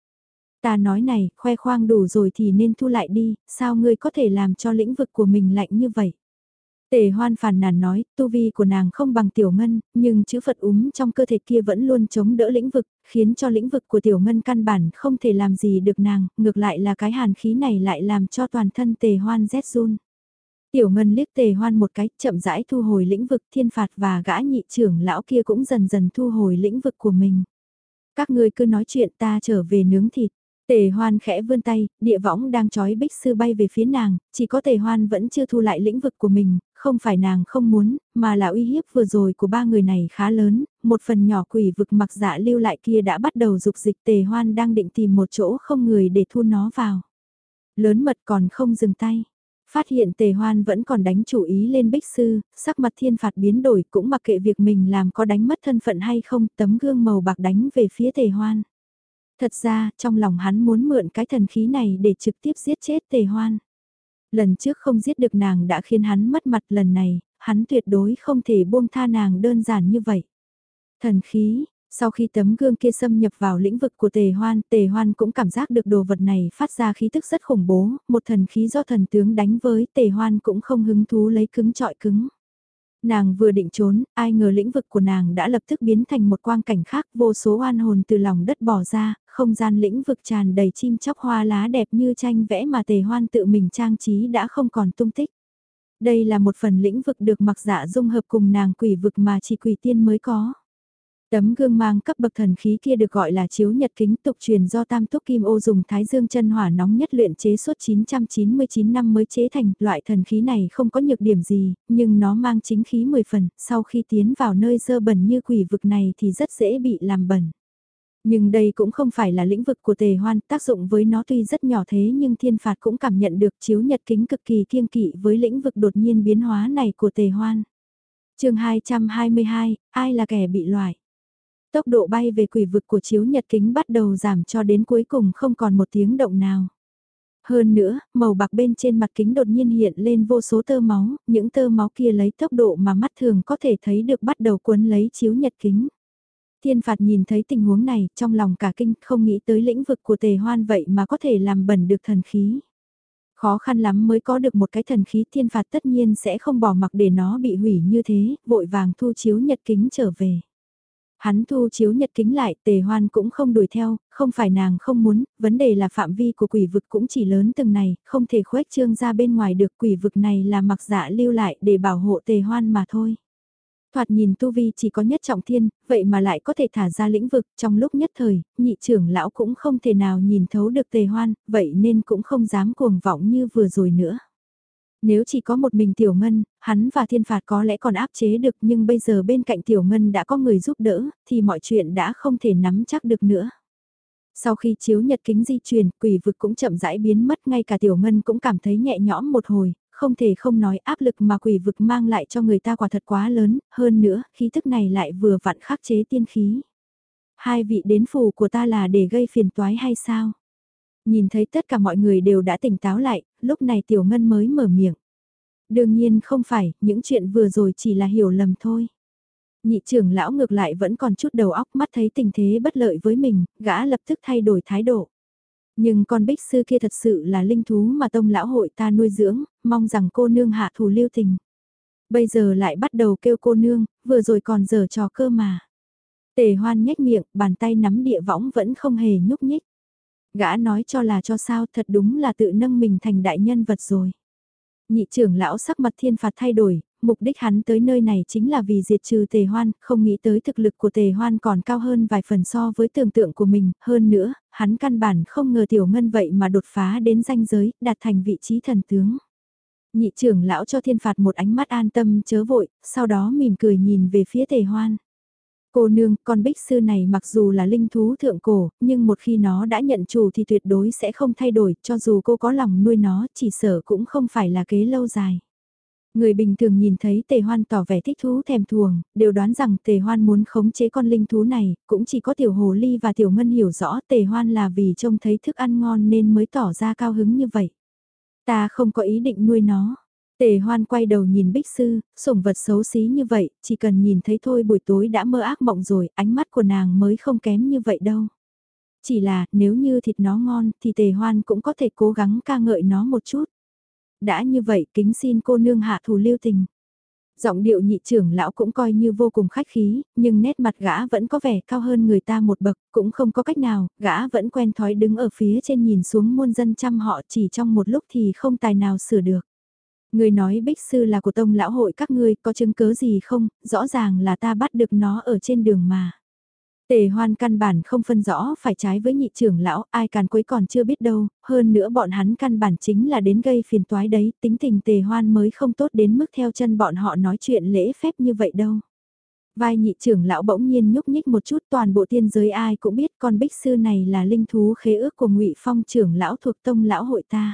Ta nói này, khoe khoang đủ rồi thì nên thu lại đi, sao ngươi có thể làm cho lĩnh vực của mình lạnh như vậy? Tề hoan phàn nàn nói, tu vi của nàng không bằng tiểu ngân, nhưng chữ Phật úm trong cơ thể kia vẫn luôn chống đỡ lĩnh vực, khiến cho lĩnh vực của tiểu ngân căn bản không thể làm gì được nàng, ngược lại là cái hàn khí này lại làm cho toàn thân tề hoan rét run. Tiểu ngân liếc tề hoan một cái, chậm rãi thu hồi lĩnh vực thiên phạt và gã nhị trưởng lão kia cũng dần dần thu hồi lĩnh vực của mình. Các ngươi cứ nói chuyện ta trở về nướng thịt. Tề hoan khẽ vươn tay, địa võng đang trói bích sư bay về phía nàng, chỉ có tề hoan vẫn chưa thu lại lĩnh vực của mình, không phải nàng không muốn, mà là uy hiếp vừa rồi của ba người này khá lớn, một phần nhỏ quỷ vực mặc dạ lưu lại kia đã bắt đầu dục dịch tề hoan đang định tìm một chỗ không người để thu nó vào. Lớn mật còn không dừng tay. Phát hiện tề hoan vẫn còn đánh chủ ý lên bích sư, sắc mặt thiên phạt biến đổi cũng mặc kệ việc mình làm có đánh mất thân phận hay không, tấm gương màu bạc đánh về phía tề hoan. Thật ra, trong lòng hắn muốn mượn cái thần khí này để trực tiếp giết chết tề hoan. Lần trước không giết được nàng đã khiến hắn mất mặt lần này, hắn tuyệt đối không thể buông tha nàng đơn giản như vậy. Thần khí, sau khi tấm gương kia xâm nhập vào lĩnh vực của tề hoan, tề hoan cũng cảm giác được đồ vật này phát ra khí tức rất khủng bố, một thần khí do thần tướng đánh với tề hoan cũng không hứng thú lấy cứng trọi cứng. Nàng vừa định trốn, ai ngờ lĩnh vực của nàng đã lập tức biến thành một quang cảnh khác vô số oan hồn từ lòng đất bỏ ra, không gian lĩnh vực tràn đầy chim chóc hoa lá đẹp như tranh vẽ mà tề hoan tự mình trang trí đã không còn tung tích. Đây là một phần lĩnh vực được mặc dạ dung hợp cùng nàng quỷ vực mà chỉ quỷ tiên mới có. Tấm gương mang cấp bậc thần khí kia được gọi là chiếu nhật kính tục truyền do Tam Túc Kim Ô dùng thái dương chân hỏa nóng nhất luyện chế suốt 999 năm mới chế thành. Loại thần khí này không có nhược điểm gì, nhưng nó mang chính khí 10 phần, sau khi tiến vào nơi dơ bẩn như quỷ vực này thì rất dễ bị làm bẩn. Nhưng đây cũng không phải là lĩnh vực của tề hoan, tác dụng với nó tuy rất nhỏ thế nhưng thiên phạt cũng cảm nhận được chiếu nhật kính cực kỳ kiêng kỵ với lĩnh vực đột nhiên biến hóa này của tề hoan. chương 222, ai là kẻ bị loại? Tốc độ bay về quỷ vực của chiếu nhật kính bắt đầu giảm cho đến cuối cùng không còn một tiếng động nào. Hơn nữa, màu bạc bên trên mặt kính đột nhiên hiện lên vô số tơ máu, những tơ máu kia lấy tốc độ mà mắt thường có thể thấy được bắt đầu cuốn lấy chiếu nhật kính. Thiên phạt nhìn thấy tình huống này, trong lòng cả kinh không nghĩ tới lĩnh vực của tề hoan vậy mà có thể làm bẩn được thần khí. Khó khăn lắm mới có được một cái thần khí thiên phạt tất nhiên sẽ không bỏ mặc để nó bị hủy như thế, vội vàng thu chiếu nhật kính trở về. Hắn thu chiếu nhật kính lại, tề hoan cũng không đuổi theo, không phải nàng không muốn, vấn đề là phạm vi của quỷ vực cũng chỉ lớn từng này, không thể khuếch trương ra bên ngoài được quỷ vực này là mặc dạ lưu lại để bảo hộ tề hoan mà thôi. Thoạt nhìn Tu Vi chỉ có nhất trọng thiên, vậy mà lại có thể thả ra lĩnh vực trong lúc nhất thời, nhị trưởng lão cũng không thể nào nhìn thấu được tề hoan, vậy nên cũng không dám cuồng vọng như vừa rồi nữa. Nếu chỉ có một mình Tiểu Ngân, hắn và thiên phạt có lẽ còn áp chế được nhưng bây giờ bên cạnh Tiểu Ngân đã có người giúp đỡ, thì mọi chuyện đã không thể nắm chắc được nữa. Sau khi chiếu nhật kính di chuyển, quỷ vực cũng chậm rãi biến mất ngay cả Tiểu Ngân cũng cảm thấy nhẹ nhõm một hồi, không thể không nói áp lực mà quỷ vực mang lại cho người ta quả thật quá lớn, hơn nữa, khí thức này lại vừa vặn khắc chế tiên khí. Hai vị đến phù của ta là để gây phiền toái hay sao? Nhìn thấy tất cả mọi người đều đã tỉnh táo lại, lúc này Tiểu Ngân mới mở miệng. Đương nhiên không phải, những chuyện vừa rồi chỉ là hiểu lầm thôi. Nhị trưởng lão ngược lại vẫn còn chút đầu óc mắt thấy tình thế bất lợi với mình, gã lập tức thay đổi thái độ. Nhưng con bích sư kia thật sự là linh thú mà tông lão hội ta nuôi dưỡng, mong rằng cô nương hạ thủ lưu tình. Bây giờ lại bắt đầu kêu cô nương, vừa rồi còn giờ trò cơ mà. Tề hoan nhếch miệng, bàn tay nắm địa võng vẫn không hề nhúc nhích. Gã nói cho là cho sao thật đúng là tự nâng mình thành đại nhân vật rồi. Nhị trưởng lão sắc mặt thiên phạt thay đổi, mục đích hắn tới nơi này chính là vì diệt trừ tề hoan, không nghĩ tới thực lực của tề hoan còn cao hơn vài phần so với tưởng tượng của mình, hơn nữa, hắn căn bản không ngờ tiểu ngân vậy mà đột phá đến danh giới, đạt thành vị trí thần tướng. Nhị trưởng lão cho thiên phạt một ánh mắt an tâm chớ vội, sau đó mỉm cười nhìn về phía tề hoan. Cô nương, con bích sư này mặc dù là linh thú thượng cổ, nhưng một khi nó đã nhận chủ thì tuyệt đối sẽ không thay đổi, cho dù cô có lòng nuôi nó, chỉ sợ cũng không phải là kế lâu dài. Người bình thường nhìn thấy tề hoan tỏ vẻ thích thú thèm thuồng, đều đoán rằng tề hoan muốn khống chế con linh thú này, cũng chỉ có tiểu hồ ly và tiểu ngân hiểu rõ tề hoan là vì trông thấy thức ăn ngon nên mới tỏ ra cao hứng như vậy. Ta không có ý định nuôi nó. Tề hoan quay đầu nhìn bích sư, sủng vật xấu xí như vậy, chỉ cần nhìn thấy thôi buổi tối đã mơ ác mộng rồi, ánh mắt của nàng mới không kém như vậy đâu. Chỉ là, nếu như thịt nó ngon, thì tề hoan cũng có thể cố gắng ca ngợi nó một chút. Đã như vậy, kính xin cô nương hạ thủ lưu tình. Giọng điệu nhị trưởng lão cũng coi như vô cùng khách khí, nhưng nét mặt gã vẫn có vẻ cao hơn người ta một bậc, cũng không có cách nào, gã vẫn quen thói đứng ở phía trên nhìn xuống muôn dân chăm họ chỉ trong một lúc thì không tài nào sửa được. Người nói bích sư là của tông lão hội các ngươi có chứng cớ gì không, rõ ràng là ta bắt được nó ở trên đường mà. Tề hoan căn bản không phân rõ phải trái với nhị trưởng lão, ai càn quấy còn chưa biết đâu, hơn nữa bọn hắn căn bản chính là đến gây phiền toái đấy, tính tình tề hoan mới không tốt đến mức theo chân bọn họ nói chuyện lễ phép như vậy đâu. Vai nhị trưởng lão bỗng nhiên nhúc nhích một chút toàn bộ tiên giới ai cũng biết con bích sư này là linh thú khế ước của ngụy phong trưởng lão thuộc tông lão hội ta.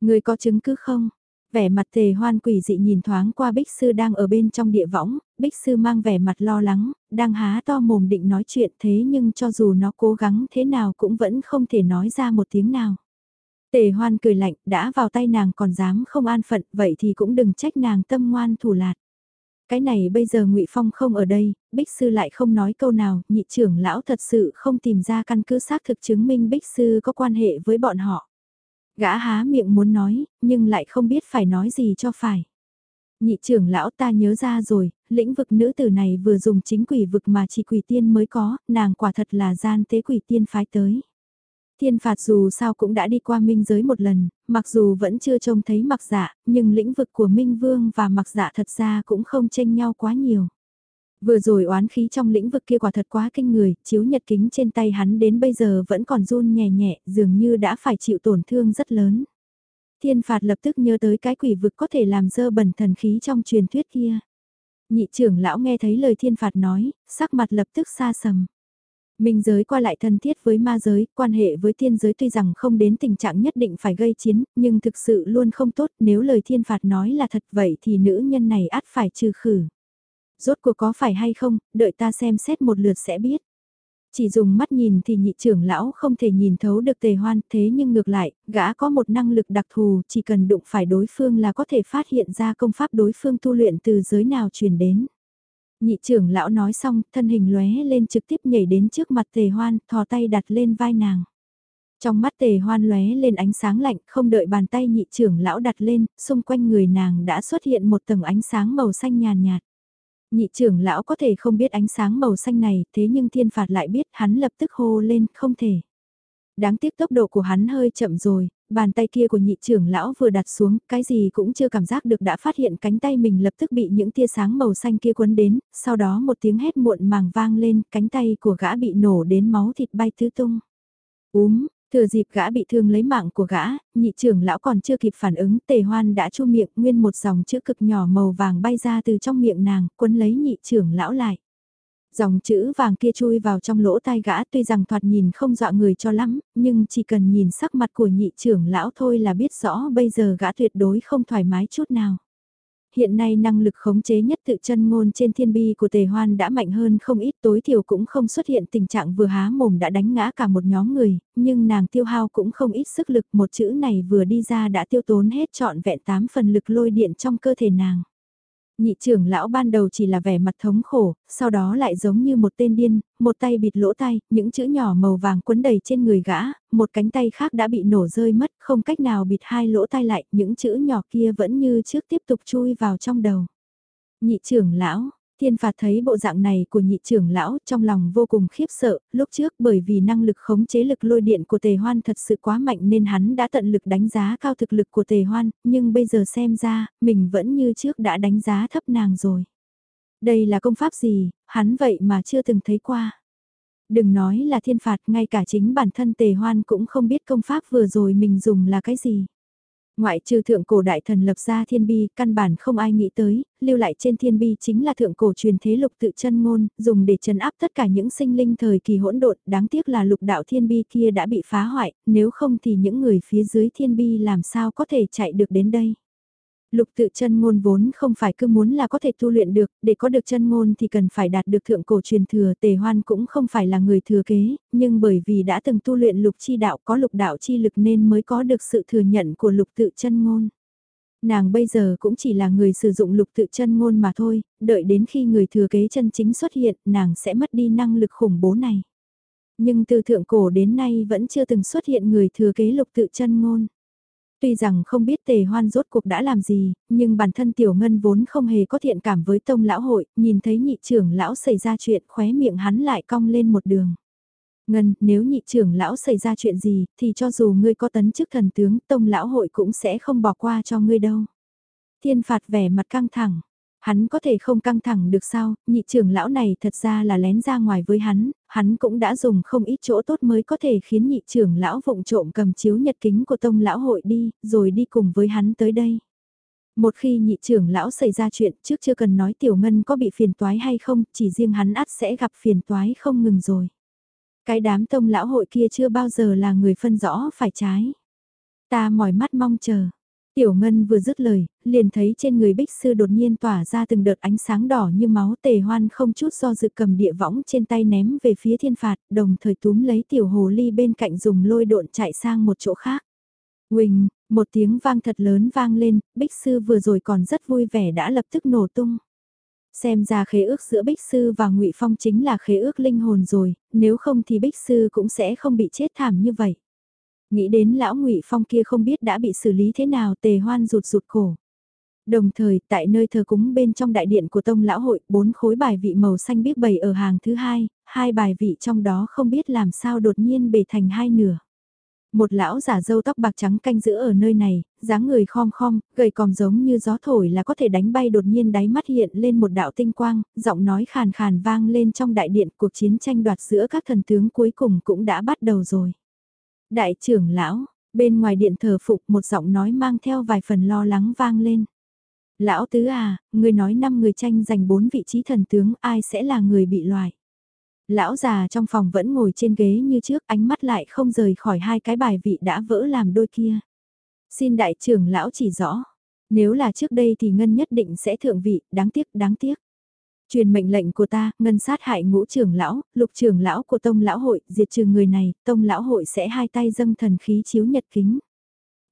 Người có chứng cứ không? Vẻ mặt tề hoan quỷ dị nhìn thoáng qua bích sư đang ở bên trong địa võng, bích sư mang vẻ mặt lo lắng, đang há to mồm định nói chuyện thế nhưng cho dù nó cố gắng thế nào cũng vẫn không thể nói ra một tiếng nào. Tề hoan cười lạnh, đã vào tay nàng còn dám không an phận, vậy thì cũng đừng trách nàng tâm ngoan thủ lạt. Cái này bây giờ ngụy Phong không ở đây, Bích Sư lại không nói câu nào, nhị trưởng lão thật sự không tìm ra căn cứ xác thực chứng minh Bích Sư có quan hệ với bọn họ. Gã há miệng muốn nói, nhưng lại không biết phải nói gì cho phải. Nhị trưởng lão ta nhớ ra rồi, lĩnh vực nữ tử này vừa dùng chính quỷ vực mà chỉ quỷ tiên mới có, nàng quả thật là gian tế quỷ tiên phái tới. Thiên phạt dù sao cũng đã đi qua minh giới một lần, mặc dù vẫn chưa trông thấy mặc dạ, nhưng lĩnh vực của Minh Vương và mặc dạ thật ra cũng không tranh nhau quá nhiều. Vừa rồi oán khí trong lĩnh vực kia quả thật quá kinh người, chiếu nhật kính trên tay hắn đến bây giờ vẫn còn run nhẹ nhẹ, dường như đã phải chịu tổn thương rất lớn. Thiên phạt lập tức nhớ tới cái quỷ vực có thể làm dơ bẩn thần khí trong truyền thuyết kia. Nhị trưởng lão nghe thấy lời thiên phạt nói, sắc mặt lập tức xa sầm. Minh giới qua lại thân thiết với ma giới, quan hệ với thiên giới tuy rằng không đến tình trạng nhất định phải gây chiến, nhưng thực sự luôn không tốt nếu lời thiên phạt nói là thật vậy thì nữ nhân này át phải trừ khử. Rốt cuộc có phải hay không, đợi ta xem xét một lượt sẽ biết. Chỉ dùng mắt nhìn thì nhị trưởng lão không thể nhìn thấu được tề hoan thế nhưng ngược lại, gã có một năng lực đặc thù chỉ cần đụng phải đối phương là có thể phát hiện ra công pháp đối phương tu luyện từ giới nào truyền đến. Nhị trưởng lão nói xong, thân hình lóe lên trực tiếp nhảy đến trước mặt tề hoan, thò tay đặt lên vai nàng. Trong mắt tề hoan lóe lên ánh sáng lạnh, không đợi bàn tay nhị trưởng lão đặt lên, xung quanh người nàng đã xuất hiện một tầng ánh sáng màu xanh nhàn nhạt. Nhị trưởng lão có thể không biết ánh sáng màu xanh này, thế nhưng thiên phạt lại biết hắn lập tức hô lên, không thể. Đáng tiếc tốc độ của hắn hơi chậm rồi, bàn tay kia của nhị trưởng lão vừa đặt xuống, cái gì cũng chưa cảm giác được đã phát hiện cánh tay mình lập tức bị những tia sáng màu xanh kia quấn đến, sau đó một tiếng hét muộn màng vang lên, cánh tay của gã bị nổ đến máu thịt bay tứ tung. Úm, Thừa dịp gã bị thương lấy mạng của gã, nhị trưởng lão còn chưa kịp phản ứng, tề hoan đã chu miệng nguyên một dòng chữ cực nhỏ màu vàng bay ra từ trong miệng nàng, quấn lấy nhị trưởng lão lại. Dòng chữ vàng kia chui vào trong lỗ tai gã tuy rằng thoạt nhìn không dọa người cho lắm, nhưng chỉ cần nhìn sắc mặt của nhị trưởng lão thôi là biết rõ bây giờ gã tuyệt đối không thoải mái chút nào. Hiện nay năng lực khống chế nhất tự chân ngôn trên thiên bi của tề hoan đã mạnh hơn không ít tối thiểu cũng không xuất hiện tình trạng vừa há mồm đã đánh ngã cả một nhóm người, nhưng nàng tiêu hao cũng không ít sức lực một chữ này vừa đi ra đã tiêu tốn hết trọn vẹn 8 phần lực lôi điện trong cơ thể nàng. Nhị trưởng lão ban đầu chỉ là vẻ mặt thống khổ, sau đó lại giống như một tên điên, một tay bịt lỗ tay, những chữ nhỏ màu vàng quấn đầy trên người gã, một cánh tay khác đã bị nổ rơi mất, không cách nào bịt hai lỗ tai lại, những chữ nhỏ kia vẫn như trước tiếp tục chui vào trong đầu. Nhị trưởng lão, Thiên phạt thấy bộ dạng này của nhị trưởng lão trong lòng vô cùng khiếp sợ, lúc trước bởi vì năng lực khống chế lực lôi điện của tề hoan thật sự quá mạnh nên hắn đã tận lực đánh giá cao thực lực của tề hoan, nhưng bây giờ xem ra, mình vẫn như trước đã đánh giá thấp nàng rồi. Đây là công pháp gì, hắn vậy mà chưa từng thấy qua. Đừng nói là thiên phạt, ngay cả chính bản thân tề hoan cũng không biết công pháp vừa rồi mình dùng là cái gì. Ngoại trừ thượng cổ đại thần lập ra thiên bi, căn bản không ai nghĩ tới, lưu lại trên thiên bi chính là thượng cổ truyền thế lục tự chân ngôn, dùng để trấn áp tất cả những sinh linh thời kỳ hỗn độn, đáng tiếc là lục đạo thiên bi kia đã bị phá hoại, nếu không thì những người phía dưới thiên bi làm sao có thể chạy được đến đây. Lục tự chân ngôn vốn không phải cứ muốn là có thể tu luyện được, để có được chân ngôn thì cần phải đạt được thượng cổ truyền thừa tề hoan cũng không phải là người thừa kế, nhưng bởi vì đã từng tu luyện lục chi đạo có lục đạo chi lực nên mới có được sự thừa nhận của lục tự chân ngôn. Nàng bây giờ cũng chỉ là người sử dụng lục tự chân ngôn mà thôi, đợi đến khi người thừa kế chân chính xuất hiện nàng sẽ mất đi năng lực khủng bố này. Nhưng từ thượng cổ đến nay vẫn chưa từng xuất hiện người thừa kế lục tự chân ngôn. Tuy rằng không biết tề hoan rốt cuộc đã làm gì, nhưng bản thân tiểu ngân vốn không hề có thiện cảm với tông lão hội, nhìn thấy nhị trưởng lão xảy ra chuyện khóe miệng hắn lại cong lên một đường. Ngân, nếu nhị trưởng lão xảy ra chuyện gì, thì cho dù ngươi có tấn chức thần tướng, tông lão hội cũng sẽ không bỏ qua cho ngươi đâu. Thiên phạt vẻ mặt căng thẳng, Hắn có thể không căng thẳng được sao, nhị trưởng lão này thật ra là lén ra ngoài với hắn, hắn cũng đã dùng không ít chỗ tốt mới có thể khiến nhị trưởng lão vụng trộm cầm chiếu nhật kính của tông lão hội đi, rồi đi cùng với hắn tới đây. Một khi nhị trưởng lão xảy ra chuyện trước chưa cần nói tiểu ngân có bị phiền toái hay không, chỉ riêng hắn ắt sẽ gặp phiền toái không ngừng rồi. Cái đám tông lão hội kia chưa bao giờ là người phân rõ phải trái. Ta mỏi mắt mong chờ, Tiểu Ngân vừa dứt lời, liền thấy trên người bích sư đột nhiên tỏa ra từng đợt ánh sáng đỏ như máu tề hoan không chút do dự cầm địa võng trên tay ném về phía thiên phạt, đồng thời túm lấy tiểu hồ ly bên cạnh dùng lôi độn chạy sang một chỗ khác. Quỳnh, một tiếng vang thật lớn vang lên, bích sư vừa rồi còn rất vui vẻ đã lập tức nổ tung. Xem ra khế ước giữa Bích Sư và ngụy Phong chính là khế ước linh hồn rồi, nếu không thì Bích Sư cũng sẽ không bị chết thảm như vậy. Nghĩ đến lão ngụy Phong kia không biết đã bị xử lý thế nào tề hoan rụt rụt cổ. Đồng thời, tại nơi thờ cúng bên trong đại điện của tông lão hội, bốn khối bài vị màu xanh biết bày ở hàng thứ hai, hai bài vị trong đó không biết làm sao đột nhiên bề thành hai nửa. Một lão giả dâu tóc bạc trắng canh giữ ở nơi này, dáng người khom khom, gầy còm giống như gió thổi là có thể đánh bay đột nhiên đáy mắt hiện lên một đạo tinh quang, giọng nói khàn khàn vang lên trong đại điện cuộc chiến tranh đoạt giữa các thần tướng cuối cùng cũng đã bắt đầu rồi. Đại trưởng lão, bên ngoài điện thờ phục một giọng nói mang theo vài phần lo lắng vang lên. Lão tứ à, người nói năm người tranh giành bốn vị trí thần tướng ai sẽ là người bị loại. Lão già trong phòng vẫn ngồi trên ghế như trước ánh mắt lại không rời khỏi hai cái bài vị đã vỡ làm đôi kia. Xin đại trưởng lão chỉ rõ, nếu là trước đây thì ngân nhất định sẽ thượng vị, đáng tiếc, đáng tiếc. Truyền mệnh lệnh của ta, ngân sát hại ngũ trưởng lão, lục trưởng lão của tông lão hội, diệt trừ người này, tông lão hội sẽ hai tay dâng thần khí chiếu nhật kính.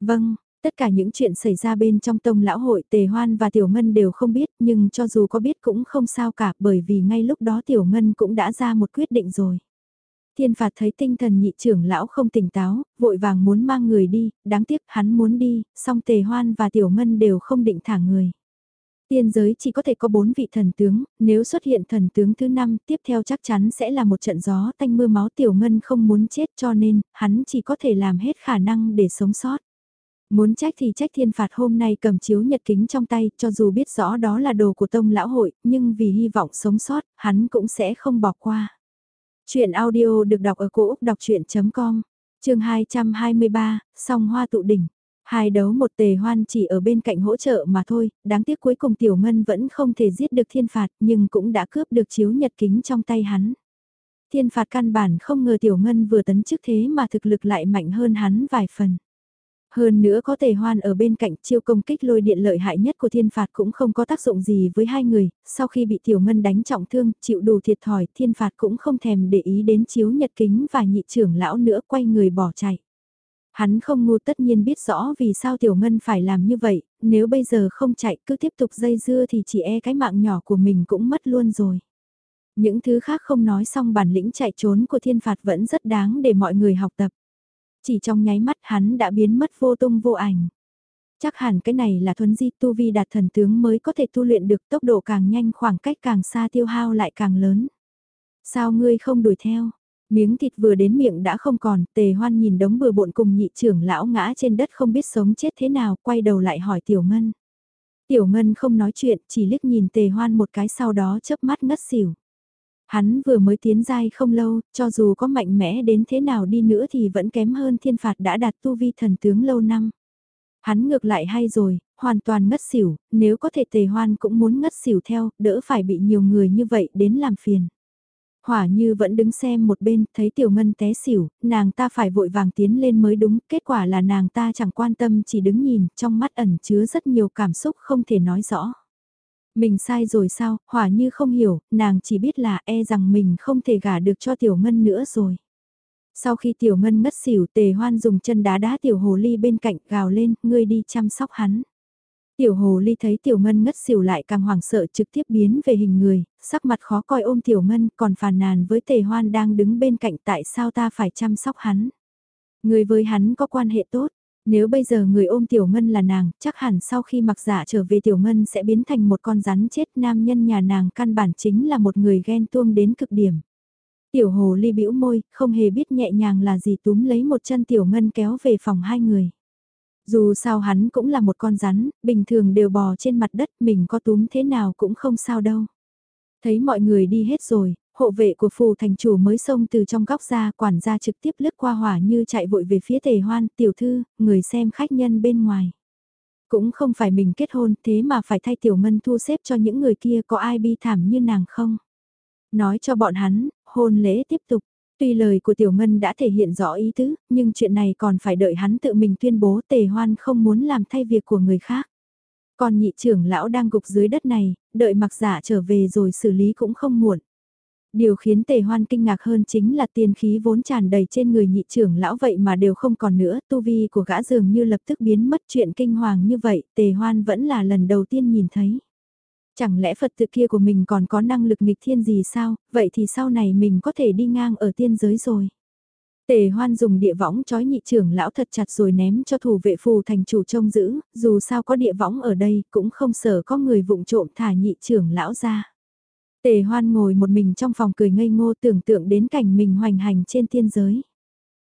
Vâng, tất cả những chuyện xảy ra bên trong tông lão hội tề hoan và tiểu ngân đều không biết nhưng cho dù có biết cũng không sao cả bởi vì ngay lúc đó tiểu ngân cũng đã ra một quyết định rồi. Thiên phạt thấy tinh thần nhị trưởng lão không tỉnh táo, vội vàng muốn mang người đi, đáng tiếc hắn muốn đi, song tề hoan và tiểu ngân đều không định thả người. Tiên giới chỉ có thể có bốn vị thần tướng, nếu xuất hiện thần tướng thứ năm tiếp theo chắc chắn sẽ là một trận gió tanh mưa máu tiểu ngân không muốn chết cho nên hắn chỉ có thể làm hết khả năng để sống sót. Muốn trách thì trách thiên phạt hôm nay cầm chiếu nhật kính trong tay cho dù biết rõ đó là đồ của tông lão hội nhưng vì hy vọng sống sót hắn cũng sẽ không bỏ qua. Chuyện audio được đọc ở cổ Úc đọc chuyện.com, trường 223, song hoa tụ đỉnh. Hai đấu một tề hoan chỉ ở bên cạnh hỗ trợ mà thôi, đáng tiếc cuối cùng tiểu ngân vẫn không thể giết được thiên phạt nhưng cũng đã cướp được chiếu nhật kính trong tay hắn. Thiên phạt căn bản không ngờ tiểu ngân vừa tấn chức thế mà thực lực lại mạnh hơn hắn vài phần. Hơn nữa có tề hoan ở bên cạnh chiêu công kích lôi điện lợi hại nhất của thiên phạt cũng không có tác dụng gì với hai người, sau khi bị tiểu ngân đánh trọng thương, chịu đủ thiệt thòi, thiên phạt cũng không thèm để ý đến chiếu nhật kính và nhị trưởng lão nữa quay người bỏ chạy. Hắn không ngu tất nhiên biết rõ vì sao tiểu ngân phải làm như vậy, nếu bây giờ không chạy cứ tiếp tục dây dưa thì chỉ e cái mạng nhỏ của mình cũng mất luôn rồi. Những thứ khác không nói xong bản lĩnh chạy trốn của thiên phạt vẫn rất đáng để mọi người học tập. Chỉ trong nháy mắt hắn đã biến mất vô tung vô ảnh. Chắc hẳn cái này là thuấn di tu vi đạt thần tướng mới có thể tu luyện được tốc độ càng nhanh khoảng cách càng xa tiêu hao lại càng lớn. Sao ngươi không đuổi theo? Miếng thịt vừa đến miệng đã không còn, tề hoan nhìn đống bừa bộn cùng nhị trưởng lão ngã trên đất không biết sống chết thế nào, quay đầu lại hỏi tiểu ngân. Tiểu ngân không nói chuyện, chỉ liếc nhìn tề hoan một cái sau đó chớp mắt ngất xỉu. Hắn vừa mới tiến giai không lâu, cho dù có mạnh mẽ đến thế nào đi nữa thì vẫn kém hơn thiên phạt đã đạt tu vi thần tướng lâu năm. Hắn ngược lại hay rồi, hoàn toàn ngất xỉu, nếu có thể tề hoan cũng muốn ngất xỉu theo, đỡ phải bị nhiều người như vậy đến làm phiền. Hỏa như vẫn đứng xem một bên, thấy tiểu ngân té xỉu, nàng ta phải vội vàng tiến lên mới đúng, kết quả là nàng ta chẳng quan tâm chỉ đứng nhìn, trong mắt ẩn chứa rất nhiều cảm xúc không thể nói rõ. Mình sai rồi sao, hỏa như không hiểu, nàng chỉ biết là e rằng mình không thể gả được cho tiểu ngân nữa rồi. Sau khi tiểu ngân ngất xỉu tề hoan dùng chân đá đá tiểu hồ ly bên cạnh gào lên, ngươi đi chăm sóc hắn. Tiểu hồ ly thấy tiểu ngân ngất xỉu lại càng hoảng sợ trực tiếp biến về hình người, sắc mặt khó coi ôm tiểu ngân còn phàn nàn với tề hoan đang đứng bên cạnh tại sao ta phải chăm sóc hắn. Người với hắn có quan hệ tốt, nếu bây giờ người ôm tiểu ngân là nàng, chắc hẳn sau khi mặc giả trở về tiểu ngân sẽ biến thành một con rắn chết nam nhân nhà nàng căn bản chính là một người ghen tuông đến cực điểm. Tiểu hồ ly bĩu môi, không hề biết nhẹ nhàng là gì túm lấy một chân tiểu ngân kéo về phòng hai người. Dù sao hắn cũng là một con rắn, bình thường đều bò trên mặt đất, mình có túm thế nào cũng không sao đâu. Thấy mọi người đi hết rồi, hộ vệ của phù thành chủ mới xông từ trong góc ra, quản gia trực tiếp lướt qua hỏa như chạy vội về phía tề hoan, tiểu thư, người xem khách nhân bên ngoài. Cũng không phải mình kết hôn, thế mà phải thay tiểu ngân thu xếp cho những người kia có ai bi thảm như nàng không? Nói cho bọn hắn, hôn lễ tiếp tục. Tuy lời của Tiểu Ngân đã thể hiện rõ ý tứ, nhưng chuyện này còn phải đợi hắn tự mình tuyên bố tề hoan không muốn làm thay việc của người khác. Còn nhị trưởng lão đang gục dưới đất này, đợi mặc giả trở về rồi xử lý cũng không muộn. Điều khiến tề hoan kinh ngạc hơn chính là tiền khí vốn tràn đầy trên người nhị trưởng lão vậy mà đều không còn nữa, tu vi của gã dường như lập tức biến mất chuyện kinh hoàng như vậy, tề hoan vẫn là lần đầu tiên nhìn thấy. Chẳng lẽ Phật tự kia của mình còn có năng lực nghịch thiên gì sao, vậy thì sau này mình có thể đi ngang ở tiên giới rồi. Tề hoan dùng địa võng trói nhị trưởng lão thật chặt rồi ném cho thủ vệ phù thành chủ trông giữ, dù sao có địa võng ở đây cũng không sợ có người vụng trộm thả nhị trưởng lão ra. Tề hoan ngồi một mình trong phòng cười ngây ngô tưởng tượng đến cảnh mình hoành hành trên tiên giới.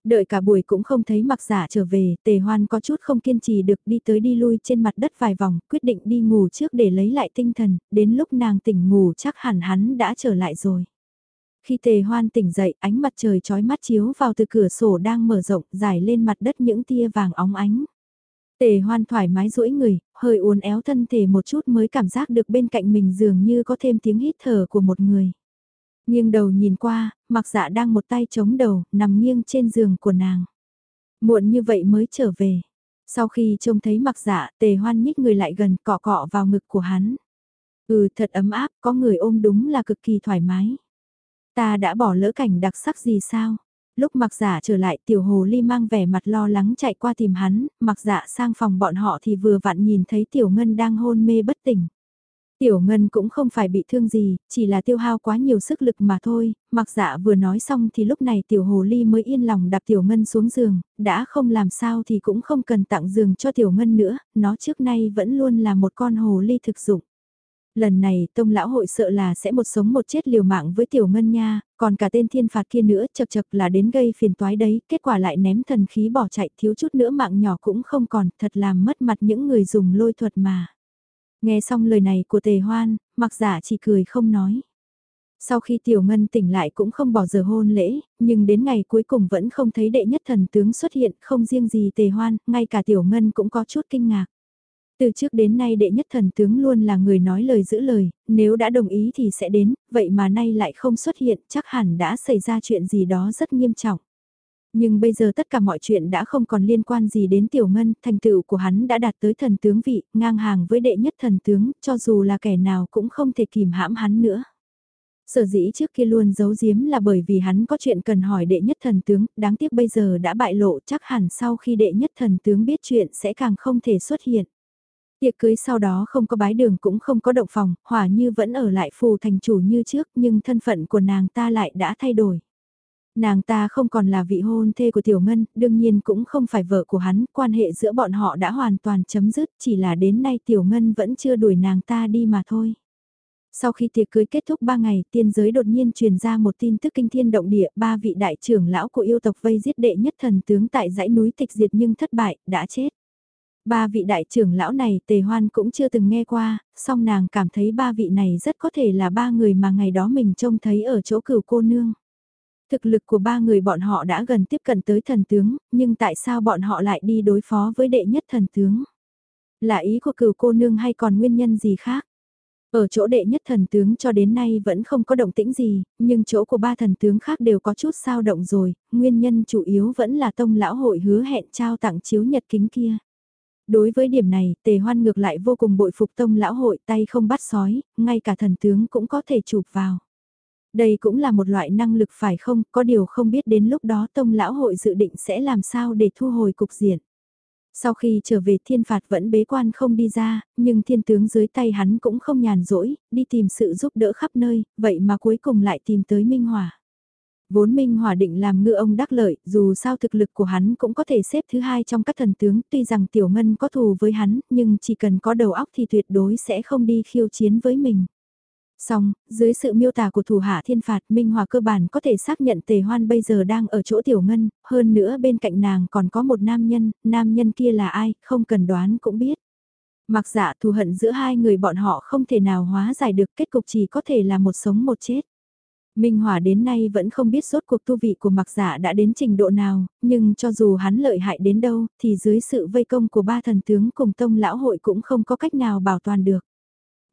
Đợi cả buổi cũng không thấy mặc giả trở về, tề hoan có chút không kiên trì được đi tới đi lui trên mặt đất vài vòng, quyết định đi ngủ trước để lấy lại tinh thần, đến lúc nàng tỉnh ngủ chắc hẳn hắn đã trở lại rồi. Khi tề hoan tỉnh dậy, ánh mặt trời trói mắt chiếu vào từ cửa sổ đang mở rộng, dài lên mặt đất những tia vàng óng ánh. Tề hoan thoải mái duỗi người, hơi uốn éo thân thể một chút mới cảm giác được bên cạnh mình dường như có thêm tiếng hít thở của một người. Nghiêng đầu nhìn qua, mặc dạ đang một tay chống đầu, nằm nghiêng trên giường của nàng. Muộn như vậy mới trở về. Sau khi trông thấy mặc dạ, tề hoan nhích người lại gần cọ cọ vào ngực của hắn. Ừ thật ấm áp, có người ôm đúng là cực kỳ thoải mái. Ta đã bỏ lỡ cảnh đặc sắc gì sao? Lúc mặc giả trở lại tiểu hồ ly mang vẻ mặt lo lắng chạy qua tìm hắn, mặc giả sang phòng bọn họ thì vừa vặn nhìn thấy tiểu ngân đang hôn mê bất tỉnh. Tiểu Ngân cũng không phải bị thương gì, chỉ là tiêu hao quá nhiều sức lực mà thôi, mặc dạ vừa nói xong thì lúc này tiểu hồ ly mới yên lòng đạp tiểu Ngân xuống giường, đã không làm sao thì cũng không cần tặng giường cho tiểu Ngân nữa, nó trước nay vẫn luôn là một con hồ ly thực dụng. Lần này tông lão hội sợ là sẽ một sống một chết liều mạng với tiểu ngân nha, còn cả tên thiên phạt kia nữa chật chật là đến gây phiền toái đấy, kết quả lại ném thần khí bỏ chạy thiếu chút nữa mạng nhỏ cũng không còn, thật làm mất mặt những người dùng lôi thuật mà. Nghe xong lời này của tề hoan, mặc giả dạ chỉ cười không nói. Sau khi Tiểu Ngân tỉnh lại cũng không bỏ giờ hôn lễ, nhưng đến ngày cuối cùng vẫn không thấy đệ nhất thần tướng xuất hiện, không riêng gì tề hoan, ngay cả Tiểu Ngân cũng có chút kinh ngạc. Từ trước đến nay đệ nhất thần tướng luôn là người nói lời giữ lời, nếu đã đồng ý thì sẽ đến, vậy mà nay lại không xuất hiện, chắc hẳn đã xảy ra chuyện gì đó rất nghiêm trọng. Nhưng bây giờ tất cả mọi chuyện đã không còn liên quan gì đến Tiểu Ngân, thành tựu của hắn đã đạt tới thần tướng vị, ngang hàng với đệ nhất thần tướng, cho dù là kẻ nào cũng không thể kìm hãm hắn nữa. Sở dĩ trước kia luôn giấu giếm là bởi vì hắn có chuyện cần hỏi đệ nhất thần tướng, đáng tiếc bây giờ đã bại lộ chắc hẳn sau khi đệ nhất thần tướng biết chuyện sẽ càng không thể xuất hiện. Tiệc cưới sau đó không có bái đường cũng không có động phòng, hỏa như vẫn ở lại phù thành chủ như trước nhưng thân phận của nàng ta lại đã thay đổi. Nàng ta không còn là vị hôn thê của Tiểu Ngân, đương nhiên cũng không phải vợ của hắn, quan hệ giữa bọn họ đã hoàn toàn chấm dứt, chỉ là đến nay Tiểu Ngân vẫn chưa đuổi nàng ta đi mà thôi. Sau khi tiệc cưới kết thúc 3 ngày, tiên giới đột nhiên truyền ra một tin tức kinh thiên động địa, ba vị đại trưởng lão của yêu tộc vây giết đệ nhất thần tướng tại dãy núi tịch diệt nhưng thất bại, đã chết. Ba vị đại trưởng lão này tề hoan cũng chưa từng nghe qua, song nàng cảm thấy ba vị này rất có thể là ba người mà ngày đó mình trông thấy ở chỗ cửu cô nương. Thực lực của ba người bọn họ đã gần tiếp cận tới thần tướng, nhưng tại sao bọn họ lại đi đối phó với đệ nhất thần tướng? Là ý của cửu cô nương hay còn nguyên nhân gì khác? Ở chỗ đệ nhất thần tướng cho đến nay vẫn không có động tĩnh gì, nhưng chỗ của ba thần tướng khác đều có chút sao động rồi, nguyên nhân chủ yếu vẫn là tông lão hội hứa hẹn trao tặng chiếu nhật kính kia. Đối với điểm này, tề hoan ngược lại vô cùng bội phục tông lão hội tay không bắt sói, ngay cả thần tướng cũng có thể chụp vào. Đây cũng là một loại năng lực phải không, có điều không biết đến lúc đó tông lão hội dự định sẽ làm sao để thu hồi cục diện. Sau khi trở về thiên phạt vẫn bế quan không đi ra, nhưng thiên tướng dưới tay hắn cũng không nhàn rỗi, đi tìm sự giúp đỡ khắp nơi, vậy mà cuối cùng lại tìm tới Minh Hòa. Vốn Minh Hòa định làm ngư ông đắc lợi, dù sao thực lực của hắn cũng có thể xếp thứ hai trong các thần tướng, tuy rằng Tiểu Ngân có thù với hắn, nhưng chỉ cần có đầu óc thì tuyệt đối sẽ không đi khiêu chiến với mình. Xong, dưới sự miêu tả của thủ hạ thiên phạt Minh Hòa cơ bản có thể xác nhận tề hoan bây giờ đang ở chỗ tiểu ngân, hơn nữa bên cạnh nàng còn có một nam nhân, nam nhân kia là ai, không cần đoán cũng biết. Mặc dạ thù hận giữa hai người bọn họ không thể nào hóa giải được kết cục chỉ có thể là một sống một chết. Minh Hòa đến nay vẫn không biết rốt cuộc tu vị của mặc giả đã đến trình độ nào, nhưng cho dù hắn lợi hại đến đâu, thì dưới sự vây công của ba thần tướng cùng tông lão hội cũng không có cách nào bảo toàn được.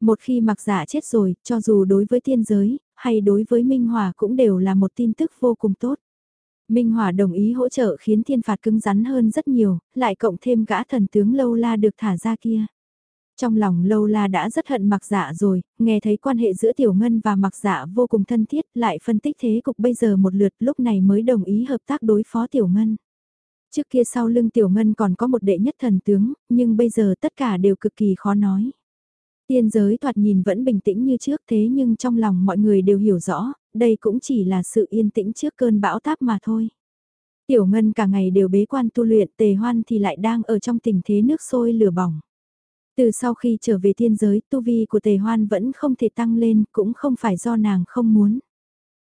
Một khi mặc giả dạ chết rồi, cho dù đối với tiên giới, hay đối với Minh Hòa cũng đều là một tin tức vô cùng tốt. Minh Hòa đồng ý hỗ trợ khiến thiên phạt cứng rắn hơn rất nhiều, lại cộng thêm gã thần tướng lâu la được thả ra kia. Trong lòng lâu la đã rất hận mặc dạ rồi, nghe thấy quan hệ giữa tiểu ngân và mặc dạ vô cùng thân thiết, lại phân tích thế cục bây giờ một lượt lúc này mới đồng ý hợp tác đối phó tiểu ngân. Trước kia sau lưng tiểu ngân còn có một đệ nhất thần tướng, nhưng bây giờ tất cả đều cực kỳ khó nói. Tiên giới thoạt nhìn vẫn bình tĩnh như trước thế nhưng trong lòng mọi người đều hiểu rõ, đây cũng chỉ là sự yên tĩnh trước cơn bão táp mà thôi. Tiểu Ngân cả ngày đều bế quan tu luyện tề hoan thì lại đang ở trong tình thế nước sôi lửa bỏng. Từ sau khi trở về tiên giới, tu vi của tề hoan vẫn không thể tăng lên, cũng không phải do nàng không muốn.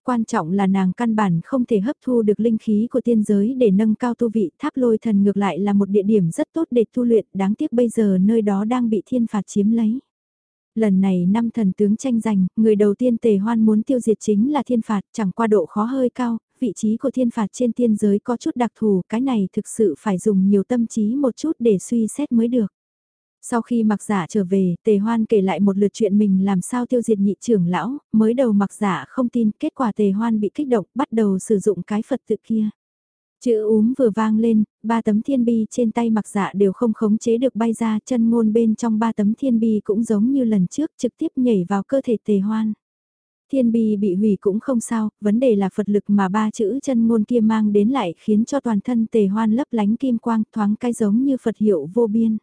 Quan trọng là nàng căn bản không thể hấp thu được linh khí của tiên giới để nâng cao tu vị tháp lôi thần ngược lại là một địa điểm rất tốt để tu luyện, đáng tiếc bây giờ nơi đó đang bị thiên phạt chiếm lấy. Lần này năm thần tướng tranh giành, người đầu tiên tề hoan muốn tiêu diệt chính là thiên phạt, chẳng qua độ khó hơi cao, vị trí của thiên phạt trên tiên giới có chút đặc thù, cái này thực sự phải dùng nhiều tâm trí một chút để suy xét mới được. Sau khi mặc giả trở về, tề hoan kể lại một lượt chuyện mình làm sao tiêu diệt nhị trưởng lão, mới đầu mặc giả không tin, kết quả tề hoan bị kích động, bắt đầu sử dụng cái Phật tự kia. Chữ úm vừa vang lên, ba tấm thiên bi trên tay mặc dạ đều không khống chế được bay ra chân ngôn bên trong ba tấm thiên bi cũng giống như lần trước trực tiếp nhảy vào cơ thể tề hoan. Thiên bi bị hủy cũng không sao, vấn đề là Phật lực mà ba chữ chân ngôn kia mang đến lại khiến cho toàn thân tề hoan lấp lánh kim quang thoáng cái giống như Phật hiệu vô biên.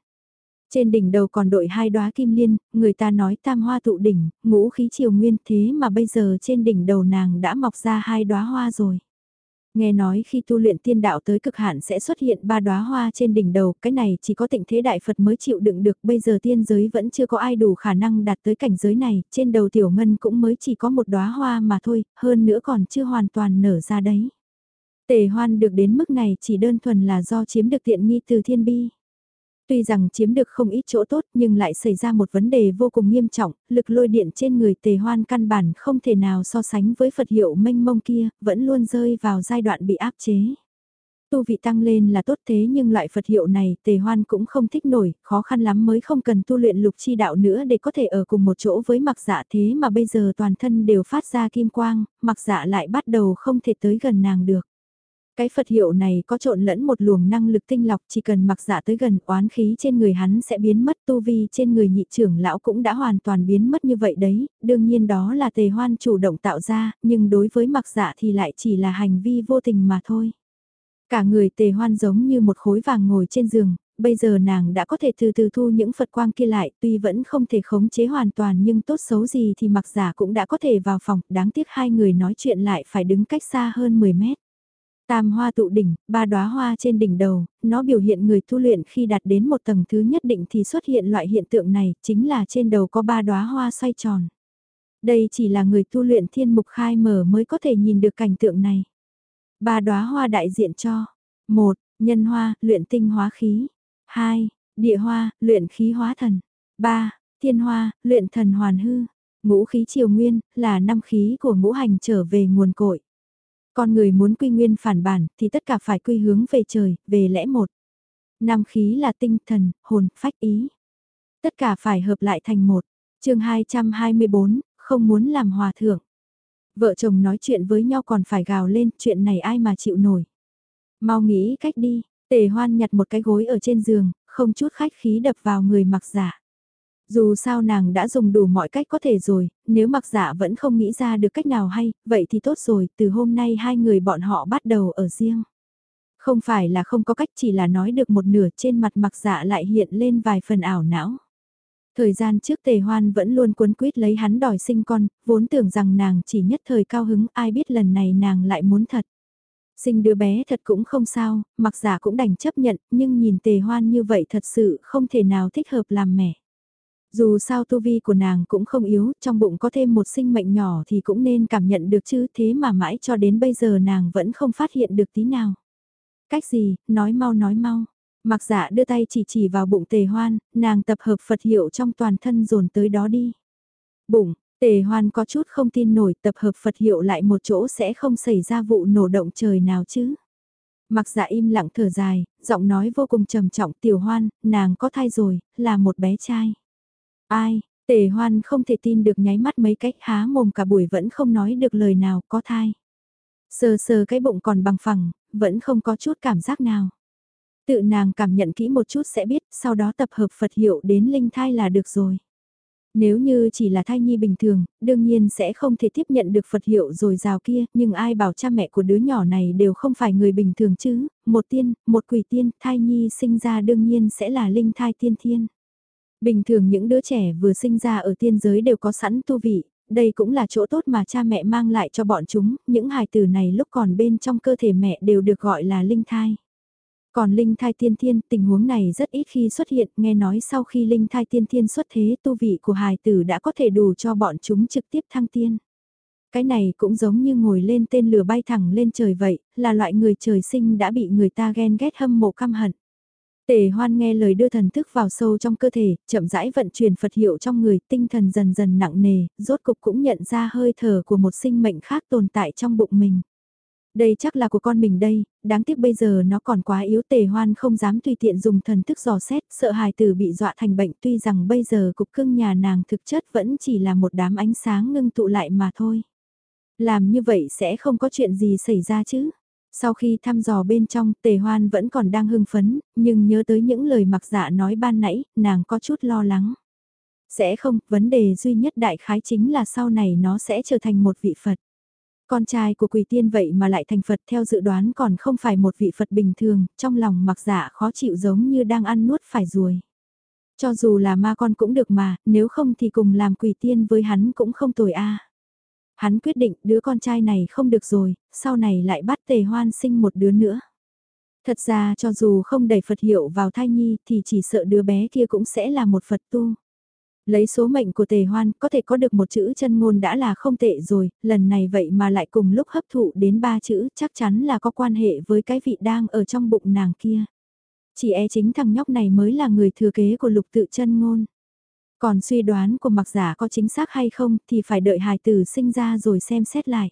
Trên đỉnh đầu còn đội hai đóa kim liên, người ta nói tam hoa tụ đỉnh, ngũ khí triều nguyên thế mà bây giờ trên đỉnh đầu nàng đã mọc ra hai đóa hoa rồi. Nghe nói khi tu luyện tiên đạo tới cực hạn sẽ xuất hiện ba đóa hoa trên đỉnh đầu, cái này chỉ có tịnh thế đại Phật mới chịu đựng được, bây giờ tiên giới vẫn chưa có ai đủ khả năng đạt tới cảnh giới này, trên đầu tiểu ngân cũng mới chỉ có một đóa hoa mà thôi, hơn nữa còn chưa hoàn toàn nở ra đấy. Tề hoan được đến mức này chỉ đơn thuần là do chiếm được tiện nghi từ thiên bi. Tuy rằng chiếm được không ít chỗ tốt nhưng lại xảy ra một vấn đề vô cùng nghiêm trọng, lực lôi điện trên người tề hoan căn bản không thể nào so sánh với Phật hiệu mênh mông kia, vẫn luôn rơi vào giai đoạn bị áp chế. Tu vị tăng lên là tốt thế nhưng loại Phật hiệu này tề hoan cũng không thích nổi, khó khăn lắm mới không cần tu luyện lục chi đạo nữa để có thể ở cùng một chỗ với mặc dạ thế mà bây giờ toàn thân đều phát ra kim quang, mặc dạ lại bắt đầu không thể tới gần nàng được. Cái Phật hiệu này có trộn lẫn một luồng năng lực tinh lọc chỉ cần mặc dạ tới gần oán khí trên người hắn sẽ biến mất tu vi trên người nhị trưởng lão cũng đã hoàn toàn biến mất như vậy đấy, đương nhiên đó là tề hoan chủ động tạo ra, nhưng đối với mặc dạ thì lại chỉ là hành vi vô tình mà thôi. Cả người tề hoan giống như một khối vàng ngồi trên giường, bây giờ nàng đã có thể từ từ thu những Phật quang kia lại, tuy vẫn không thể khống chế hoàn toàn nhưng tốt xấu gì thì mặc giả cũng đã có thể vào phòng, đáng tiếc hai người nói chuyện lại phải đứng cách xa hơn 10 mét. Tam hoa tụ đỉnh, ba đóa hoa trên đỉnh đầu, nó biểu hiện người tu luyện khi đạt đến một tầng thứ nhất định thì xuất hiện loại hiện tượng này, chính là trên đầu có ba đóa hoa xoay tròn. Đây chỉ là người tu luyện thiên mục khai mở mới có thể nhìn được cảnh tượng này. Ba đóa hoa đại diện cho một Nhân hoa, luyện tinh hóa khí 2. Địa hoa, luyện khí hóa thần 3. Thiên hoa, luyện thần hoàn hư Ngũ khí triều nguyên, là năm khí của ngũ hành trở về nguồn cội. Con người muốn quy nguyên phản bản thì tất cả phải quy hướng về trời, về lẽ một. Năm khí là tinh thần, hồn, phách ý. Tất cả phải hợp lại thành một. chương 224, không muốn làm hòa thượng. Vợ chồng nói chuyện với nhau còn phải gào lên, chuyện này ai mà chịu nổi. Mau nghĩ cách đi, tề hoan nhặt một cái gối ở trên giường, không chút khách khí đập vào người mặc giả. Dù sao nàng đã dùng đủ mọi cách có thể rồi, nếu mặc giả vẫn không nghĩ ra được cách nào hay, vậy thì tốt rồi, từ hôm nay hai người bọn họ bắt đầu ở riêng. Không phải là không có cách chỉ là nói được một nửa trên mặt mặc giả lại hiện lên vài phần ảo não. Thời gian trước tề hoan vẫn luôn cuốn quýt lấy hắn đòi sinh con, vốn tưởng rằng nàng chỉ nhất thời cao hứng ai biết lần này nàng lại muốn thật. Sinh đứa bé thật cũng không sao, mặc giả cũng đành chấp nhận, nhưng nhìn tề hoan như vậy thật sự không thể nào thích hợp làm mẹ. Dù sao tu vi của nàng cũng không yếu, trong bụng có thêm một sinh mệnh nhỏ thì cũng nên cảm nhận được chứ thế mà mãi cho đến bây giờ nàng vẫn không phát hiện được tí nào. Cách gì, nói mau nói mau. Mặc dạ đưa tay chỉ chỉ vào bụng tề hoan, nàng tập hợp Phật hiệu trong toàn thân dồn tới đó đi. Bụng, tề hoan có chút không tin nổi tập hợp Phật hiệu lại một chỗ sẽ không xảy ra vụ nổ động trời nào chứ. Mặc dạ im lặng thở dài, giọng nói vô cùng trầm trọng tiểu hoan, nàng có thai rồi, là một bé trai. Ai, tề hoan không thể tin được nháy mắt mấy cách há mồm cả buổi vẫn không nói được lời nào có thai. Sờ sờ cái bụng còn bằng phẳng, vẫn không có chút cảm giác nào. Tự nàng cảm nhận kỹ một chút sẽ biết, sau đó tập hợp Phật hiệu đến linh thai là được rồi. Nếu như chỉ là thai nhi bình thường, đương nhiên sẽ không thể tiếp nhận được Phật hiệu rồi rào kia, nhưng ai bảo cha mẹ của đứa nhỏ này đều không phải người bình thường chứ, một tiên, một quỷ tiên, thai nhi sinh ra đương nhiên sẽ là linh thai tiên thiên. Bình thường những đứa trẻ vừa sinh ra ở tiên giới đều có sẵn tu vị, đây cũng là chỗ tốt mà cha mẹ mang lại cho bọn chúng, những hài tử này lúc còn bên trong cơ thể mẹ đều được gọi là linh thai. Còn linh thai tiên thiên, tình huống này rất ít khi xuất hiện, nghe nói sau khi linh thai tiên thiên xuất thế tu vị của hài tử đã có thể đủ cho bọn chúng trực tiếp thăng tiên. Cái này cũng giống như ngồi lên tên lửa bay thẳng lên trời vậy, là loại người trời sinh đã bị người ta ghen ghét hâm mộ căm hận. Tề hoan nghe lời đưa thần thức vào sâu trong cơ thể, chậm rãi vận chuyển Phật hiệu trong người, tinh thần dần dần nặng nề, rốt cục cũng nhận ra hơi thở của một sinh mệnh khác tồn tại trong bụng mình. Đây chắc là của con mình đây, đáng tiếc bây giờ nó còn quá yếu tề hoan không dám tùy tiện dùng thần thức dò xét, sợ hài tử bị dọa thành bệnh tuy rằng bây giờ cục cưng nhà nàng thực chất vẫn chỉ là một đám ánh sáng ngưng tụ lại mà thôi. Làm như vậy sẽ không có chuyện gì xảy ra chứ. Sau khi thăm dò bên trong, tề hoan vẫn còn đang hưng phấn, nhưng nhớ tới những lời mặc dạ nói ban nãy, nàng có chút lo lắng. Sẽ không, vấn đề duy nhất đại khái chính là sau này nó sẽ trở thành một vị Phật. Con trai của quỷ tiên vậy mà lại thành Phật theo dự đoán còn không phải một vị Phật bình thường, trong lòng mặc dạ khó chịu giống như đang ăn nuốt phải ruồi. Cho dù là ma con cũng được mà, nếu không thì cùng làm quỷ tiên với hắn cũng không tồi a. Hắn quyết định đứa con trai này không được rồi, sau này lại bắt tề hoan sinh một đứa nữa. Thật ra cho dù không đẩy Phật hiệu vào thai nhi thì chỉ sợ đứa bé kia cũng sẽ là một Phật tu. Lấy số mệnh của tề hoan có thể có được một chữ chân ngôn đã là không tệ rồi, lần này vậy mà lại cùng lúc hấp thụ đến ba chữ chắc chắn là có quan hệ với cái vị đang ở trong bụng nàng kia. Chỉ e chính thằng nhóc này mới là người thừa kế của lục tự chân ngôn. Còn suy đoán của mặc giả có chính xác hay không thì phải đợi hài tử sinh ra rồi xem xét lại.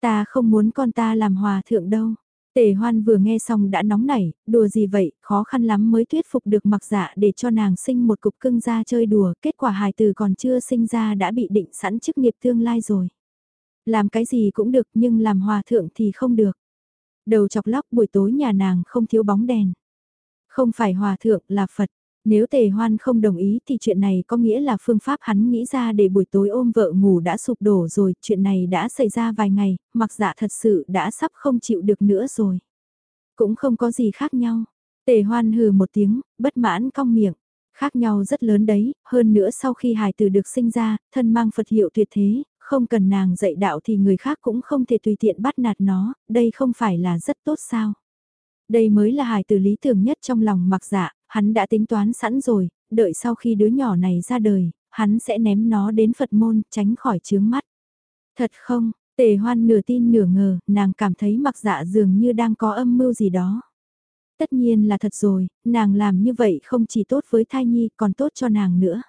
Ta không muốn con ta làm hòa thượng đâu. Tề hoan vừa nghe xong đã nóng nảy, đùa gì vậy, khó khăn lắm mới thuyết phục được mặc dạ để cho nàng sinh một cục cưng ra chơi đùa, kết quả hài tử còn chưa sinh ra đã bị định sẵn chức nghiệp tương lai rồi. Làm cái gì cũng được nhưng làm hòa thượng thì không được. Đầu chọc lóc buổi tối nhà nàng không thiếu bóng đèn. Không phải hòa thượng là Phật. Nếu tề hoan không đồng ý thì chuyện này có nghĩa là phương pháp hắn nghĩ ra để buổi tối ôm vợ ngủ đã sụp đổ rồi, chuyện này đã xảy ra vài ngày, mặc dạ thật sự đã sắp không chịu được nữa rồi. Cũng không có gì khác nhau. Tề hoan hừ một tiếng, bất mãn cong miệng. Khác nhau rất lớn đấy, hơn nữa sau khi hài tử được sinh ra, thân mang Phật hiệu tuyệt thế, không cần nàng dạy đạo thì người khác cũng không thể tùy tiện bắt nạt nó, đây không phải là rất tốt sao. Đây mới là hài tử lý tưởng nhất trong lòng mặc dạ, hắn đã tính toán sẵn rồi, đợi sau khi đứa nhỏ này ra đời, hắn sẽ ném nó đến Phật môn, tránh khỏi chướng mắt. Thật không, tề hoan nửa tin nửa ngờ, nàng cảm thấy mặc dạ dường như đang có âm mưu gì đó. Tất nhiên là thật rồi, nàng làm như vậy không chỉ tốt với thai nhi còn tốt cho nàng nữa.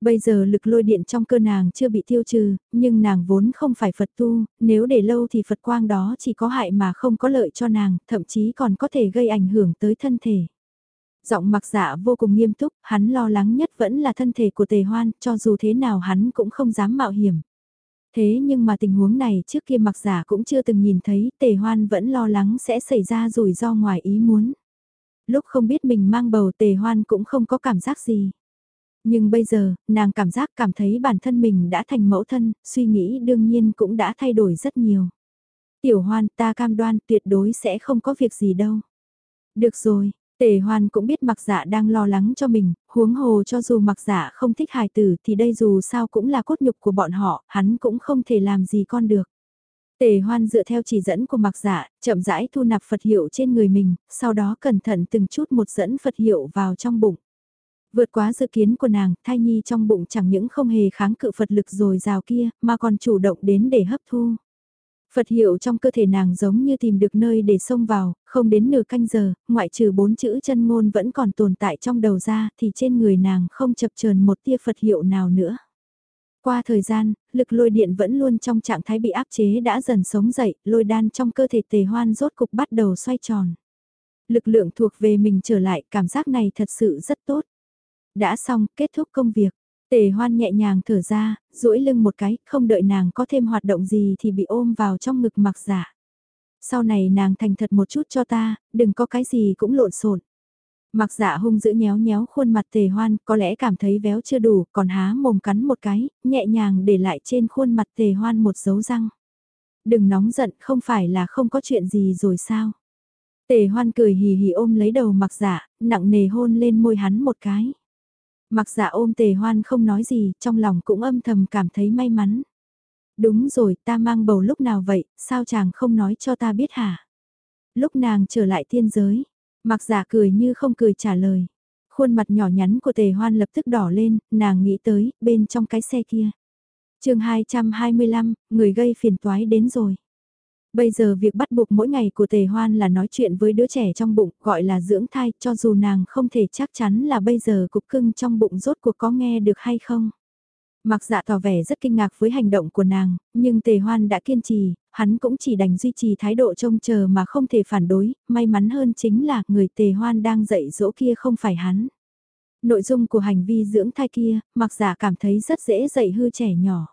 Bây giờ lực lôi điện trong cơ nàng chưa bị tiêu trừ, nhưng nàng vốn không phải Phật tu, nếu để lâu thì Phật quang đó chỉ có hại mà không có lợi cho nàng, thậm chí còn có thể gây ảnh hưởng tới thân thể. Giọng mặc dạ vô cùng nghiêm túc, hắn lo lắng nhất vẫn là thân thể của tề hoan, cho dù thế nào hắn cũng không dám mạo hiểm. Thế nhưng mà tình huống này trước kia mặc giả cũng chưa từng nhìn thấy, tề hoan vẫn lo lắng sẽ xảy ra rủi ro ngoài ý muốn. Lúc không biết mình mang bầu tề hoan cũng không có cảm giác gì. Nhưng bây giờ, nàng cảm giác cảm thấy bản thân mình đã thành mẫu thân, suy nghĩ đương nhiên cũng đã thay đổi rất nhiều. Tiểu hoan ta cam đoan tuyệt đối sẽ không có việc gì đâu. Được rồi, Tề hoan cũng biết mặc dạ đang lo lắng cho mình, huống hồ cho dù mặc dạ không thích hài tử thì đây dù sao cũng là cốt nhục của bọn họ, hắn cũng không thể làm gì con được. Tề hoan dựa theo chỉ dẫn của mặc dạ, chậm rãi thu nạp Phật hiệu trên người mình, sau đó cẩn thận từng chút một dẫn Phật hiệu vào trong bụng. Vượt quá dự kiến của nàng, thai nhi trong bụng chẳng những không hề kháng cự Phật lực rồi rào kia, mà còn chủ động đến để hấp thu. Phật hiệu trong cơ thể nàng giống như tìm được nơi để xông vào, không đến nửa canh giờ, ngoại trừ bốn chữ chân ngôn vẫn còn tồn tại trong đầu ra thì trên người nàng không chập chờn một tia Phật hiệu nào nữa. Qua thời gian, lực lôi điện vẫn luôn trong trạng thái bị áp chế đã dần sống dậy, lôi đan trong cơ thể tề hoan rốt cục bắt đầu xoay tròn. Lực lượng thuộc về mình trở lại, cảm giác này thật sự rất tốt. Đã xong, kết thúc công việc. Tề hoan nhẹ nhàng thở ra, duỗi lưng một cái, không đợi nàng có thêm hoạt động gì thì bị ôm vào trong ngực mặc giả. Sau này nàng thành thật một chút cho ta, đừng có cái gì cũng lộn xộn. Mặc giả hung dữ nhéo nhéo khuôn mặt tề hoan, có lẽ cảm thấy véo chưa đủ, còn há mồm cắn một cái, nhẹ nhàng để lại trên khuôn mặt tề hoan một dấu răng. Đừng nóng giận, không phải là không có chuyện gì rồi sao? Tề hoan cười hì hì ôm lấy đầu mặc giả, nặng nề hôn lên môi hắn một cái. Mặc dạ ôm tề hoan không nói gì, trong lòng cũng âm thầm cảm thấy may mắn. Đúng rồi, ta mang bầu lúc nào vậy, sao chàng không nói cho ta biết hả? Lúc nàng trở lại thiên giới, mặc dạ cười như không cười trả lời. Khuôn mặt nhỏ nhắn của tề hoan lập tức đỏ lên, nàng nghĩ tới, bên trong cái xe kia. chương 225, người gây phiền toái đến rồi. Bây giờ việc bắt buộc mỗi ngày của tề hoan là nói chuyện với đứa trẻ trong bụng, gọi là dưỡng thai, cho dù nàng không thể chắc chắn là bây giờ cục cưng trong bụng rốt cuộc có nghe được hay không. Mặc dạ tỏ vẻ rất kinh ngạc với hành động của nàng, nhưng tề hoan đã kiên trì, hắn cũng chỉ đành duy trì thái độ trông chờ mà không thể phản đối, may mắn hơn chính là người tề hoan đang dạy dỗ kia không phải hắn. Nội dung của hành vi dưỡng thai kia, mặc giả dạ cảm thấy rất dễ dạy hư trẻ nhỏ.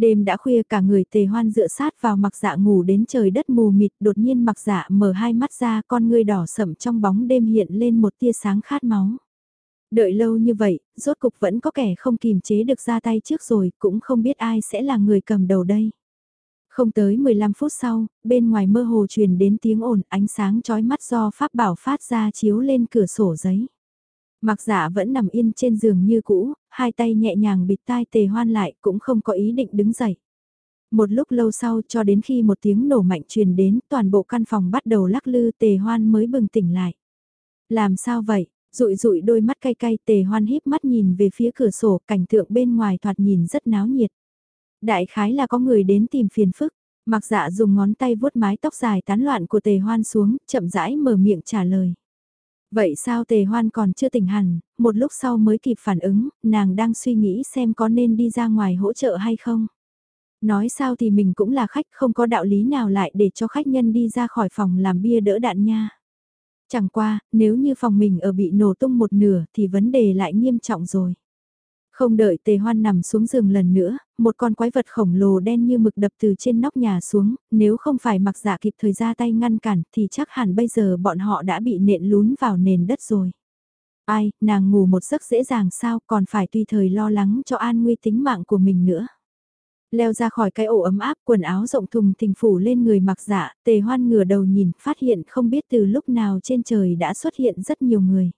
Đêm đã khuya cả người tề hoan dựa sát vào mặc dạ ngủ đến trời đất mù mịt đột nhiên mặc dạ mở hai mắt ra con ngươi đỏ sậm trong bóng đêm hiện lên một tia sáng khát máu. Đợi lâu như vậy, rốt cục vẫn có kẻ không kìm chế được ra tay trước rồi, cũng không biết ai sẽ là người cầm đầu đây. Không tới 15 phút sau, bên ngoài mơ hồ truyền đến tiếng ồn ánh sáng chói mắt do pháp bảo phát ra chiếu lên cửa sổ giấy. Mặc giả vẫn nằm yên trên giường như cũ, hai tay nhẹ nhàng bịt tai tề hoan lại cũng không có ý định đứng dậy. Một lúc lâu sau cho đến khi một tiếng nổ mạnh truyền đến toàn bộ căn phòng bắt đầu lắc lư tề hoan mới bừng tỉnh lại. Làm sao vậy? Rụi rụi đôi mắt cay cay tề hoan híp mắt nhìn về phía cửa sổ cảnh tượng bên ngoài thoạt nhìn rất náo nhiệt. Đại khái là có người đến tìm phiền phức, mặc dạ dùng ngón tay vuốt mái tóc dài tán loạn của tề hoan xuống, chậm rãi mở miệng trả lời. Vậy sao tề hoan còn chưa tỉnh hẳn, một lúc sau mới kịp phản ứng, nàng đang suy nghĩ xem có nên đi ra ngoài hỗ trợ hay không. Nói sao thì mình cũng là khách không có đạo lý nào lại để cho khách nhân đi ra khỏi phòng làm bia đỡ đạn nha. Chẳng qua, nếu như phòng mình ở bị nổ tung một nửa thì vấn đề lại nghiêm trọng rồi. Không đợi tề hoan nằm xuống giường lần nữa, một con quái vật khổng lồ đen như mực đập từ trên nóc nhà xuống, nếu không phải mặc dạ kịp thời ra tay ngăn cản thì chắc hẳn bây giờ bọn họ đã bị nện lún vào nền đất rồi. Ai, nàng ngủ một giấc dễ dàng sao còn phải tùy thời lo lắng cho an nguy tính mạng của mình nữa. Leo ra khỏi cái ổ ấm áp quần áo rộng thùng thình phủ lên người mặc dạ, tề hoan ngửa đầu nhìn phát hiện không biết từ lúc nào trên trời đã xuất hiện rất nhiều người.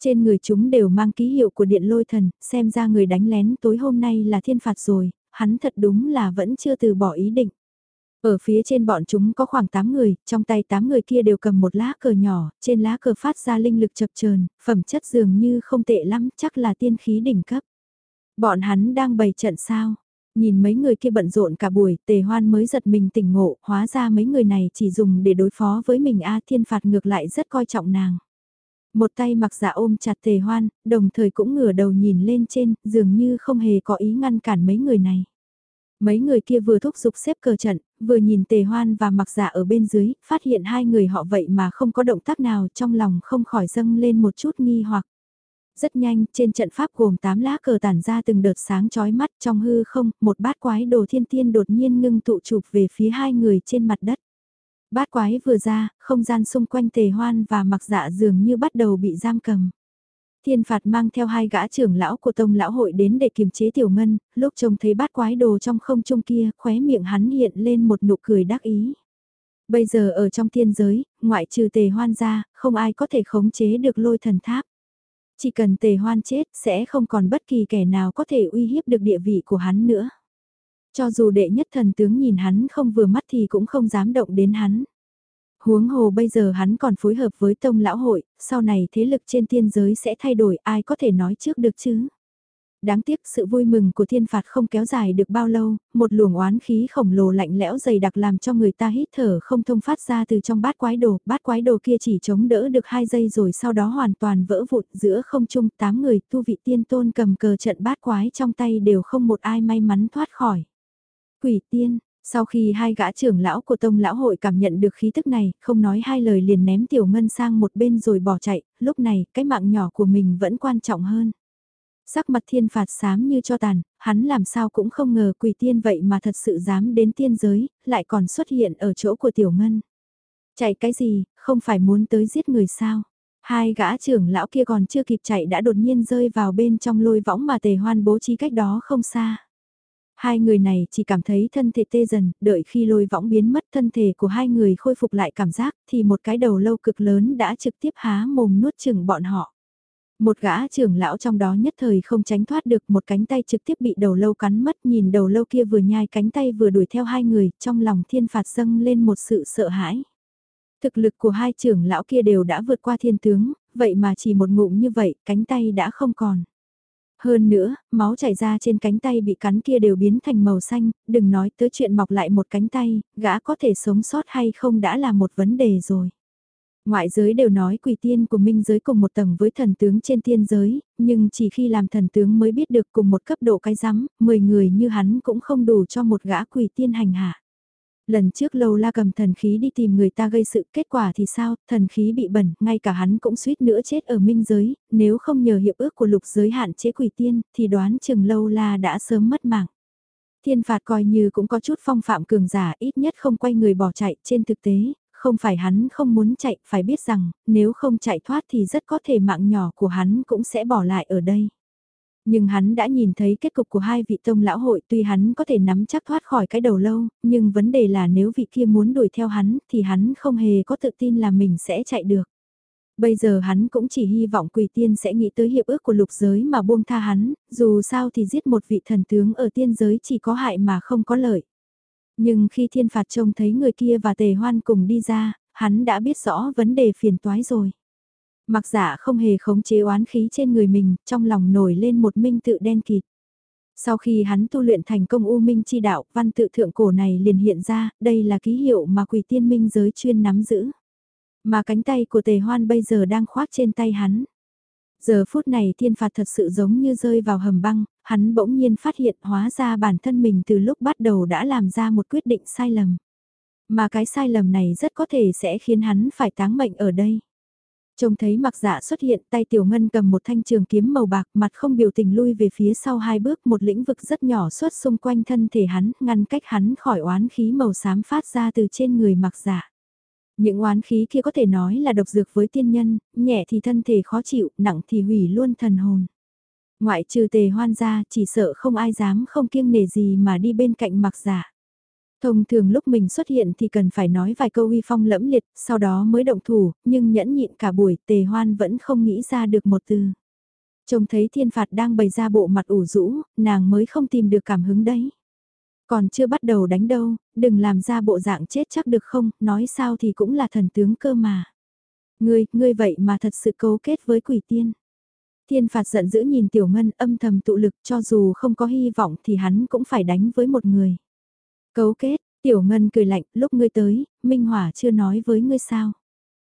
Trên người chúng đều mang ký hiệu của điện lôi thần, xem ra người đánh lén tối hôm nay là thiên phạt rồi, hắn thật đúng là vẫn chưa từ bỏ ý định. Ở phía trên bọn chúng có khoảng 8 người, trong tay 8 người kia đều cầm một lá cờ nhỏ, trên lá cờ phát ra linh lực chập chờn, phẩm chất dường như không tệ lắm, chắc là tiên khí đỉnh cấp. Bọn hắn đang bày trận sao? Nhìn mấy người kia bận rộn cả buổi, tề hoan mới giật mình tỉnh ngộ, hóa ra mấy người này chỉ dùng để đối phó với mình A thiên phạt ngược lại rất coi trọng nàng. Một tay mặc dạ ôm chặt tề hoan, đồng thời cũng ngửa đầu nhìn lên trên, dường như không hề có ý ngăn cản mấy người này. Mấy người kia vừa thúc giục xếp cờ trận, vừa nhìn tề hoan và mặc dạ ở bên dưới, phát hiện hai người họ vậy mà không có động tác nào trong lòng không khỏi dâng lên một chút nghi hoặc. Rất nhanh, trên trận pháp gồm 8 lá cờ tản ra từng đợt sáng chói mắt trong hư không, một bát quái đồ thiên tiên đột nhiên ngưng tụ chụp về phía hai người trên mặt đất. Bát quái vừa ra, không gian xung quanh tề hoan và mặc dạ dường như bắt đầu bị giam cầm. Thiên phạt mang theo hai gã trưởng lão của tông lão hội đến để kiềm chế tiểu ngân, lúc trông thấy bát quái đồ trong không trung kia, khóe miệng hắn hiện lên một nụ cười đắc ý. Bây giờ ở trong thiên giới, ngoại trừ tề hoan ra, không ai có thể khống chế được lôi thần tháp. Chỉ cần tề hoan chết, sẽ không còn bất kỳ kẻ nào có thể uy hiếp được địa vị của hắn nữa. Cho dù đệ nhất thần tướng nhìn hắn không vừa mắt thì cũng không dám động đến hắn. Huống hồ bây giờ hắn còn phối hợp với tông lão hội, sau này thế lực trên thiên giới sẽ thay đổi ai có thể nói trước được chứ. Đáng tiếc sự vui mừng của thiên phạt không kéo dài được bao lâu, một luồng oán khí khổng lồ lạnh lẽo dày đặc làm cho người ta hít thở không thông phát ra từ trong bát quái đồ, bát quái đồ kia chỉ chống đỡ được hai giây rồi sau đó hoàn toàn vỡ vụn. giữa không trung tám người tu vị tiên tôn cầm cờ trận bát quái trong tay đều không một ai may mắn thoát khỏi. Quỷ tiên, sau khi hai gã trưởng lão của tông lão hội cảm nhận được khí tức này, không nói hai lời liền ném tiểu ngân sang một bên rồi bỏ chạy, lúc này cái mạng nhỏ của mình vẫn quan trọng hơn. Sắc mặt thiên phạt xám như cho tàn, hắn làm sao cũng không ngờ quỷ tiên vậy mà thật sự dám đến tiên giới, lại còn xuất hiện ở chỗ của tiểu ngân. Chạy cái gì, không phải muốn tới giết người sao? Hai gã trưởng lão kia còn chưa kịp chạy đã đột nhiên rơi vào bên trong lôi võng mà tề hoan bố trí cách đó không xa. Hai người này chỉ cảm thấy thân thể tê dần, đợi khi lôi võng biến mất thân thể của hai người khôi phục lại cảm giác thì một cái đầu lâu cực lớn đã trực tiếp há mồm nuốt chừng bọn họ. Một gã trưởng lão trong đó nhất thời không tránh thoát được một cánh tay trực tiếp bị đầu lâu cắn mất nhìn đầu lâu kia vừa nhai cánh tay vừa đuổi theo hai người trong lòng thiên phạt dâng lên một sự sợ hãi. Thực lực của hai trưởng lão kia đều đã vượt qua thiên tướng, vậy mà chỉ một ngụm như vậy cánh tay đã không còn. Hơn nữa, máu chảy ra trên cánh tay bị cắn kia đều biến thành màu xanh, đừng nói tới chuyện mọc lại một cánh tay, gã có thể sống sót hay không đã là một vấn đề rồi. Ngoại giới đều nói quỷ tiên của minh giới cùng một tầng với thần tướng trên tiên giới, nhưng chỉ khi làm thần tướng mới biết được cùng một cấp độ cái rắm, 10 người như hắn cũng không đủ cho một gã quỷ tiên hành hạ. Lần trước lâu la cầm thần khí đi tìm người ta gây sự kết quả thì sao, thần khí bị bẩn, ngay cả hắn cũng suýt nữa chết ở minh giới, nếu không nhờ hiệp ước của lục giới hạn chế quỷ tiên, thì đoán chừng lâu la đã sớm mất mạng. Thiên phạt coi như cũng có chút phong phạm cường giả ít nhất không quay người bỏ chạy trên thực tế, không phải hắn không muốn chạy, phải biết rằng, nếu không chạy thoát thì rất có thể mạng nhỏ của hắn cũng sẽ bỏ lại ở đây. Nhưng hắn đã nhìn thấy kết cục của hai vị tông lão hội tuy hắn có thể nắm chắc thoát khỏi cái đầu lâu, nhưng vấn đề là nếu vị kia muốn đuổi theo hắn thì hắn không hề có tự tin là mình sẽ chạy được. Bây giờ hắn cũng chỉ hy vọng quỷ tiên sẽ nghĩ tới hiệp ước của lục giới mà buông tha hắn, dù sao thì giết một vị thần tướng ở tiên giới chỉ có hại mà không có lợi. Nhưng khi thiên phạt trông thấy người kia và tề hoan cùng đi ra, hắn đã biết rõ vấn đề phiền toái rồi. Mặc giả không hề khống chế oán khí trên người mình, trong lòng nổi lên một minh tự đen kịt. Sau khi hắn tu luyện thành công U Minh chi đạo, văn tự thượng cổ này liền hiện ra, đây là ký hiệu mà quỷ tiên minh giới chuyên nắm giữ. Mà cánh tay của tề hoan bây giờ đang khoác trên tay hắn. Giờ phút này thiên phạt thật sự giống như rơi vào hầm băng, hắn bỗng nhiên phát hiện hóa ra bản thân mình từ lúc bắt đầu đã làm ra một quyết định sai lầm. Mà cái sai lầm này rất có thể sẽ khiến hắn phải táng mệnh ở đây. Trông thấy mặc dạ xuất hiện tay tiểu ngân cầm một thanh trường kiếm màu bạc mặt không biểu tình lui về phía sau hai bước một lĩnh vực rất nhỏ xuất xung quanh thân thể hắn ngăn cách hắn khỏi oán khí màu xám phát ra từ trên người mặc dạ. Những oán khí kia có thể nói là độc dược với tiên nhân, nhẹ thì thân thể khó chịu, nặng thì hủy luôn thần hồn. Ngoại trừ tề hoan ra, chỉ sợ không ai dám không kiêng nể gì mà đi bên cạnh mặc giả. Dạ. Thông thường lúc mình xuất hiện thì cần phải nói vài câu uy phong lẫm liệt, sau đó mới động thủ, nhưng nhẫn nhịn cả buổi tề hoan vẫn không nghĩ ra được một từ. Trông thấy thiên phạt đang bày ra bộ mặt ủ rũ, nàng mới không tìm được cảm hứng đấy. Còn chưa bắt đầu đánh đâu, đừng làm ra bộ dạng chết chắc được không, nói sao thì cũng là thần tướng cơ mà. Ngươi, ngươi vậy mà thật sự cấu kết với quỷ tiên. Thiên phạt giận dữ nhìn tiểu ngân âm thầm tụ lực cho dù không có hy vọng thì hắn cũng phải đánh với một người. Cấu kết, tiểu ngân cười lạnh, lúc ngươi tới, Minh Hỏa chưa nói với ngươi sao.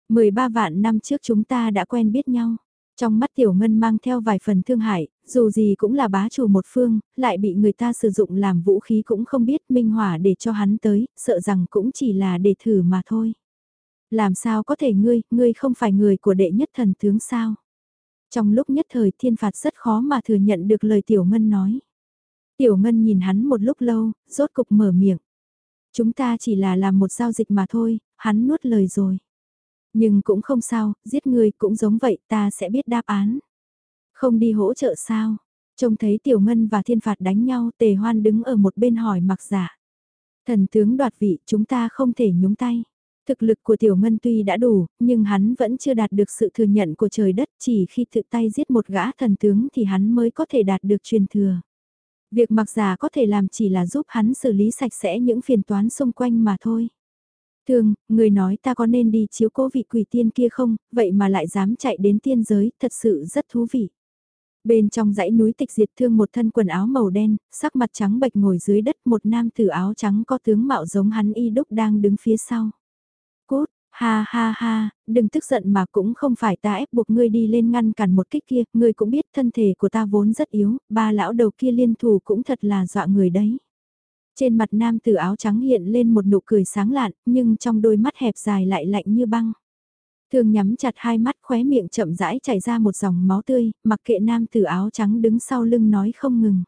13 vạn năm trước chúng ta đã quen biết nhau. Trong mắt Tiểu Ngân mang theo vài phần thương hại, dù gì cũng là bá chủ một phương, lại bị người ta sử dụng làm vũ khí cũng không biết minh hỏa để cho hắn tới, sợ rằng cũng chỉ là để thử mà thôi. Làm sao có thể ngươi, ngươi không phải người của đệ nhất thần tướng sao? Trong lúc nhất thời thiên phạt rất khó mà thừa nhận được lời Tiểu Ngân nói. Tiểu Ngân nhìn hắn một lúc lâu, rốt cục mở miệng. Chúng ta chỉ là làm một giao dịch mà thôi, hắn nuốt lời rồi. Nhưng cũng không sao, giết người cũng giống vậy ta sẽ biết đáp án. Không đi hỗ trợ sao? Trông thấy Tiểu Ngân và Thiên Phạt đánh nhau tề hoan đứng ở một bên hỏi mặc giả. Thần tướng đoạt vị chúng ta không thể nhúng tay. Thực lực của Tiểu Ngân tuy đã đủ, nhưng hắn vẫn chưa đạt được sự thừa nhận của trời đất chỉ khi tự tay giết một gã thần tướng thì hắn mới có thể đạt được truyền thừa. Việc mặc giả có thể làm chỉ là giúp hắn xử lý sạch sẽ những phiền toán xung quanh mà thôi. thường người nói ta có nên đi chiếu cố vị quỷ tiên kia không, vậy mà lại dám chạy đến tiên giới, thật sự rất thú vị. Bên trong dãy núi tịch diệt thương một thân quần áo màu đen, sắc mặt trắng bệch ngồi dưới đất một nam tử áo trắng có tướng mạo giống hắn y đúc đang đứng phía sau. Ha ha ha, đừng tức giận mà cũng không phải ta ép buộc ngươi đi lên ngăn cản một kích kia, ngươi cũng biết thân thể của ta vốn rất yếu, ba lão đầu kia liên thủ cũng thật là dọa người đấy. Trên mặt nam tử áo trắng hiện lên một nụ cười sáng lạn, nhưng trong đôi mắt hẹp dài lại lạnh như băng. Thường nhắm chặt hai mắt khóe miệng chậm rãi chảy ra một dòng máu tươi, mặc kệ nam tử áo trắng đứng sau lưng nói không ngừng.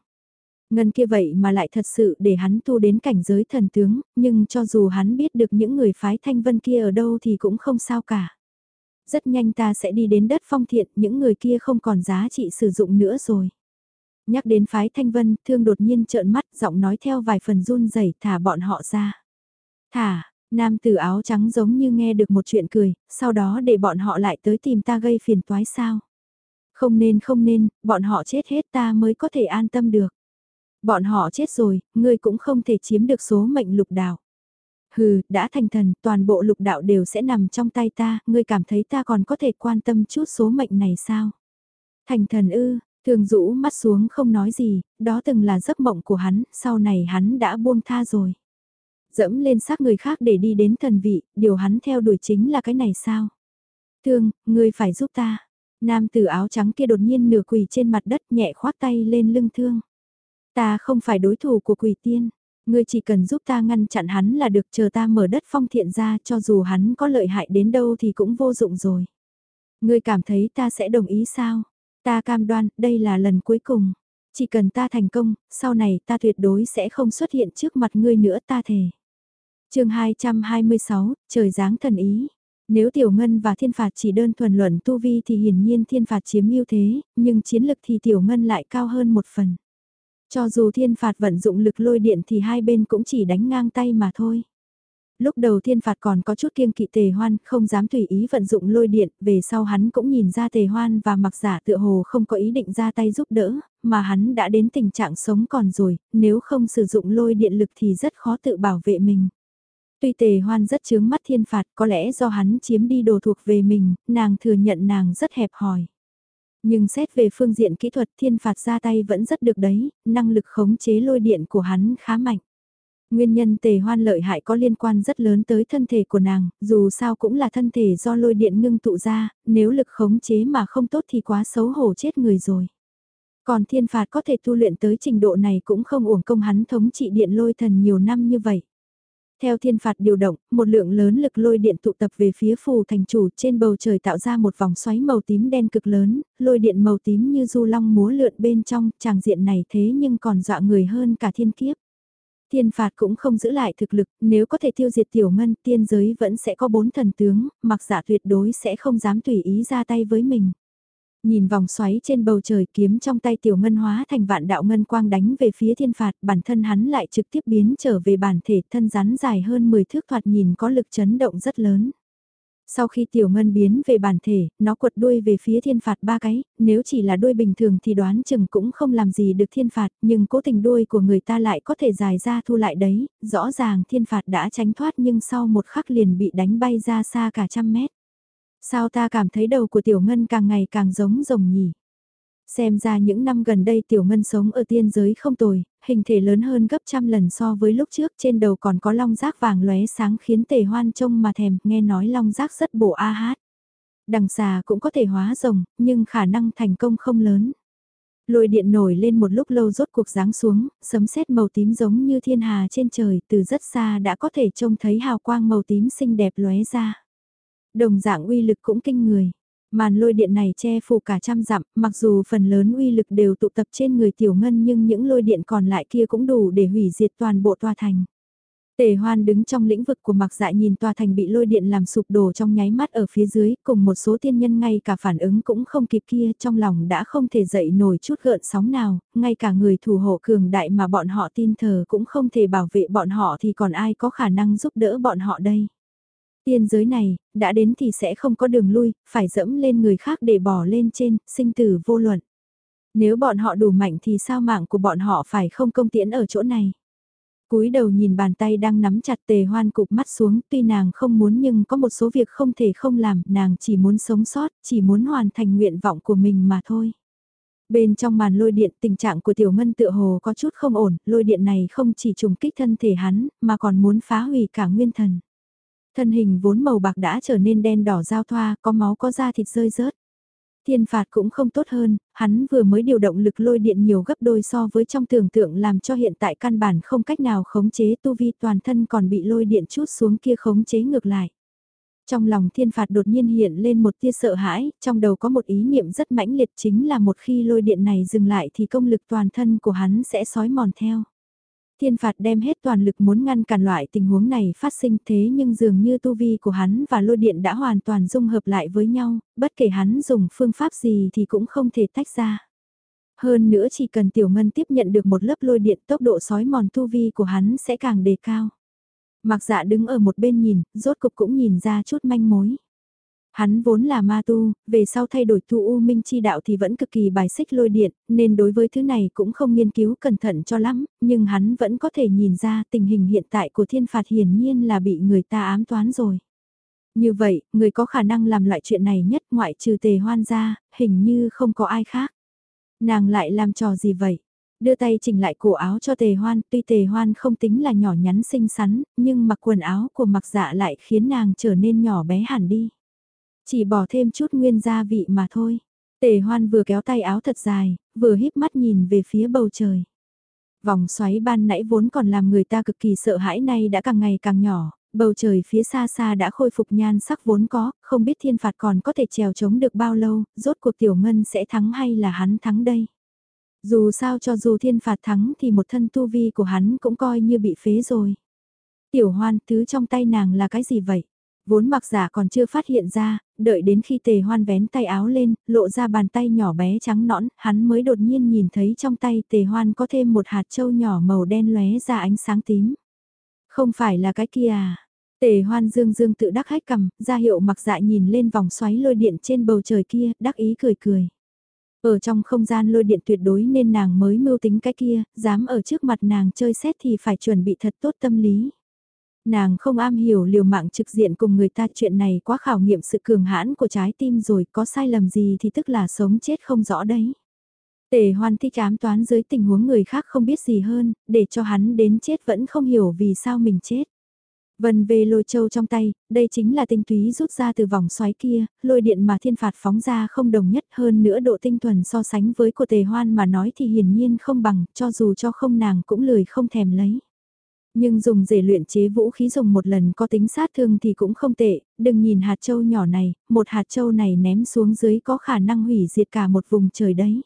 Ngân kia vậy mà lại thật sự để hắn tu đến cảnh giới thần tướng, nhưng cho dù hắn biết được những người phái thanh vân kia ở đâu thì cũng không sao cả. Rất nhanh ta sẽ đi đến đất phong thiện, những người kia không còn giá trị sử dụng nữa rồi. Nhắc đến phái thanh vân, thương đột nhiên trợn mắt, giọng nói theo vài phần run rẩy thả bọn họ ra. Thả, nam tử áo trắng giống như nghe được một chuyện cười, sau đó để bọn họ lại tới tìm ta gây phiền toái sao. Không nên không nên, bọn họ chết hết ta mới có thể an tâm được. Bọn họ chết rồi, ngươi cũng không thể chiếm được số mệnh lục đạo. Hừ, đã thành thần, toàn bộ lục đạo đều sẽ nằm trong tay ta, ngươi cảm thấy ta còn có thể quan tâm chút số mệnh này sao? Thành thần ư, Thường rũ mắt xuống không nói gì, đó từng là giấc mộng của hắn, sau này hắn đã buông tha rồi. Dẫm lên xác người khác để đi đến thần vị, điều hắn theo đuổi chính là cái này sao? Thương, ngươi phải giúp ta. Nam tử áo trắng kia đột nhiên nửa quỳ trên mặt đất nhẹ khoát tay lên lưng thương. Ta không phải đối thủ của quỷ tiên. Ngươi chỉ cần giúp ta ngăn chặn hắn là được chờ ta mở đất phong thiện ra cho dù hắn có lợi hại đến đâu thì cũng vô dụng rồi. Ngươi cảm thấy ta sẽ đồng ý sao? Ta cam đoan, đây là lần cuối cùng. Chỉ cần ta thành công, sau này ta tuyệt đối sẽ không xuất hiện trước mặt ngươi nữa ta thề. chương 226, trời giáng thần ý. Nếu Tiểu Ngân và Thiên Phạt chỉ đơn thuần luận tu vi thì hiển nhiên Thiên Phạt chiếm ưu thế, nhưng chiến lực thì Tiểu Ngân lại cao hơn một phần. Cho dù Thiên Phạt vận dụng lực lôi điện thì hai bên cũng chỉ đánh ngang tay mà thôi. Lúc đầu thiên phạt còn có chút kiêng kỵ tề hoan, không dám tùy ý vận dụng lôi điện, về sau hắn cũng nhìn ra tề hoan và mặc giả tựa hồ không có ý định ra tay giúp đỡ, mà hắn đã đến tình trạng sống còn rồi, nếu không sử dụng lôi điện lực thì rất khó tự bảo vệ mình. Tuy tề hoan rất chướng mắt thiên phạt, có lẽ do hắn chiếm đi đồ thuộc về mình, nàng thừa nhận nàng rất hẹp hòi. Nhưng xét về phương diện kỹ thuật thiên phạt ra tay vẫn rất được đấy, năng lực khống chế lôi điện của hắn khá mạnh. Nguyên nhân tề hoan lợi hại có liên quan rất lớn tới thân thể của nàng, dù sao cũng là thân thể do lôi điện ngưng tụ ra, nếu lực khống chế mà không tốt thì quá xấu hổ chết người rồi. Còn thiên phạt có thể tu luyện tới trình độ này cũng không uổng công hắn thống trị điện lôi thần nhiều năm như vậy. Theo thiên phạt điều động, một lượng lớn lực lôi điện tụ tập về phía phù thành chủ trên bầu trời tạo ra một vòng xoáy màu tím đen cực lớn, lôi điện màu tím như du long múa lượn bên trong, tràng diện này thế nhưng còn dọa người hơn cả thiên kiếp. Thiên phạt cũng không giữ lại thực lực, nếu có thể tiêu diệt tiểu ngân tiên giới vẫn sẽ có bốn thần tướng, mặc giả tuyệt đối sẽ không dám tùy ý ra tay với mình. Nhìn vòng xoáy trên bầu trời kiếm trong tay tiểu ngân hóa thành vạn đạo ngân quang đánh về phía thiên phạt, bản thân hắn lại trực tiếp biến trở về bản thể thân rắn dài hơn 10 thước thoạt nhìn có lực chấn động rất lớn. Sau khi tiểu ngân biến về bản thể, nó quật đuôi về phía thiên phạt ba cái, nếu chỉ là đuôi bình thường thì đoán chừng cũng không làm gì được thiên phạt, nhưng cố tình đuôi của người ta lại có thể dài ra thu lại đấy, rõ ràng thiên phạt đã tránh thoát nhưng sau một khắc liền bị đánh bay ra xa cả trăm mét. Sao ta cảm thấy đầu của tiểu ngân càng ngày càng giống rồng nhỉ? Xem ra những năm gần đây tiểu ngân sống ở tiên giới không tồi, hình thể lớn hơn gấp trăm lần so với lúc trước trên đầu còn có long giác vàng lóe sáng khiến tề hoan trông mà thèm nghe nói long giác rất bổ a hát. Đằng xà cũng có thể hóa rồng, nhưng khả năng thành công không lớn. Lôi điện nổi lên một lúc lâu rốt cuộc giáng xuống, sấm sét màu tím giống như thiên hà trên trời từ rất xa đã có thể trông thấy hào quang màu tím xinh đẹp lóe ra. Đồng dạng uy lực cũng kinh người. Màn lôi điện này che phủ cả trăm dặm, mặc dù phần lớn uy lực đều tụ tập trên người tiểu ngân nhưng những lôi điện còn lại kia cũng đủ để hủy diệt toàn bộ tòa thành. Tề hoan đứng trong lĩnh vực của mặc dại nhìn tòa thành bị lôi điện làm sụp đổ trong nháy mắt ở phía dưới, cùng một số tiên nhân ngay cả phản ứng cũng không kịp kia trong lòng đã không thể dậy nổi chút gợn sóng nào, ngay cả người thủ hộ cường đại mà bọn họ tin thờ cũng không thể bảo vệ bọn họ thì còn ai có khả năng giúp đỡ bọn họ đây. Tiên giới này, đã đến thì sẽ không có đường lui, phải dẫm lên người khác để bỏ lên trên, sinh tử vô luận. Nếu bọn họ đủ mạnh thì sao mạng của bọn họ phải không công tiễn ở chỗ này. cúi đầu nhìn bàn tay đang nắm chặt tề hoan cục mắt xuống, tuy nàng không muốn nhưng có một số việc không thể không làm, nàng chỉ muốn sống sót, chỉ muốn hoàn thành nguyện vọng của mình mà thôi. Bên trong màn lôi điện tình trạng của tiểu ngân tựa hồ có chút không ổn, lôi điện này không chỉ trùng kích thân thể hắn, mà còn muốn phá hủy cả nguyên thần. Thân hình vốn màu bạc đã trở nên đen đỏ giao thoa, có máu có da thịt rơi rớt. Thiên phạt cũng không tốt hơn, hắn vừa mới điều động lực lôi điện nhiều gấp đôi so với trong tưởng tượng làm cho hiện tại căn bản không cách nào khống chế tu vi toàn thân còn bị lôi điện chút xuống kia khống chế ngược lại. Trong lòng thiên phạt đột nhiên hiện lên một tia sợ hãi, trong đầu có một ý niệm rất mãnh liệt chính là một khi lôi điện này dừng lại thì công lực toàn thân của hắn sẽ sói mòn theo. Thiên phạt đem hết toàn lực muốn ngăn cản loại tình huống này phát sinh thế nhưng dường như tu vi của hắn và lôi điện đã hoàn toàn dung hợp lại với nhau, bất kể hắn dùng phương pháp gì thì cũng không thể tách ra. Hơn nữa chỉ cần tiểu ngân tiếp nhận được một lớp lôi điện tốc độ sói mòn tu vi của hắn sẽ càng đề cao. Mặc dạ đứng ở một bên nhìn, rốt cục cũng nhìn ra chút manh mối. Hắn vốn là ma tu, về sau thay đổi tu u minh chi đạo thì vẫn cực kỳ bài xích lôi điện, nên đối với thứ này cũng không nghiên cứu cẩn thận cho lắm, nhưng hắn vẫn có thể nhìn ra tình hình hiện tại của thiên phạt hiển nhiên là bị người ta ám toán rồi. Như vậy, người có khả năng làm loại chuyện này nhất ngoại trừ tề hoan ra, hình như không có ai khác. Nàng lại làm trò gì vậy? Đưa tay chỉnh lại cổ áo cho tề hoan, tuy tề hoan không tính là nhỏ nhắn xinh xắn, nhưng mặc quần áo của mặc dạ lại khiến nàng trở nên nhỏ bé hẳn đi. Chỉ bỏ thêm chút nguyên gia vị mà thôi. Tề hoan vừa kéo tay áo thật dài, vừa híp mắt nhìn về phía bầu trời. Vòng xoáy ban nãy vốn còn làm người ta cực kỳ sợ hãi nay đã càng ngày càng nhỏ, bầu trời phía xa xa đã khôi phục nhan sắc vốn có, không biết thiên phạt còn có thể trèo chống được bao lâu, rốt cuộc tiểu ngân sẽ thắng hay là hắn thắng đây. Dù sao cho dù thiên phạt thắng thì một thân tu vi của hắn cũng coi như bị phế rồi. Tiểu hoan thứ trong tay nàng là cái gì vậy? Vốn mặc giả còn chưa phát hiện ra, đợi đến khi tề hoan vén tay áo lên, lộ ra bàn tay nhỏ bé trắng nõn, hắn mới đột nhiên nhìn thấy trong tay tề hoan có thêm một hạt trâu nhỏ màu đen lóe ra ánh sáng tím. Không phải là cái kia à? Tề hoan dương dương tự đắc hách cầm, ra hiệu mặc dạ nhìn lên vòng xoáy lôi điện trên bầu trời kia, đắc ý cười cười. Ở trong không gian lôi điện tuyệt đối nên nàng mới mưu tính cái kia, dám ở trước mặt nàng chơi xét thì phải chuẩn bị thật tốt tâm lý. Nàng không am hiểu liều mạng trực diện cùng người ta chuyện này quá khảo nghiệm sự cường hãn của trái tim rồi có sai lầm gì thì tức là sống chết không rõ đấy. Tề hoan thích ám toán dưới tình huống người khác không biết gì hơn, để cho hắn đến chết vẫn không hiểu vì sao mình chết. Vân về lôi châu trong tay, đây chính là tinh túy rút ra từ vòng xoáy kia, lôi điện mà thiên phạt phóng ra không đồng nhất hơn nữa độ tinh thuần so sánh với của tề hoan mà nói thì hiển nhiên không bằng, cho dù cho không nàng cũng lười không thèm lấy. Nhưng dùng để luyện chế vũ khí dùng một lần có tính sát thương thì cũng không tệ, đừng nhìn hạt châu nhỏ này, một hạt châu này ném xuống dưới có khả năng hủy diệt cả một vùng trời đấy.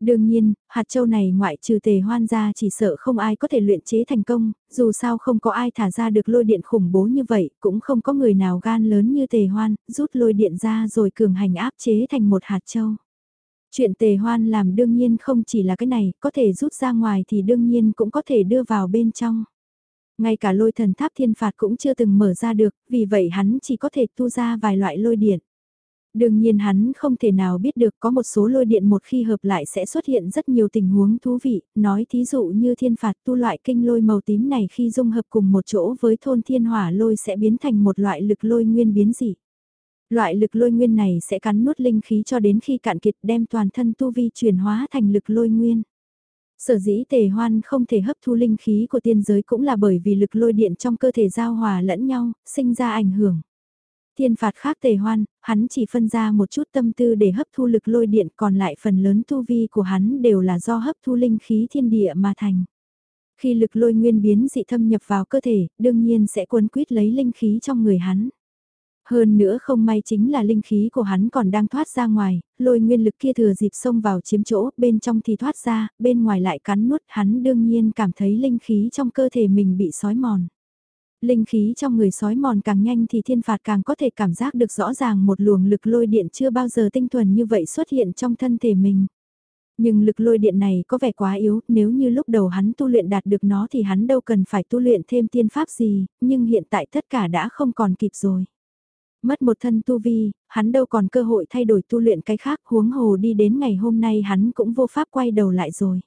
Đương nhiên, hạt châu này ngoại trừ tề hoan ra chỉ sợ không ai có thể luyện chế thành công, dù sao không có ai thả ra được lôi điện khủng bố như vậy, cũng không có người nào gan lớn như tề hoan, rút lôi điện ra rồi cường hành áp chế thành một hạt châu. Chuyện tề hoan làm đương nhiên không chỉ là cái này, có thể rút ra ngoài thì đương nhiên cũng có thể đưa vào bên trong. Ngay cả lôi thần tháp thiên phạt cũng chưa từng mở ra được, vì vậy hắn chỉ có thể tu ra vài loại lôi điện. Đương nhiên hắn không thể nào biết được có một số lôi điện một khi hợp lại sẽ xuất hiện rất nhiều tình huống thú vị, nói thí dụ như thiên phạt tu loại kinh lôi màu tím này khi dung hợp cùng một chỗ với thôn thiên hỏa lôi sẽ biến thành một loại lực lôi nguyên biến dị. Loại lực lôi nguyên này sẽ cắn nuốt linh khí cho đến khi cạn kiệt đem toàn thân tu vi chuyển hóa thành lực lôi nguyên. Sở dĩ tề hoan không thể hấp thu linh khí của tiên giới cũng là bởi vì lực lôi điện trong cơ thể giao hòa lẫn nhau, sinh ra ảnh hưởng. Thiên phạt khác tề hoan, hắn chỉ phân ra một chút tâm tư để hấp thu lực lôi điện còn lại phần lớn tu vi của hắn đều là do hấp thu linh khí thiên địa mà thành. Khi lực lôi nguyên biến dị thâm nhập vào cơ thể, đương nhiên sẽ cuốn quýt lấy linh khí trong người hắn. Hơn nữa không may chính là linh khí của hắn còn đang thoát ra ngoài, lôi nguyên lực kia thừa dịp xông vào chiếm chỗ, bên trong thì thoát ra, bên ngoài lại cắn nuốt, hắn đương nhiên cảm thấy linh khí trong cơ thể mình bị sói mòn. Linh khí trong người sói mòn càng nhanh thì thiên phạt càng có thể cảm giác được rõ ràng một luồng lực lôi điện chưa bao giờ tinh thuần như vậy xuất hiện trong thân thể mình. Nhưng lực lôi điện này có vẻ quá yếu, nếu như lúc đầu hắn tu luyện đạt được nó thì hắn đâu cần phải tu luyện thêm tiên pháp gì, nhưng hiện tại tất cả đã không còn kịp rồi. Mất một thân tu vi, hắn đâu còn cơ hội thay đổi tu luyện cái khác huống hồ đi đến ngày hôm nay hắn cũng vô pháp quay đầu lại rồi.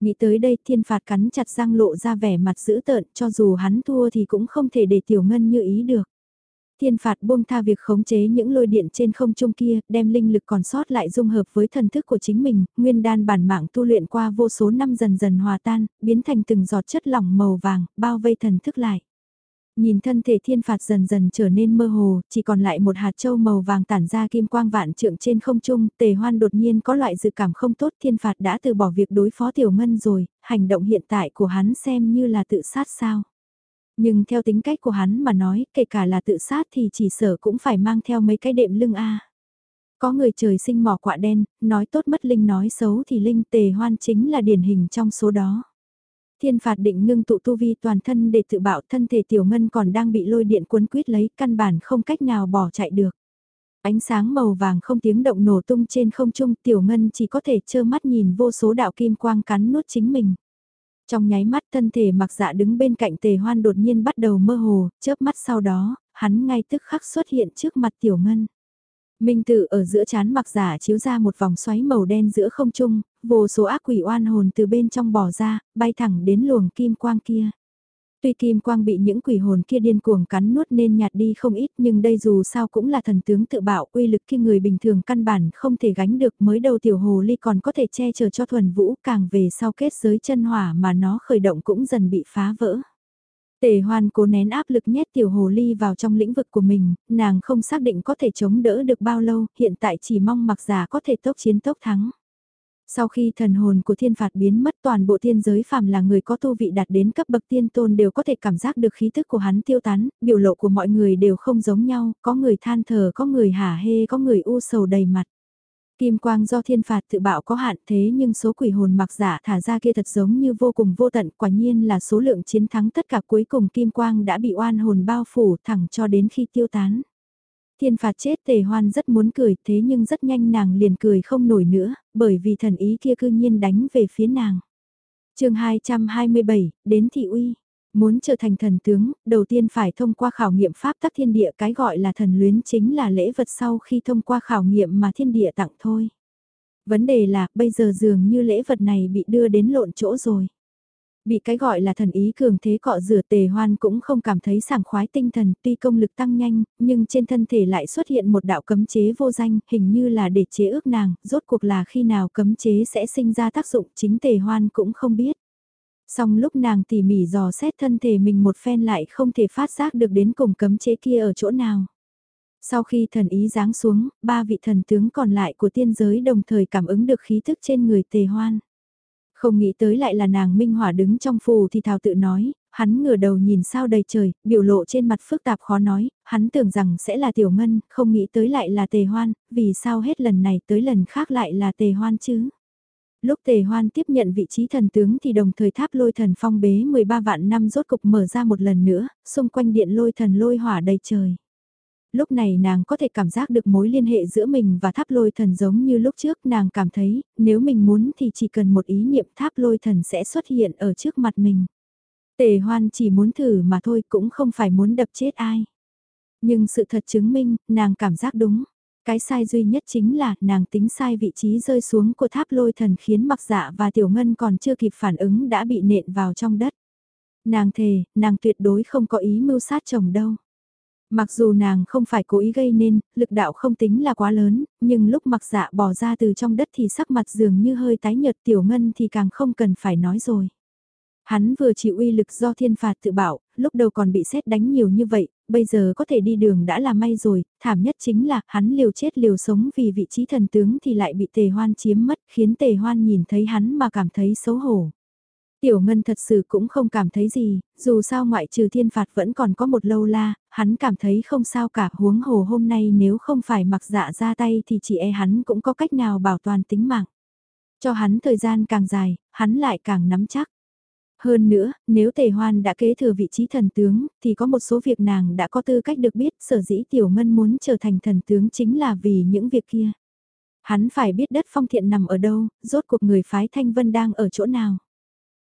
Nghĩ tới đây thiên phạt cắn chặt răng lộ ra vẻ mặt dữ tợn cho dù hắn thua thì cũng không thể để tiểu ngân như ý được. Thiên phạt buông tha việc khống chế những lôi điện trên không trung kia, đem linh lực còn sót lại dung hợp với thần thức của chính mình, nguyên đan bản mạng tu luyện qua vô số năm dần dần hòa tan, biến thành từng giọt chất lỏng màu vàng, bao vây thần thức lại. Nhìn thân thể thiên phạt dần dần trở nên mơ hồ, chỉ còn lại một hạt châu màu vàng tản ra kim quang vạn trượng trên không trung, tề hoan đột nhiên có loại dự cảm không tốt thiên phạt đã từ bỏ việc đối phó tiểu ngân rồi, hành động hiện tại của hắn xem như là tự sát sao. Nhưng theo tính cách của hắn mà nói, kể cả là tự sát thì chỉ sở cũng phải mang theo mấy cái đệm lưng A. Có người trời sinh mỏ quạ đen, nói tốt mất Linh nói xấu thì Linh tề hoan chính là điển hình trong số đó. Thiên phạt định ngưng tụ tu vi toàn thân để tự bảo thân thể tiểu ngân còn đang bị lôi điện cuốn quýt lấy căn bản không cách nào bỏ chạy được. Ánh sáng màu vàng không tiếng động nổ tung trên không trung tiểu ngân chỉ có thể trơ mắt nhìn vô số đạo kim quang cắn nuốt chính mình. Trong nháy mắt thân thể mặc dạ đứng bên cạnh tề hoan đột nhiên bắt đầu mơ hồ, chớp mắt sau đó, hắn ngay tức khắc xuất hiện trước mặt tiểu ngân. Minh tự ở giữa chán mặc giả chiếu ra một vòng xoáy màu đen giữa không trung, vô số ác quỷ oan hồn từ bên trong bỏ ra, bay thẳng đến luồng kim quang kia. Tuy kim quang bị những quỷ hồn kia điên cuồng cắn nuốt nên nhạt đi không ít nhưng đây dù sao cũng là thần tướng tự bạo uy lực khi người bình thường căn bản không thể gánh được mới đầu tiểu hồ ly còn có thể che chở cho thuần vũ càng về sau kết giới chân hỏa mà nó khởi động cũng dần bị phá vỡ. Tề hoan cố nén áp lực nhét tiểu hồ ly vào trong lĩnh vực của mình, nàng không xác định có thể chống đỡ được bao lâu, hiện tại chỉ mong mặc giả có thể tốc chiến tốc thắng. Sau khi thần hồn của thiên phạt biến mất toàn bộ thiên giới phàm là người có tu vị đạt đến cấp bậc tiên tôn đều có thể cảm giác được khí thức của hắn tiêu tán, biểu lộ của mọi người đều không giống nhau, có người than thở, có người hả hê, có người u sầu đầy mặt. Kim quang do thiên phạt tự bạo có hạn thế nhưng số quỷ hồn mặc giả thả ra kia thật giống như vô cùng vô tận quả nhiên là số lượng chiến thắng tất cả cuối cùng kim quang đã bị oan hồn bao phủ thẳng cho đến khi tiêu tán. Thiên phạt chết tề hoan rất muốn cười thế nhưng rất nhanh nàng liền cười không nổi nữa bởi vì thần ý kia cư nhiên đánh về phía nàng. chương 227, đến thị uy. Muốn trở thành thần tướng, đầu tiên phải thông qua khảo nghiệm pháp tắc thiên địa cái gọi là thần luyến chính là lễ vật sau khi thông qua khảo nghiệm mà thiên địa tặng thôi. Vấn đề là, bây giờ dường như lễ vật này bị đưa đến lộn chỗ rồi. Bị cái gọi là thần ý cường thế cọ rửa tề hoan cũng không cảm thấy sảng khoái tinh thần tuy công lực tăng nhanh, nhưng trên thân thể lại xuất hiện một đạo cấm chế vô danh, hình như là để chế ước nàng, rốt cuộc là khi nào cấm chế sẽ sinh ra tác dụng chính tề hoan cũng không biết. Song lúc nàng tỉ mỉ dò xét thân thể mình một phen lại không thể phát giác được đến cùng cấm chế kia ở chỗ nào. Sau khi thần ý giáng xuống, ba vị thần tướng còn lại của tiên giới đồng thời cảm ứng được khí thức trên người tề hoan. Không nghĩ tới lại là nàng minh hỏa đứng trong phù thì thào tự nói, hắn ngửa đầu nhìn sao đầy trời, biểu lộ trên mặt phức tạp khó nói, hắn tưởng rằng sẽ là tiểu ngân, không nghĩ tới lại là tề hoan, vì sao hết lần này tới lần khác lại là tề hoan chứ lúc tề hoan tiếp nhận vị trí thần tướng thì đồng thời tháp lôi thần phong bế 13 vạn năm rốt cục mở ra một lần nữa, xung quanh điện lôi thần lôi hỏa đầy trời. Lúc này nàng có thể cảm giác được mối liên hệ giữa mình và tháp lôi thần giống như lúc trước nàng cảm thấy, nếu mình muốn thì chỉ cần một ý niệm tháp lôi thần sẽ xuất hiện ở trước mặt mình. Tề hoan chỉ muốn thử mà thôi cũng không phải muốn đập chết ai. Nhưng sự thật chứng minh, nàng cảm giác đúng. Cái sai duy nhất chính là nàng tính sai vị trí rơi xuống của tháp lôi thần khiến mặc dạ và tiểu ngân còn chưa kịp phản ứng đã bị nện vào trong đất. Nàng thề, nàng tuyệt đối không có ý mưu sát chồng đâu. Mặc dù nàng không phải cố ý gây nên, lực đạo không tính là quá lớn, nhưng lúc mặc dạ bỏ ra từ trong đất thì sắc mặt dường như hơi tái nhợt tiểu ngân thì càng không cần phải nói rồi. Hắn vừa chịu uy lực do thiên phạt tự bảo, lúc đầu còn bị xét đánh nhiều như vậy, bây giờ có thể đi đường đã là may rồi, thảm nhất chính là hắn liều chết liều sống vì vị trí thần tướng thì lại bị tề hoan chiếm mất khiến tề hoan nhìn thấy hắn mà cảm thấy xấu hổ. Tiểu Ngân thật sự cũng không cảm thấy gì, dù sao ngoại trừ thiên phạt vẫn còn có một lâu la, hắn cảm thấy không sao cả huống hồ hôm nay nếu không phải mặc dạ ra tay thì chỉ e hắn cũng có cách nào bảo toàn tính mạng. Cho hắn thời gian càng dài, hắn lại càng nắm chắc. Hơn nữa, nếu Tề Hoan đã kế thừa vị trí thần tướng, thì có một số việc nàng đã có tư cách được biết sở dĩ Tiểu Ngân muốn trở thành thần tướng chính là vì những việc kia. Hắn phải biết đất phong thiện nằm ở đâu, rốt cuộc người phái Thanh Vân đang ở chỗ nào.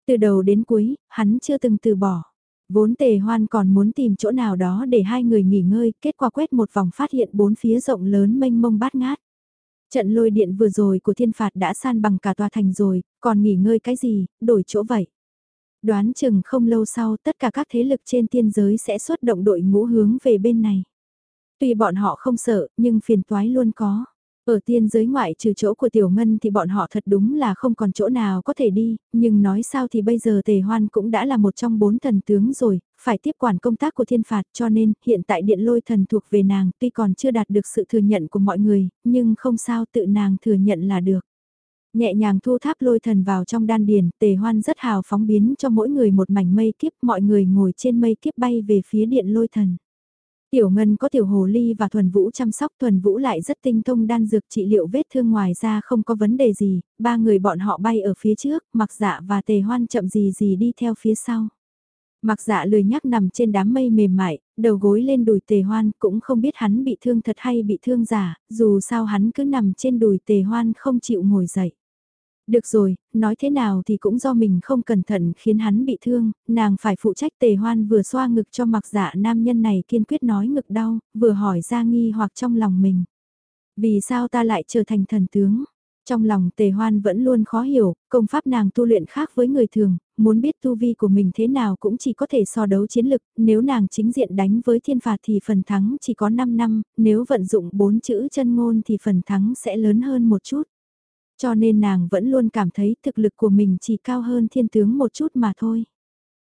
Từ đầu đến cuối, hắn chưa từng từ bỏ. Vốn Tề Hoan còn muốn tìm chỗ nào đó để hai người nghỉ ngơi, kết quả quét một vòng phát hiện bốn phía rộng lớn mênh mông bát ngát. Trận lôi điện vừa rồi của thiên phạt đã san bằng cả tòa thành rồi, còn nghỉ ngơi cái gì, đổi chỗ vậy. Đoán chừng không lâu sau tất cả các thế lực trên tiên giới sẽ xuất động đội ngũ hướng về bên này. Tuy bọn họ không sợ, nhưng phiền toái luôn có. Ở tiên giới ngoại trừ chỗ của Tiểu Ngân thì bọn họ thật đúng là không còn chỗ nào có thể đi, nhưng nói sao thì bây giờ Tề Hoan cũng đã là một trong bốn thần tướng rồi, phải tiếp quản công tác của thiên phạt cho nên hiện tại điện lôi thần thuộc về nàng tuy còn chưa đạt được sự thừa nhận của mọi người, nhưng không sao tự nàng thừa nhận là được. Nhẹ nhàng thu tháp lôi thần vào trong đan điền, tề hoan rất hào phóng biến cho mỗi người một mảnh mây kiếp, mọi người ngồi trên mây kiếp bay về phía điện lôi thần. Tiểu Ngân có tiểu hồ ly và thuần vũ chăm sóc thuần vũ lại rất tinh thông đan dược trị liệu vết thương ngoài ra không có vấn đề gì, ba người bọn họ bay ở phía trước, mặc dạ và tề hoan chậm gì gì đi theo phía sau. Mặc dạ lười nhắc nằm trên đám mây mềm mại, đầu gối lên đùi tề hoan cũng không biết hắn bị thương thật hay bị thương giả, dù sao hắn cứ nằm trên đùi tề hoan không chịu ngồi dậy. Được rồi, nói thế nào thì cũng do mình không cẩn thận khiến hắn bị thương, nàng phải phụ trách tề hoan vừa xoa ngực cho mặc dạ nam nhân này kiên quyết nói ngực đau, vừa hỏi ra nghi hoặc trong lòng mình. Vì sao ta lại trở thành thần tướng? Trong lòng tề hoan vẫn luôn khó hiểu, công pháp nàng tu luyện khác với người thường, muốn biết tu vi của mình thế nào cũng chỉ có thể so đấu chiến lực, nếu nàng chính diện đánh với thiên phạt thì phần thắng chỉ có 5 năm, nếu vận dụng bốn chữ chân ngôn thì phần thắng sẽ lớn hơn một chút. Cho nên nàng vẫn luôn cảm thấy thực lực của mình chỉ cao hơn thiên tướng một chút mà thôi.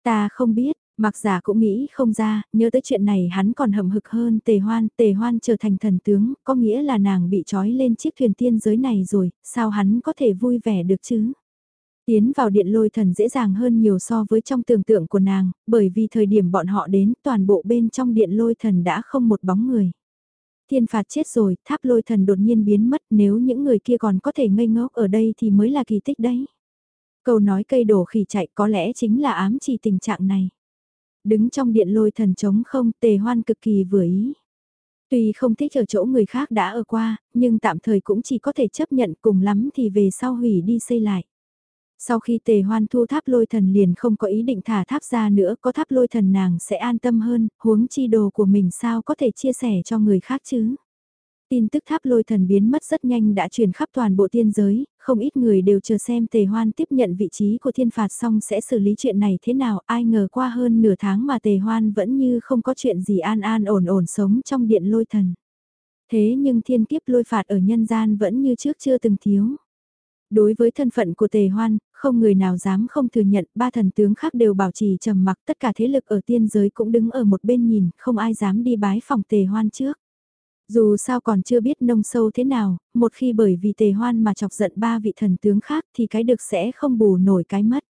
Ta không biết, mặc giả cũng nghĩ không ra, nhớ tới chuyện này hắn còn hậm hực hơn tề hoan, tề hoan trở thành thần tướng, có nghĩa là nàng bị trói lên chiếc thuyền tiên giới này rồi, sao hắn có thể vui vẻ được chứ? Tiến vào điện lôi thần dễ dàng hơn nhiều so với trong tưởng tượng của nàng, bởi vì thời điểm bọn họ đến toàn bộ bên trong điện lôi thần đã không một bóng người. Thiên phạt chết rồi, tháp lôi thần đột nhiên biến mất nếu những người kia còn có thể ngây ngốc ở đây thì mới là kỳ tích đấy. Câu nói cây đổ khỉ chạy có lẽ chính là ám chỉ tình trạng này. Đứng trong điện lôi thần trống không tề hoan cực kỳ vừa ý. Tuy không thích ở chỗ người khác đã ở qua, nhưng tạm thời cũng chỉ có thể chấp nhận cùng lắm thì về sau hủy đi xây lại. Sau khi tề hoan thu tháp lôi thần liền không có ý định thả tháp ra nữa, có tháp lôi thần nàng sẽ an tâm hơn, huống chi đồ của mình sao có thể chia sẻ cho người khác chứ. Tin tức tháp lôi thần biến mất rất nhanh đã truyền khắp toàn bộ tiên giới, không ít người đều chờ xem tề hoan tiếp nhận vị trí của thiên phạt xong sẽ xử lý chuyện này thế nào, ai ngờ qua hơn nửa tháng mà tề hoan vẫn như không có chuyện gì an an ổn ổn sống trong điện lôi thần. Thế nhưng thiên kiếp lôi phạt ở nhân gian vẫn như trước chưa từng thiếu. Đối với thân phận của tề hoan, không người nào dám không thừa nhận, ba thần tướng khác đều bảo trì trầm mặc, tất cả thế lực ở tiên giới cũng đứng ở một bên nhìn, không ai dám đi bái phòng tề hoan trước. Dù sao còn chưa biết nông sâu thế nào, một khi bởi vì tề hoan mà chọc giận ba vị thần tướng khác thì cái được sẽ không bù nổi cái mất.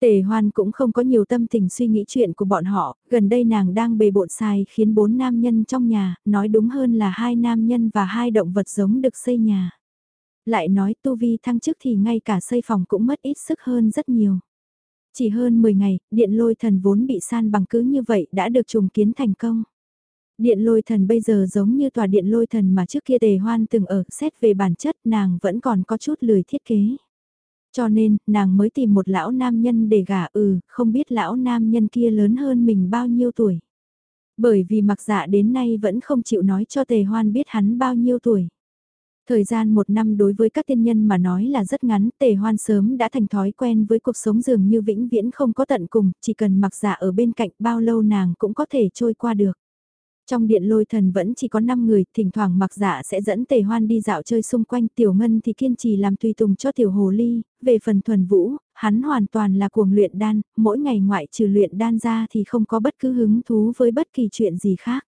Tề hoan cũng không có nhiều tâm tình suy nghĩ chuyện của bọn họ, gần đây nàng đang bề bộn sai khiến bốn nam nhân trong nhà, nói đúng hơn là hai nam nhân và hai động vật giống được xây nhà. Lại nói tu vi thăng chức thì ngay cả xây phòng cũng mất ít sức hơn rất nhiều. Chỉ hơn 10 ngày, điện lôi thần vốn bị san bằng cứ như vậy đã được trùng kiến thành công. Điện lôi thần bây giờ giống như tòa điện lôi thần mà trước kia tề hoan từng ở, xét về bản chất nàng vẫn còn có chút lười thiết kế. Cho nên, nàng mới tìm một lão nam nhân để gả ừ, không biết lão nam nhân kia lớn hơn mình bao nhiêu tuổi. Bởi vì mặc dạ đến nay vẫn không chịu nói cho tề hoan biết hắn bao nhiêu tuổi. Thời gian một năm đối với các tiên nhân mà nói là rất ngắn, tề hoan sớm đã thành thói quen với cuộc sống dường như vĩnh viễn không có tận cùng, chỉ cần mặc giả ở bên cạnh bao lâu nàng cũng có thể trôi qua được. Trong điện lôi thần vẫn chỉ có 5 người, thỉnh thoảng mặc dạ sẽ dẫn tề hoan đi dạo chơi xung quanh tiểu ngân thì kiên trì làm tùy tùng cho tiểu hồ ly, về phần thuần vũ, hắn hoàn toàn là cuồng luyện đan, mỗi ngày ngoại trừ luyện đan ra thì không có bất cứ hứng thú với bất kỳ chuyện gì khác.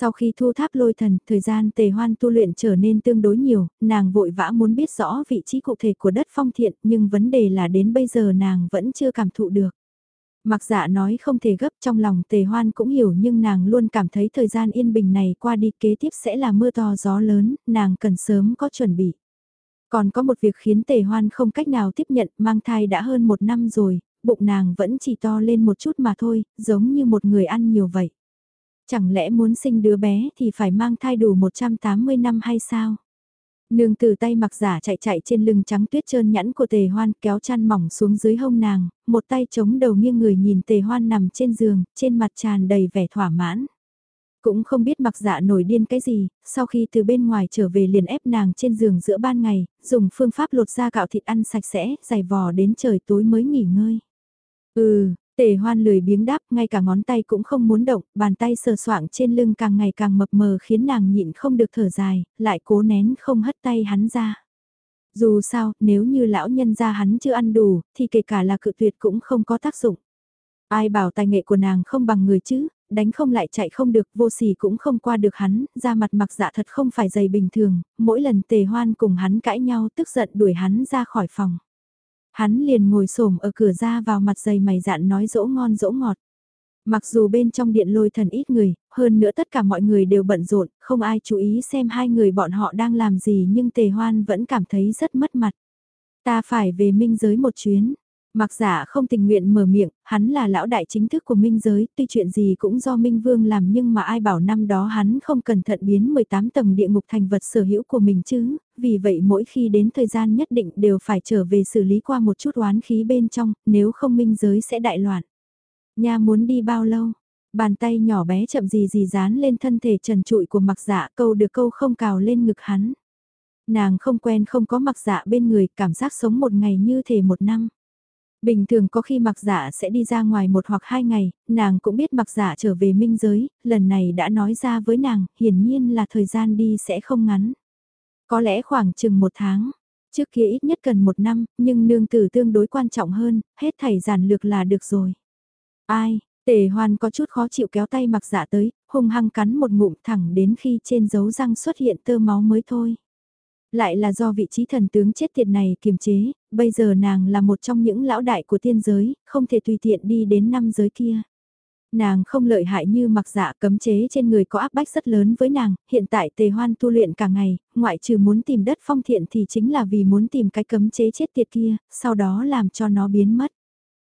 Sau khi thu tháp lôi thần, thời gian tề hoan tu luyện trở nên tương đối nhiều, nàng vội vã muốn biết rõ vị trí cụ thể của đất phong thiện, nhưng vấn đề là đến bây giờ nàng vẫn chưa cảm thụ được. Mặc dạ nói không thể gấp trong lòng tề hoan cũng hiểu nhưng nàng luôn cảm thấy thời gian yên bình này qua đi kế tiếp sẽ là mưa to gió lớn, nàng cần sớm có chuẩn bị. Còn có một việc khiến tề hoan không cách nào tiếp nhận mang thai đã hơn một năm rồi, bụng nàng vẫn chỉ to lên một chút mà thôi, giống như một người ăn nhiều vậy. Chẳng lẽ muốn sinh đứa bé thì phải mang thai đủ 180 năm hay sao? Nương từ tay mặc giả chạy chạy trên lưng trắng tuyết trơn nhẵn của tề hoan kéo chăn mỏng xuống dưới hông nàng, một tay chống đầu nghiêng người nhìn tề hoan nằm trên giường, trên mặt tràn đầy vẻ thỏa mãn. Cũng không biết mặc dạ nổi điên cái gì, sau khi từ bên ngoài trở về liền ép nàng trên giường giữa ban ngày, dùng phương pháp lột da gạo thịt ăn sạch sẽ, giày vò đến trời tối mới nghỉ ngơi. Ừ, Tề hoan lười biếng đáp, ngay cả ngón tay cũng không muốn động, bàn tay sờ soạng trên lưng càng ngày càng mập mờ khiến nàng nhịn không được thở dài, lại cố nén không hất tay hắn ra. Dù sao, nếu như lão nhân gia hắn chưa ăn đủ, thì kể cả là cự tuyệt cũng không có tác dụng. Ai bảo tài nghệ của nàng không bằng người chứ, đánh không lại chạy không được, vô sỉ cũng không qua được hắn, ra mặt mặc dạ thật không phải dày bình thường, mỗi lần tề hoan cùng hắn cãi nhau tức giận đuổi hắn ra khỏi phòng. Hắn liền ngồi xổm ở cửa ra vào mặt dày mày dạn nói dỗ ngon dỗ ngọt. Mặc dù bên trong điện lôi thần ít người, hơn nữa tất cả mọi người đều bận rộn, không ai chú ý xem hai người bọn họ đang làm gì nhưng tề hoan vẫn cảm thấy rất mất mặt. Ta phải về minh giới một chuyến, Mặc giả không tình nguyện mở miệng, hắn là lão đại chính thức của minh giới, tuy chuyện gì cũng do minh vương làm nhưng mà ai bảo năm đó hắn không cẩn thận biến 18 tầng địa ngục thành vật sở hữu của mình chứ, vì vậy mỗi khi đến thời gian nhất định đều phải trở về xử lý qua một chút oán khí bên trong, nếu không minh giới sẽ đại loạn. Nha muốn đi bao lâu? Bàn tay nhỏ bé chậm gì gì dán lên thân thể trần trụi của mặc giả câu được câu không cào lên ngực hắn. Nàng không quen không có mặc dạ bên người, cảm giác sống một ngày như thể một năm. Bình thường có khi mặc giả sẽ đi ra ngoài một hoặc hai ngày, nàng cũng biết mặc giả trở về minh giới, lần này đã nói ra với nàng, hiển nhiên là thời gian đi sẽ không ngắn. Có lẽ khoảng chừng một tháng, trước kia ít nhất cần một năm, nhưng nương tử tương đối quan trọng hơn, hết thảy giản lược là được rồi. Ai, tề hoan có chút khó chịu kéo tay mặc giả tới, hung hăng cắn một ngụm thẳng đến khi trên dấu răng xuất hiện tơ máu mới thôi. Lại là do vị trí thần tướng chết tiệt này kiềm chế, bây giờ nàng là một trong những lão đại của tiên giới, không thể tùy tiện đi đến năm giới kia. Nàng không lợi hại như mặc dạ cấm chế trên người có áp bách rất lớn với nàng, hiện tại tề hoan tu luyện cả ngày, ngoại trừ muốn tìm đất phong thiện thì chính là vì muốn tìm cái cấm chế chết tiệt kia, sau đó làm cho nó biến mất.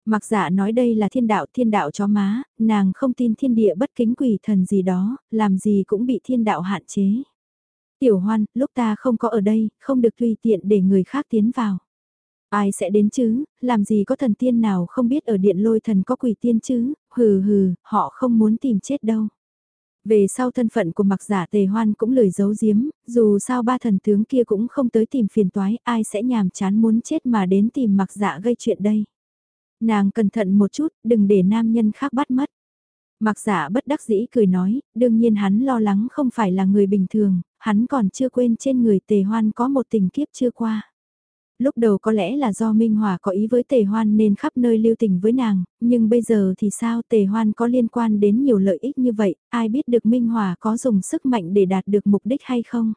Mặc dạ nói đây là thiên đạo thiên đạo chó má, nàng không tin thiên địa bất kính quỷ thần gì đó, làm gì cũng bị thiên đạo hạn chế. Tiểu hoan, lúc ta không có ở đây, không được tùy tiện để người khác tiến vào. Ai sẽ đến chứ, làm gì có thần tiên nào không biết ở điện lôi thần có quỷ tiên chứ, hừ hừ, họ không muốn tìm chết đâu. Về sau thân phận của mặc giả tề hoan cũng lười giấu giếm, dù sao ba thần tướng kia cũng không tới tìm phiền toái, ai sẽ nhàm chán muốn chết mà đến tìm mặc giả gây chuyện đây. Nàng cẩn thận một chút, đừng để nam nhân khác bắt mất. Mặc giả bất đắc dĩ cười nói, đương nhiên hắn lo lắng không phải là người bình thường, hắn còn chưa quên trên người tề hoan có một tình kiếp chưa qua. Lúc đầu có lẽ là do Minh Hòa có ý với Tề Hoan nên khắp nơi lưu tình với nàng, nhưng bây giờ thì sao Tề Hoan có liên quan đến nhiều lợi ích như vậy, ai biết được Minh Hòa có dùng sức mạnh để đạt được mục đích hay không?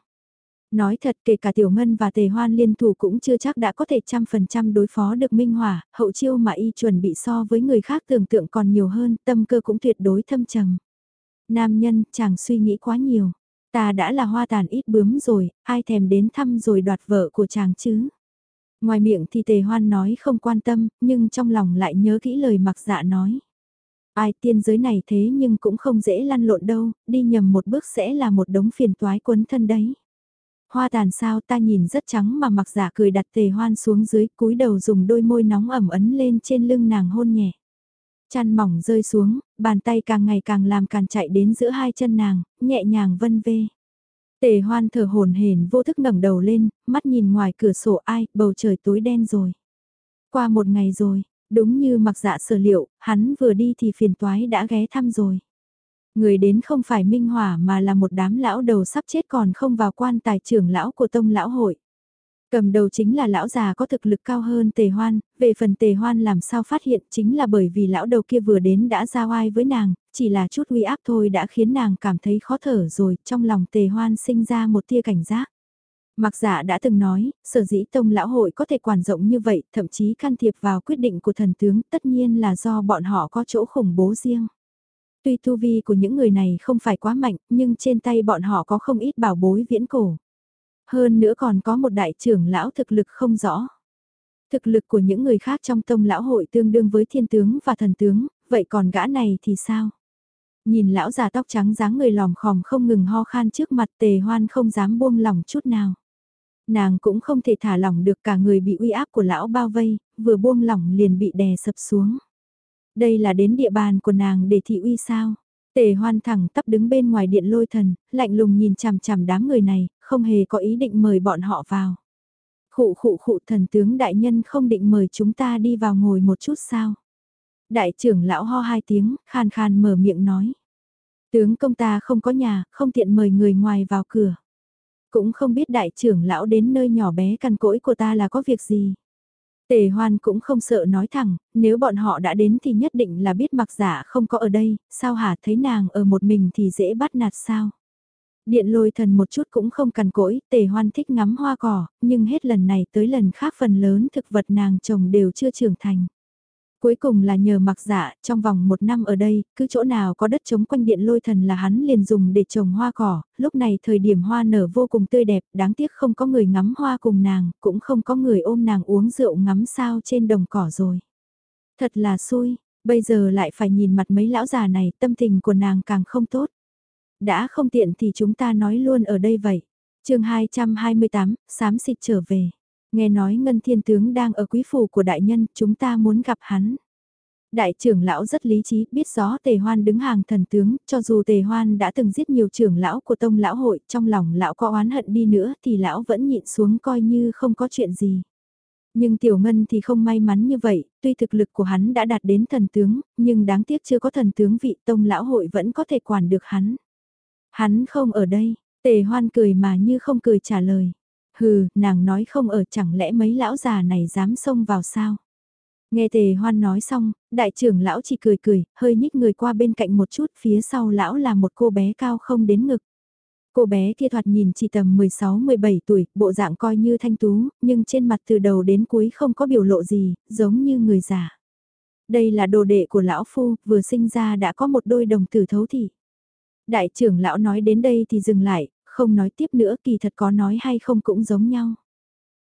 Nói thật kể cả Tiểu Ngân và Tề Hoan liên thủ cũng chưa chắc đã có thể trăm phần trăm đối phó được Minh Hòa, hậu chiêu mà y chuẩn bị so với người khác tưởng tượng còn nhiều hơn, tâm cơ cũng tuyệt đối thâm trầm. Nam nhân, chàng suy nghĩ quá nhiều. Ta đã là hoa tàn ít bướm rồi, ai thèm đến thăm rồi đoạt vợ của chàng chứ? Ngoài miệng thì tề hoan nói không quan tâm, nhưng trong lòng lại nhớ kỹ lời mặc dạ nói. Ai tiên giới này thế nhưng cũng không dễ lăn lộn đâu, đi nhầm một bước sẽ là một đống phiền toái quấn thân đấy. Hoa tàn sao ta nhìn rất trắng mà mặc dạ cười đặt tề hoan xuống dưới cúi đầu dùng đôi môi nóng ẩm ấn lên trên lưng nàng hôn nhẹ. Chăn mỏng rơi xuống, bàn tay càng ngày càng làm càng chạy đến giữa hai chân nàng, nhẹ nhàng vân vê. Tề hoan thở hồn hển vô thức ngẩng đầu lên, mắt nhìn ngoài cửa sổ ai, bầu trời tối đen rồi. Qua một ngày rồi, đúng như mặc dạ sở liệu, hắn vừa đi thì phiền toái đã ghé thăm rồi. Người đến không phải minh hỏa mà là một đám lão đầu sắp chết còn không vào quan tài trưởng lão của tông lão hội. Cầm đầu chính là lão già có thực lực cao hơn tề hoan, về phần tề hoan làm sao phát hiện chính là bởi vì lão đầu kia vừa đến đã ra oai với nàng, chỉ là chút uy áp thôi đã khiến nàng cảm thấy khó thở rồi, trong lòng tề hoan sinh ra một tia cảnh giác. Mặc giả đã từng nói, sở dĩ tông lão hội có thể quản rộng như vậy, thậm chí can thiệp vào quyết định của thần tướng tất nhiên là do bọn họ có chỗ khủng bố riêng. Tuy tu vi của những người này không phải quá mạnh, nhưng trên tay bọn họ có không ít bảo bối viễn cổ. Hơn nữa còn có một đại trưởng lão thực lực không rõ. Thực lực của những người khác trong tông lão hội tương đương với thiên tướng và thần tướng, vậy còn gã này thì sao? Nhìn lão già tóc trắng dáng người lòm khòm không ngừng ho khan trước mặt tề hoan không dám buông lỏng chút nào. Nàng cũng không thể thả lỏng được cả người bị uy áp của lão bao vây, vừa buông lỏng liền bị đè sập xuống. Đây là đến địa bàn của nàng để thị uy sao? Tề hoan thẳng tắp đứng bên ngoài điện lôi thần, lạnh lùng nhìn chằm chằm đám người này, không hề có ý định mời bọn họ vào. Khụ khụ khụ thần tướng đại nhân không định mời chúng ta đi vào ngồi một chút sao? Đại trưởng lão ho hai tiếng, khan khan mở miệng nói. Tướng công ta không có nhà, không tiện mời người ngoài vào cửa. Cũng không biết đại trưởng lão đến nơi nhỏ bé căn cỗi của ta là có việc gì. Tề hoan cũng không sợ nói thẳng, nếu bọn họ đã đến thì nhất định là biết mặc giả không có ở đây, sao hả thấy nàng ở một mình thì dễ bắt nạt sao. Điện lôi thần một chút cũng không cằn cỗi, tề hoan thích ngắm hoa cỏ, nhưng hết lần này tới lần khác phần lớn thực vật nàng trồng đều chưa trưởng thành. Cuối cùng là nhờ mặc dạ, trong vòng một năm ở đây, cứ chỗ nào có đất trống quanh điện lôi thần là hắn liền dùng để trồng hoa cỏ, lúc này thời điểm hoa nở vô cùng tươi đẹp, đáng tiếc không có người ngắm hoa cùng nàng, cũng không có người ôm nàng uống rượu ngắm sao trên đồng cỏ rồi. Thật là xui, bây giờ lại phải nhìn mặt mấy lão già này, tâm tình của nàng càng không tốt. Đã không tiện thì chúng ta nói luôn ở đây vậy. chương 228, sám xịt trở về. Nghe nói Ngân Thiên Tướng đang ở quý phủ của đại nhân, chúng ta muốn gặp hắn. Đại trưởng lão rất lý trí, biết rõ tề hoan đứng hàng thần tướng, cho dù tề hoan đã từng giết nhiều trưởng lão của tông lão hội, trong lòng lão có oán hận đi nữa thì lão vẫn nhịn xuống coi như không có chuyện gì. Nhưng Tiểu Ngân thì không may mắn như vậy, tuy thực lực của hắn đã đạt đến thần tướng, nhưng đáng tiếc chưa có thần tướng vị tông lão hội vẫn có thể quản được hắn. Hắn không ở đây, tề hoan cười mà như không cười trả lời. Hừ, nàng nói không ở chẳng lẽ mấy lão già này dám xông vào sao? Nghe tề hoan nói xong, đại trưởng lão chỉ cười cười, hơi nhích người qua bên cạnh một chút, phía sau lão là một cô bé cao không đến ngực. Cô bé kia thoạt nhìn chỉ tầm 16-17 tuổi, bộ dạng coi như thanh tú, nhưng trên mặt từ đầu đến cuối không có biểu lộ gì, giống như người già. Đây là đồ đệ của lão phu, vừa sinh ra đã có một đôi đồng tử thấu thị. Đại trưởng lão nói đến đây thì dừng lại, không nói tiếp nữa kỳ thật có nói hay không cũng giống nhau.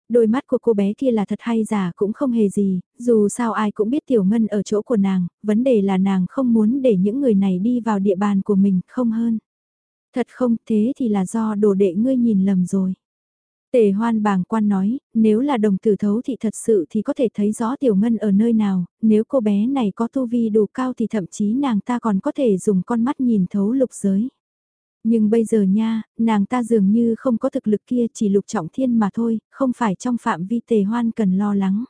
Đôi mắt của cô bé kia là thật hay giả cũng không hề gì, dù sao ai cũng biết Tiểu Ngân ở chỗ của nàng, vấn đề là nàng không muốn để những người này đi vào địa bàn của mình, không hơn. Thật không, thế thì là do đồ đệ ngươi nhìn lầm rồi. Tề hoan bàng quan nói, nếu là đồng tử thấu thì thật sự thì có thể thấy rõ tiểu ngân ở nơi nào, nếu cô bé này có tu vi đủ cao thì thậm chí nàng ta còn có thể dùng con mắt nhìn thấu lục giới. Nhưng bây giờ nha, nàng ta dường như không có thực lực kia chỉ lục trọng thiên mà thôi, không phải trong phạm vi tề hoan cần lo lắng.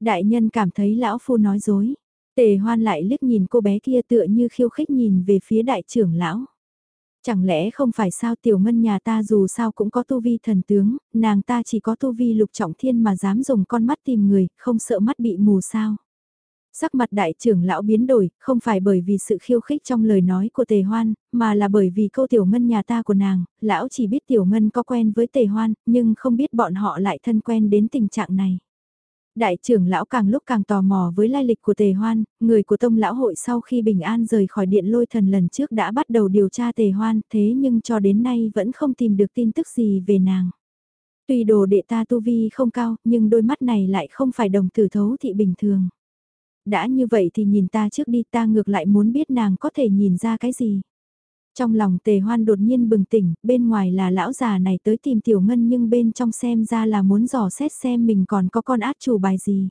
Đại nhân cảm thấy lão phu nói dối. Tề hoan lại liếc nhìn cô bé kia tựa như khiêu khích nhìn về phía đại trưởng lão. Chẳng lẽ không phải sao tiểu ngân nhà ta dù sao cũng có tu vi thần tướng, nàng ta chỉ có tu vi lục trọng thiên mà dám dùng con mắt tìm người, không sợ mắt bị mù sao. Sắc mặt đại trưởng lão biến đổi, không phải bởi vì sự khiêu khích trong lời nói của tề hoan, mà là bởi vì câu tiểu ngân nhà ta của nàng, lão chỉ biết tiểu ngân có quen với tề hoan, nhưng không biết bọn họ lại thân quen đến tình trạng này. Đại trưởng lão càng lúc càng tò mò với lai lịch của tề hoan, người của tông lão hội sau khi bình an rời khỏi điện lôi thần lần trước đã bắt đầu điều tra tề hoan, thế nhưng cho đến nay vẫn không tìm được tin tức gì về nàng. Tuy đồ đệ ta tu vi không cao, nhưng đôi mắt này lại không phải đồng tử thấu thị bình thường. Đã như vậy thì nhìn ta trước đi ta ngược lại muốn biết nàng có thể nhìn ra cái gì. Trong lòng tề hoan đột nhiên bừng tỉnh, bên ngoài là lão già này tới tìm tiểu ngân nhưng bên trong xem ra là muốn dò xét xem mình còn có con át chủ bài gì.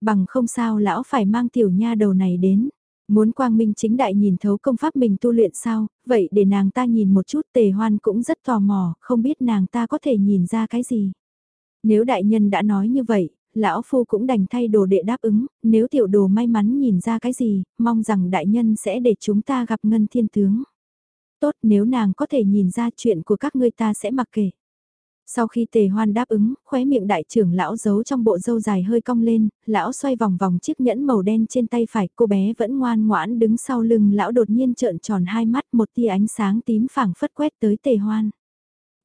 Bằng không sao lão phải mang tiểu nha đầu này đến. Muốn quang minh chính đại nhìn thấu công pháp mình tu luyện sao, vậy để nàng ta nhìn một chút tề hoan cũng rất tò mò, không biết nàng ta có thể nhìn ra cái gì. Nếu đại nhân đã nói như vậy, lão phu cũng đành thay đồ đệ đáp ứng, nếu tiểu đồ may mắn nhìn ra cái gì, mong rằng đại nhân sẽ để chúng ta gặp ngân thiên tướng tốt nếu nàng có thể nhìn ra chuyện của các ngươi ta sẽ mặc kệ. Sau khi tề hoan đáp ứng, khóe miệng đại trưởng lão giấu trong bộ dâu dài hơi cong lên, lão xoay vòng vòng chiếc nhẫn màu đen trên tay phải, cô bé vẫn ngoan ngoãn đứng sau lưng lão đột nhiên trợn tròn hai mắt một tia ánh sáng tím phảng phất quét tới tề hoan.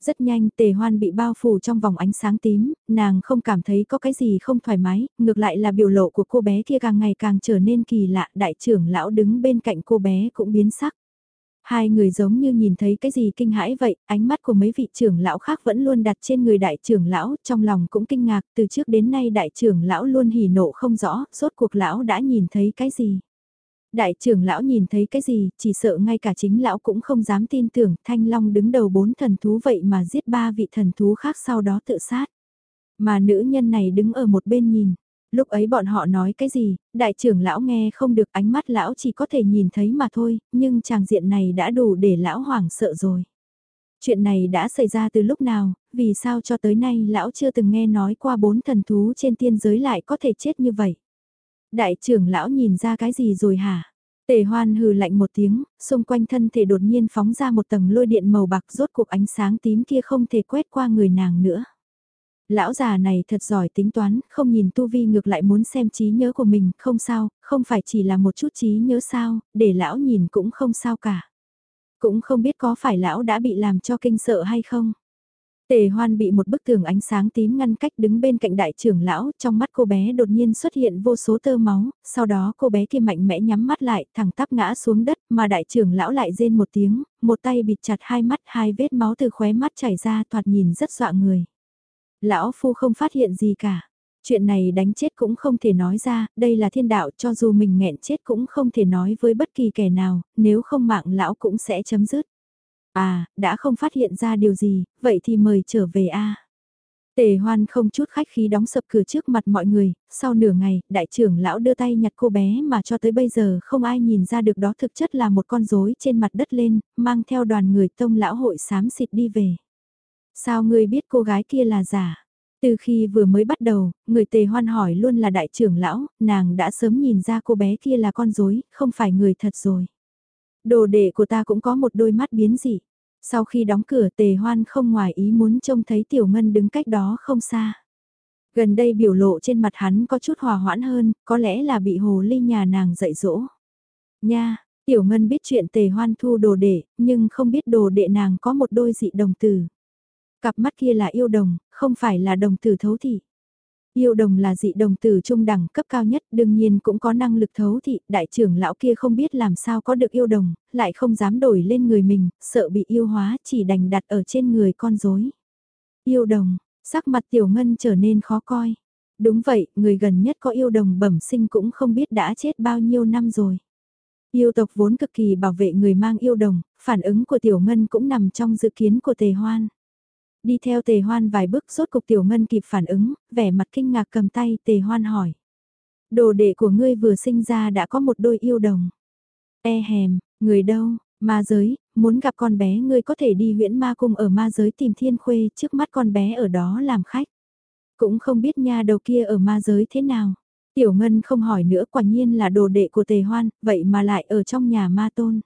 Rất nhanh tề hoan bị bao phủ trong vòng ánh sáng tím, nàng không cảm thấy có cái gì không thoải mái, ngược lại là biểu lộ của cô bé kia càng ngày càng trở nên kỳ lạ, đại trưởng lão đứng bên cạnh cô bé cũng biến sắc. Hai người giống như nhìn thấy cái gì kinh hãi vậy, ánh mắt của mấy vị trưởng lão khác vẫn luôn đặt trên người đại trưởng lão, trong lòng cũng kinh ngạc, từ trước đến nay đại trưởng lão luôn hỉ nộ không rõ, rốt cuộc lão đã nhìn thấy cái gì. Đại trưởng lão nhìn thấy cái gì, chỉ sợ ngay cả chính lão cũng không dám tin tưởng, thanh long đứng đầu bốn thần thú vậy mà giết ba vị thần thú khác sau đó tự sát. Mà nữ nhân này đứng ở một bên nhìn, Lúc ấy bọn họ nói cái gì, đại trưởng lão nghe không được ánh mắt lão chỉ có thể nhìn thấy mà thôi, nhưng chàng diện này đã đủ để lão hoảng sợ rồi. Chuyện này đã xảy ra từ lúc nào, vì sao cho tới nay lão chưa từng nghe nói qua bốn thần thú trên tiên giới lại có thể chết như vậy. Đại trưởng lão nhìn ra cái gì rồi hả? Tề hoan hừ lạnh một tiếng, xung quanh thân thể đột nhiên phóng ra một tầng lôi điện màu bạc rốt cuộc ánh sáng tím kia không thể quét qua người nàng nữa. Lão già này thật giỏi tính toán, không nhìn tu vi ngược lại muốn xem trí nhớ của mình, không sao, không phải chỉ là một chút trí nhớ sao, để lão nhìn cũng không sao cả. Cũng không biết có phải lão đã bị làm cho kinh sợ hay không. Tề hoan bị một bức tường ánh sáng tím ngăn cách đứng bên cạnh đại trưởng lão, trong mắt cô bé đột nhiên xuất hiện vô số tơ máu, sau đó cô bé kia mạnh mẽ nhắm mắt lại, thẳng tắp ngã xuống đất, mà đại trưởng lão lại rên một tiếng, một tay bịt chặt hai mắt, hai vết máu từ khóe mắt chảy ra thoạt nhìn rất dọa người. Lão Phu không phát hiện gì cả. Chuyện này đánh chết cũng không thể nói ra, đây là thiên đạo cho dù mình nghẹn chết cũng không thể nói với bất kỳ kẻ nào, nếu không mạng lão cũng sẽ chấm dứt. À, đã không phát hiện ra điều gì, vậy thì mời trở về a. Tề hoan không chút khách khí đóng sập cửa trước mặt mọi người, sau nửa ngày, đại trưởng lão đưa tay nhặt cô bé mà cho tới bây giờ không ai nhìn ra được đó thực chất là một con rối trên mặt đất lên, mang theo đoàn người tông lão hội xám xịt đi về. Sao ngươi biết cô gái kia là giả? Từ khi vừa mới bắt đầu, người tề hoan hỏi luôn là đại trưởng lão, nàng đã sớm nhìn ra cô bé kia là con rối không phải người thật rồi. Đồ đệ của ta cũng có một đôi mắt biến dị. Sau khi đóng cửa tề hoan không ngoài ý muốn trông thấy tiểu ngân đứng cách đó không xa. Gần đây biểu lộ trên mặt hắn có chút hòa hoãn hơn, có lẽ là bị hồ ly nhà nàng dạy dỗ. Nha, tiểu ngân biết chuyện tề hoan thu đồ đệ, nhưng không biết đồ đệ nàng có một đôi dị đồng tử. Cặp mắt kia là yêu đồng, không phải là đồng tử thấu thị. Yêu đồng là dị đồng từ trung đẳng cấp cao nhất, đương nhiên cũng có năng lực thấu thị, đại trưởng lão kia không biết làm sao có được yêu đồng, lại không dám đổi lên người mình, sợ bị yêu hóa, chỉ đành đặt ở trên người con rối. Yêu đồng, sắc mặt tiểu ngân trở nên khó coi. Đúng vậy, người gần nhất có yêu đồng bẩm sinh cũng không biết đã chết bao nhiêu năm rồi. Yêu tộc vốn cực kỳ bảo vệ người mang yêu đồng, phản ứng của tiểu ngân cũng nằm trong dự kiến của tề hoan. Đi theo tề hoan vài bước rốt cục tiểu ngân kịp phản ứng, vẻ mặt kinh ngạc cầm tay tề hoan hỏi. Đồ đệ của ngươi vừa sinh ra đã có một đôi yêu đồng. E hèm, người đâu, ma giới, muốn gặp con bé ngươi có thể đi huyễn ma cung ở ma giới tìm thiên khuê trước mắt con bé ở đó làm khách. Cũng không biết nha đầu kia ở ma giới thế nào. Tiểu Ngân không hỏi nữa quả nhiên là đồ đệ của tề hoan, vậy mà lại ở trong nhà ma tôn.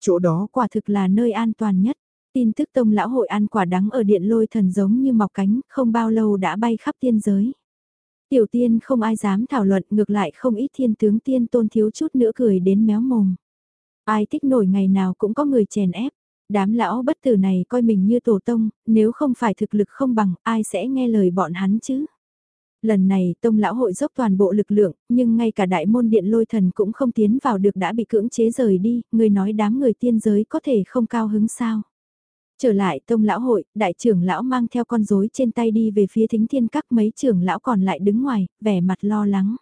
Chỗ đó quả thực là nơi an toàn nhất. Tin tức tông lão hội ăn quả đắng ở điện lôi thần giống như mọc cánh, không bao lâu đã bay khắp tiên giới. Tiểu tiên không ai dám thảo luận ngược lại không ít thiên tướng tiên tôn thiếu chút nữa cười đến méo mồm. Ai thích nổi ngày nào cũng có người chèn ép. Đám lão bất tử này coi mình như tổ tông, nếu không phải thực lực không bằng, ai sẽ nghe lời bọn hắn chứ? Lần này tông lão hội dốc toàn bộ lực lượng, nhưng ngay cả đại môn điện lôi thần cũng không tiến vào được đã bị cưỡng chế rời đi, người nói đám người tiên giới có thể không cao hứng sao? Trở lại tông lão hội, đại trưởng lão mang theo con rối trên tay đi về phía thính thiên các mấy trưởng lão còn lại đứng ngoài, vẻ mặt lo lắng.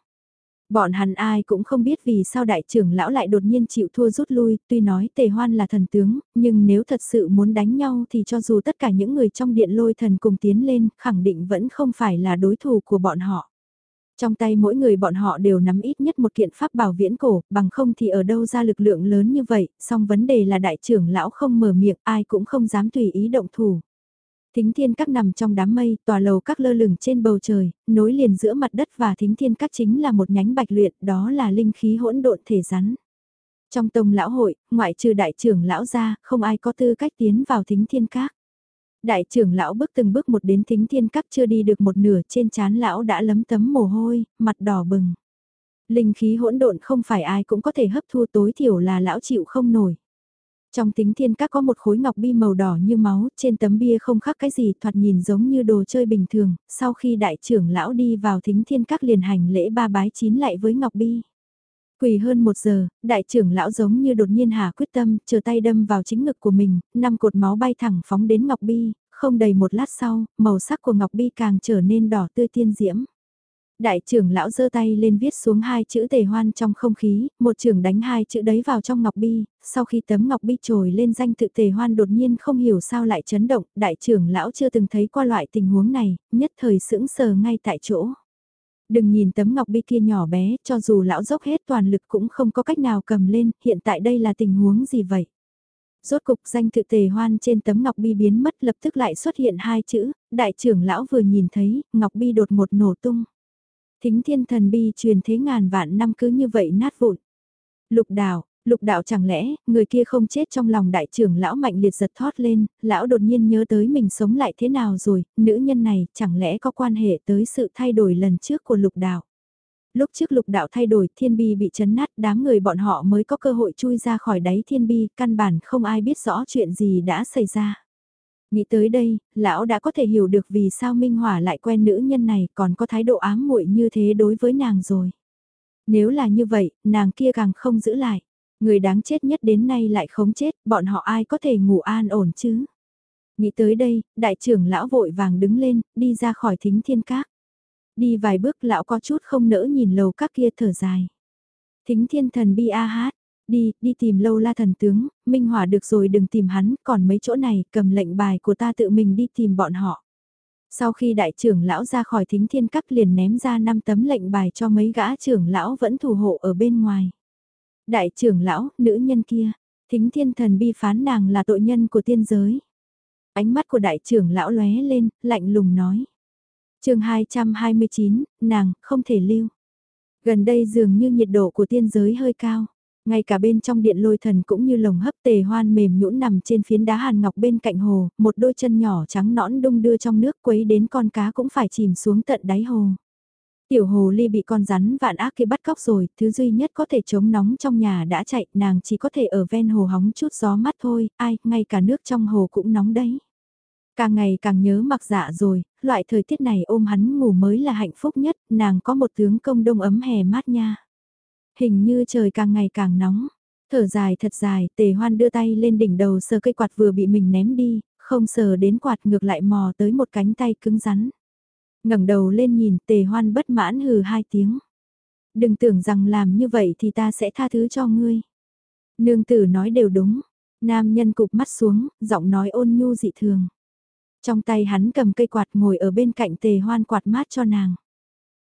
Bọn hắn ai cũng không biết vì sao đại trưởng lão lại đột nhiên chịu thua rút lui, tuy nói tề hoan là thần tướng, nhưng nếu thật sự muốn đánh nhau thì cho dù tất cả những người trong điện lôi thần cùng tiến lên, khẳng định vẫn không phải là đối thủ của bọn họ. Trong tay mỗi người bọn họ đều nắm ít nhất một kiện pháp bảo viễn cổ, bằng không thì ở đâu ra lực lượng lớn như vậy, song vấn đề là đại trưởng lão không mở miệng, ai cũng không dám tùy ý động thủ. Thính thiên các nằm trong đám mây, tòa lầu các lơ lửng trên bầu trời, nối liền giữa mặt đất và thính thiên các chính là một nhánh bạch luyện, đó là linh khí hỗn độn thể rắn. Trong tông lão hội, ngoại trừ đại trưởng lão ra, không ai có tư cách tiến vào thính thiên các. Đại trưởng lão bước từng bước một đến thính thiên các chưa đi được một nửa trên chán lão đã lấm tấm mồ hôi, mặt đỏ bừng. Linh khí hỗn độn không phải ai cũng có thể hấp thu tối thiểu là lão chịu không nổi. Trong tính thiên các có một khối ngọc bi màu đỏ như máu, trên tấm bia không khác cái gì thoạt nhìn giống như đồ chơi bình thường, sau khi đại trưởng lão đi vào thính thiên các liền hành lễ ba bái chín lại với ngọc bi. Quỳ hơn một giờ, đại trưởng lão giống như đột nhiên hà quyết tâm, chờ tay đâm vào chính ngực của mình, năm cột máu bay thẳng phóng đến ngọc bi, không đầy một lát sau, màu sắc của ngọc bi càng trở nên đỏ tươi tiên diễm. Đại trưởng lão giơ tay lên viết xuống hai chữ tề hoan trong không khí, một trưởng đánh hai chữ đấy vào trong ngọc bi, sau khi tấm ngọc bi trồi lên danh tự tề hoan đột nhiên không hiểu sao lại chấn động, đại trưởng lão chưa từng thấy qua loại tình huống này, nhất thời sững sờ ngay tại chỗ. Đừng nhìn tấm ngọc bi kia nhỏ bé, cho dù lão dốc hết toàn lực cũng không có cách nào cầm lên, hiện tại đây là tình huống gì vậy? Rốt cục danh tự tề hoan trên tấm ngọc bi biến mất lập tức lại xuất hiện hai chữ, đại trưởng lão vừa nhìn thấy, ngọc bi đột một nổ tung. Thính thiên thần bi truyền thế ngàn vạn năm cứ như vậy nát vụn. Lục đảo, lục đạo chẳng lẽ, người kia không chết trong lòng đại trưởng lão mạnh liệt giật thoát lên, lão đột nhiên nhớ tới mình sống lại thế nào rồi, nữ nhân này chẳng lẽ có quan hệ tới sự thay đổi lần trước của lục đạo. Lúc trước lục đạo thay đổi thiên bi bị chấn nát đám người bọn họ mới có cơ hội chui ra khỏi đáy thiên bi, căn bản không ai biết rõ chuyện gì đã xảy ra. Nghĩ tới đây, lão đã có thể hiểu được vì sao Minh Hỏa lại quen nữ nhân này còn có thái độ ám muội như thế đối với nàng rồi. Nếu là như vậy, nàng kia càng không giữ lại. Người đáng chết nhất đến nay lại không chết, bọn họ ai có thể ngủ an ổn chứ? Nghĩ tới đây, đại trưởng lão vội vàng đứng lên, đi ra khỏi thính thiên các. Đi vài bước lão có chút không nỡ nhìn lầu các kia thở dài. Thính thiên thần bi a hát, Đi, đi tìm lâu la thần tướng, Minh Hỏa được rồi đừng tìm hắn, còn mấy chỗ này, cầm lệnh bài của ta tự mình đi tìm bọn họ. Sau khi đại trưởng lão ra khỏi thính thiên các liền ném ra năm tấm lệnh bài cho mấy gã trưởng lão vẫn thủ hộ ở bên ngoài. Đại trưởng lão, nữ nhân kia, thính thiên thần bi phán nàng là tội nhân của tiên giới. Ánh mắt của đại trưởng lão lóe lên, lạnh lùng nói. chương 229, nàng, không thể lưu. Gần đây dường như nhiệt độ của tiên giới hơi cao. Ngay cả bên trong điện lôi thần cũng như lồng hấp tề hoan mềm nhũn nằm trên phiến đá hàn ngọc bên cạnh hồ, một đôi chân nhỏ trắng nõn đung đưa trong nước quấy đến con cá cũng phải chìm xuống tận đáy hồ. Tiểu hồ ly bị con rắn vạn ác kia bắt cóc rồi, thứ duy nhất có thể chống nóng trong nhà đã chạy, nàng chỉ có thể ở ven hồ hóng chút gió mát thôi, ai, ngay cả nước trong hồ cũng nóng đấy. Càng ngày càng nhớ mặc dạ rồi, loại thời tiết này ôm hắn ngủ mới là hạnh phúc nhất, nàng có một tướng công đông ấm hè mát nha. Hình như trời càng ngày càng nóng, thở dài thật dài, tề hoan đưa tay lên đỉnh đầu sờ cây quạt vừa bị mình ném đi, không sờ đến quạt ngược lại mò tới một cánh tay cứng rắn ngẩng đầu lên nhìn tề hoan bất mãn hừ hai tiếng. Đừng tưởng rằng làm như vậy thì ta sẽ tha thứ cho ngươi. Nương tử nói đều đúng, nam nhân cụp mắt xuống, giọng nói ôn nhu dị thường. Trong tay hắn cầm cây quạt ngồi ở bên cạnh tề hoan quạt mát cho nàng.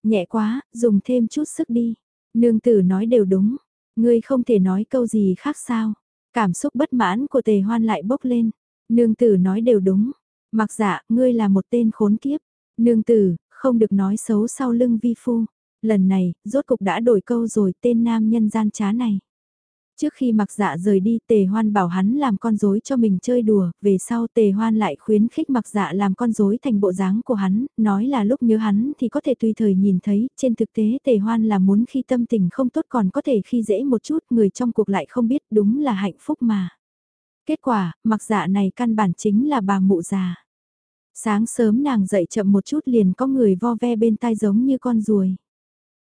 Nhẹ quá, dùng thêm chút sức đi. Nương tử nói đều đúng. Ngươi không thể nói câu gì khác sao. Cảm xúc bất mãn của tề hoan lại bốc lên. Nương tử nói đều đúng. Mặc dạ, ngươi là một tên khốn kiếp. Nương tử, không được nói xấu sau lưng vi phu. Lần này, rốt cục đã đổi câu rồi tên nam nhân gian trá này. Trước khi mặc dạ rời đi tề hoan bảo hắn làm con rối cho mình chơi đùa, về sau tề hoan lại khuyến khích mặc dạ làm con rối thành bộ dáng của hắn, nói là lúc nhớ hắn thì có thể tùy thời nhìn thấy, trên thực tế tề hoan là muốn khi tâm tình không tốt còn có thể khi dễ một chút, người trong cuộc lại không biết đúng là hạnh phúc mà. Kết quả, mặc dạ này căn bản chính là bà mụ già. Sáng sớm nàng dậy chậm một chút liền có người vo ve bên tai giống như con ruồi.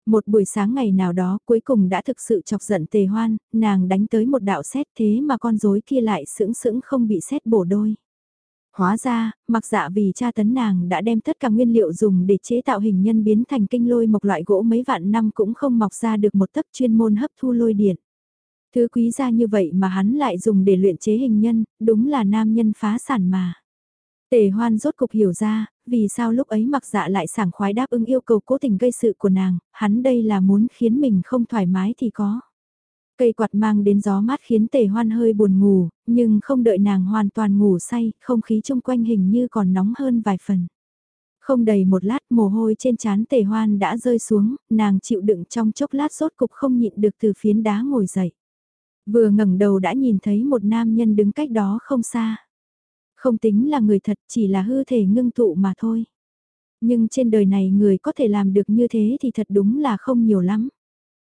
Một buổi sáng ngày nào đó cuối cùng đã thực sự chọc giận tề hoan, nàng đánh tới một đạo xét thế mà con rối kia lại sững sững không bị xét bổ đôi. Hóa ra, mặc dạ vì cha tấn nàng đã đem tất cả nguyên liệu dùng để chế tạo hình nhân biến thành kinh lôi một loại gỗ mấy vạn năm cũng không mọc ra được một tấc chuyên môn hấp thu lôi điện. Thứ quý ra như vậy mà hắn lại dùng để luyện chế hình nhân, đúng là nam nhân phá sản mà. Tề hoan rốt cục hiểu ra, vì sao lúc ấy mặc dạ lại sảng khoái đáp ứng yêu cầu cố tình gây sự của nàng, hắn đây là muốn khiến mình không thoải mái thì có. Cây quạt mang đến gió mát khiến tề hoan hơi buồn ngủ, nhưng không đợi nàng hoàn toàn ngủ say, không khí chung quanh hình như còn nóng hơn vài phần. Không đầy một lát mồ hôi trên trán tề hoan đã rơi xuống, nàng chịu đựng trong chốc lát sốt cục không nhịn được từ phiến đá ngồi dậy. Vừa ngẩng đầu đã nhìn thấy một nam nhân đứng cách đó không xa. Không tính là người thật chỉ là hư thể ngưng tụ mà thôi. Nhưng trên đời này người có thể làm được như thế thì thật đúng là không nhiều lắm.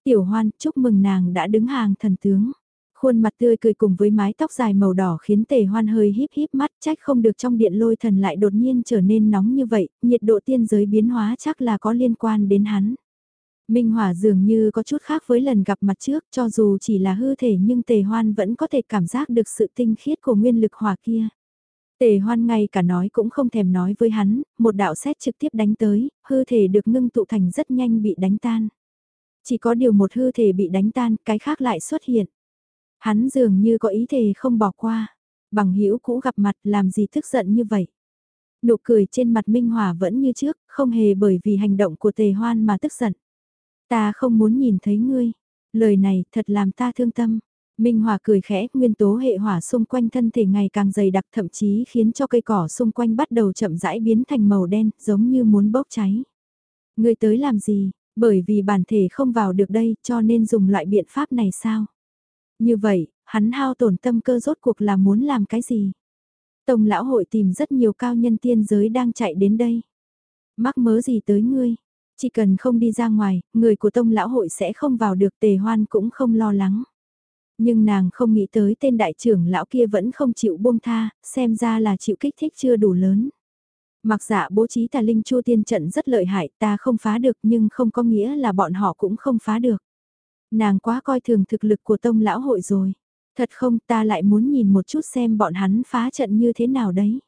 Tiểu hoan chúc mừng nàng đã đứng hàng thần tướng. Khuôn mặt tươi cười cùng với mái tóc dài màu đỏ khiến tề hoan hơi híp híp mắt trách không được trong điện lôi thần lại đột nhiên trở nên nóng như vậy, nhiệt độ tiên giới biến hóa chắc là có liên quan đến hắn. Minh Hỏa dường như có chút khác với lần gặp mặt trước cho dù chỉ là hư thể nhưng tề hoan vẫn có thể cảm giác được sự tinh khiết của nguyên lực hỏa kia. Tề hoan ngay cả nói cũng không thèm nói với hắn, một đạo xét trực tiếp đánh tới, hư thể được ngưng tụ thành rất nhanh bị đánh tan. Chỉ có điều một hư thể bị đánh tan, cái khác lại xuất hiện. Hắn dường như có ý thề không bỏ qua, bằng hữu cũ gặp mặt làm gì tức giận như vậy. Nụ cười trên mặt Minh Hòa vẫn như trước, không hề bởi vì hành động của tề hoan mà tức giận. Ta không muốn nhìn thấy ngươi, lời này thật làm ta thương tâm. Minh Hòa cười khẽ, nguyên tố hệ hỏa xung quanh thân thể ngày càng dày đặc thậm chí khiến cho cây cỏ xung quanh bắt đầu chậm rãi biến thành màu đen, giống như muốn bốc cháy. Người tới làm gì? Bởi vì bản thể không vào được đây cho nên dùng loại biện pháp này sao? Như vậy, hắn hao tổn tâm cơ rốt cuộc là muốn làm cái gì? Tông lão hội tìm rất nhiều cao nhân tiên giới đang chạy đến đây. Mắc mớ gì tới ngươi? Chỉ cần không đi ra ngoài, người của tông lão hội sẽ không vào được tề hoan cũng không lo lắng. Nhưng nàng không nghĩ tới tên đại trưởng lão kia vẫn không chịu buông tha, xem ra là chịu kích thích chưa đủ lớn. Mặc dạ bố trí tà linh chua tiên trận rất lợi hại ta không phá được nhưng không có nghĩa là bọn họ cũng không phá được. Nàng quá coi thường thực lực của tông lão hội rồi. Thật không ta lại muốn nhìn một chút xem bọn hắn phá trận như thế nào đấy.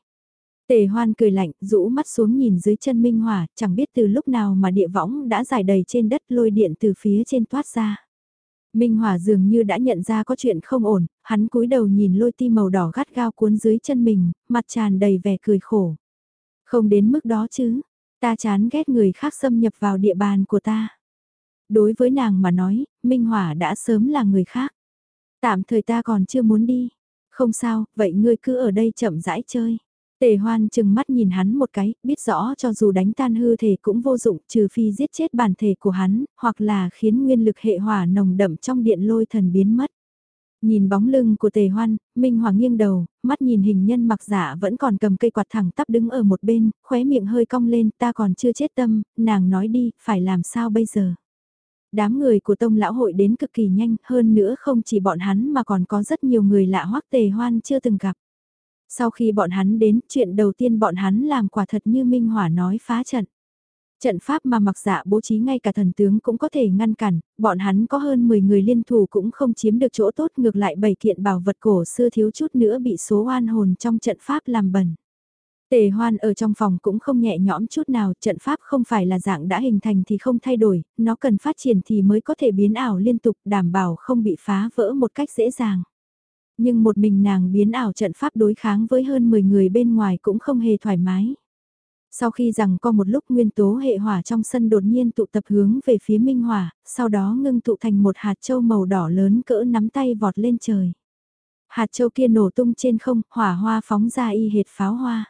Tề hoan cười lạnh, rũ mắt xuống nhìn dưới chân minh hỏa, chẳng biết từ lúc nào mà địa võng đã dài đầy trên đất lôi điện từ phía trên toát ra. Minh Hòa dường như đã nhận ra có chuyện không ổn, hắn cúi đầu nhìn lôi ti màu đỏ gắt gao cuốn dưới chân mình, mặt tràn đầy vẻ cười khổ. Không đến mức đó chứ, ta chán ghét người khác xâm nhập vào địa bàn của ta. Đối với nàng mà nói, Minh Hòa đã sớm là người khác. Tạm thời ta còn chưa muốn đi. Không sao, vậy ngươi cứ ở đây chậm rãi chơi. Tề hoan chừng mắt nhìn hắn một cái, biết rõ cho dù đánh tan hư thể cũng vô dụng trừ phi giết chết bản thể của hắn, hoặc là khiến nguyên lực hệ hỏa nồng đậm trong điện lôi thần biến mất. Nhìn bóng lưng của tề hoan, Minh Hoàng nghiêng đầu, mắt nhìn hình nhân mặc giả vẫn còn cầm cây quạt thẳng tắp đứng ở một bên, khóe miệng hơi cong lên, ta còn chưa chết tâm, nàng nói đi, phải làm sao bây giờ. Đám người của tông lão hội đến cực kỳ nhanh, hơn nữa không chỉ bọn hắn mà còn có rất nhiều người lạ hoắc tề hoan chưa từng gặp. Sau khi bọn hắn đến, chuyện đầu tiên bọn hắn làm quả thật như Minh Hỏa nói phá trận. Trận pháp mà mặc dạ bố trí ngay cả thần tướng cũng có thể ngăn cản, bọn hắn có hơn 10 người liên thủ cũng không chiếm được chỗ tốt ngược lại bảy kiện bảo vật cổ xưa thiếu chút nữa bị số oan hồn trong trận pháp làm bẩn. Tề hoan ở trong phòng cũng không nhẹ nhõm chút nào, trận pháp không phải là dạng đã hình thành thì không thay đổi, nó cần phát triển thì mới có thể biến ảo liên tục đảm bảo không bị phá vỡ một cách dễ dàng. Nhưng một mình nàng biến ảo trận pháp đối kháng với hơn 10 người bên ngoài cũng không hề thoải mái. Sau khi rằng có một lúc nguyên tố hệ hỏa trong sân đột nhiên tụ tập hướng về phía minh hỏa, sau đó ngưng tụ thành một hạt châu màu đỏ lớn cỡ nắm tay vọt lên trời. Hạt châu kia nổ tung trên không, hỏa hoa phóng ra y hệt pháo hoa.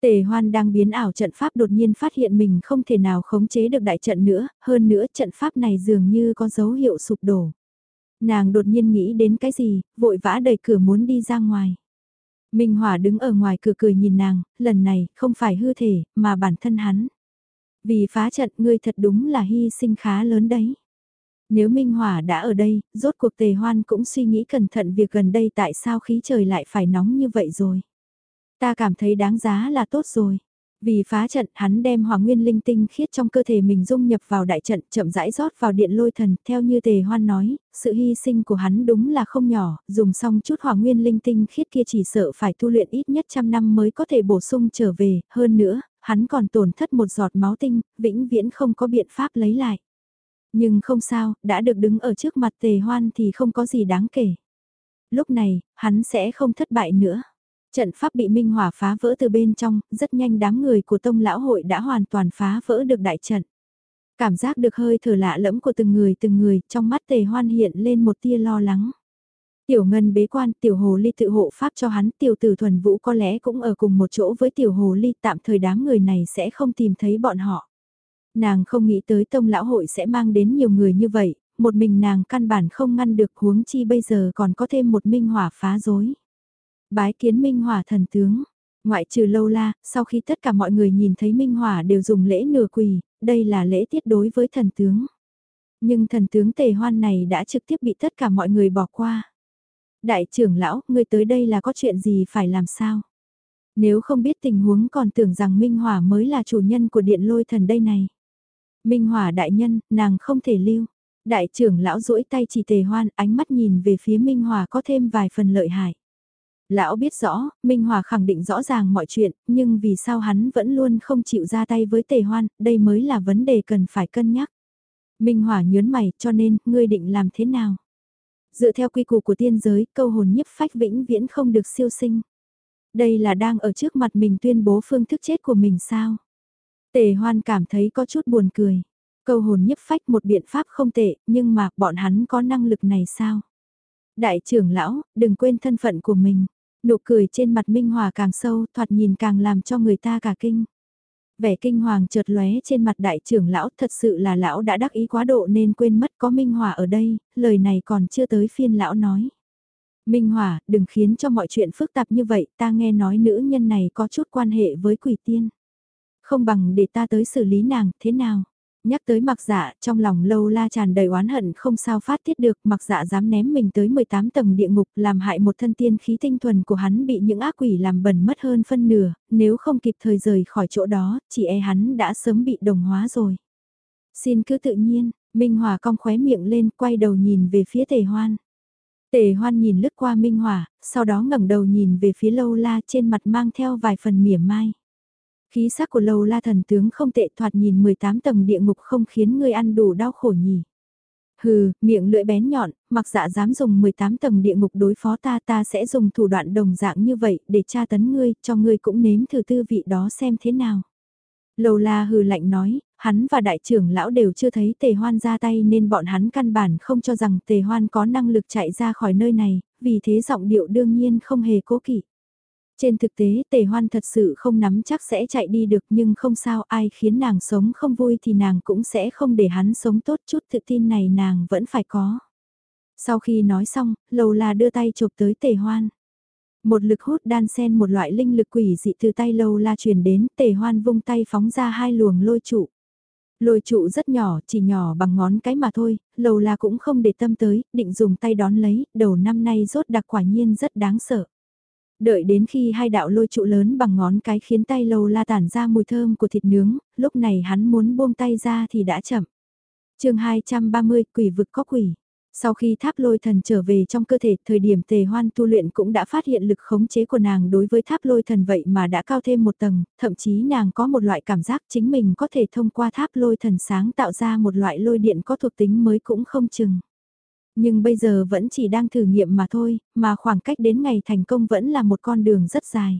Tề hoan đang biến ảo trận pháp đột nhiên phát hiện mình không thể nào khống chế được đại trận nữa, hơn nữa trận pháp này dường như có dấu hiệu sụp đổ. Nàng đột nhiên nghĩ đến cái gì, vội vã đẩy cửa muốn đi ra ngoài. Minh Hòa đứng ở ngoài cửa cười nhìn nàng, lần này không phải hư thể, mà bản thân hắn. Vì phá trận ngươi thật đúng là hy sinh khá lớn đấy. Nếu Minh Hòa đã ở đây, rốt cuộc tề hoan cũng suy nghĩ cẩn thận việc gần đây tại sao khí trời lại phải nóng như vậy rồi. Ta cảm thấy đáng giá là tốt rồi. Vì phá trận, hắn đem hỏa nguyên linh tinh khiết trong cơ thể mình dung nhập vào đại trận, chậm rãi rót vào điện lôi thần, theo như tề hoan nói, sự hy sinh của hắn đúng là không nhỏ, dùng xong chút hỏa nguyên linh tinh khiết kia chỉ sợ phải tu luyện ít nhất trăm năm mới có thể bổ sung trở về, hơn nữa, hắn còn tổn thất một giọt máu tinh, vĩnh viễn không có biện pháp lấy lại. Nhưng không sao, đã được đứng ở trước mặt tề hoan thì không có gì đáng kể. Lúc này, hắn sẽ không thất bại nữa. Trận pháp bị Minh Hỏa phá vỡ từ bên trong, rất nhanh đám người của tông lão hội đã hoàn toàn phá vỡ được đại trận. Cảm giác được hơi thở lạ lẫm của từng người từng người, trong mắt tề hoan hiện lên một tia lo lắng. Tiểu ngân bế quan, tiểu hồ ly tự hộ pháp cho hắn, tiểu tử thuần vũ có lẽ cũng ở cùng một chỗ với tiểu hồ ly tạm thời đám người này sẽ không tìm thấy bọn họ. Nàng không nghĩ tới tông lão hội sẽ mang đến nhiều người như vậy, một mình nàng căn bản không ngăn được huống chi bây giờ còn có thêm một minh hỏa phá rối. Bái kiến Minh Hỏa thần tướng. Ngoại trừ lâu la, sau khi tất cả mọi người nhìn thấy Minh Hỏa đều dùng lễ nửa quỳ, đây là lễ tiết đối với thần tướng. Nhưng thần tướng tề hoan này đã trực tiếp bị tất cả mọi người bỏ qua. Đại trưởng lão, người tới đây là có chuyện gì phải làm sao? Nếu không biết tình huống còn tưởng rằng Minh Hỏa mới là chủ nhân của điện lôi thần đây này. Minh Hỏa đại nhân, nàng không thể lưu. Đại trưởng lão duỗi tay chỉ tề hoan, ánh mắt nhìn về phía Minh Hỏa có thêm vài phần lợi hại. Lão biết rõ, Minh Hòa khẳng định rõ ràng mọi chuyện, nhưng vì sao hắn vẫn luôn không chịu ra tay với tề hoan, đây mới là vấn đề cần phải cân nhắc. Minh Hòa nhớn mày, cho nên, ngươi định làm thế nào? Dựa theo quy củ của tiên giới, câu hồn nhiếp phách vĩnh viễn không được siêu sinh. Đây là đang ở trước mặt mình tuyên bố phương thức chết của mình sao? Tề hoan cảm thấy có chút buồn cười. Câu hồn nhiếp phách một biện pháp không tệ, nhưng mà bọn hắn có năng lực này sao? Đại trưởng lão, đừng quên thân phận của mình. Nụ cười trên mặt Minh Hòa càng sâu, thoạt nhìn càng làm cho người ta cả kinh. Vẻ kinh hoàng chợt lóe trên mặt đại trưởng lão, thật sự là lão đã đắc ý quá độ nên quên mất có Minh Hòa ở đây, lời này còn chưa tới phiên lão nói. Minh Hòa, đừng khiến cho mọi chuyện phức tạp như vậy, ta nghe nói nữ nhân này có chút quan hệ với quỷ tiên. Không bằng để ta tới xử lý nàng, thế nào? Nhắc tới mặc dạ, trong lòng lâu la tràn đầy oán hận không sao phát tiết được, mặc dạ dám ném mình tới 18 tầng địa ngục làm hại một thân tiên khí tinh thuần của hắn bị những ác quỷ làm bẩn mất hơn phân nửa, nếu không kịp thời rời khỏi chỗ đó, chỉ e hắn đã sớm bị đồng hóa rồi. Xin cứ tự nhiên, Minh Hòa cong khóe miệng lên quay đầu nhìn về phía tề hoan. Tề hoan nhìn lướt qua Minh Hòa, sau đó ngẩng đầu nhìn về phía lâu la trên mặt mang theo vài phần mỉa mai. Khí sắc của lầu la thần tướng không tệ thoạt nhìn 18 tầng địa ngục không khiến ngươi ăn đủ đau khổ nhỉ. Hừ, miệng lưỡi bén nhọn, mặc dạ dám dùng 18 tầng địa ngục đối phó ta ta sẽ dùng thủ đoạn đồng dạng như vậy để tra tấn ngươi, cho ngươi cũng nếm thử tư vị đó xem thế nào. Lầu la hừ lạnh nói, hắn và đại trưởng lão đều chưa thấy tề hoan ra tay nên bọn hắn căn bản không cho rằng tề hoan có năng lực chạy ra khỏi nơi này, vì thế giọng điệu đương nhiên không hề cố kỵ. Trên thực tế tề hoan thật sự không nắm chắc sẽ chạy đi được nhưng không sao ai khiến nàng sống không vui thì nàng cũng sẽ không để hắn sống tốt chút tự tin này nàng vẫn phải có. Sau khi nói xong, lầu là đưa tay chụp tới tề hoan. Một lực hút đan sen một loại linh lực quỷ dị từ tay lâu la truyền đến tề hoan vung tay phóng ra hai luồng lôi trụ. Lôi trụ rất nhỏ, chỉ nhỏ bằng ngón cái mà thôi, lầu la cũng không để tâm tới, định dùng tay đón lấy, đầu năm nay rốt đặc quả nhiên rất đáng sợ. Đợi đến khi hai đạo lôi trụ lớn bằng ngón cái khiến tay lâu la tản ra mùi thơm của thịt nướng, lúc này hắn muốn buông tay ra thì đã chậm. chương 230 quỷ vực có quỷ. Sau khi tháp lôi thần trở về trong cơ thể, thời điểm tề hoan tu luyện cũng đã phát hiện lực khống chế của nàng đối với tháp lôi thần vậy mà đã cao thêm một tầng, thậm chí nàng có một loại cảm giác chính mình có thể thông qua tháp lôi thần sáng tạo ra một loại lôi điện có thuộc tính mới cũng không chừng. Nhưng bây giờ vẫn chỉ đang thử nghiệm mà thôi, mà khoảng cách đến ngày thành công vẫn là một con đường rất dài.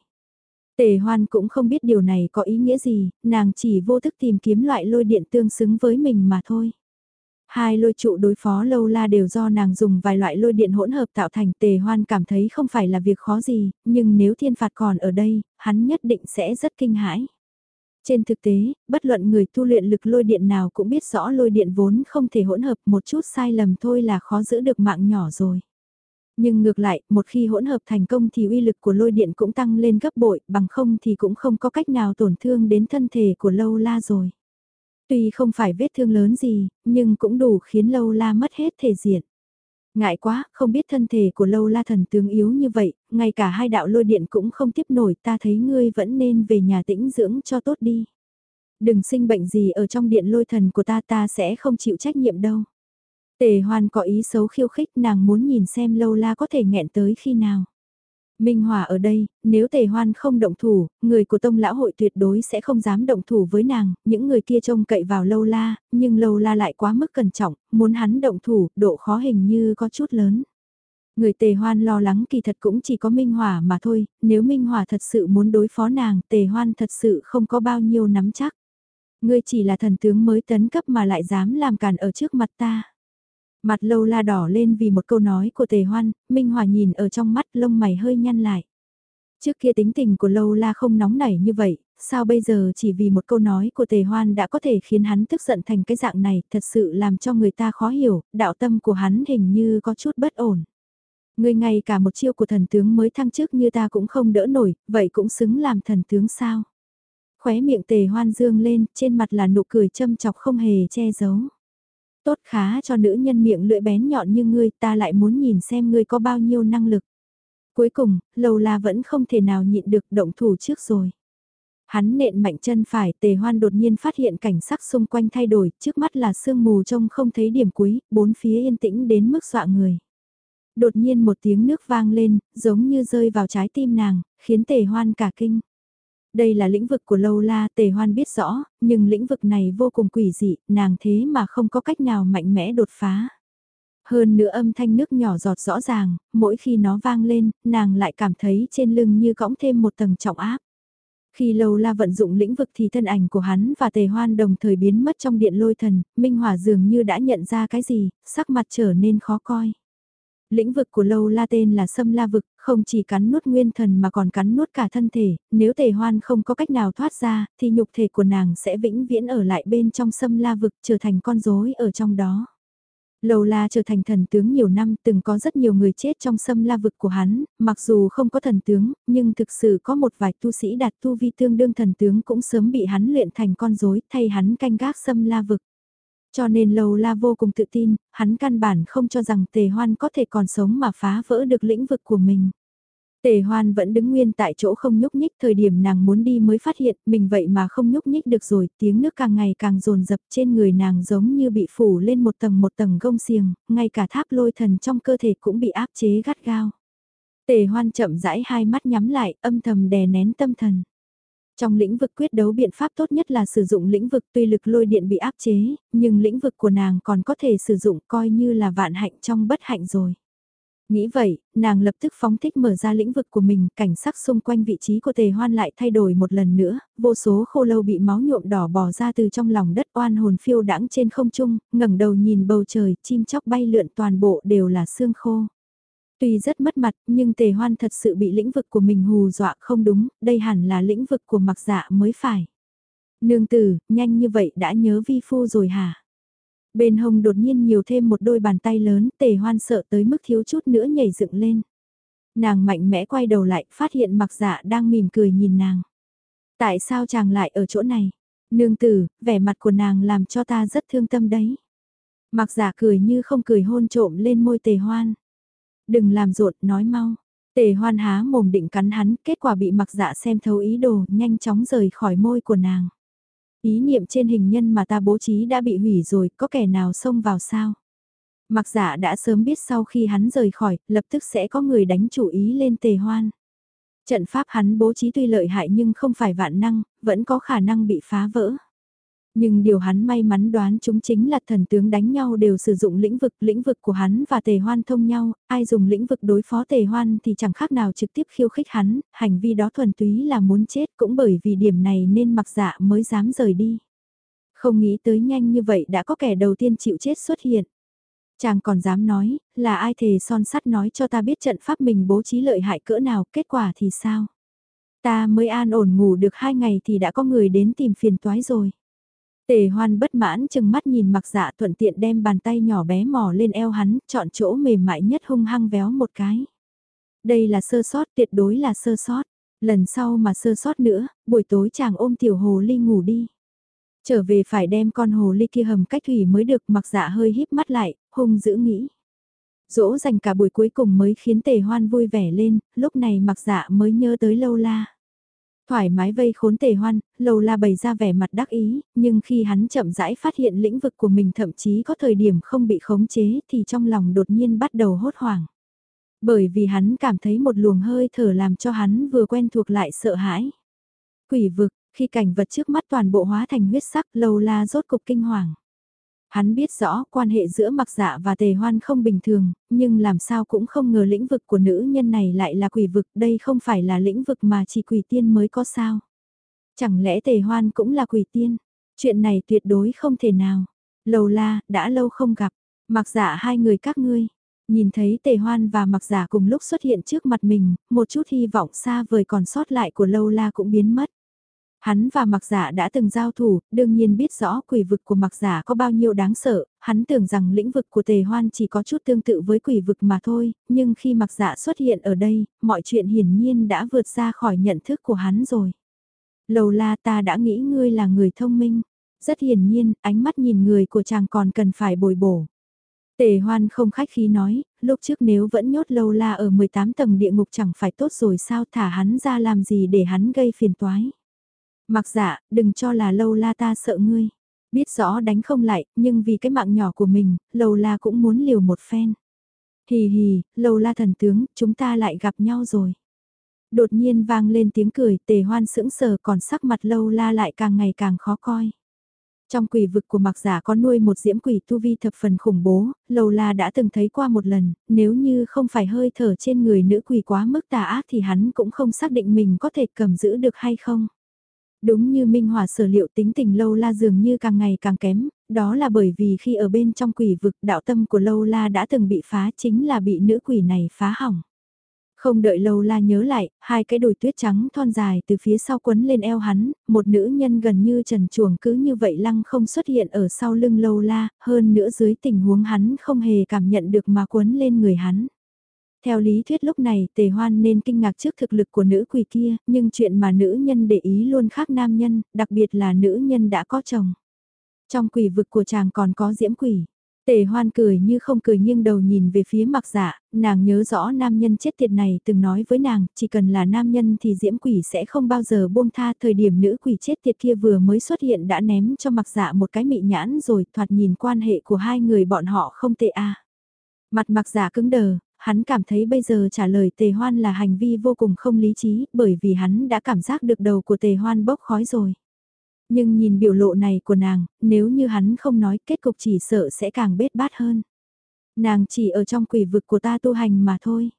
Tề hoan cũng không biết điều này có ý nghĩa gì, nàng chỉ vô thức tìm kiếm loại lôi điện tương xứng với mình mà thôi. Hai lôi trụ đối phó lâu la đều do nàng dùng vài loại lôi điện hỗn hợp tạo thành tề hoan cảm thấy không phải là việc khó gì, nhưng nếu thiên phạt còn ở đây, hắn nhất định sẽ rất kinh hãi. Trên thực tế, bất luận người tu luyện lực lôi điện nào cũng biết rõ lôi điện vốn không thể hỗn hợp một chút sai lầm thôi là khó giữ được mạng nhỏ rồi. Nhưng ngược lại, một khi hỗn hợp thành công thì uy lực của lôi điện cũng tăng lên gấp bội, bằng không thì cũng không có cách nào tổn thương đến thân thể của lâu la rồi. Tuy không phải vết thương lớn gì, nhưng cũng đủ khiến lâu la mất hết thể diện. Ngại quá, không biết thân thể của lâu la thần tướng yếu như vậy, ngay cả hai đạo lôi điện cũng không tiếp nổi ta thấy ngươi vẫn nên về nhà tĩnh dưỡng cho tốt đi. Đừng sinh bệnh gì ở trong điện lôi thần của ta ta sẽ không chịu trách nhiệm đâu. Tề hoan có ý xấu khiêu khích nàng muốn nhìn xem lâu la có thể nghẹn tới khi nào. Minh Hòa ở đây, nếu tề hoan không động thủ, người của tông lão hội tuyệt đối sẽ không dám động thủ với nàng, những người kia trông cậy vào lâu la, nhưng lâu la lại quá mức cẩn trọng, muốn hắn động thủ, độ khó hình như có chút lớn. Người tề hoan lo lắng kỳ thật cũng chỉ có Minh Hòa mà thôi, nếu Minh Hòa thật sự muốn đối phó nàng, tề hoan thật sự không có bao nhiêu nắm chắc. Ngươi chỉ là thần tướng mới tấn cấp mà lại dám làm càn ở trước mặt ta. Mặt lâu la đỏ lên vì một câu nói của tề hoan, Minh Hòa nhìn ở trong mắt lông mày hơi nhăn lại. Trước kia tính tình của lâu la không nóng nảy như vậy, sao bây giờ chỉ vì một câu nói của tề hoan đã có thể khiến hắn tức giận thành cái dạng này, thật sự làm cho người ta khó hiểu, đạo tâm của hắn hình như có chút bất ổn. Người ngay cả một chiêu của thần tướng mới thăng chức như ta cũng không đỡ nổi, vậy cũng xứng làm thần tướng sao? Khóe miệng tề hoan dương lên, trên mặt là nụ cười châm chọc không hề che giấu. Tốt khá cho nữ nhân miệng lưỡi bén nhọn như ngươi ta lại muốn nhìn xem ngươi có bao nhiêu năng lực. Cuối cùng, lầu la vẫn không thể nào nhịn được động thủ trước rồi. Hắn nện mạnh chân phải, tề hoan đột nhiên phát hiện cảnh sắc xung quanh thay đổi, trước mắt là sương mù trông không thấy điểm cuối, bốn phía yên tĩnh đến mức dọa người. Đột nhiên một tiếng nước vang lên, giống như rơi vào trái tim nàng, khiến tề hoan cả kinh. Đây là lĩnh vực của lâu la tề hoan biết rõ, nhưng lĩnh vực này vô cùng quỷ dị, nàng thế mà không có cách nào mạnh mẽ đột phá. Hơn nữa âm thanh nước nhỏ giọt rõ ràng, mỗi khi nó vang lên, nàng lại cảm thấy trên lưng như cõng thêm một tầng trọng áp. Khi lâu la vận dụng lĩnh vực thì thân ảnh của hắn và tề hoan đồng thời biến mất trong điện lôi thần, Minh Hỏa dường như đã nhận ra cái gì, sắc mặt trở nên khó coi. Lĩnh vực của lâu la tên là sâm la vực, không chỉ cắn nuốt nguyên thần mà còn cắn nuốt cả thân thể, nếu tề hoan không có cách nào thoát ra, thì nhục thể của nàng sẽ vĩnh viễn ở lại bên trong sâm la vực trở thành con rối ở trong đó. Lâu la trở thành thần tướng nhiều năm từng có rất nhiều người chết trong sâm la vực của hắn, mặc dù không có thần tướng, nhưng thực sự có một vài tu sĩ đạt tu vi tương đương thần tướng cũng sớm bị hắn luyện thành con rối thay hắn canh gác sâm la vực. Cho nên Lâu La vô cùng tự tin, hắn căn bản không cho rằng Tề Hoan có thể còn sống mà phá vỡ được lĩnh vực của mình. Tề Hoan vẫn đứng nguyên tại chỗ không nhúc nhích thời điểm nàng muốn đi mới phát hiện mình vậy mà không nhúc nhích được rồi, tiếng nước càng ngày càng rồn rập trên người nàng giống như bị phủ lên một tầng một tầng gông xiềng, ngay cả tháp lôi thần trong cơ thể cũng bị áp chế gắt gao. Tề Hoan chậm rãi hai mắt nhắm lại, âm thầm đè nén tâm thần. Trong lĩnh vực quyết đấu biện pháp tốt nhất là sử dụng lĩnh vực tuy lực lôi điện bị áp chế, nhưng lĩnh vực của nàng còn có thể sử dụng coi như là vạn hạnh trong bất hạnh rồi. Nghĩ vậy, nàng lập tức phóng thích mở ra lĩnh vực của mình, cảnh sắc xung quanh vị trí của tề hoan lại thay đổi một lần nữa, vô số khô lâu bị máu nhuộm đỏ bò ra từ trong lòng đất oan hồn phiêu đãng trên không trung, ngẩng đầu nhìn bầu trời, chim chóc bay lượn toàn bộ đều là xương khô. Tuy rất mất mặt, nhưng tề hoan thật sự bị lĩnh vực của mình hù dọa không đúng, đây hẳn là lĩnh vực của mặc dạ mới phải. Nương tử, nhanh như vậy đã nhớ vi phu rồi hả? Bên hông đột nhiên nhiều thêm một đôi bàn tay lớn, tề hoan sợ tới mức thiếu chút nữa nhảy dựng lên. Nàng mạnh mẽ quay đầu lại, phát hiện mặc dạ đang mỉm cười nhìn nàng. Tại sao chàng lại ở chỗ này? Nương tử, vẻ mặt của nàng làm cho ta rất thương tâm đấy. Mặc giả cười như không cười hôn trộm lên môi tề hoan. Đừng làm rộn, nói mau. Tề hoan há mồm định cắn hắn, kết quả bị mặc dạ xem thấu ý đồ, nhanh chóng rời khỏi môi của nàng. Ý niệm trên hình nhân mà ta bố trí đã bị hủy rồi, có kẻ nào xông vào sao? Mặc dạ đã sớm biết sau khi hắn rời khỏi, lập tức sẽ có người đánh chủ ý lên tề hoan. Trận pháp hắn bố trí tuy lợi hại nhưng không phải vạn năng, vẫn có khả năng bị phá vỡ. Nhưng điều hắn may mắn đoán chúng chính là thần tướng đánh nhau đều sử dụng lĩnh vực, lĩnh vực của hắn và tề hoan thông nhau, ai dùng lĩnh vực đối phó tề hoan thì chẳng khác nào trực tiếp khiêu khích hắn, hành vi đó thuần túy là muốn chết cũng bởi vì điểm này nên mặc dạ mới dám rời đi. Không nghĩ tới nhanh như vậy đã có kẻ đầu tiên chịu chết xuất hiện. Chàng còn dám nói, là ai thề son sắt nói cho ta biết trận pháp mình bố trí lợi hại cỡ nào, kết quả thì sao? Ta mới an ổn ngủ được hai ngày thì đã có người đến tìm phiền toái rồi. Tề hoan bất mãn chừng mắt nhìn mặc dạ thuận tiện đem bàn tay nhỏ bé mò lên eo hắn, chọn chỗ mềm mại nhất hung hăng véo một cái. Đây là sơ sót, tuyệt đối là sơ sót. Lần sau mà sơ sót nữa, buổi tối chàng ôm tiểu hồ ly ngủ đi. Trở về phải đem con hồ ly kia hầm cách thủy mới được mặc dạ hơi híp mắt lại, hung dữ nghĩ. Dỗ dành cả buổi cuối cùng mới khiến tề hoan vui vẻ lên, lúc này mặc dạ mới nhớ tới lâu la. Thoải mái vây khốn tề hoan, lâu la bày ra vẻ mặt đắc ý, nhưng khi hắn chậm rãi phát hiện lĩnh vực của mình thậm chí có thời điểm không bị khống chế thì trong lòng đột nhiên bắt đầu hốt hoảng. Bởi vì hắn cảm thấy một luồng hơi thở làm cho hắn vừa quen thuộc lại sợ hãi. Quỷ vực, khi cảnh vật trước mắt toàn bộ hóa thành huyết sắc lâu la rốt cục kinh hoàng. Hắn biết rõ quan hệ giữa mặc dạ và tề hoan không bình thường, nhưng làm sao cũng không ngờ lĩnh vực của nữ nhân này lại là quỷ vực, đây không phải là lĩnh vực mà chỉ quỷ tiên mới có sao. Chẳng lẽ tề hoan cũng là quỷ tiên? Chuyện này tuyệt đối không thể nào. Lầu la, đã lâu không gặp, mặc dạ hai người các ngươi. Nhìn thấy tề hoan và mặc giả cùng lúc xuất hiện trước mặt mình, một chút hy vọng xa vời còn sót lại của lâu la cũng biến mất. Hắn và mặc giả đã từng giao thủ, đương nhiên biết rõ quỷ vực của mặc giả có bao nhiêu đáng sợ, hắn tưởng rằng lĩnh vực của tề hoan chỉ có chút tương tự với quỷ vực mà thôi, nhưng khi mặc giả xuất hiện ở đây, mọi chuyện hiển nhiên đã vượt ra khỏi nhận thức của hắn rồi. Lầu la ta đã nghĩ ngươi là người thông minh, rất hiển nhiên, ánh mắt nhìn người của chàng còn cần phải bồi bổ. Tề hoan không khách khí nói, lúc trước nếu vẫn nhốt lâu la ở 18 tầng địa ngục chẳng phải tốt rồi sao thả hắn ra làm gì để hắn gây phiền toái. Mặc dạ, đừng cho là lâu la ta sợ ngươi. Biết rõ đánh không lại, nhưng vì cái mạng nhỏ của mình, lâu la cũng muốn liều một phen. Hì hì, lâu la thần tướng, chúng ta lại gặp nhau rồi. Đột nhiên vang lên tiếng cười, tề hoan sững sờ còn sắc mặt lâu la lại càng ngày càng khó coi. Trong quỷ vực của mặc giả có nuôi một diễm quỷ tu vi thập phần khủng bố, lâu la đã từng thấy qua một lần, nếu như không phải hơi thở trên người nữ quỷ quá mức tà ác thì hắn cũng không xác định mình có thể cầm giữ được hay không. Đúng như Minh Hòa sở liệu tính tình lâu la dường như càng ngày càng kém, đó là bởi vì khi ở bên trong quỷ vực đạo tâm của lâu la đã từng bị phá chính là bị nữ quỷ này phá hỏng. Không đợi lâu la nhớ lại, hai cái đùi tuyết trắng thon dài từ phía sau quấn lên eo hắn, một nữ nhân gần như trần chuồng cứ như vậy lăng không xuất hiện ở sau lưng lâu la, hơn nữa dưới tình huống hắn không hề cảm nhận được mà quấn lên người hắn. Theo lý thuyết lúc này tề hoan nên kinh ngạc trước thực lực của nữ quỷ kia, nhưng chuyện mà nữ nhân để ý luôn khác nam nhân, đặc biệt là nữ nhân đã có chồng. Trong quỷ vực của chàng còn có diễm quỷ. Tề hoan cười như không cười nghiêng đầu nhìn về phía mặc dạ, nàng nhớ rõ nam nhân chết tiệt này từng nói với nàng, chỉ cần là nam nhân thì diễm quỷ sẽ không bao giờ buông tha thời điểm nữ quỷ chết tiệt kia vừa mới xuất hiện đã ném cho mặc dạ một cái mị nhãn rồi thoạt nhìn quan hệ của hai người bọn họ không tệ a Mặt mặc dạ cứng đờ, hắn cảm thấy bây giờ trả lời tề hoan là hành vi vô cùng không lý trí bởi vì hắn đã cảm giác được đầu của tề hoan bốc khói rồi. Nhưng nhìn biểu lộ này của nàng, nếu như hắn không nói kết cục chỉ sợ sẽ càng bết bát hơn. Nàng chỉ ở trong quỷ vực của ta tu hành mà thôi.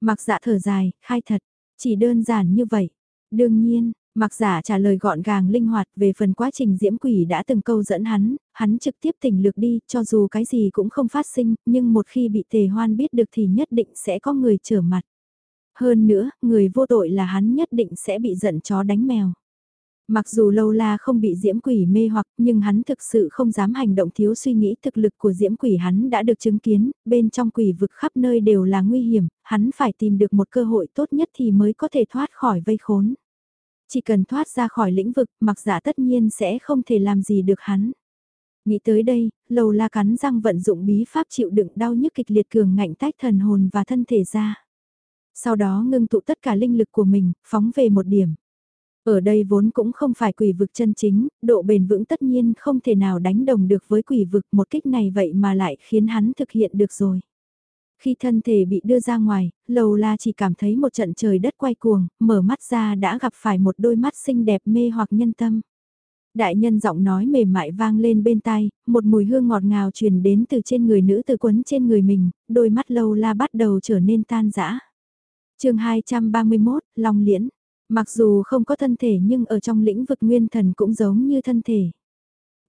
Mặc dạ thở dài, khai thật, chỉ đơn giản như vậy. Đương nhiên, Mặc giả trả lời gọn gàng linh hoạt về phần quá trình diễm quỷ đã từng câu dẫn hắn, hắn trực tiếp tỉnh lược đi cho dù cái gì cũng không phát sinh, nhưng một khi bị tề hoan biết được thì nhất định sẽ có người trở mặt. Hơn nữa, người vô tội là hắn nhất định sẽ bị giận chó đánh mèo. Mặc dù lâu la không bị diễm quỷ mê hoặc nhưng hắn thực sự không dám hành động thiếu suy nghĩ thực lực của diễm quỷ hắn đã được chứng kiến, bên trong quỷ vực khắp nơi đều là nguy hiểm, hắn phải tìm được một cơ hội tốt nhất thì mới có thể thoát khỏi vây khốn. Chỉ cần thoát ra khỏi lĩnh vực, mặc giả tất nhiên sẽ không thể làm gì được hắn. Nghĩ tới đây, lầu la cắn răng vận dụng bí pháp chịu đựng đau nhức kịch liệt cường ngạnh tách thần hồn và thân thể ra. Sau đó ngưng tụ tất cả linh lực của mình, phóng về một điểm. Ở đây vốn cũng không phải quỷ vực chân chính, độ bền vững tất nhiên không thể nào đánh đồng được với quỷ vực một kích này vậy mà lại khiến hắn thực hiện được rồi. Khi thân thể bị đưa ra ngoài, Lầu La chỉ cảm thấy một trận trời đất quay cuồng, mở mắt ra đã gặp phải một đôi mắt xinh đẹp mê hoặc nhân tâm. Đại nhân giọng nói mềm mại vang lên bên tai, một mùi hương ngọt ngào truyền đến từ trên người nữ từ quấn trên người mình, đôi mắt Lầu La bắt đầu trở nên tan rã. chương 231, Long Liễn Mặc dù không có thân thể nhưng ở trong lĩnh vực nguyên thần cũng giống như thân thể.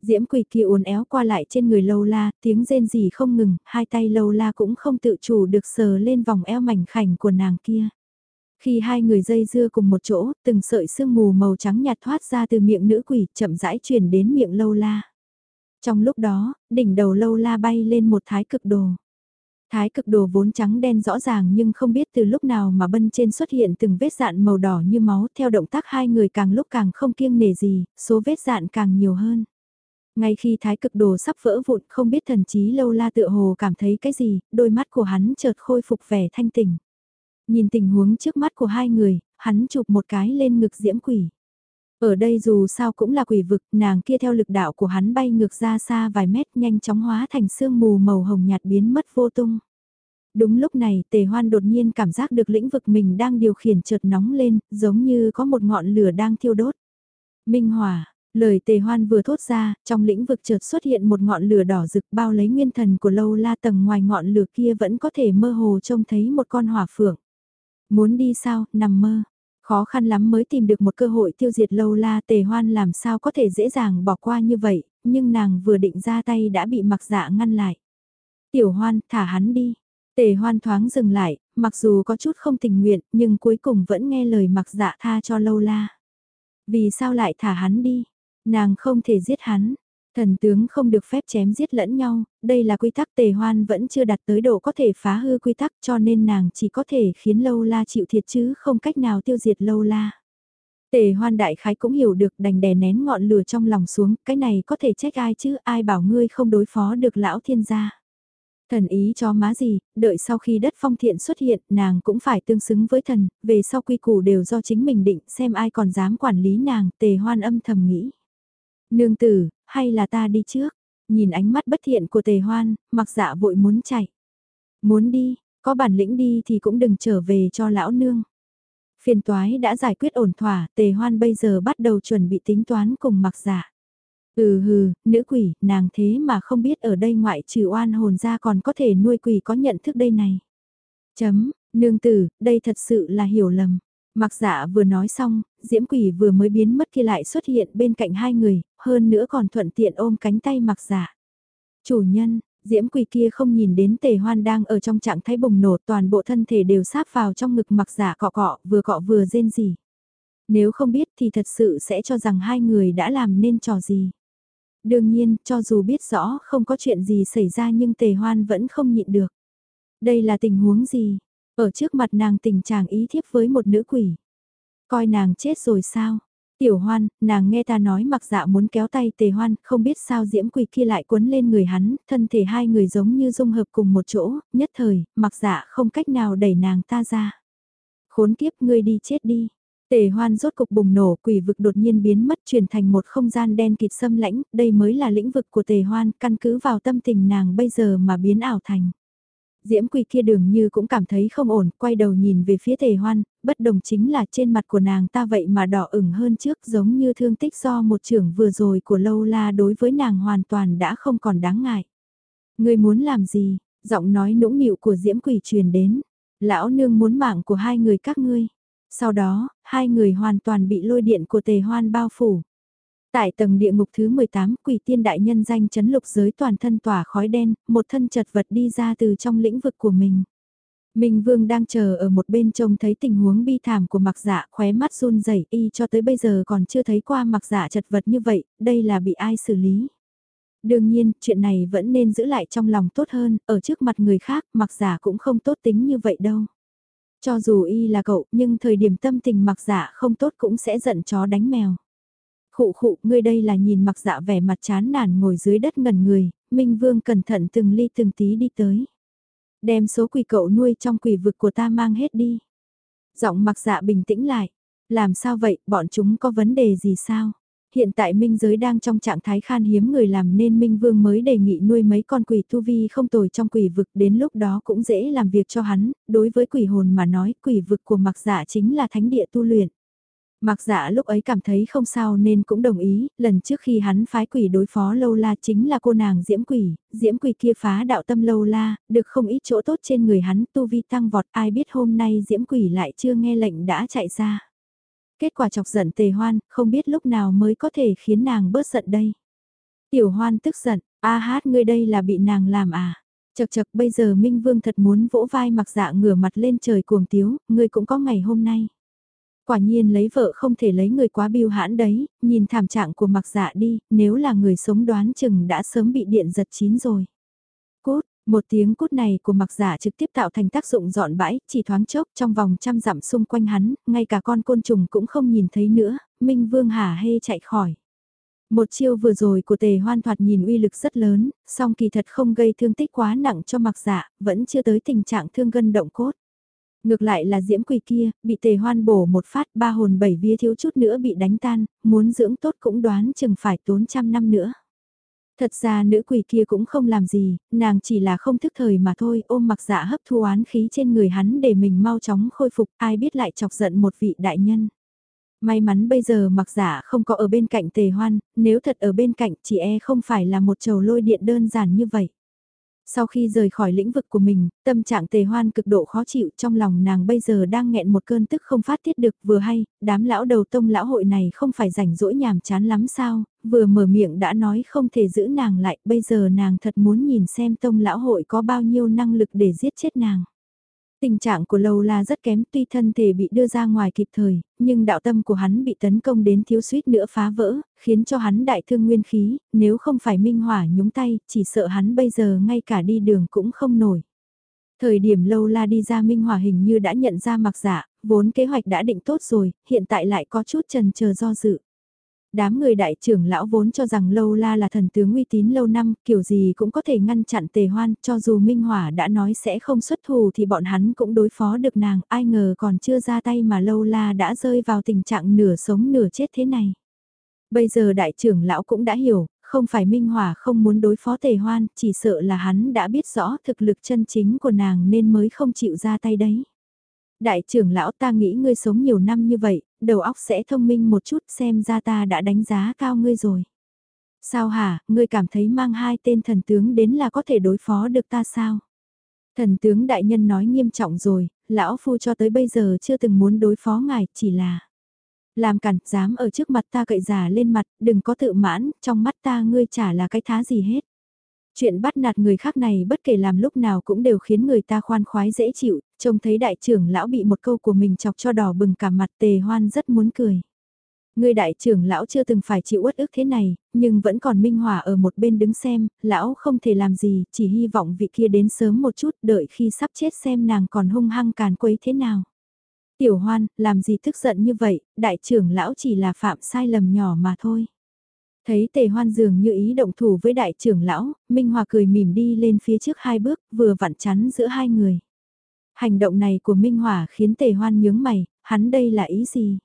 Diễm quỷ kia uốn éo qua lại trên người lâu la, tiếng rên rỉ không ngừng, hai tay lâu la cũng không tự chủ được sờ lên vòng eo mảnh khảnh của nàng kia. Khi hai người dây dưa cùng một chỗ, từng sợi sương mù màu trắng nhạt thoát ra từ miệng nữ quỷ chậm rãi truyền đến miệng lâu la. Trong lúc đó, đỉnh đầu lâu la bay lên một thái cực đồ. Thái cực đồ vốn trắng đen rõ ràng nhưng không biết từ lúc nào mà bân trên xuất hiện từng vết dạn màu đỏ như máu theo động tác hai người càng lúc càng không kiêng nề gì, số vết dạn càng nhiều hơn. Ngay khi thái cực đồ sắp vỡ vụn không biết thần chí lâu la tựa hồ cảm thấy cái gì, đôi mắt của hắn chợt khôi phục vẻ thanh tỉnh. Nhìn tình huống trước mắt của hai người, hắn chụp một cái lên ngực diễm quỷ. Ở đây dù sao cũng là quỷ vực, nàng kia theo lực đạo của hắn bay ngược ra xa vài mét nhanh chóng hóa thành sương mù màu hồng nhạt biến mất vô tung. Đúng lúc này tề hoan đột nhiên cảm giác được lĩnh vực mình đang điều khiển chợt nóng lên, giống như có một ngọn lửa đang thiêu đốt. Minh hỏa, lời tề hoan vừa thốt ra, trong lĩnh vực chợt xuất hiện một ngọn lửa đỏ rực bao lấy nguyên thần của lâu la tầng ngoài ngọn lửa kia vẫn có thể mơ hồ trông thấy một con hỏa phượng. Muốn đi sao, nằm mơ. Khó khăn lắm mới tìm được một cơ hội tiêu diệt lâu la tề hoan làm sao có thể dễ dàng bỏ qua như vậy, nhưng nàng vừa định ra tay đã bị mặc dạ ngăn lại. Tiểu hoan, thả hắn đi. Tề hoan thoáng dừng lại, mặc dù có chút không tình nguyện, nhưng cuối cùng vẫn nghe lời mặc dạ tha cho lâu la. Vì sao lại thả hắn đi? Nàng không thể giết hắn. Thần tướng không được phép chém giết lẫn nhau, đây là quy tắc tề hoan vẫn chưa đạt tới độ có thể phá hư quy tắc cho nên nàng chỉ có thể khiến lâu la chịu thiệt chứ không cách nào tiêu diệt lâu la. Tề hoan đại khái cũng hiểu được đành đè nén ngọn lửa trong lòng xuống, cái này có thể trách ai chứ, ai bảo ngươi không đối phó được lão thiên gia. Thần ý cho má gì, đợi sau khi đất phong thiện xuất hiện, nàng cũng phải tương xứng với thần, về sau quy củ đều do chính mình định, xem ai còn dám quản lý nàng, tề hoan âm thầm nghĩ. Nương tử, hay là ta đi trước? Nhìn ánh mắt bất thiện của tề hoan, mặc dạ vội muốn chạy. Muốn đi, có bản lĩnh đi thì cũng đừng trở về cho lão nương. Phiền toái đã giải quyết ổn thỏa, tề hoan bây giờ bắt đầu chuẩn bị tính toán cùng mặc dạ. Ừ hừ, nữ quỷ, nàng thế mà không biết ở đây ngoại trừ oan hồn ra còn có thể nuôi quỷ có nhận thức đây này. Chấm, nương tử, đây thật sự là hiểu lầm. Mặc dạ vừa nói xong, diễm quỷ vừa mới biến mất kia lại xuất hiện bên cạnh hai người, hơn nữa còn thuận tiện ôm cánh tay mặc dạ. Chủ nhân, diễm quỷ kia không nhìn đến tề hoan đang ở trong trạng thái bùng nổ toàn bộ thân thể đều sáp vào trong ngực mặc dạ cọ cọ vừa cọ vừa rên gì. Nếu không biết thì thật sự sẽ cho rằng hai người đã làm nên trò gì. Đương nhiên, cho dù biết rõ không có chuyện gì xảy ra nhưng tề hoan vẫn không nhịn được. Đây là tình huống gì? Ở trước mặt nàng tình chàng ý thiếp với một nữ quỷ. Coi nàng chết rồi sao? Tiểu hoan, nàng nghe ta nói mặc dạ muốn kéo tay tề hoan, không biết sao diễm quỷ kia lại cuốn lên người hắn, thân thể hai người giống như dung hợp cùng một chỗ, nhất thời, mặc dạ không cách nào đẩy nàng ta ra. Khốn kiếp ngươi đi chết đi. Tề hoan rốt cục bùng nổ quỷ vực đột nhiên biến mất chuyển thành một không gian đen kịt xâm lãnh, đây mới là lĩnh vực của tề hoan căn cứ vào tâm tình nàng bây giờ mà biến ảo thành. Diễm quỳ kia đường như cũng cảm thấy không ổn, quay đầu nhìn về phía tề hoan, bất đồng chính là trên mặt của nàng ta vậy mà đỏ ửng hơn trước giống như thương tích do một trưởng vừa rồi của lâu la đối với nàng hoàn toàn đã không còn đáng ngại. Người muốn làm gì? Giọng nói nũng nịu của diễm quỷ truyền đến. Lão nương muốn mạng của hai người các ngươi. Sau đó, hai người hoàn toàn bị lôi điện của tề hoan bao phủ. Tại tầng địa ngục thứ 18, quỷ tiên đại nhân danh chấn lục giới toàn thân tỏa khói đen, một thân chật vật đi ra từ trong lĩnh vực của mình. Minh Vương đang chờ ở một bên trông thấy tình huống bi thảm của mặc dạ khóe mắt run rẩy y cho tới bây giờ còn chưa thấy qua mặc dạ chật vật như vậy, đây là bị ai xử lý. Đương nhiên, chuyện này vẫn nên giữ lại trong lòng tốt hơn, ở trước mặt người khác, mặc giả cũng không tốt tính như vậy đâu. Cho dù y là cậu, nhưng thời điểm tâm tình mặc giả không tốt cũng sẽ giận chó đánh mèo. Khụ khụ, ngươi đây là nhìn mặc dạ vẻ mặt chán nản ngồi dưới đất ngẩn người, Minh Vương cẩn thận từng ly từng tí đi tới. Đem số quỷ cậu nuôi trong quỷ vực của ta mang hết đi. Giọng mặc dạ bình tĩnh lại. Làm sao vậy, bọn chúng có vấn đề gì sao? Hiện tại minh giới đang trong trạng thái khan hiếm người làm nên minh vương mới đề nghị nuôi mấy con quỷ tu vi không tồi trong quỷ vực đến lúc đó cũng dễ làm việc cho hắn, đối với quỷ hồn mà nói quỷ vực của mặc dạ chính là thánh địa tu luyện. Mặc dạ lúc ấy cảm thấy không sao nên cũng đồng ý, lần trước khi hắn phái quỷ đối phó lâu la chính là cô nàng diễm quỷ, diễm quỷ kia phá đạo tâm lâu la, được không ít chỗ tốt trên người hắn tu vi tăng vọt ai biết hôm nay diễm quỷ lại chưa nghe lệnh đã chạy ra. Kết quả chọc giận tề hoan, không biết lúc nào mới có thể khiến nàng bớt giận đây. Tiểu hoan tức giận, a hát ngươi đây là bị nàng làm à. Chật chật bây giờ Minh Vương thật muốn vỗ vai mặc dạ ngửa mặt lên trời cuồng tiếu, ngươi cũng có ngày hôm nay. Quả nhiên lấy vợ không thể lấy người quá biêu hãn đấy, nhìn thảm trạng của mặc dạ đi, nếu là người sống đoán chừng đã sớm bị điện giật chín rồi. cốt một tiếng cốt này của mặc giả trực tiếp tạo thành tác dụng dọn bãi, chỉ thoáng chốc trong vòng trăm dặm xung quanh hắn, ngay cả con côn trùng cũng không nhìn thấy nữa, Minh Vương hả hê chạy khỏi. Một chiêu vừa rồi của tề hoan thoạt nhìn uy lực rất lớn, song kỳ thật không gây thương tích quá nặng cho mặc giả, vẫn chưa tới tình trạng thương gân động cốt. Ngược lại là diễm quỳ kia, bị tề hoan bổ một phát ba hồn bảy vía thiếu chút nữa bị đánh tan, muốn dưỡng tốt cũng đoán chừng phải tốn trăm năm nữa. Thật ra nữ quỷ kia cũng không làm gì, nàng chỉ là không thức thời mà thôi, ôm mặc dạ hấp thu oán khí trên người hắn để mình mau chóng khôi phục, ai biết lại chọc giận một vị đại nhân. May mắn bây giờ mặc giả không có ở bên cạnh tề hoan, nếu thật ở bên cạnh chị e không phải là một trầu lôi điện đơn giản như vậy. Sau khi rời khỏi lĩnh vực của mình, tâm trạng tề hoan cực độ khó chịu trong lòng nàng bây giờ đang nghẹn một cơn tức không phát tiết được vừa hay, đám lão đầu tông lão hội này không phải rảnh rỗi nhàm chán lắm sao, vừa mở miệng đã nói không thể giữ nàng lại, bây giờ nàng thật muốn nhìn xem tông lão hội có bao nhiêu năng lực để giết chết nàng. Tình trạng của Lâu La rất kém tuy thân thể bị đưa ra ngoài kịp thời, nhưng đạo tâm của hắn bị tấn công đến thiếu suýt nữa phá vỡ, khiến cho hắn đại thương nguyên khí, nếu không phải minh hỏa nhúng tay, chỉ sợ hắn bây giờ ngay cả đi đường cũng không nổi. Thời điểm Lâu La đi ra minh hỏa hình như đã nhận ra mặc giả, vốn kế hoạch đã định tốt rồi, hiện tại lại có chút trần chờ do dự. Đám người đại trưởng lão vốn cho rằng Lâu La là thần tướng uy tín lâu năm, kiểu gì cũng có thể ngăn chặn tề hoan, cho dù Minh Hỏa đã nói sẽ không xuất thù thì bọn hắn cũng đối phó được nàng, ai ngờ còn chưa ra tay mà Lâu La đã rơi vào tình trạng nửa sống nửa chết thế này. Bây giờ đại trưởng lão cũng đã hiểu, không phải Minh Hỏa không muốn đối phó tề hoan, chỉ sợ là hắn đã biết rõ thực lực chân chính của nàng nên mới không chịu ra tay đấy. Đại trưởng lão ta nghĩ ngươi sống nhiều năm như vậy, đầu óc sẽ thông minh một chút xem ra ta đã đánh giá cao ngươi rồi. Sao hả, ngươi cảm thấy mang hai tên thần tướng đến là có thể đối phó được ta sao? Thần tướng đại nhân nói nghiêm trọng rồi, lão phu cho tới bây giờ chưa từng muốn đối phó ngài, chỉ là... Làm cản, dám ở trước mặt ta cậy giả lên mặt, đừng có tự mãn, trong mắt ta ngươi chả là cái thá gì hết. Chuyện bắt nạt người khác này bất kể làm lúc nào cũng đều khiến người ta khoan khoái dễ chịu, trông thấy đại trưởng lão bị một câu của mình chọc cho đỏ bừng cả mặt tề hoan rất muốn cười. Người đại trưởng lão chưa từng phải chịu uất ức thế này, nhưng vẫn còn minh hỏa ở một bên đứng xem, lão không thể làm gì, chỉ hy vọng vị kia đến sớm một chút đợi khi sắp chết xem nàng còn hung hăng càn quấy thế nào. Tiểu hoan, làm gì tức giận như vậy, đại trưởng lão chỉ là phạm sai lầm nhỏ mà thôi. Thấy tề hoan dường như ý động thủ với đại trưởng lão, Minh Hòa cười mỉm đi lên phía trước hai bước, vừa vặn chắn giữa hai người. Hành động này của Minh hỏa khiến tề hoan nhướng mày, hắn đây là ý gì?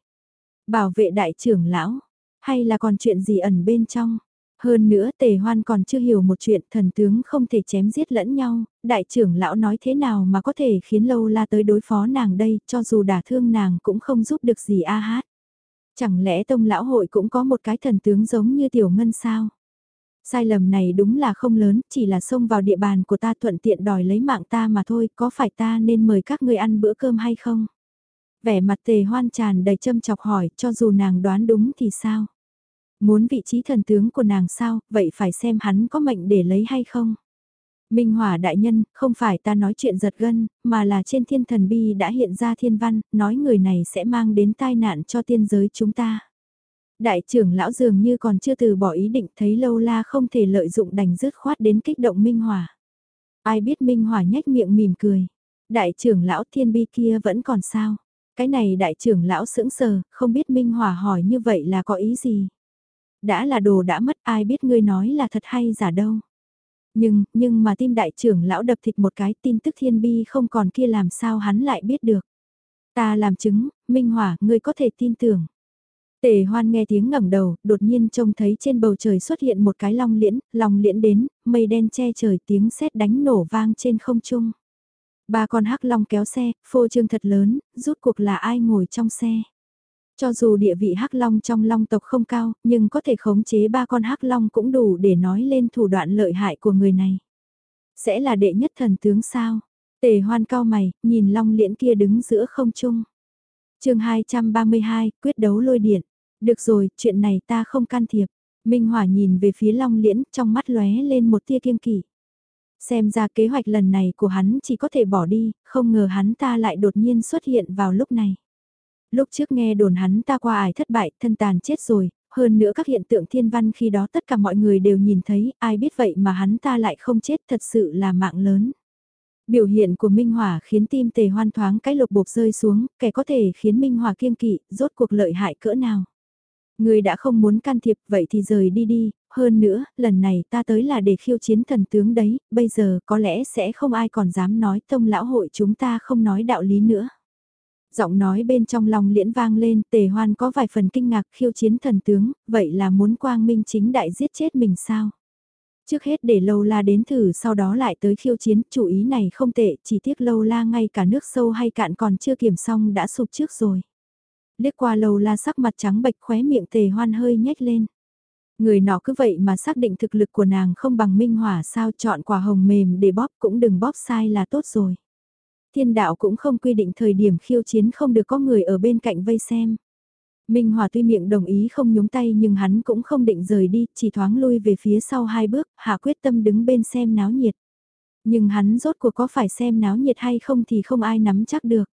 Bảo vệ đại trưởng lão, hay là còn chuyện gì ẩn bên trong? Hơn nữa tề hoan còn chưa hiểu một chuyện thần tướng không thể chém giết lẫn nhau, đại trưởng lão nói thế nào mà có thể khiến lâu la tới đối phó nàng đây, cho dù đả thương nàng cũng không giúp được gì a hát. Chẳng lẽ tông lão hội cũng có một cái thần tướng giống như tiểu ngân sao? Sai lầm này đúng là không lớn, chỉ là xông vào địa bàn của ta thuận tiện đòi lấy mạng ta mà thôi, có phải ta nên mời các người ăn bữa cơm hay không? Vẻ mặt tề hoan tràn đầy châm chọc hỏi, cho dù nàng đoán đúng thì sao? Muốn vị trí thần tướng của nàng sao, vậy phải xem hắn có mệnh để lấy hay không? Minh Hỏa đại nhân, không phải ta nói chuyện giật gân, mà là trên thiên thần bi đã hiện ra thiên văn, nói người này sẽ mang đến tai nạn cho tiên giới chúng ta. Đại trưởng lão dường như còn chưa từ bỏ ý định thấy lâu la không thể lợi dụng đành dứt khoát đến kích động Minh Hòa. Ai biết Minh Hòa nhếch miệng mỉm cười. Đại trưởng lão thiên bi kia vẫn còn sao? Cái này đại trưởng lão sững sờ, không biết Minh Hòa hỏi như vậy là có ý gì? Đã là đồ đã mất ai biết ngươi nói là thật hay giả đâu. Nhưng, nhưng mà tim đại trưởng lão đập thịt một cái tin tức thiên bi không còn kia làm sao hắn lại biết được. Ta làm chứng, Minh Hòa ngươi có thể tin tưởng. Tề hoan nghe tiếng ngẩng đầu, đột nhiên trông thấy trên bầu trời xuất hiện một cái long liễn, long liễn đến, mây đen che trời tiếng sét đánh nổ vang trên không trung. Ba con hắc long kéo xe, phô trương thật lớn, rút cuộc là ai ngồi trong xe. Cho dù địa vị hắc long trong long tộc không cao, nhưng có thể khống chế ba con hắc long cũng đủ để nói lên thủ đoạn lợi hại của người này. Sẽ là đệ nhất thần tướng sao? Tề hoan cao mày, nhìn long liễn kia đứng giữa không trung chương 232, quyết đấu lôi điện. Được rồi, chuyện này ta không can thiệp. Minh Hỏa nhìn về phía long liễn, trong mắt lóe lên một tia kiêng kỵ. Xem ra kế hoạch lần này của hắn chỉ có thể bỏ đi, không ngờ hắn ta lại đột nhiên xuất hiện vào lúc này. Lúc trước nghe đồn hắn ta qua ải thất bại, thân tàn chết rồi, hơn nữa các hiện tượng thiên văn khi đó tất cả mọi người đều nhìn thấy, ai biết vậy mà hắn ta lại không chết thật sự là mạng lớn. Biểu hiện của Minh Hỏa khiến tim tề hoan thoáng cái lục bột rơi xuống, kẻ có thể khiến Minh Hỏa kiêng kỵ, rốt cuộc lợi hại cỡ nào. Người đã không muốn can thiệp vậy thì rời đi đi, hơn nữa, lần này ta tới là để khiêu chiến thần tướng đấy, bây giờ có lẽ sẽ không ai còn dám nói tông lão hội chúng ta không nói đạo lý nữa. Giọng nói bên trong lòng liễn vang lên, tề hoan có vài phần kinh ngạc khiêu chiến thần tướng, vậy là muốn quang minh chính đại giết chết mình sao? Trước hết để lâu la đến thử sau đó lại tới khiêu chiến, chủ ý này không tệ, chỉ tiếc lâu la ngay cả nước sâu hay cạn còn chưa kiểm xong đã sụp trước rồi. Liếc qua lâu la sắc mặt trắng bệch khóe miệng tề hoan hơi nhếch lên. Người nọ cứ vậy mà xác định thực lực của nàng không bằng minh hỏa sao chọn quả hồng mềm để bóp cũng đừng bóp sai là tốt rồi. Thiên đạo cũng không quy định thời điểm khiêu chiến không được có người ở bên cạnh vây xem. Minh Hòa tuy miệng đồng ý không nhúng tay nhưng hắn cũng không định rời đi, chỉ thoáng lui về phía sau hai bước, hạ quyết tâm đứng bên xem náo nhiệt. Nhưng hắn rốt cuộc có phải xem náo nhiệt hay không thì không ai nắm chắc được.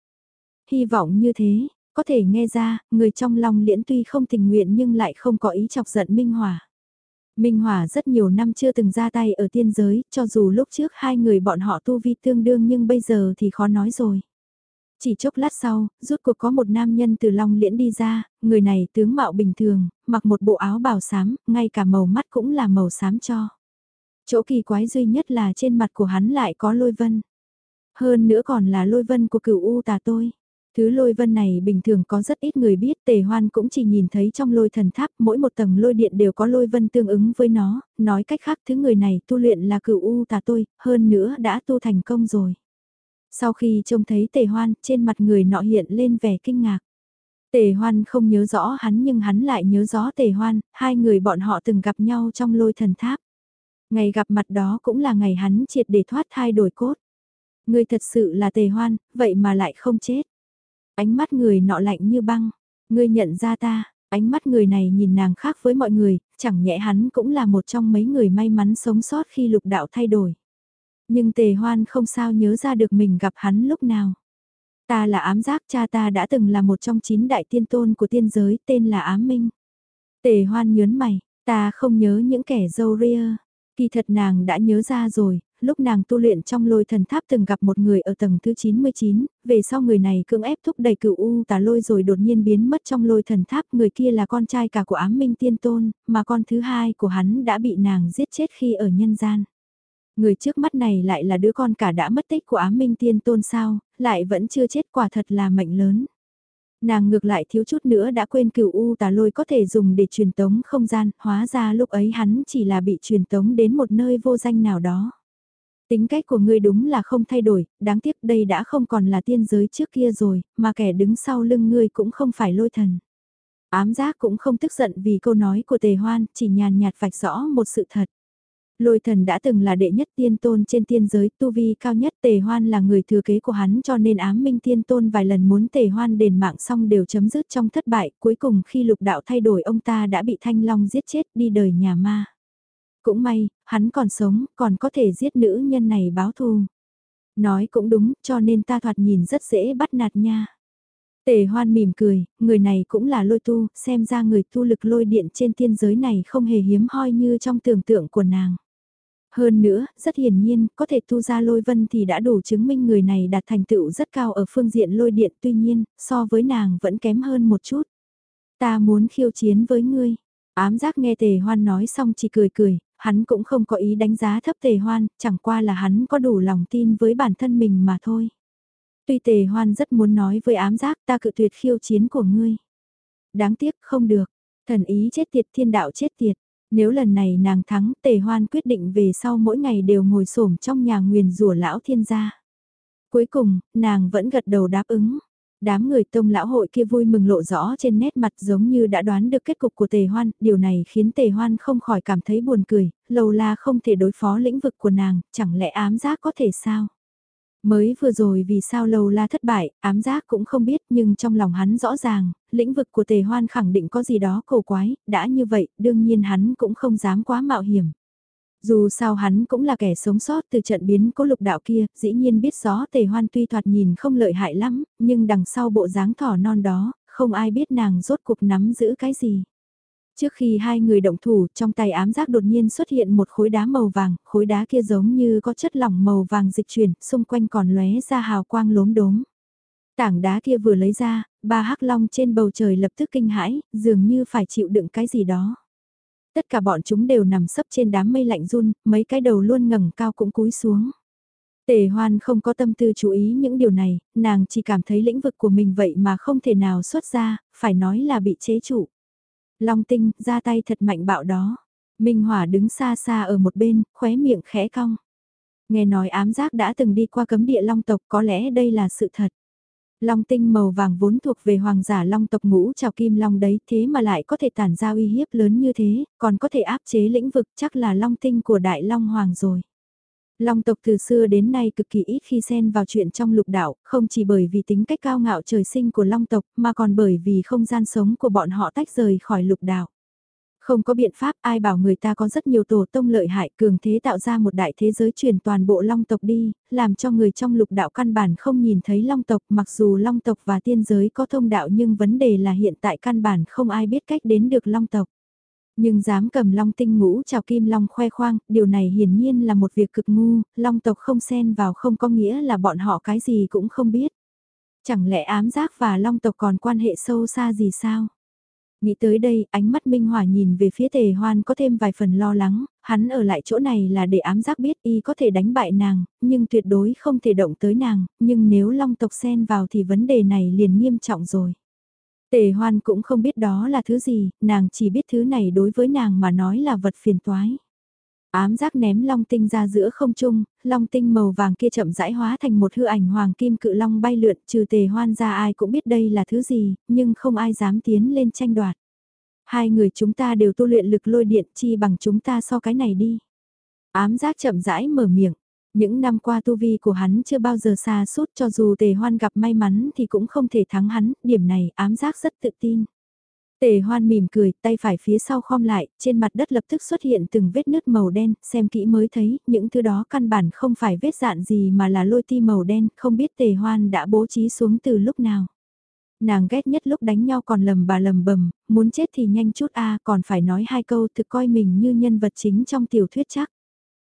Hy vọng như thế, có thể nghe ra, người trong lòng liễn tuy không tình nguyện nhưng lại không có ý chọc giận Minh Hòa. Minh Hòa rất nhiều năm chưa từng ra tay ở tiên giới, cho dù lúc trước hai người bọn họ tu vi tương đương nhưng bây giờ thì khó nói rồi. Chỉ chốc lát sau, rút cuộc có một nam nhân từ Long Liễn đi ra, người này tướng mạo bình thường, mặc một bộ áo bào xám, ngay cả màu mắt cũng là màu xám cho. Chỗ kỳ quái duy nhất là trên mặt của hắn lại có lôi vân. Hơn nữa còn là lôi vân của cửu U tà tôi. Thứ lôi vân này bình thường có rất ít người biết, tề hoan cũng chỉ nhìn thấy trong lôi thần tháp, mỗi một tầng lôi điện đều có lôi vân tương ứng với nó, nói cách khác thứ người này tu luyện là cửu u tà tôi, hơn nữa đã tu thành công rồi. Sau khi trông thấy tề hoan, trên mặt người nọ hiện lên vẻ kinh ngạc. Tề hoan không nhớ rõ hắn nhưng hắn lại nhớ rõ tề hoan, hai người bọn họ từng gặp nhau trong lôi thần tháp. Ngày gặp mặt đó cũng là ngày hắn triệt để thoát thai đổi cốt. Người thật sự là tề hoan, vậy mà lại không chết. Ánh mắt người nọ lạnh như băng. Ngươi nhận ra ta, ánh mắt người này nhìn nàng khác với mọi người, chẳng nhẽ hắn cũng là một trong mấy người may mắn sống sót khi lục đạo thay đổi. Nhưng tề hoan không sao nhớ ra được mình gặp hắn lúc nào. Ta là ám giác cha ta đã từng là một trong chín đại tiên tôn của tiên giới tên là ám minh. Tề hoan nhớn mày, ta không nhớ những kẻ dâu ria. Kỳ thật nàng đã nhớ ra rồi, lúc nàng tu luyện trong lôi thần tháp từng gặp một người ở tầng thứ 99, về sau người này cưỡng ép thúc đẩy cựu U tà lôi rồi đột nhiên biến mất trong lôi thần tháp, người kia là con trai cả của ám minh tiên tôn, mà con thứ hai của hắn đã bị nàng giết chết khi ở nhân gian. Người trước mắt này lại là đứa con cả đã mất tích của ám minh tiên tôn sao, lại vẫn chưa chết quả thật là mệnh lớn. Nàng ngược lại thiếu chút nữa đã quên cửu U tà lôi có thể dùng để truyền tống không gian, hóa ra lúc ấy hắn chỉ là bị truyền tống đến một nơi vô danh nào đó. Tính cách của ngươi đúng là không thay đổi, đáng tiếc đây đã không còn là tiên giới trước kia rồi, mà kẻ đứng sau lưng ngươi cũng không phải lôi thần. Ám giác cũng không tức giận vì câu nói của tề hoan, chỉ nhàn nhạt vạch rõ một sự thật. Lôi thần đã từng là đệ nhất tiên tôn trên tiên giới, tu vi cao nhất tề hoan là người thừa kế của hắn cho nên ám minh tiên tôn vài lần muốn tề hoan đền mạng xong đều chấm dứt trong thất bại, cuối cùng khi lục đạo thay đổi ông ta đã bị thanh long giết chết đi đời nhà ma. Cũng may, hắn còn sống, còn có thể giết nữ nhân này báo thù. Nói cũng đúng, cho nên ta thoạt nhìn rất dễ bắt nạt nha. Tề hoan mỉm cười, người này cũng là lôi tu, xem ra người tu lực lôi điện trên tiên giới này không hề hiếm hoi như trong tưởng tượng của nàng. Hơn nữa, rất hiển nhiên, có thể tu ra lôi vân thì đã đủ chứng minh người này đạt thành tựu rất cao ở phương diện lôi điện tuy nhiên, so với nàng vẫn kém hơn một chút. Ta muốn khiêu chiến với ngươi. Ám giác nghe tề hoan nói xong chỉ cười cười, hắn cũng không có ý đánh giá thấp tề hoan, chẳng qua là hắn có đủ lòng tin với bản thân mình mà thôi. Tuy tề hoan rất muốn nói với ám giác ta cự tuyệt khiêu chiến của ngươi. Đáng tiếc không được, thần ý chết tiệt thiên đạo chết tiệt. Nếu lần này nàng thắng tề hoan quyết định về sau mỗi ngày đều ngồi xổm trong nhà nguyền rủa lão thiên gia. Cuối cùng, nàng vẫn gật đầu đáp ứng. Đám người tông lão hội kia vui mừng lộ rõ trên nét mặt giống như đã đoán được kết cục của tề hoan, điều này khiến tề hoan không khỏi cảm thấy buồn cười, lâu la không thể đối phó lĩnh vực của nàng, chẳng lẽ ám giác có thể sao? Mới vừa rồi vì sao lâu la thất bại, ám giác cũng không biết nhưng trong lòng hắn rõ ràng, lĩnh vực của tề hoan khẳng định có gì đó cổ quái, đã như vậy, đương nhiên hắn cũng không dám quá mạo hiểm. Dù sao hắn cũng là kẻ sống sót từ trận biến cố lục đạo kia, dĩ nhiên biết rõ tề hoan tuy thoạt nhìn không lợi hại lắm, nhưng đằng sau bộ dáng thỏ non đó, không ai biết nàng rốt cuộc nắm giữ cái gì. Trước khi hai người động thủ, trong tay ám giác đột nhiên xuất hiện một khối đá màu vàng, khối đá kia giống như có chất lỏng màu vàng dịch chuyển, xung quanh còn lóe ra hào quang lốm đốm. Tảng đá kia vừa lấy ra, ba hắc long trên bầu trời lập tức kinh hãi, dường như phải chịu đựng cái gì đó. Tất cả bọn chúng đều nằm sấp trên đám mây lạnh run, mấy cái đầu luôn ngẩng cao cũng cúi xuống. Tề hoan không có tâm tư chú ý những điều này, nàng chỉ cảm thấy lĩnh vực của mình vậy mà không thể nào xuất ra, phải nói là bị chế trụ. Long tinh, ra tay thật mạnh bạo đó. Minh Hỏa đứng xa xa ở một bên, khóe miệng khẽ cong. Nghe nói ám giác đã từng đi qua cấm địa long tộc có lẽ đây là sự thật. Long tinh màu vàng vốn thuộc về hoàng giả long tộc ngũ trào kim long đấy thế mà lại có thể tản ra uy hiếp lớn như thế, còn có thể áp chế lĩnh vực chắc là long tinh của đại long hoàng rồi. Long tộc từ xưa đến nay cực kỳ ít khi xen vào chuyện trong lục đạo, không chỉ bởi vì tính cách cao ngạo trời sinh của long tộc mà còn bởi vì không gian sống của bọn họ tách rời khỏi lục đạo. Không có biện pháp ai bảo người ta có rất nhiều tổ tông lợi hại cường thế tạo ra một đại thế giới truyền toàn bộ long tộc đi, làm cho người trong lục đạo căn bản không nhìn thấy long tộc mặc dù long tộc và tiên giới có thông đạo nhưng vấn đề là hiện tại căn bản không ai biết cách đến được long tộc. Nhưng dám cầm long tinh ngũ chào kim long khoe khoang, điều này hiển nhiên là một việc cực ngu, long tộc không xen vào không có nghĩa là bọn họ cái gì cũng không biết. Chẳng lẽ ám giác và long tộc còn quan hệ sâu xa gì sao? Nghĩ tới đây, ánh mắt Minh Hòa nhìn về phía tề hoan có thêm vài phần lo lắng, hắn ở lại chỗ này là để ám giác biết y có thể đánh bại nàng, nhưng tuyệt đối không thể động tới nàng, nhưng nếu long tộc xen vào thì vấn đề này liền nghiêm trọng rồi. Tề hoan cũng không biết đó là thứ gì, nàng chỉ biết thứ này đối với nàng mà nói là vật phiền toái. Ám giác ném long tinh ra giữa không trung, long tinh màu vàng kia chậm rãi hóa thành một hư ảnh hoàng kim cự long bay lượn trừ tề hoan ra ai cũng biết đây là thứ gì, nhưng không ai dám tiến lên tranh đoạt. Hai người chúng ta đều tu luyện lực lôi điện chi bằng chúng ta so cái này đi. Ám giác chậm rãi mở miệng. Những năm qua tu vi của hắn chưa bao giờ xa suốt cho dù tề hoan gặp may mắn thì cũng không thể thắng hắn, điểm này ám giác rất tự tin. Tề hoan mỉm cười, tay phải phía sau khom lại, trên mặt đất lập tức xuất hiện từng vết nứt màu đen, xem kỹ mới thấy, những thứ đó căn bản không phải vết dạn gì mà là lôi ti màu đen, không biết tề hoan đã bố trí xuống từ lúc nào. Nàng ghét nhất lúc đánh nhau còn lầm bà lầm bầm, muốn chết thì nhanh chút a còn phải nói hai câu thực coi mình như nhân vật chính trong tiểu thuyết chắc.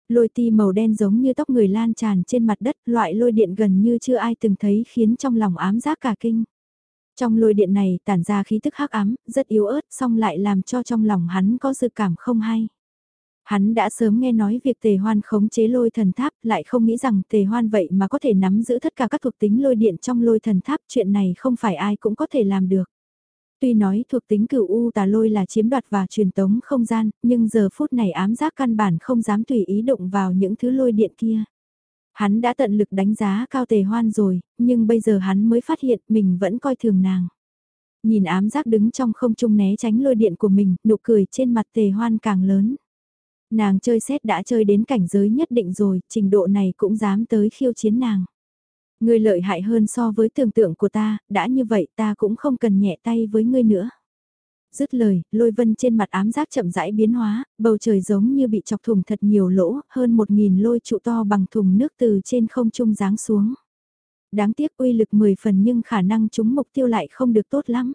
Lôi ti màu đen giống như tóc người lan tràn trên mặt đất, loại lôi điện gần như chưa ai từng thấy khiến trong lòng ám giác cả kinh. Trong lôi điện này tản ra khí tức hắc ám, rất yếu ớt, song lại làm cho trong lòng hắn có dự cảm không hay. Hắn đã sớm nghe nói việc tề hoan khống chế lôi thần tháp, lại không nghĩ rằng tề hoan vậy mà có thể nắm giữ tất cả các thuộc tính lôi điện trong lôi thần tháp, chuyện này không phải ai cũng có thể làm được. Tuy nói thuộc tính cửu U tà lôi là chiếm đoạt và truyền tống không gian, nhưng giờ phút này ám giác căn bản không dám tùy ý động vào những thứ lôi điện kia. Hắn đã tận lực đánh giá cao tề hoan rồi, nhưng bây giờ hắn mới phát hiện mình vẫn coi thường nàng. Nhìn ám giác đứng trong không trung né tránh lôi điện của mình, nụ cười trên mặt tề hoan càng lớn. Nàng chơi xét đã chơi đến cảnh giới nhất định rồi, trình độ này cũng dám tới khiêu chiến nàng. Ngươi lợi hại hơn so với tưởng tượng của ta, đã như vậy ta cũng không cần nhẹ tay với ngươi nữa. Dứt lời, lôi vân trên mặt ám giác chậm rãi biến hóa, bầu trời giống như bị chọc thủng thật nhiều lỗ, hơn một nghìn lôi trụ to bằng thùng nước từ trên không trung giáng xuống. Đáng tiếc uy lực 10 phần nhưng khả năng chúng mục tiêu lại không được tốt lắm.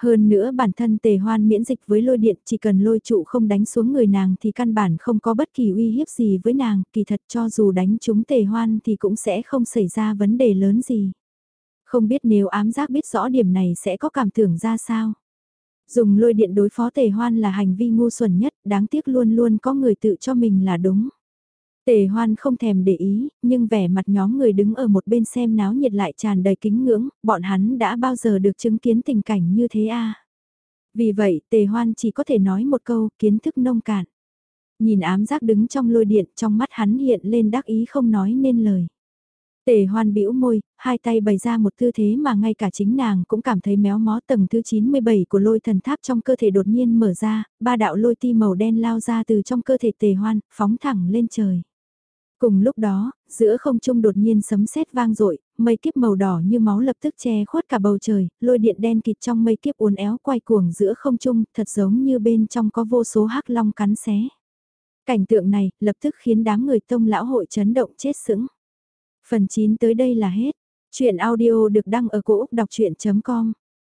Hơn nữa bản thân tề hoan miễn dịch với lôi điện chỉ cần lôi trụ không đánh xuống người nàng thì căn bản không có bất kỳ uy hiếp gì với nàng, kỳ thật cho dù đánh chúng tề hoan thì cũng sẽ không xảy ra vấn đề lớn gì. Không biết nếu ám giác biết rõ điểm này sẽ có cảm tưởng ra sao. Dùng lôi điện đối phó tề hoan là hành vi ngu xuẩn nhất, đáng tiếc luôn luôn có người tự cho mình là đúng. Tề hoan không thèm để ý, nhưng vẻ mặt nhóm người đứng ở một bên xem náo nhiệt lại tràn đầy kính ngưỡng, bọn hắn đã bao giờ được chứng kiến tình cảnh như thế à. Vì vậy tề hoan chỉ có thể nói một câu kiến thức nông cạn. Nhìn ám giác đứng trong lôi điện trong mắt hắn hiện lên đắc ý không nói nên lời. Tề hoan bĩu môi, hai tay bày ra một tư thế mà ngay cả chính nàng cũng cảm thấy méo mó tầng thứ 97 của lôi thần tháp trong cơ thể đột nhiên mở ra, ba đạo lôi ti màu đen lao ra từ trong cơ thể tề hoan, phóng thẳng lên trời. Cùng lúc đó, giữa không trung đột nhiên sấm sét vang dội mây kiếp màu đỏ như máu lập tức che khuất cả bầu trời, lôi điện đen kịt trong mây kiếp uốn éo quay cuồng giữa không trung, thật giống như bên trong có vô số hắc long cắn xé. Cảnh tượng này lập tức khiến đám người tông lão hội chấn động chết sững. Phần 9 tới đây là hết. Chuyện audio được đăng ở cổ Úc đọc chuyện.com